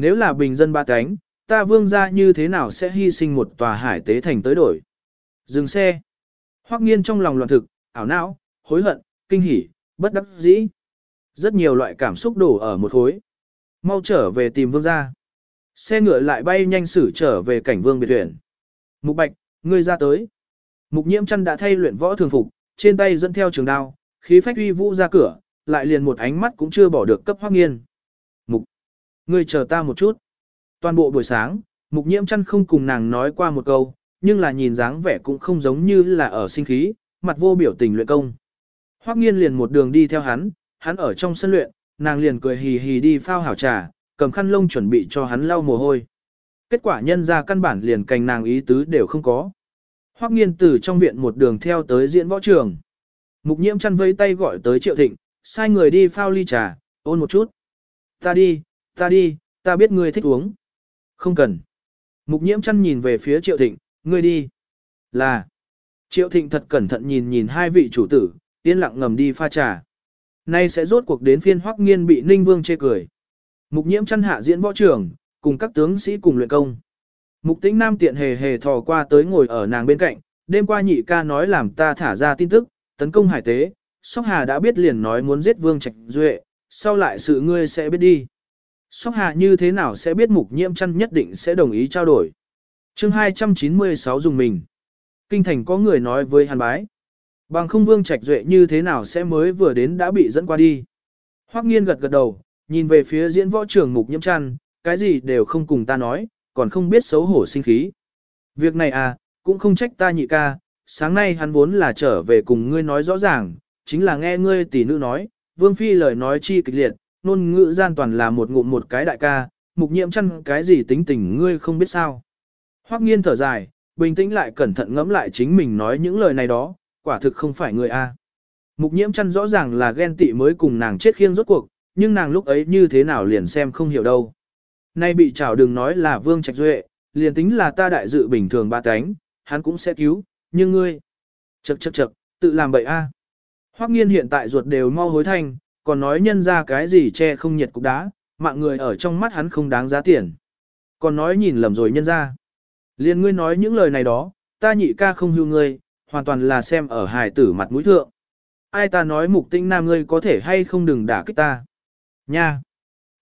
S1: Nếu là bình dân ba cánh, ta vương ra như thế nào sẽ hy sinh một tòa hải tế thành tới đổi. Dừng xe. Hoắc nghiên trong lòng loạn thực, ảo não, hối hận, kinh hỉ, bất đắc dĩ. Rất nhiều loại cảm xúc đổ ở một khối. Mau trở về tìm vương gia. Xe ngựa lại bay nhanh xử trở về cảnh vương biệt tuyển. Mục Bạch, ngươi ra tới. Mục nhiễm chân đã thay luyện võ thường phục, trên tay dẫn theo trường đao, khí phách uy vũ ra cửa, lại liền một ánh mắt cũng chưa bỏ được cấp hoắc nghiên. Ngươi chờ ta một chút. Toàn bộ buổi sáng, mục nhiễm Chăn không cùng nàng nói qua một câu, nhưng là nhìn dáng vẻ cũng không giống như là ở sinh khí, mặt vô biểu tình luyện công. Hoắc nghiên liền một đường đi theo hắn, hắn ở trong sân luyện, nàng liền cười hì hì đi phao hảo trà, cầm khăn lông chuẩn bị cho hắn lau mồ hôi. Kết quả nhân ra căn bản liền cành nàng ý tứ đều không có. Hoắc nghiên từ trong viện một đường theo tới diễn võ trường. Mục nhiễm chăn vây tay gọi tới triệu thịnh, sai người đi phao ly trà, ôn một chút. Ta đi, ta đi, ta biết ngươi thích uống. Không cần. Mục nhiễm chăn nhìn về phía triệu thịnh, ngươi đi. Là. Triệu thịnh thật cẩn thận nhìn nhìn hai vị chủ tử, yên lặng ngầm đi pha trà. Nay sẽ rốt cuộc đến phiên hoắc nghiên bị ninh vương chê cười. Mục nhiễm chăn hạ diễn võ trưởng, cùng các tướng sĩ cùng luyện công. Mục tĩnh nam tiện hề hề thò qua tới ngồi ở nàng bên cạnh, đêm qua nhị ca nói làm ta thả ra tin tức, tấn công hải tế, Sóc Hà đã biết liền nói muốn giết Vương Trạch Duệ, sau lại sự ngươi sẽ biết đi. Sóc hạ như thế nào sẽ biết mục nhiễm chăn nhất định sẽ đồng ý trao đổi. chương 296 dùng mình. Kinh thành có người nói với hàn bái. Bằng không Vương Trạch Duệ như thế nào sẽ mới vừa đến đã bị dẫn qua đi. Hoắc nghiên gật gật đầu, nhìn về phía diễn võ trưởng mục nhiễm chăn, cái gì đều không cùng ta nói, còn không biết xấu hổ sinh khí. Việc này à, cũng không trách ta nhị ca, sáng nay hắn vốn là trở về cùng ngươi nói rõ ràng, chính là nghe ngươi tỷ nữ nói, vương phi lời nói chi kịch liệt, nôn ngữ gian toàn là một ngụm một cái đại ca, mục nhiễm chăn cái gì tính tình ngươi không biết sao. Hoắc nghiên thở dài, bình tĩnh lại cẩn thận ngẫm lại chính mình nói những lời này đó, quả thực không phải người a. Mục nhiễm chăn rõ ràng là ghen tị mới cùng nàng chết khiêng rốt cuộc, nhưng nàng lúc ấy như thế nào liền xem không hiểu đâu. Nay bị chảo đừng nói là vương trạch duệ, liền tính là ta đại dự bình thường ba cánh, hắn cũng sẽ cứu, nhưng ngươi, chậc chậc chậc, tự làm bậy a. À. Hoắc nghiên hiện tại ruột đều mau hối thanh, còn nói nhân ra cái gì che không nhiệt cục đá, mạng người ở trong mắt hắn không đáng giá tiền. Còn nói nhìn lầm rồi nhân ra. Liên ngươi nói những lời này đó, ta nhị ca không hưu ngươi, hoàn toàn là xem ở hài tử mặt mũi thượng. Ai ta nói mục tinh nam ngươi có thể hay không đừng đả kích ta. Nha!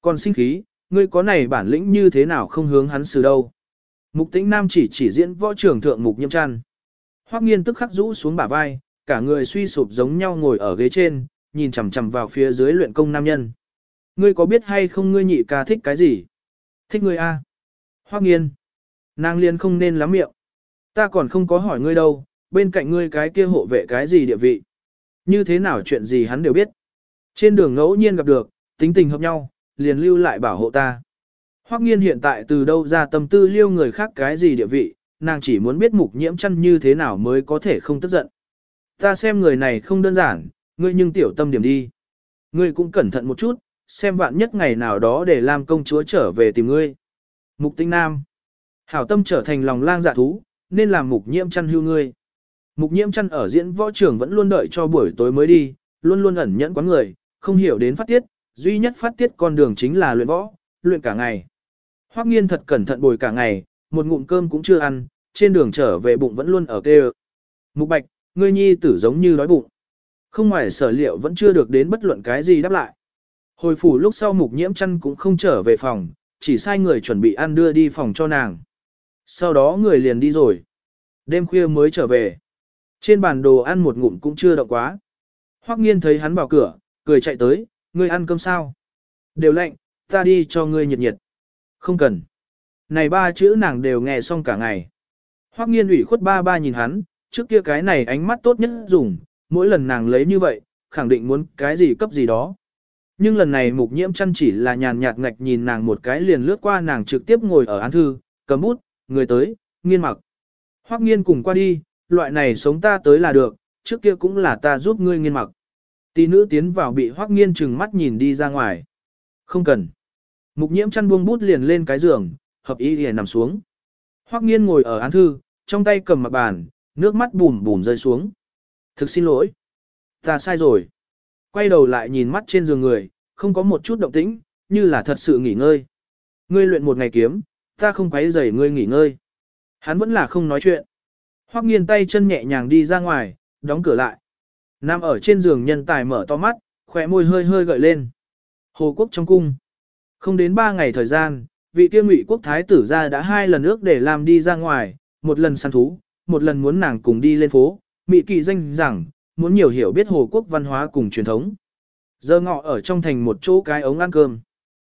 S1: Còn sinh khí, ngươi có này bản lĩnh như thế nào không hướng hắn xử đâu. Mục tĩnh nam chỉ chỉ diễn võ trưởng thượng mục nhiễm trăn, Hoắc nghiên tức khắc rũ xuống bả vai, cả người suy sụp giống nhau ngồi ở ghế trên, nhìn chằm chằm vào phía dưới luyện công nam nhân. Ngươi có biết hay không ngươi nhị ca thích cái gì? Thích ngươi a? Hoắc nghiên. Nàng liên không nên lắm miệng. Ta còn không có hỏi ngươi đâu, bên cạnh ngươi cái kia hộ vệ cái gì địa vị. Như thế nào chuyện gì hắn đều biết. Trên đường ngẫu nhiên gặp được, tính tình hợp nhau, liền lưu lại bảo hộ ta. Hoắc nghiên hiện tại từ đâu ra tâm tư liêu người khác cái gì địa vị, nàng chỉ muốn biết mục nhiễm chăn như thế nào mới có thể không tức giận. Ta xem người này không đơn giản, ngươi nhưng tiểu tâm điểm đi. Ngươi cũng cẩn thận một chút, xem vạn nhất ngày nào đó để làm công chúa trở về tìm ngươi. Mục tinh nam. Hảo tâm trở thành lòng lang dạ thú, nên làm mục nhiễm chăn hưu ngươi. Mục nhiễm chăn ở diễn võ trường vẫn luôn đợi cho buổi tối mới đi, luôn luôn ẩn nhẫn quán người, không hiểu đến phát tiết, duy nhất phát tiết con đường chính là luyện võ, luyện cả ngày. Hoắc nghiên thật cẩn thận bồi cả ngày, một ngụm cơm cũng chưa ăn, trên đường trở về bụng vẫn luôn ở kêu. Mục bạch, ngươi nhi tử giống như đói bụng. Không ngoài sở liệu vẫn chưa được đến bất luận cái gì đáp lại. Hồi phủ lúc sau mục nhiễm chăn cũng không trở về phòng, chỉ sai người chuẩn bị ăn đưa đi phòng cho nàng. Sau đó người liền đi rồi. Đêm khuya mới trở về. Trên bàn đồ ăn một ngụm cũng chưa động quá. Hoắc nghiên thấy hắn vào cửa, cười chạy tới, ngươi ăn cơm sao? Đều lạnh, ta đi cho ngươi nhiệt nhiệt. Không cần. Này ba chữ nàng đều nghe xong cả ngày. Hoắc nghiên ủy khuất ba ba nhìn hắn, trước kia cái này ánh mắt tốt nhất dùng, mỗi lần nàng lấy như vậy, khẳng định muốn cái gì cấp gì đó. Nhưng lần này mục nhiễm chăn chỉ là nhàn nhạt ngạch nhìn nàng một cái liền lướt qua nàng trực tiếp ngồi ở án thư, cầm bút, người tới, nghiên mặc. Hoắc nghiên cùng qua đi, loại này sống ta tới là được, trước kia cũng là ta giúp ngươi nghiên mặc. Tỷ nữ tiến vào bị Hoắc nghiên trừng mắt nhìn đi ra ngoài. Không cần. Mục nhiễm chăn buông bút liền lên cái giường, hợp ý liền nằm xuống. Hoắc nghiên ngồi ở án thư, trong tay cầm mặt bàn, nước mắt bùm bùm rơi xuống. Thực xin lỗi. Ta sai rồi. Quay đầu lại nhìn mắt trên giường người, không có một chút động tĩnh, như là thật sự nghỉ ngơi. Ngươi luyện một ngày kiếm, ta không quấy rầy ngươi nghỉ ngơi. Hắn vẫn là không nói chuyện. Hoắc nghiên tay chân nhẹ nhàng đi ra ngoài, đóng cửa lại. nam ở trên giường nhân tài mở to mắt, khỏe môi hơi hơi gợi lên. Hồ quốc trong cung. Không đến ba ngày thời gian, vị kia ngụy quốc thái tử ra đã hai lần ước để làm đi ra ngoài, một lần săn thú, một lần muốn nàng cùng đi lên phố, mị kỳ danh rằng, muốn nhiều hiểu biết hồ quốc văn hóa cùng truyền thống. Giờ ngọ ở trong thành một chỗ cái ống ăn cơm.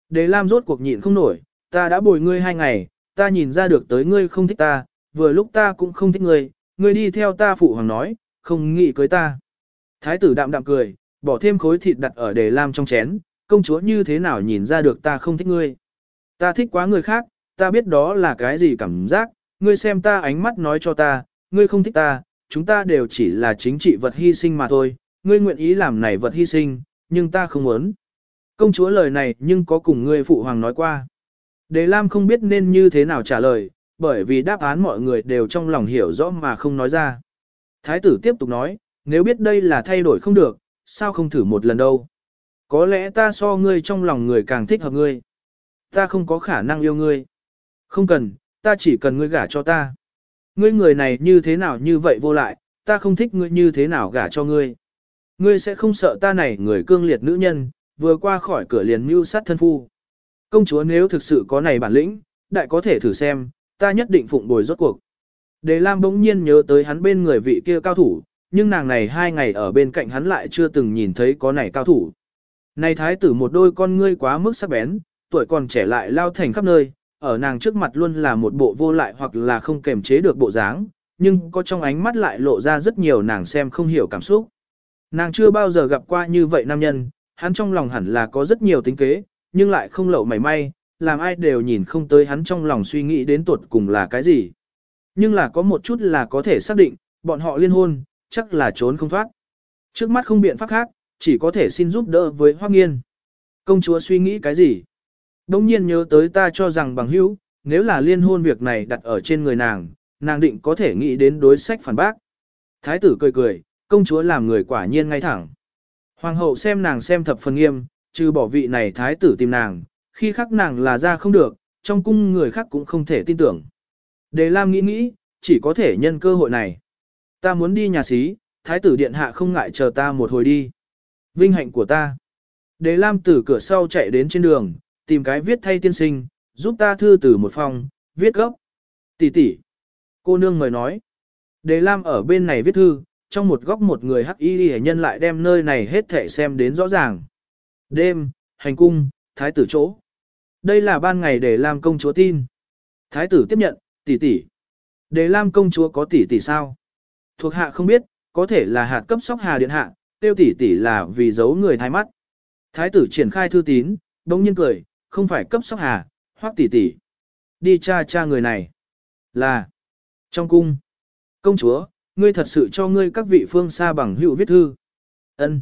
S1: Đế Lam rốt cuộc nhịn không nổi, ta đã bồi ngươi hai ngày, ta nhìn ra được tới ngươi không thích ta, vừa lúc ta cũng không thích ngươi, ngươi đi theo ta phụ hoàng nói, không nghĩ cưới ta. Thái tử đạm đạm cười, bỏ thêm khối thịt đặt ở đề lam trong chén, công chúa như thế nào nhìn ra được ta không thích ngươi. Ta thích quá người khác, ta biết đó là cái gì cảm giác, ngươi xem ta ánh mắt nói cho ta, ngươi không thích ta, chúng ta đều chỉ là chính trị vật hy sinh mà thôi, ngươi nguyện ý làm này vật hy sinh, nhưng ta không muốn. Công chúa lời này nhưng có cùng ngươi phụ hoàng nói qua. Đề Lam không biết nên như thế nào trả lời, bởi vì đáp án mọi người đều trong lòng hiểu rõ mà không nói ra. Thái tử tiếp tục nói, nếu biết đây là thay đổi không được, sao không thử một lần đâu. Có lẽ ta so ngươi trong lòng người càng thích hợp ngươi. Ta không có khả năng yêu ngươi. Không cần, ta chỉ cần ngươi gả cho ta. Ngươi người này như thế nào như vậy vô lại, ta không thích ngươi như thế nào gả cho ngươi. Ngươi sẽ không sợ ta này người cương liệt nữ nhân, vừa qua khỏi cửa liền mưu sát thân phu. Công chúa nếu thực sự có này bản lĩnh, đại có thể thử xem, ta nhất định phụng bồi rốt cuộc. Đề Lam bỗng nhiên nhớ tới hắn bên người vị kia cao thủ, nhưng nàng này hai ngày ở bên cạnh hắn lại chưa từng nhìn thấy có này cao thủ. Này thái tử một đôi con ngươi quá mức sắc bén, tuổi còn trẻ lại lao thành khắp nơi, ở nàng trước mặt luôn là một bộ vô lại hoặc là không kềm chế được bộ dáng, nhưng có trong ánh mắt lại lộ ra rất nhiều nàng xem không hiểu cảm xúc. Nàng chưa bao giờ gặp qua như vậy nam nhân, hắn trong lòng hẳn là có rất nhiều tính kế, nhưng lại không lậu mảy may, làm ai đều nhìn không tới hắn trong lòng suy nghĩ đến tuột cùng là cái gì. Nhưng là có một chút là có thể xác định, bọn họ liên hôn, chắc là trốn không thoát. Trước mắt không biện pháp khác, chỉ có thể xin giúp đỡ với Hoắc Nghiên. Công chúa suy nghĩ cái gì? Đông nhiên nhớ tới ta cho rằng bằng hữu, nếu là liên hôn việc này đặt ở trên người nàng, nàng định có thể nghĩ đến đối sách phản bác. Thái tử cười cười, công chúa làm người quả nhiên ngay thẳng. Hoàng hậu xem nàng xem thập phần nghiêm, trừ bỏ vị này thái tử tìm nàng, khi khắc nàng là ra không được, trong cung người khác cũng không thể tin tưởng. Đề Lam nghĩ nghĩ, chỉ có thể nhân cơ hội này. Ta muốn đi nhà xí, thái tử điện hạ không ngại chờ ta một hồi đi. Vinh hạnh của ta. Đề Lam từ cửa sau chạy đến trên đường, tìm cái viết thay tiên sinh, giúp ta thư từ một phòng, viết gốc. Tỷ tỷ. Cô nương người nói. Đề Lam ở bên này viết thư, trong một góc một người hắc y hệ nhân lại đem nơi này hết thể xem đến rõ ràng. Đêm, hành cung, thái tử chỗ. Đây là ban ngày để Lam công chúa tin. Thái tử tiếp nhận, tỷ tỷ. Đề Lam công chúa có tỷ tỷ sao? Thuộc hạ không biết, có thể là hạt cấp sóc hà điện hạ, tiêu tỷ tỷ là vì giấu người thái mắt. Thái tử triển khai thư tín, đông nhiên cười, không phải cấp sóc hà, hoắc tỷ tỷ. Đi cha cha người này. Là. Trong cung. Công chúa, ngươi thật sự cho ngươi các vị phương xa bằng hữu viết thư. Ân.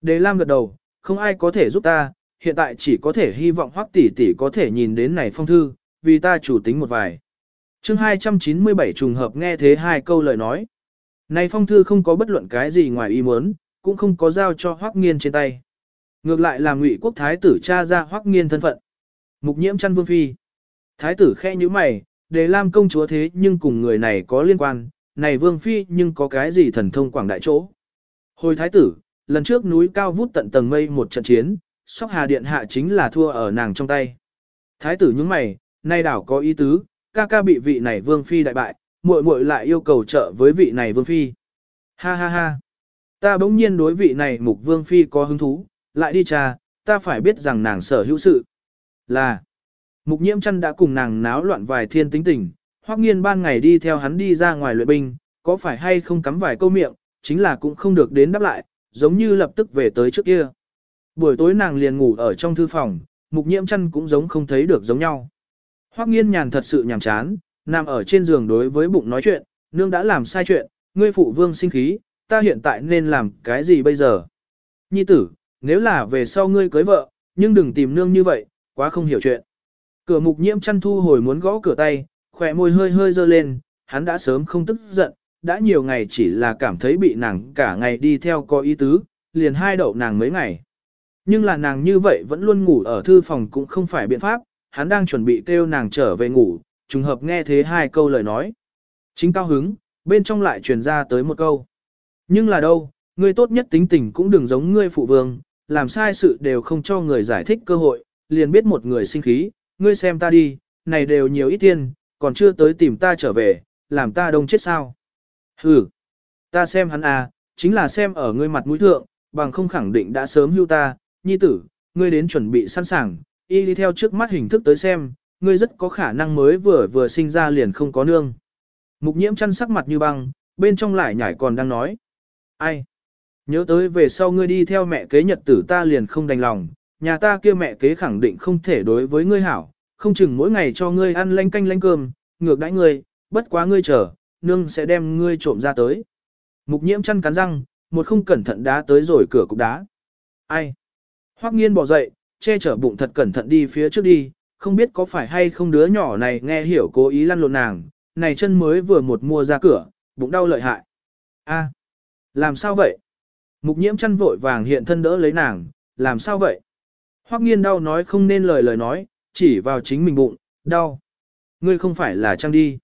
S1: Đề Lam gật đầu, không ai có thể giúp ta, hiện tại chỉ có thể hy vọng hoắc tỷ tỷ có thể nhìn đến này phong thư, vì ta chủ tính một vài. chương 297 trùng hợp nghe thế hai câu lời nói. Này phong thư không có bất luận cái gì ngoài ý muốn, cũng không có giao cho hoắc nghiên trên tay. Ngược lại là ngụy quốc thái tử cha ra hoắc nghiên thân phận. Mục nhiễm chăn vương phi. Thái tử khe như mày, đề lam công chúa thế nhưng cùng người này có liên quan, này vương phi nhưng có cái gì thần thông quảng đại chỗ. Hồi thái tử, lần trước núi cao vút tận tầng mây một trận chiến, sóc hà điện hạ chính là thua ở nàng trong tay. Thái tử nhướng mày, nay đảo có ý tứ, ca ca bị vị này vương phi đại bại, muội muội lại yêu cầu trợ với vị này vương phi. Ha ha ha. Ta bỗng nhiên đối vị này mục vương phi có hứng thú, lại đi cha, ta phải biết rằng nàng sở hữu sự. Là, mục nhiễm chăn đã cùng nàng náo loạn vài thiên tính tình, hoắc nghiên ban ngày đi theo hắn đi ra ngoài luyện binh, có phải hay không cắm vài câu miệng, chính là cũng không được đến đáp lại, giống như lập tức về tới trước kia. Buổi tối nàng liền ngủ ở trong thư phòng, mục nhiễm chăn cũng giống không thấy được giống nhau. Hoắc nghiên nhàn thật sự nhàm chán, nằm ở trên giường đối với bụng nói chuyện, nương đã làm sai chuyện, ngươi phụ vương sinh khí, ta hiện tại nên làm cái gì bây giờ? Nhi tử, nếu là về sau ngươi cưới vợ, nhưng đừng tìm nương như vậy, quá không hiểu chuyện. Cửa mục nhiễm chăn thu hồi muốn gõ cửa tay, khỏe môi hơi hơi dơ lên, hắn đã sớm không tức giận, đã nhiều ngày chỉ là cảm thấy bị nàng cả ngày đi theo có ý tứ, liền hai đậu nàng mấy ngày. Nhưng là nàng như vậy vẫn luôn ngủ ở thư phòng cũng không phải biện pháp, hắn đang chuẩn bị kêu nàng trở về ngủ, trùng hợp nghe thế hai câu lời nói. Chính cao hứng, bên trong lại truyền ra tới một câu. Nhưng là đâu, ngươi tốt nhất tính tình cũng đừng giống ngươi phụ vương, làm sai sự đều không cho người giải thích cơ hội, liền biết một người sinh khí, ngươi xem ta đi, này đều nhiều ít tiền, còn chưa tới tìm ta trở về, làm ta đông chết sao. Hừ, ta xem hắn à, chính là xem ở ngươi mặt mũi thượng, bằng không khẳng định đã sớm hưu ta, nhi tử, ngươi đến chuẩn bị sẵn sàng, y đi theo trước mắt hình thức tới xem, ngươi rất có khả năng mới vừa vừa sinh ra liền không có nương. Mục nhiễm chăn sắc mặt như băng, bên trong lại nhảy còn đang nói. Ai? Nhớ tới về sau ngươi đi theo mẹ kế nhật tử ta liền không đành lòng, nhà ta kia mẹ kế khẳng định không thể đối với ngươi hảo, không chừng mỗi ngày cho ngươi ăn lanh canh lanh cơm, ngược đãi ngươi, bất quá ngươi chờ, nương sẽ đem ngươi trộm ra tới. Mục nhiễm chăn cắn răng, một không cẩn thận đá tới rồi cửa cục đá. Ai? Hoắc nghiên bỏ dậy, che chở bụng thật cẩn thận đi phía trước đi, không biết có phải hay không đứa nhỏ này nghe hiểu cố ý lăn lộn nàng, này chân mới vừa một mua ra cửa, bụng đau lợi hại. A, làm sao vậy? Mục nhiễm chăn vội vàng hiện thân đỡ lấy nàng, làm sao vậy? Hoắc nghiên đau nói không nên lời lời nói, chỉ vào chính mình bụng, đau. Ngươi không phải là trăng đi.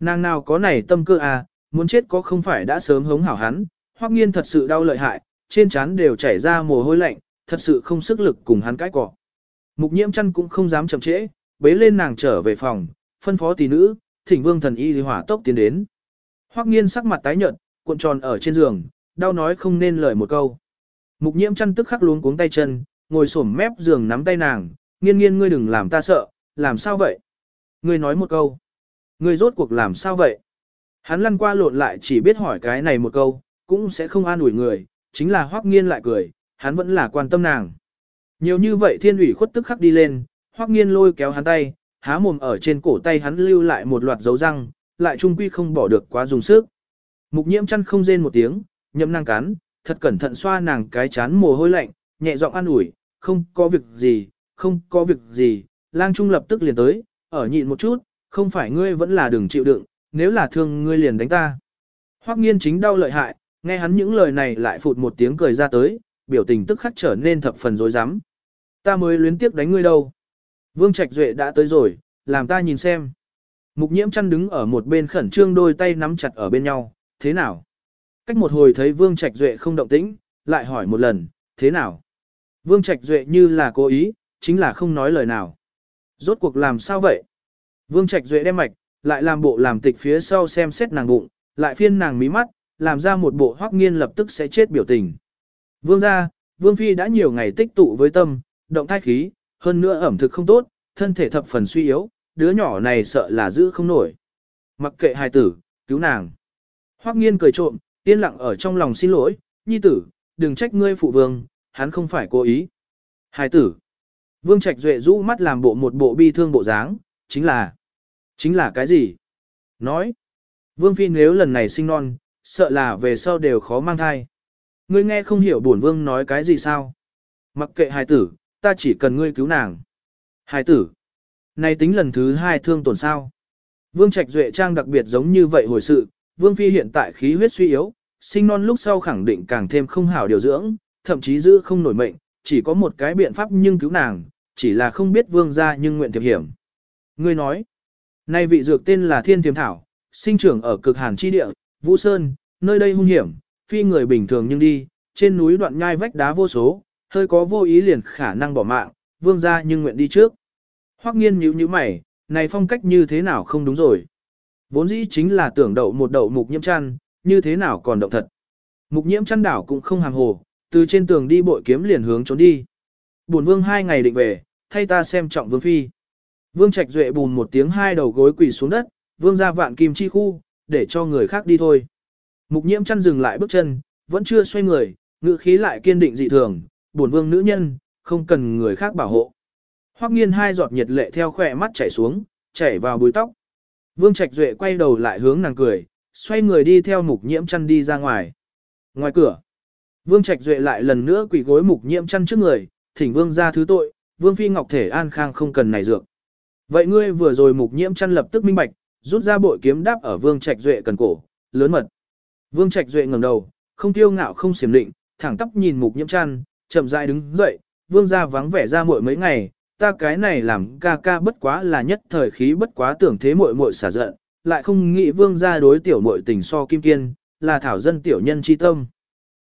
S1: Nàng nào có này tâm cơ à, muốn chết có không phải đã sớm hống hảo hắn, Hoắc nghiên thật sự đau lợi hại, trên trán đều chảy ra mồ hôi lạnh, thật sự không sức lực cùng hắn cãi cọ. Mục nhiễm chăn cũng không dám chậm trễ, bế lên nàng trở về phòng, phân phó tỷ nữ, thỉnh vương thần y hỏa tốc tiến đến. Hoắc nghiên sắc mặt tái nhợt, cuộn tròn ở trên giường, đau nói không nên lời một câu. Mục nhiễm chăn tức khắc luống cuống tay chân, ngồi xổm mép giường nắm tay nàng, nghiên nghiên ngươi đừng làm ta sợ, làm sao vậy? Ngươi nói một câu. Ngươi rốt cuộc làm sao vậy? Hắn lăn qua lộn lại chỉ biết hỏi cái này một câu, cũng sẽ không an ủi người, chính là hoắc nghiên lại cười, hắn vẫn là quan tâm nàng. Nhiều như vậy thiên ủy khuất tức khắc đi lên, hoắc nghiên lôi kéo hắn tay, há mồm ở trên cổ tay hắn lưu lại một loạt dấu răng, lại trung quy không bỏ được quá dùng sức. Mục nhiễm chăn không rên một tiếng, nhậm nàng cắn, thật cẩn thận xoa nàng cái chán mồ hôi lạnh, nhẹ giọng an ủi, không có việc gì, không có việc gì, lang trung lập tức liền tới, ở nhịn một chút, không phải ngươi vẫn là đừng chịu đựng, nếu là thương ngươi liền đánh ta. Hoắc nghiên chính đau lợi hại, nghe hắn những lời này lại phụt một tiếng cười ra tới, biểu tình tức khắc trở nên thập phần rối rắm. Ta mới luyến tiếc đánh ngươi đâu. Vương Trạch Duệ đã tới rồi, làm ta nhìn xem. Mục nhiễm chăn đứng ở một bên khẩn trương đôi tay nắm chặt ở bên nhau, thế nào? Cách một hồi thấy Vương Trạch Duệ không động tĩnh, lại hỏi một lần, thế nào? Vương Trạch Duệ như là cố ý, chính là không nói lời nào. Rốt cuộc làm sao vậy? Vương Trạch Duệ đem mạch, lại làm bộ làm tịch phía sau xem xét nàng bụng, lại phiên nàng mí mắt, làm ra một bộ hoắc nghiên lập tức sẽ chết biểu tình. Vương gia, Vương Phi đã nhiều ngày tích tụ với tâm, động thai khí, hơn nữa ẩm thực không tốt, thân thể thập phần suy yếu, đứa nhỏ này sợ là giữ không nổi. Mặc kệ hài tử, cứu nàng. Hoắc nghiên cười trộm, yên lặng ở trong lòng xin lỗi, nhi tử, đừng trách ngươi phụ vương, hắn không phải cố ý. Hài tử. Vương Trạch Duệ rũ mắt làm bộ một bộ bi thương bộ dáng, chính là... Chính là cái gì? Nói. Vương Phi nếu lần này sinh non, sợ là về sau đều khó mang thai. Ngươi nghe không hiểu bổn vương nói cái gì sao? Mặc kệ hài tử, ta chỉ cần ngươi cứu nàng. Hài tử. Này tính lần thứ hai thương tổn sao. Vương Trạch Duệ trang đặc biệt giống như vậy hồi sự, Vương Phi hiện tại khí huyết suy yếu, sinh non lúc sau khẳng định càng thêm không hảo điều dưỡng, thậm chí giữ không nổi mệnh, chỉ có một cái biện pháp nhưng cứu nàng, chỉ là không biết Vương ra nhưng nguyện thiệp hiểm. Ngươi nói, nay vị dược tên là Thiên Thiềm Thảo, sinh trưởng ở cực hàn chi địa, Vũ Sơn, nơi đây hung hiểm, phi người bình thường nhưng đi, trên núi đoạn nhai vách đá vô số, hơi có vô ý liền khả năng bỏ mạng, vương ra nhưng nguyện đi trước. Hoắc nghiên nhíu nhíu mày, này phong cách như thế nào không đúng rồi. Vốn dĩ chính là tưởng đậu một đậu mục nhiễm chăn, như thế nào còn đậu thật. Mục nhiễm chăn đảo cũng không hàng hồ, từ trên tường đi bội kiếm liền hướng trốn đi. Bổn vương hai ngày định về, thay ta xem trọng vương phi. Vương Trạch Duệ bùn một tiếng hai đầu gối quỳ xuống đất, vương ra vạn kim chi khu, để cho người khác đi thôi. Mục nhiễm chăn dừng lại bước chân, vẫn chưa xoay người, ngữ khí lại kiên định dị thường, bổn vương nữ nhân, không cần người khác bảo hộ. Hoắc nghiên hai giọt nhiệt lệ theo khỏe mắt chảy xuống, chảy vào bùi tóc. Vương Trạch Duệ quay đầu lại hướng nàng cười, xoay người đi theo mục nhiễm chăn đi ra ngoài. Ngoài cửa, Vương Trạch Duệ lại lần nữa quỳ gối mục nhiễm chăn trước người, thỉnh vương ra thứ tội, vương phi ngọc thể an khang không cần này dược. Vậy ngươi vừa rồi mục nhiễm chăn lập tức minh bạch, rút ra bội kiếm đáp ở Vương Trạch Duệ cần cổ, lớn mật. Vương Trạch Duệ ngẩng đầu, không tiêu ngạo không xiểm định, thẳng tắp nhìn mục nhiễm chăn, chậm rãi đứng dậy, vương gia vắng vẻ ra muội mấy ngày, ta cái này làm ca ca bất quá là nhất thời khí bất quá tưởng thế muội muội xả giận, lại không nghĩ vương gia đối tiểu muội tình so kim kiên, là thảo dân tiểu nhân chi tâm.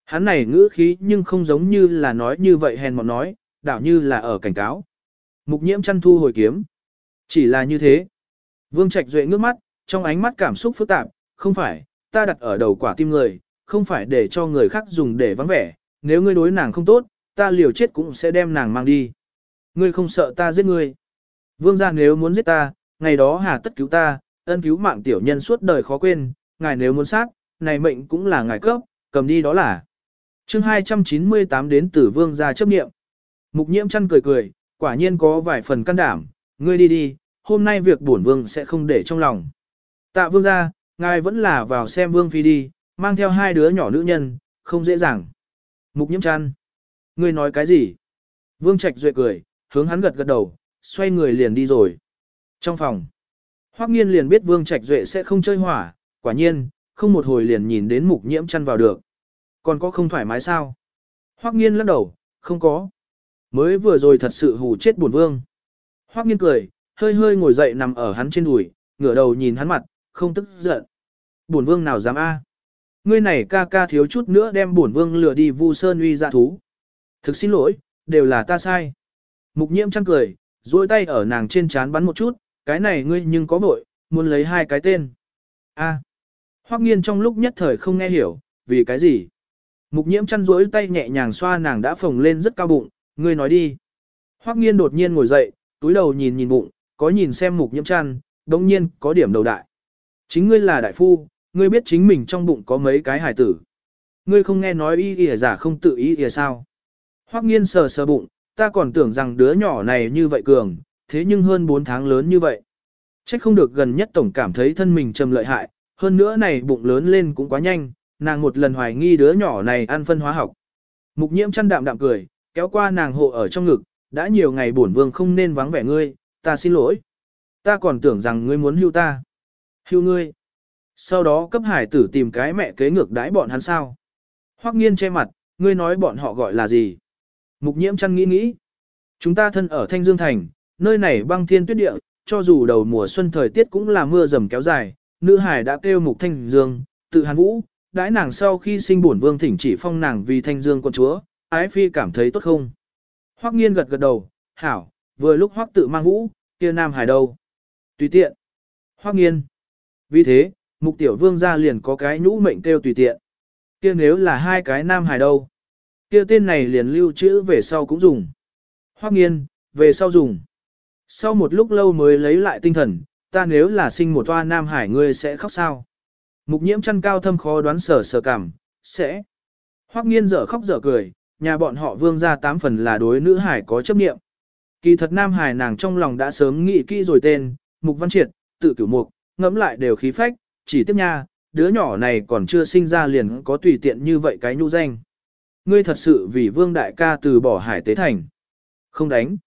S1: Hắn này ngữ khí nhưng không giống như là nói như vậy hèn mọn nói, đảo như là ở cảnh cáo. Mục nhiễm chăn thu hồi kiếm. Chỉ là như thế. Vương Trạch Duệ ngước mắt, trong ánh mắt cảm xúc phức tạp, không phải, ta đặt ở đầu quả tim người, không phải để cho người khác dùng để vắng vẻ, nếu ngươi đối nàng không tốt, ta liều chết cũng sẽ đem nàng mang đi. Ngươi không sợ ta giết ngươi. Vương gia nếu muốn giết ta, ngày đó hà tất cứu ta, ân cứu mạng tiểu nhân suốt đời khó quên, ngài nếu muốn sát, này mệnh cũng là ngài cấp, cầm đi đó là. chương 298 đến tử vương gia chấp nghiệm. Mục nhiễm chăn cười cười, quả nhiên có vài phần can đảm, ngươi đi đi, hôm nay việc bổn vương sẽ không để trong lòng. Tạ vương gia, ngài vẫn là vào xem vương phi đi, mang theo hai đứa nhỏ nữ nhân, không dễ dàng. Mục nhiễm chăn. Ngươi nói cái gì? Vương Trạch duệ cười, hướng hắn gật gật đầu, xoay người liền đi rồi. Trong phòng, Hoắc Nghiên liền biết Vương Trạch duệ sẽ không chơi hỏa, quả nhiên, không một hồi liền nhìn đến mục nhiễm chăn vào được. Còn có không thoải mái sao? Hoắc Nghiên lắc đầu, không có. Mới vừa rồi thật sự hù chết buồn vương. Hoắc Nghiên cười, hơi hơi ngồi dậy nằm ở hắn trên đùi, ngửa đầu nhìn hắn mặt, không tức giận. Buồn vương nào dám a? Ngươi này ca ca thiếu chút nữa đem buồn vương lừa đi Vu Sơn uy dạ thú. Thực xin lỗi, đều là ta sai. Mục nhiễm chăng cười, duỗi tay ở nàng trên trán bắn một chút, cái này ngươi nhưng có vội, muốn lấy hai cái tên. A. À. Hoắc nghiên trong lúc nhất thời không nghe hiểu, vì cái gì? Mục nhiễm chăn duỗi tay nhẹ nhàng xoa nàng đã phồng lên rất cao bụng, ngươi nói đi. Hoắc nghiên đột nhiên ngồi dậy, túi đầu nhìn nhìn bụng, có nhìn xem mục nhiễm chăn, đồng nhiên có điểm đầu đại. Chính ngươi là đại phu, ngươi biết chính mình trong bụng có mấy cái hài tử. Ngươi không nghe nói y y giả không tự ý y sao. Hoắc nghiên sờ sờ bụng, ta còn tưởng rằng đứa nhỏ này như vậy cường, thế nhưng hơn 4 tháng lớn như vậy. Trách không được gần nhất tổng cảm thấy thân mình trầm lợi hại, hơn nữa này bụng lớn lên cũng quá nhanh, nàng một lần hoài nghi đứa nhỏ này ăn phân hóa học. Mục nhiễm chăn đạm đạm cười, kéo qua nàng hộ ở trong ngực, đã nhiều ngày bổn vương không nên vắng vẻ ngươi, ta xin lỗi. Ta còn tưởng rằng ngươi muốn hưu ta. Hưu ngươi. Sau đó cấp hải tử tìm cái mẹ kế ngược đãi bọn hắn sao. Hoắc nghiên che mặt, ngươi nói bọn họ gọi là gì. Mục nhiễm chăn nghĩ nghĩ. Chúng ta thân ở Thanh Dương Thành, nơi này băng thiên tuyết địa, cho dù đầu mùa xuân thời tiết cũng là mưa rầm kéo dài, nữ hải đã kêu mục thanh dương, tự hàn vũ, đãi nàng sau khi sinh bổn vương thỉnh chỉ phong nàng vì thanh dương con chúa, ái phi cảm thấy tốt không? Hoắc nghiên gật gật đầu, hảo, vừa lúc Hoắc tự mang vũ, kia nam hải đâu? Tùy tiện. Hoắc nghiên. Vì thế, mục tiểu vương ra liền có cái nhũ mệnh kêu tùy tiện. Kia nếu là hai cái nam hải đâu? Kia tên này liền lưu trữ về sau cũng dùng. Hoắc nghiên, về sau dùng. Sau một lúc lâu mới lấy lại tinh thần, ta nếu là sinh một toa nam hải ngươi sẽ khóc sao? Mục nhiễm chăn cao thâm khó đoán sở sở cảm, sẽ. Hoắc nghiên dở khóc dở cười, nhà bọn họ vương gia tám phần là đối nữ hải có chấp niệm. Kỳ thật nam hải nàng trong lòng đã sớm nghĩ kỹ rồi tên, mục văn triệt, tự cửu mục, ngẫm lại đều khí phách, chỉ tiếp nha, đứa nhỏ này còn chưa sinh ra liền có tùy tiện như vậy cái nhu danh. Ngươi thật sự vì vương đại ca từ bỏ hải tế thành. Không đánh.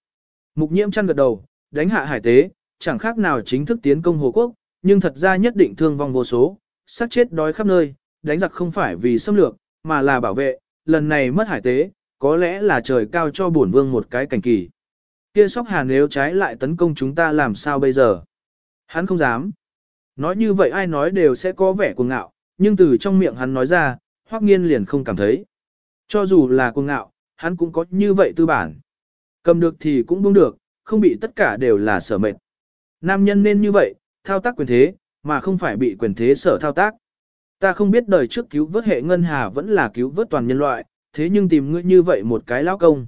S1: Mục nhiễm chăn gật đầu, đánh hạ hải tế, chẳng khác nào chính thức tiến công Hồ Quốc, nhưng thật ra nhất định thương vong vô số, sát chết đói khắp nơi, đánh giặc không phải vì xâm lược, mà là bảo vệ, lần này mất hải tế, có lẽ là trời cao cho bổn vương một cái cảnh kỳ. Kia sóc hà nếu trái lại tấn công chúng ta làm sao bây giờ? Hắn không dám. Nói như vậy ai nói đều sẽ có vẻ cuồng ngạo, nhưng từ trong miệng hắn nói ra, hoắc nghiên liền không cảm thấy. Cho dù là cuồng ngạo, hắn cũng có như vậy tư bản. Cầm được thì cũng buông được, không bị tất cả đều là sở mệt. Nam nhân nên như vậy, thao tác quyền thế, mà không phải bị quyền thế sở thao tác. Ta không biết đời trước cứu vớt hệ ngân hà vẫn là cứu vớt toàn nhân loại, thế nhưng tìm ngươi như vậy một cái lão công.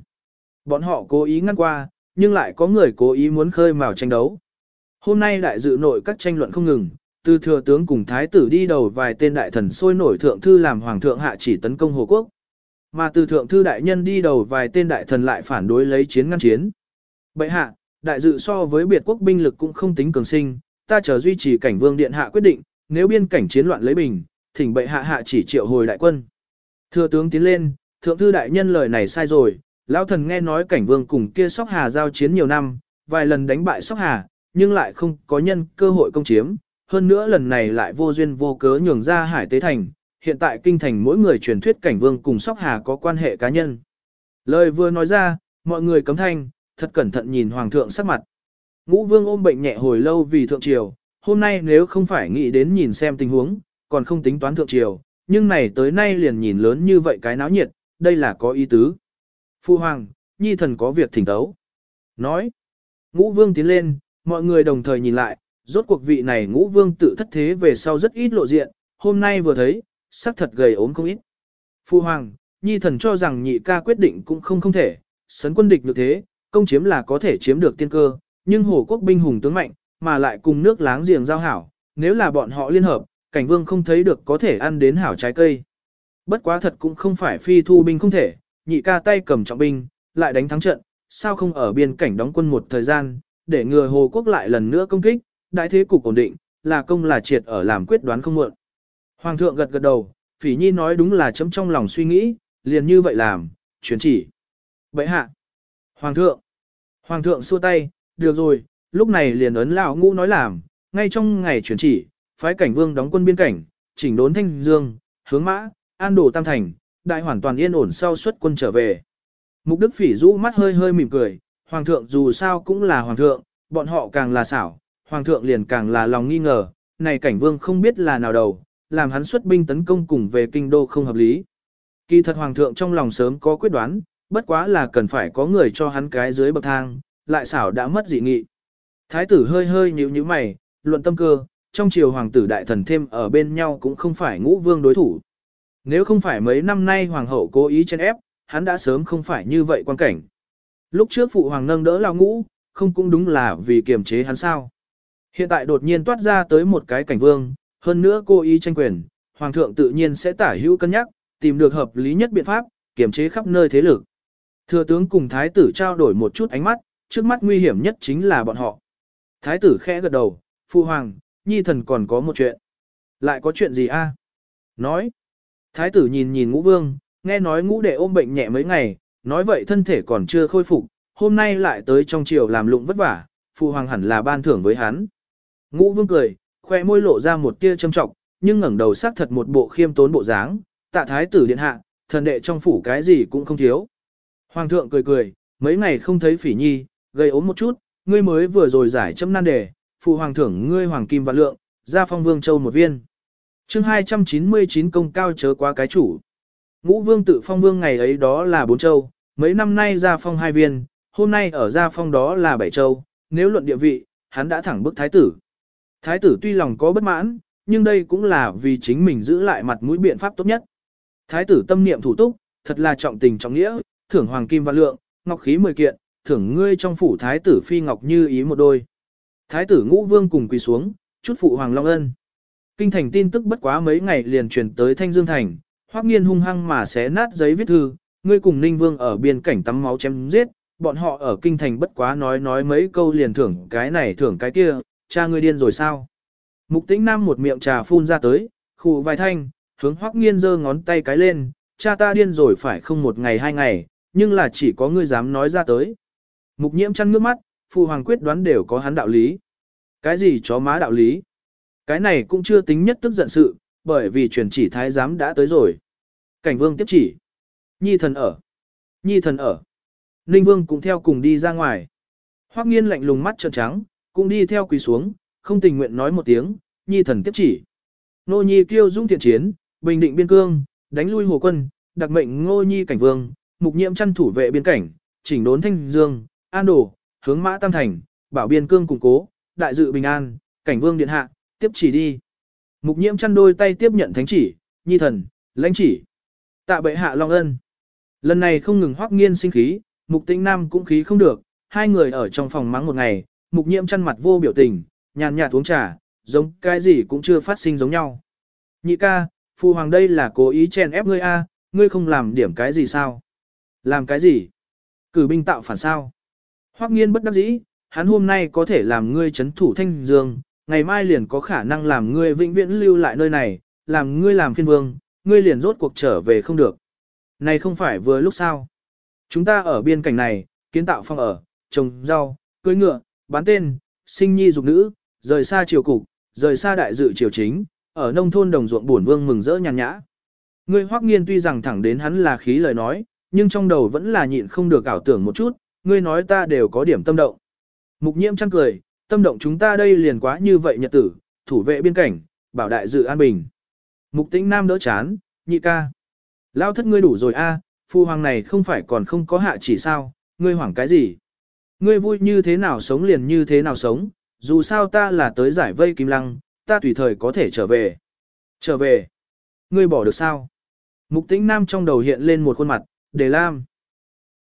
S1: Bọn họ cố ý ngăn qua, nhưng lại có người cố ý muốn khơi mào tranh đấu. Hôm nay đại dự nội các tranh luận không ngừng, từ thừa tướng cùng thái tử đi đầu vài tên đại thần sôi nổi thượng thư làm hoàng thượng hạ chỉ tấn công Hồ Quốc. Mà từ thượng thư đại nhân đi đầu vài tên đại thần lại phản đối lấy chiến ngăn chiến. Bệ hạ, đại dự so với biệt quốc binh lực cũng không tính cường sinh, ta chờ duy trì cảnh vương điện hạ quyết định, nếu biên cảnh chiến loạn lấy bình, thỉnh bệ hạ hạ chỉ triệu hồi đại quân. Thừa tướng tiến lên, thượng thư đại nhân lời này sai rồi, lão thần nghe nói cảnh vương cùng kia sóc hà giao chiến nhiều năm, vài lần đánh bại sóc hà, nhưng lại không có nhân cơ hội công chiếm, hơn nữa lần này lại vô duyên vô cớ nhường ra hải tế thành, hiện tại kinh thành mỗi người truyền thuyết cảnh vương cùng sóc hà có quan hệ cá nhân. Lời vừa nói ra, mọi người cấm thanh, thật cẩn thận nhìn hoàng thượng sắc mặt. Ngũ vương ôm bệnh nhẹ hồi lâu vì thượng triều, hôm nay nếu không phải nghĩ đến nhìn xem tình huống, còn không tính toán thượng triều, nhưng này tới nay liền nhìn lớn như vậy cái náo nhiệt, đây là có ý tứ. Phu hoàng, nhi thần có việc thỉnh tấu. Nói, ngũ vương tiến lên, mọi người đồng thời nhìn lại, rốt cuộc vị này ngũ vương tự thất thế về sau rất ít lộ diện, hôm nay vừa thấy, sắc thật gầy ốm không ít. Phu hoàng, nhi thần cho rằng nhị ca quyết định cũng không không thể, sấn quân địch được thế, công chiếm là có thể chiếm được tiên cơ, nhưng hồ quốc binh hùng tướng mạnh, mà lại cùng nước láng giềng giao hảo, nếu là bọn họ liên hợp, cảnh vương không thấy được có thể ăn đến hảo trái cây. Bất quá thật cũng không phải phi thu binh không thể, nhị ca tay cầm trọng binh, lại đánh thắng trận, sao không ở biên cảnh đóng quân một thời gian, để ngừa hồ quốc lại lần nữa công kích, đại thế cục ổn định, là công là triệt ở làm quyết đoán không muộn. Hoàng thượng gật gật đầu, phỉ nhi nói đúng là chấm trong lòng suy nghĩ, liền như vậy làm, chuyển chỉ. Bậy hạ. Hoàng thượng. Hoàng thượng xua tay, được rồi, lúc này liền ấn lão ngũ nói làm, ngay trong ngày chuyển chỉ, phái cảnh vương đóng quân biên cảnh, chỉnh đốn thanh dương, hướng mã, an đổ tam thành, đại hoàn toàn yên ổn sau xuất quân trở về. Mục Đức Phỉ rũ mắt hơi hơi mỉm cười, hoàng thượng dù sao cũng là hoàng thượng, bọn họ càng là xảo, hoàng thượng liền càng là lòng nghi ngờ, này cảnh vương không biết là nào đầu, làm hắn xuất binh tấn công cùng về kinh đô không hợp lý. Kỳ thật hoàng thượng trong lòng sớm có quyết đoán, bất quá là cần phải có người cho hắn cái dưới bậc thang, lại xảo đã mất dị nghị. Thái tử hơi hơi nhíu nhíu mày, luận tâm cơ, trong triều hoàng tử đại thần thêm ở bên nhau cũng không phải ngũ vương đối thủ. Nếu không phải mấy năm nay hoàng hậu cố ý chen ép, hắn đã sớm không phải như vậy quan cảnh. Lúc trước phụ hoàng nâng đỡ lao ngũ, không cũng đúng là vì kiềm chế hắn sao. Hiện tại đột nhiên toát ra tới một cái cảnh vương, hơn nữa cô ý tranh quyền, hoàng thượng tự nhiên sẽ tả hữu cân nhắc, tìm được hợp lý nhất biện pháp, kiểm chế khắp nơi thế lực. Thừa tướng cùng thái tử trao đổi một chút ánh mắt, trước mắt nguy hiểm nhất chính là bọn họ. Thái tử khẽ gật đầu, phụ hoàng, nhi thần còn có một chuyện. Lại có chuyện gì a? Nói. Thái tử nhìn nhìn ngũ vương, nghe nói ngũ đệ ôm bệnh nhẹ mấy ngày, nói vậy thân thể còn chưa khôi phục, hôm nay lại tới trong triều làm lụng vất vả, phụ hoàng hẳn là ban thưởng với hắn. Ngũ vương cười, khoe môi lộ ra một tia châm trọng, nhưng ngẩng đầu sắc thật một bộ khiêm tốn bộ dáng, tạ thái tử điện hạ, thần đệ trong phủ cái gì cũng không thiếu. Hoàng thượng cười cười, mấy ngày không thấy phỉ nhi, gây ốm một chút, ngươi mới vừa rồi giải châm nan đề, phụ hoàng thưởng ngươi hoàng kim và lượng, ra phong vương châu một viên. chương 299 công cao chớ quá cái chủ. Ngũ vương tự phong vương ngày ấy đó là bốn châu, mấy năm nay ra phong hai viên, hôm nay ở gia phong đó là bảy châu, nếu luận địa vị, hắn đã thẳng bức thái tử. Thái tử tuy lòng có bất mãn, nhưng đây cũng là vì chính mình giữ lại mặt mũi biện pháp tốt nhất. Thái tử tâm niệm thủ túc, thật là trọng tình trọng nghĩa, thưởng hoàng kim và lượng, ngọc khí mười kiện, thưởng ngươi trong phủ thái tử phi ngọc như ý một đôi. Thái tử ngũ vương cùng quỳ xuống, chút phụ hoàng long ân. Kinh thành tin tức bất quá mấy ngày liền truyền tới Thanh Dương Thành, hoắc nghiên hung hăng mà xé nát giấy viết thư, ngươi cùng Ninh Vương ở biên cảnh tắm máu chém giết, bọn họ ở kinh thành bất quá nói nói mấy câu liền thưởng cái này thưởng cái kia, cha ngươi điên rồi sao? Mục tĩnh nam một miệng trà phun ra tới, khụ vài thanh, hướng hoắc nghiên giơ ngón tay cái lên, cha ta điên rồi phải không một ngày hai ngày, nhưng là chỉ có ngươi dám nói ra tới. Mục nhiễm chăn ngước mắt, phụ hoàng quyết đoán đều có hắn đạo lý. Cái gì chó má đạo lý? Cái này cũng chưa tính nhất tức giận sự, bởi vì truyền chỉ thái giám đã tới rồi. Cảnh vương tiếp chỉ. Nhi thần ở. Nhi thần ở. Ninh vương cũng theo cùng đi ra ngoài. Hoắc nghiên lạnh lùng mắt trợn trắng, cũng đi theo quỳ xuống, không tình nguyện nói một tiếng, nhi thần tiếp chỉ. Nô nhi kêu dung thiện chiến, bình định biên cương, đánh lui hồ quân, đặc mệnh ngô nhi cảnh vương, mục nhiệm chăn thủ vệ biên cảnh, chỉnh đốn thanh dương, an đổ, hướng mã tam thành, bảo biên cương củng cố, đại dự bình an, cảnh vương điện hạ, tiếp chỉ đi. Mục nhiễm chăn đôi tay tiếp nhận thánh chỉ, nhi thần, lãnh chỉ. Tạ bệ hạ long ân. Lần này không ngừng hoác nghiên sinh khí, mục tĩnh nam cũng khí không được, hai người ở trong phòng mắng một ngày, mục nhiễm chăn mặt vô biểu tình, nhàn nhạt uống trà, giống cái gì cũng chưa phát sinh giống nhau. Nhị ca, phu hoàng đây là cố ý chen ép ngươi a, ngươi không làm điểm cái gì sao? Làm cái gì? Cử binh tạo phản sao? Hoắc nghiên bất đắc dĩ, hắn hôm nay có thể làm ngươi chấn thủ thanh dương, ngày mai liền có khả năng làm ngươi vĩnh viễn lưu lại nơi này, làm ngươi làm phiên vương, ngươi liền rốt cuộc trở về không được. Này không phải vừa lúc sao? Chúng ta ở biên cảnh này, kiến tạo phong ở, trồng rau, cưới ngựa, bán tên, sinh nhi dục nữ, rời xa triều cục, rời xa đại dự triều chính, ở nông thôn đồng ruộng buồn vương mừng rỡ nhàn nhã. Ngươi hoắc nghiên tuy rằng thẳng đến hắn là khí lời nói, nhưng trong đầu vẫn là nhịn không được ảo tưởng một chút, ngươi nói ta đều có điểm tâm động. Mục nhiễm chăn cười, tâm động chúng ta đây liền quá như vậy nhật tử, thủ vệ biên cảnh, bảo đại dự an bình. Mục tĩnh nam đỡ chán, nhị ca. Lao thất ngươi đủ rồi a, phu hoàng này không phải còn không có hạ chỉ sao, ngươi hoảng cái gì. Ngươi vui như thế nào sống liền như thế nào sống, dù sao ta là tới giải vây kim lăng, ta tùy thời có thể trở về. Trở về. Ngươi bỏ được sao? Mục tĩnh nam trong đầu hiện lên một khuôn mặt, đề lam.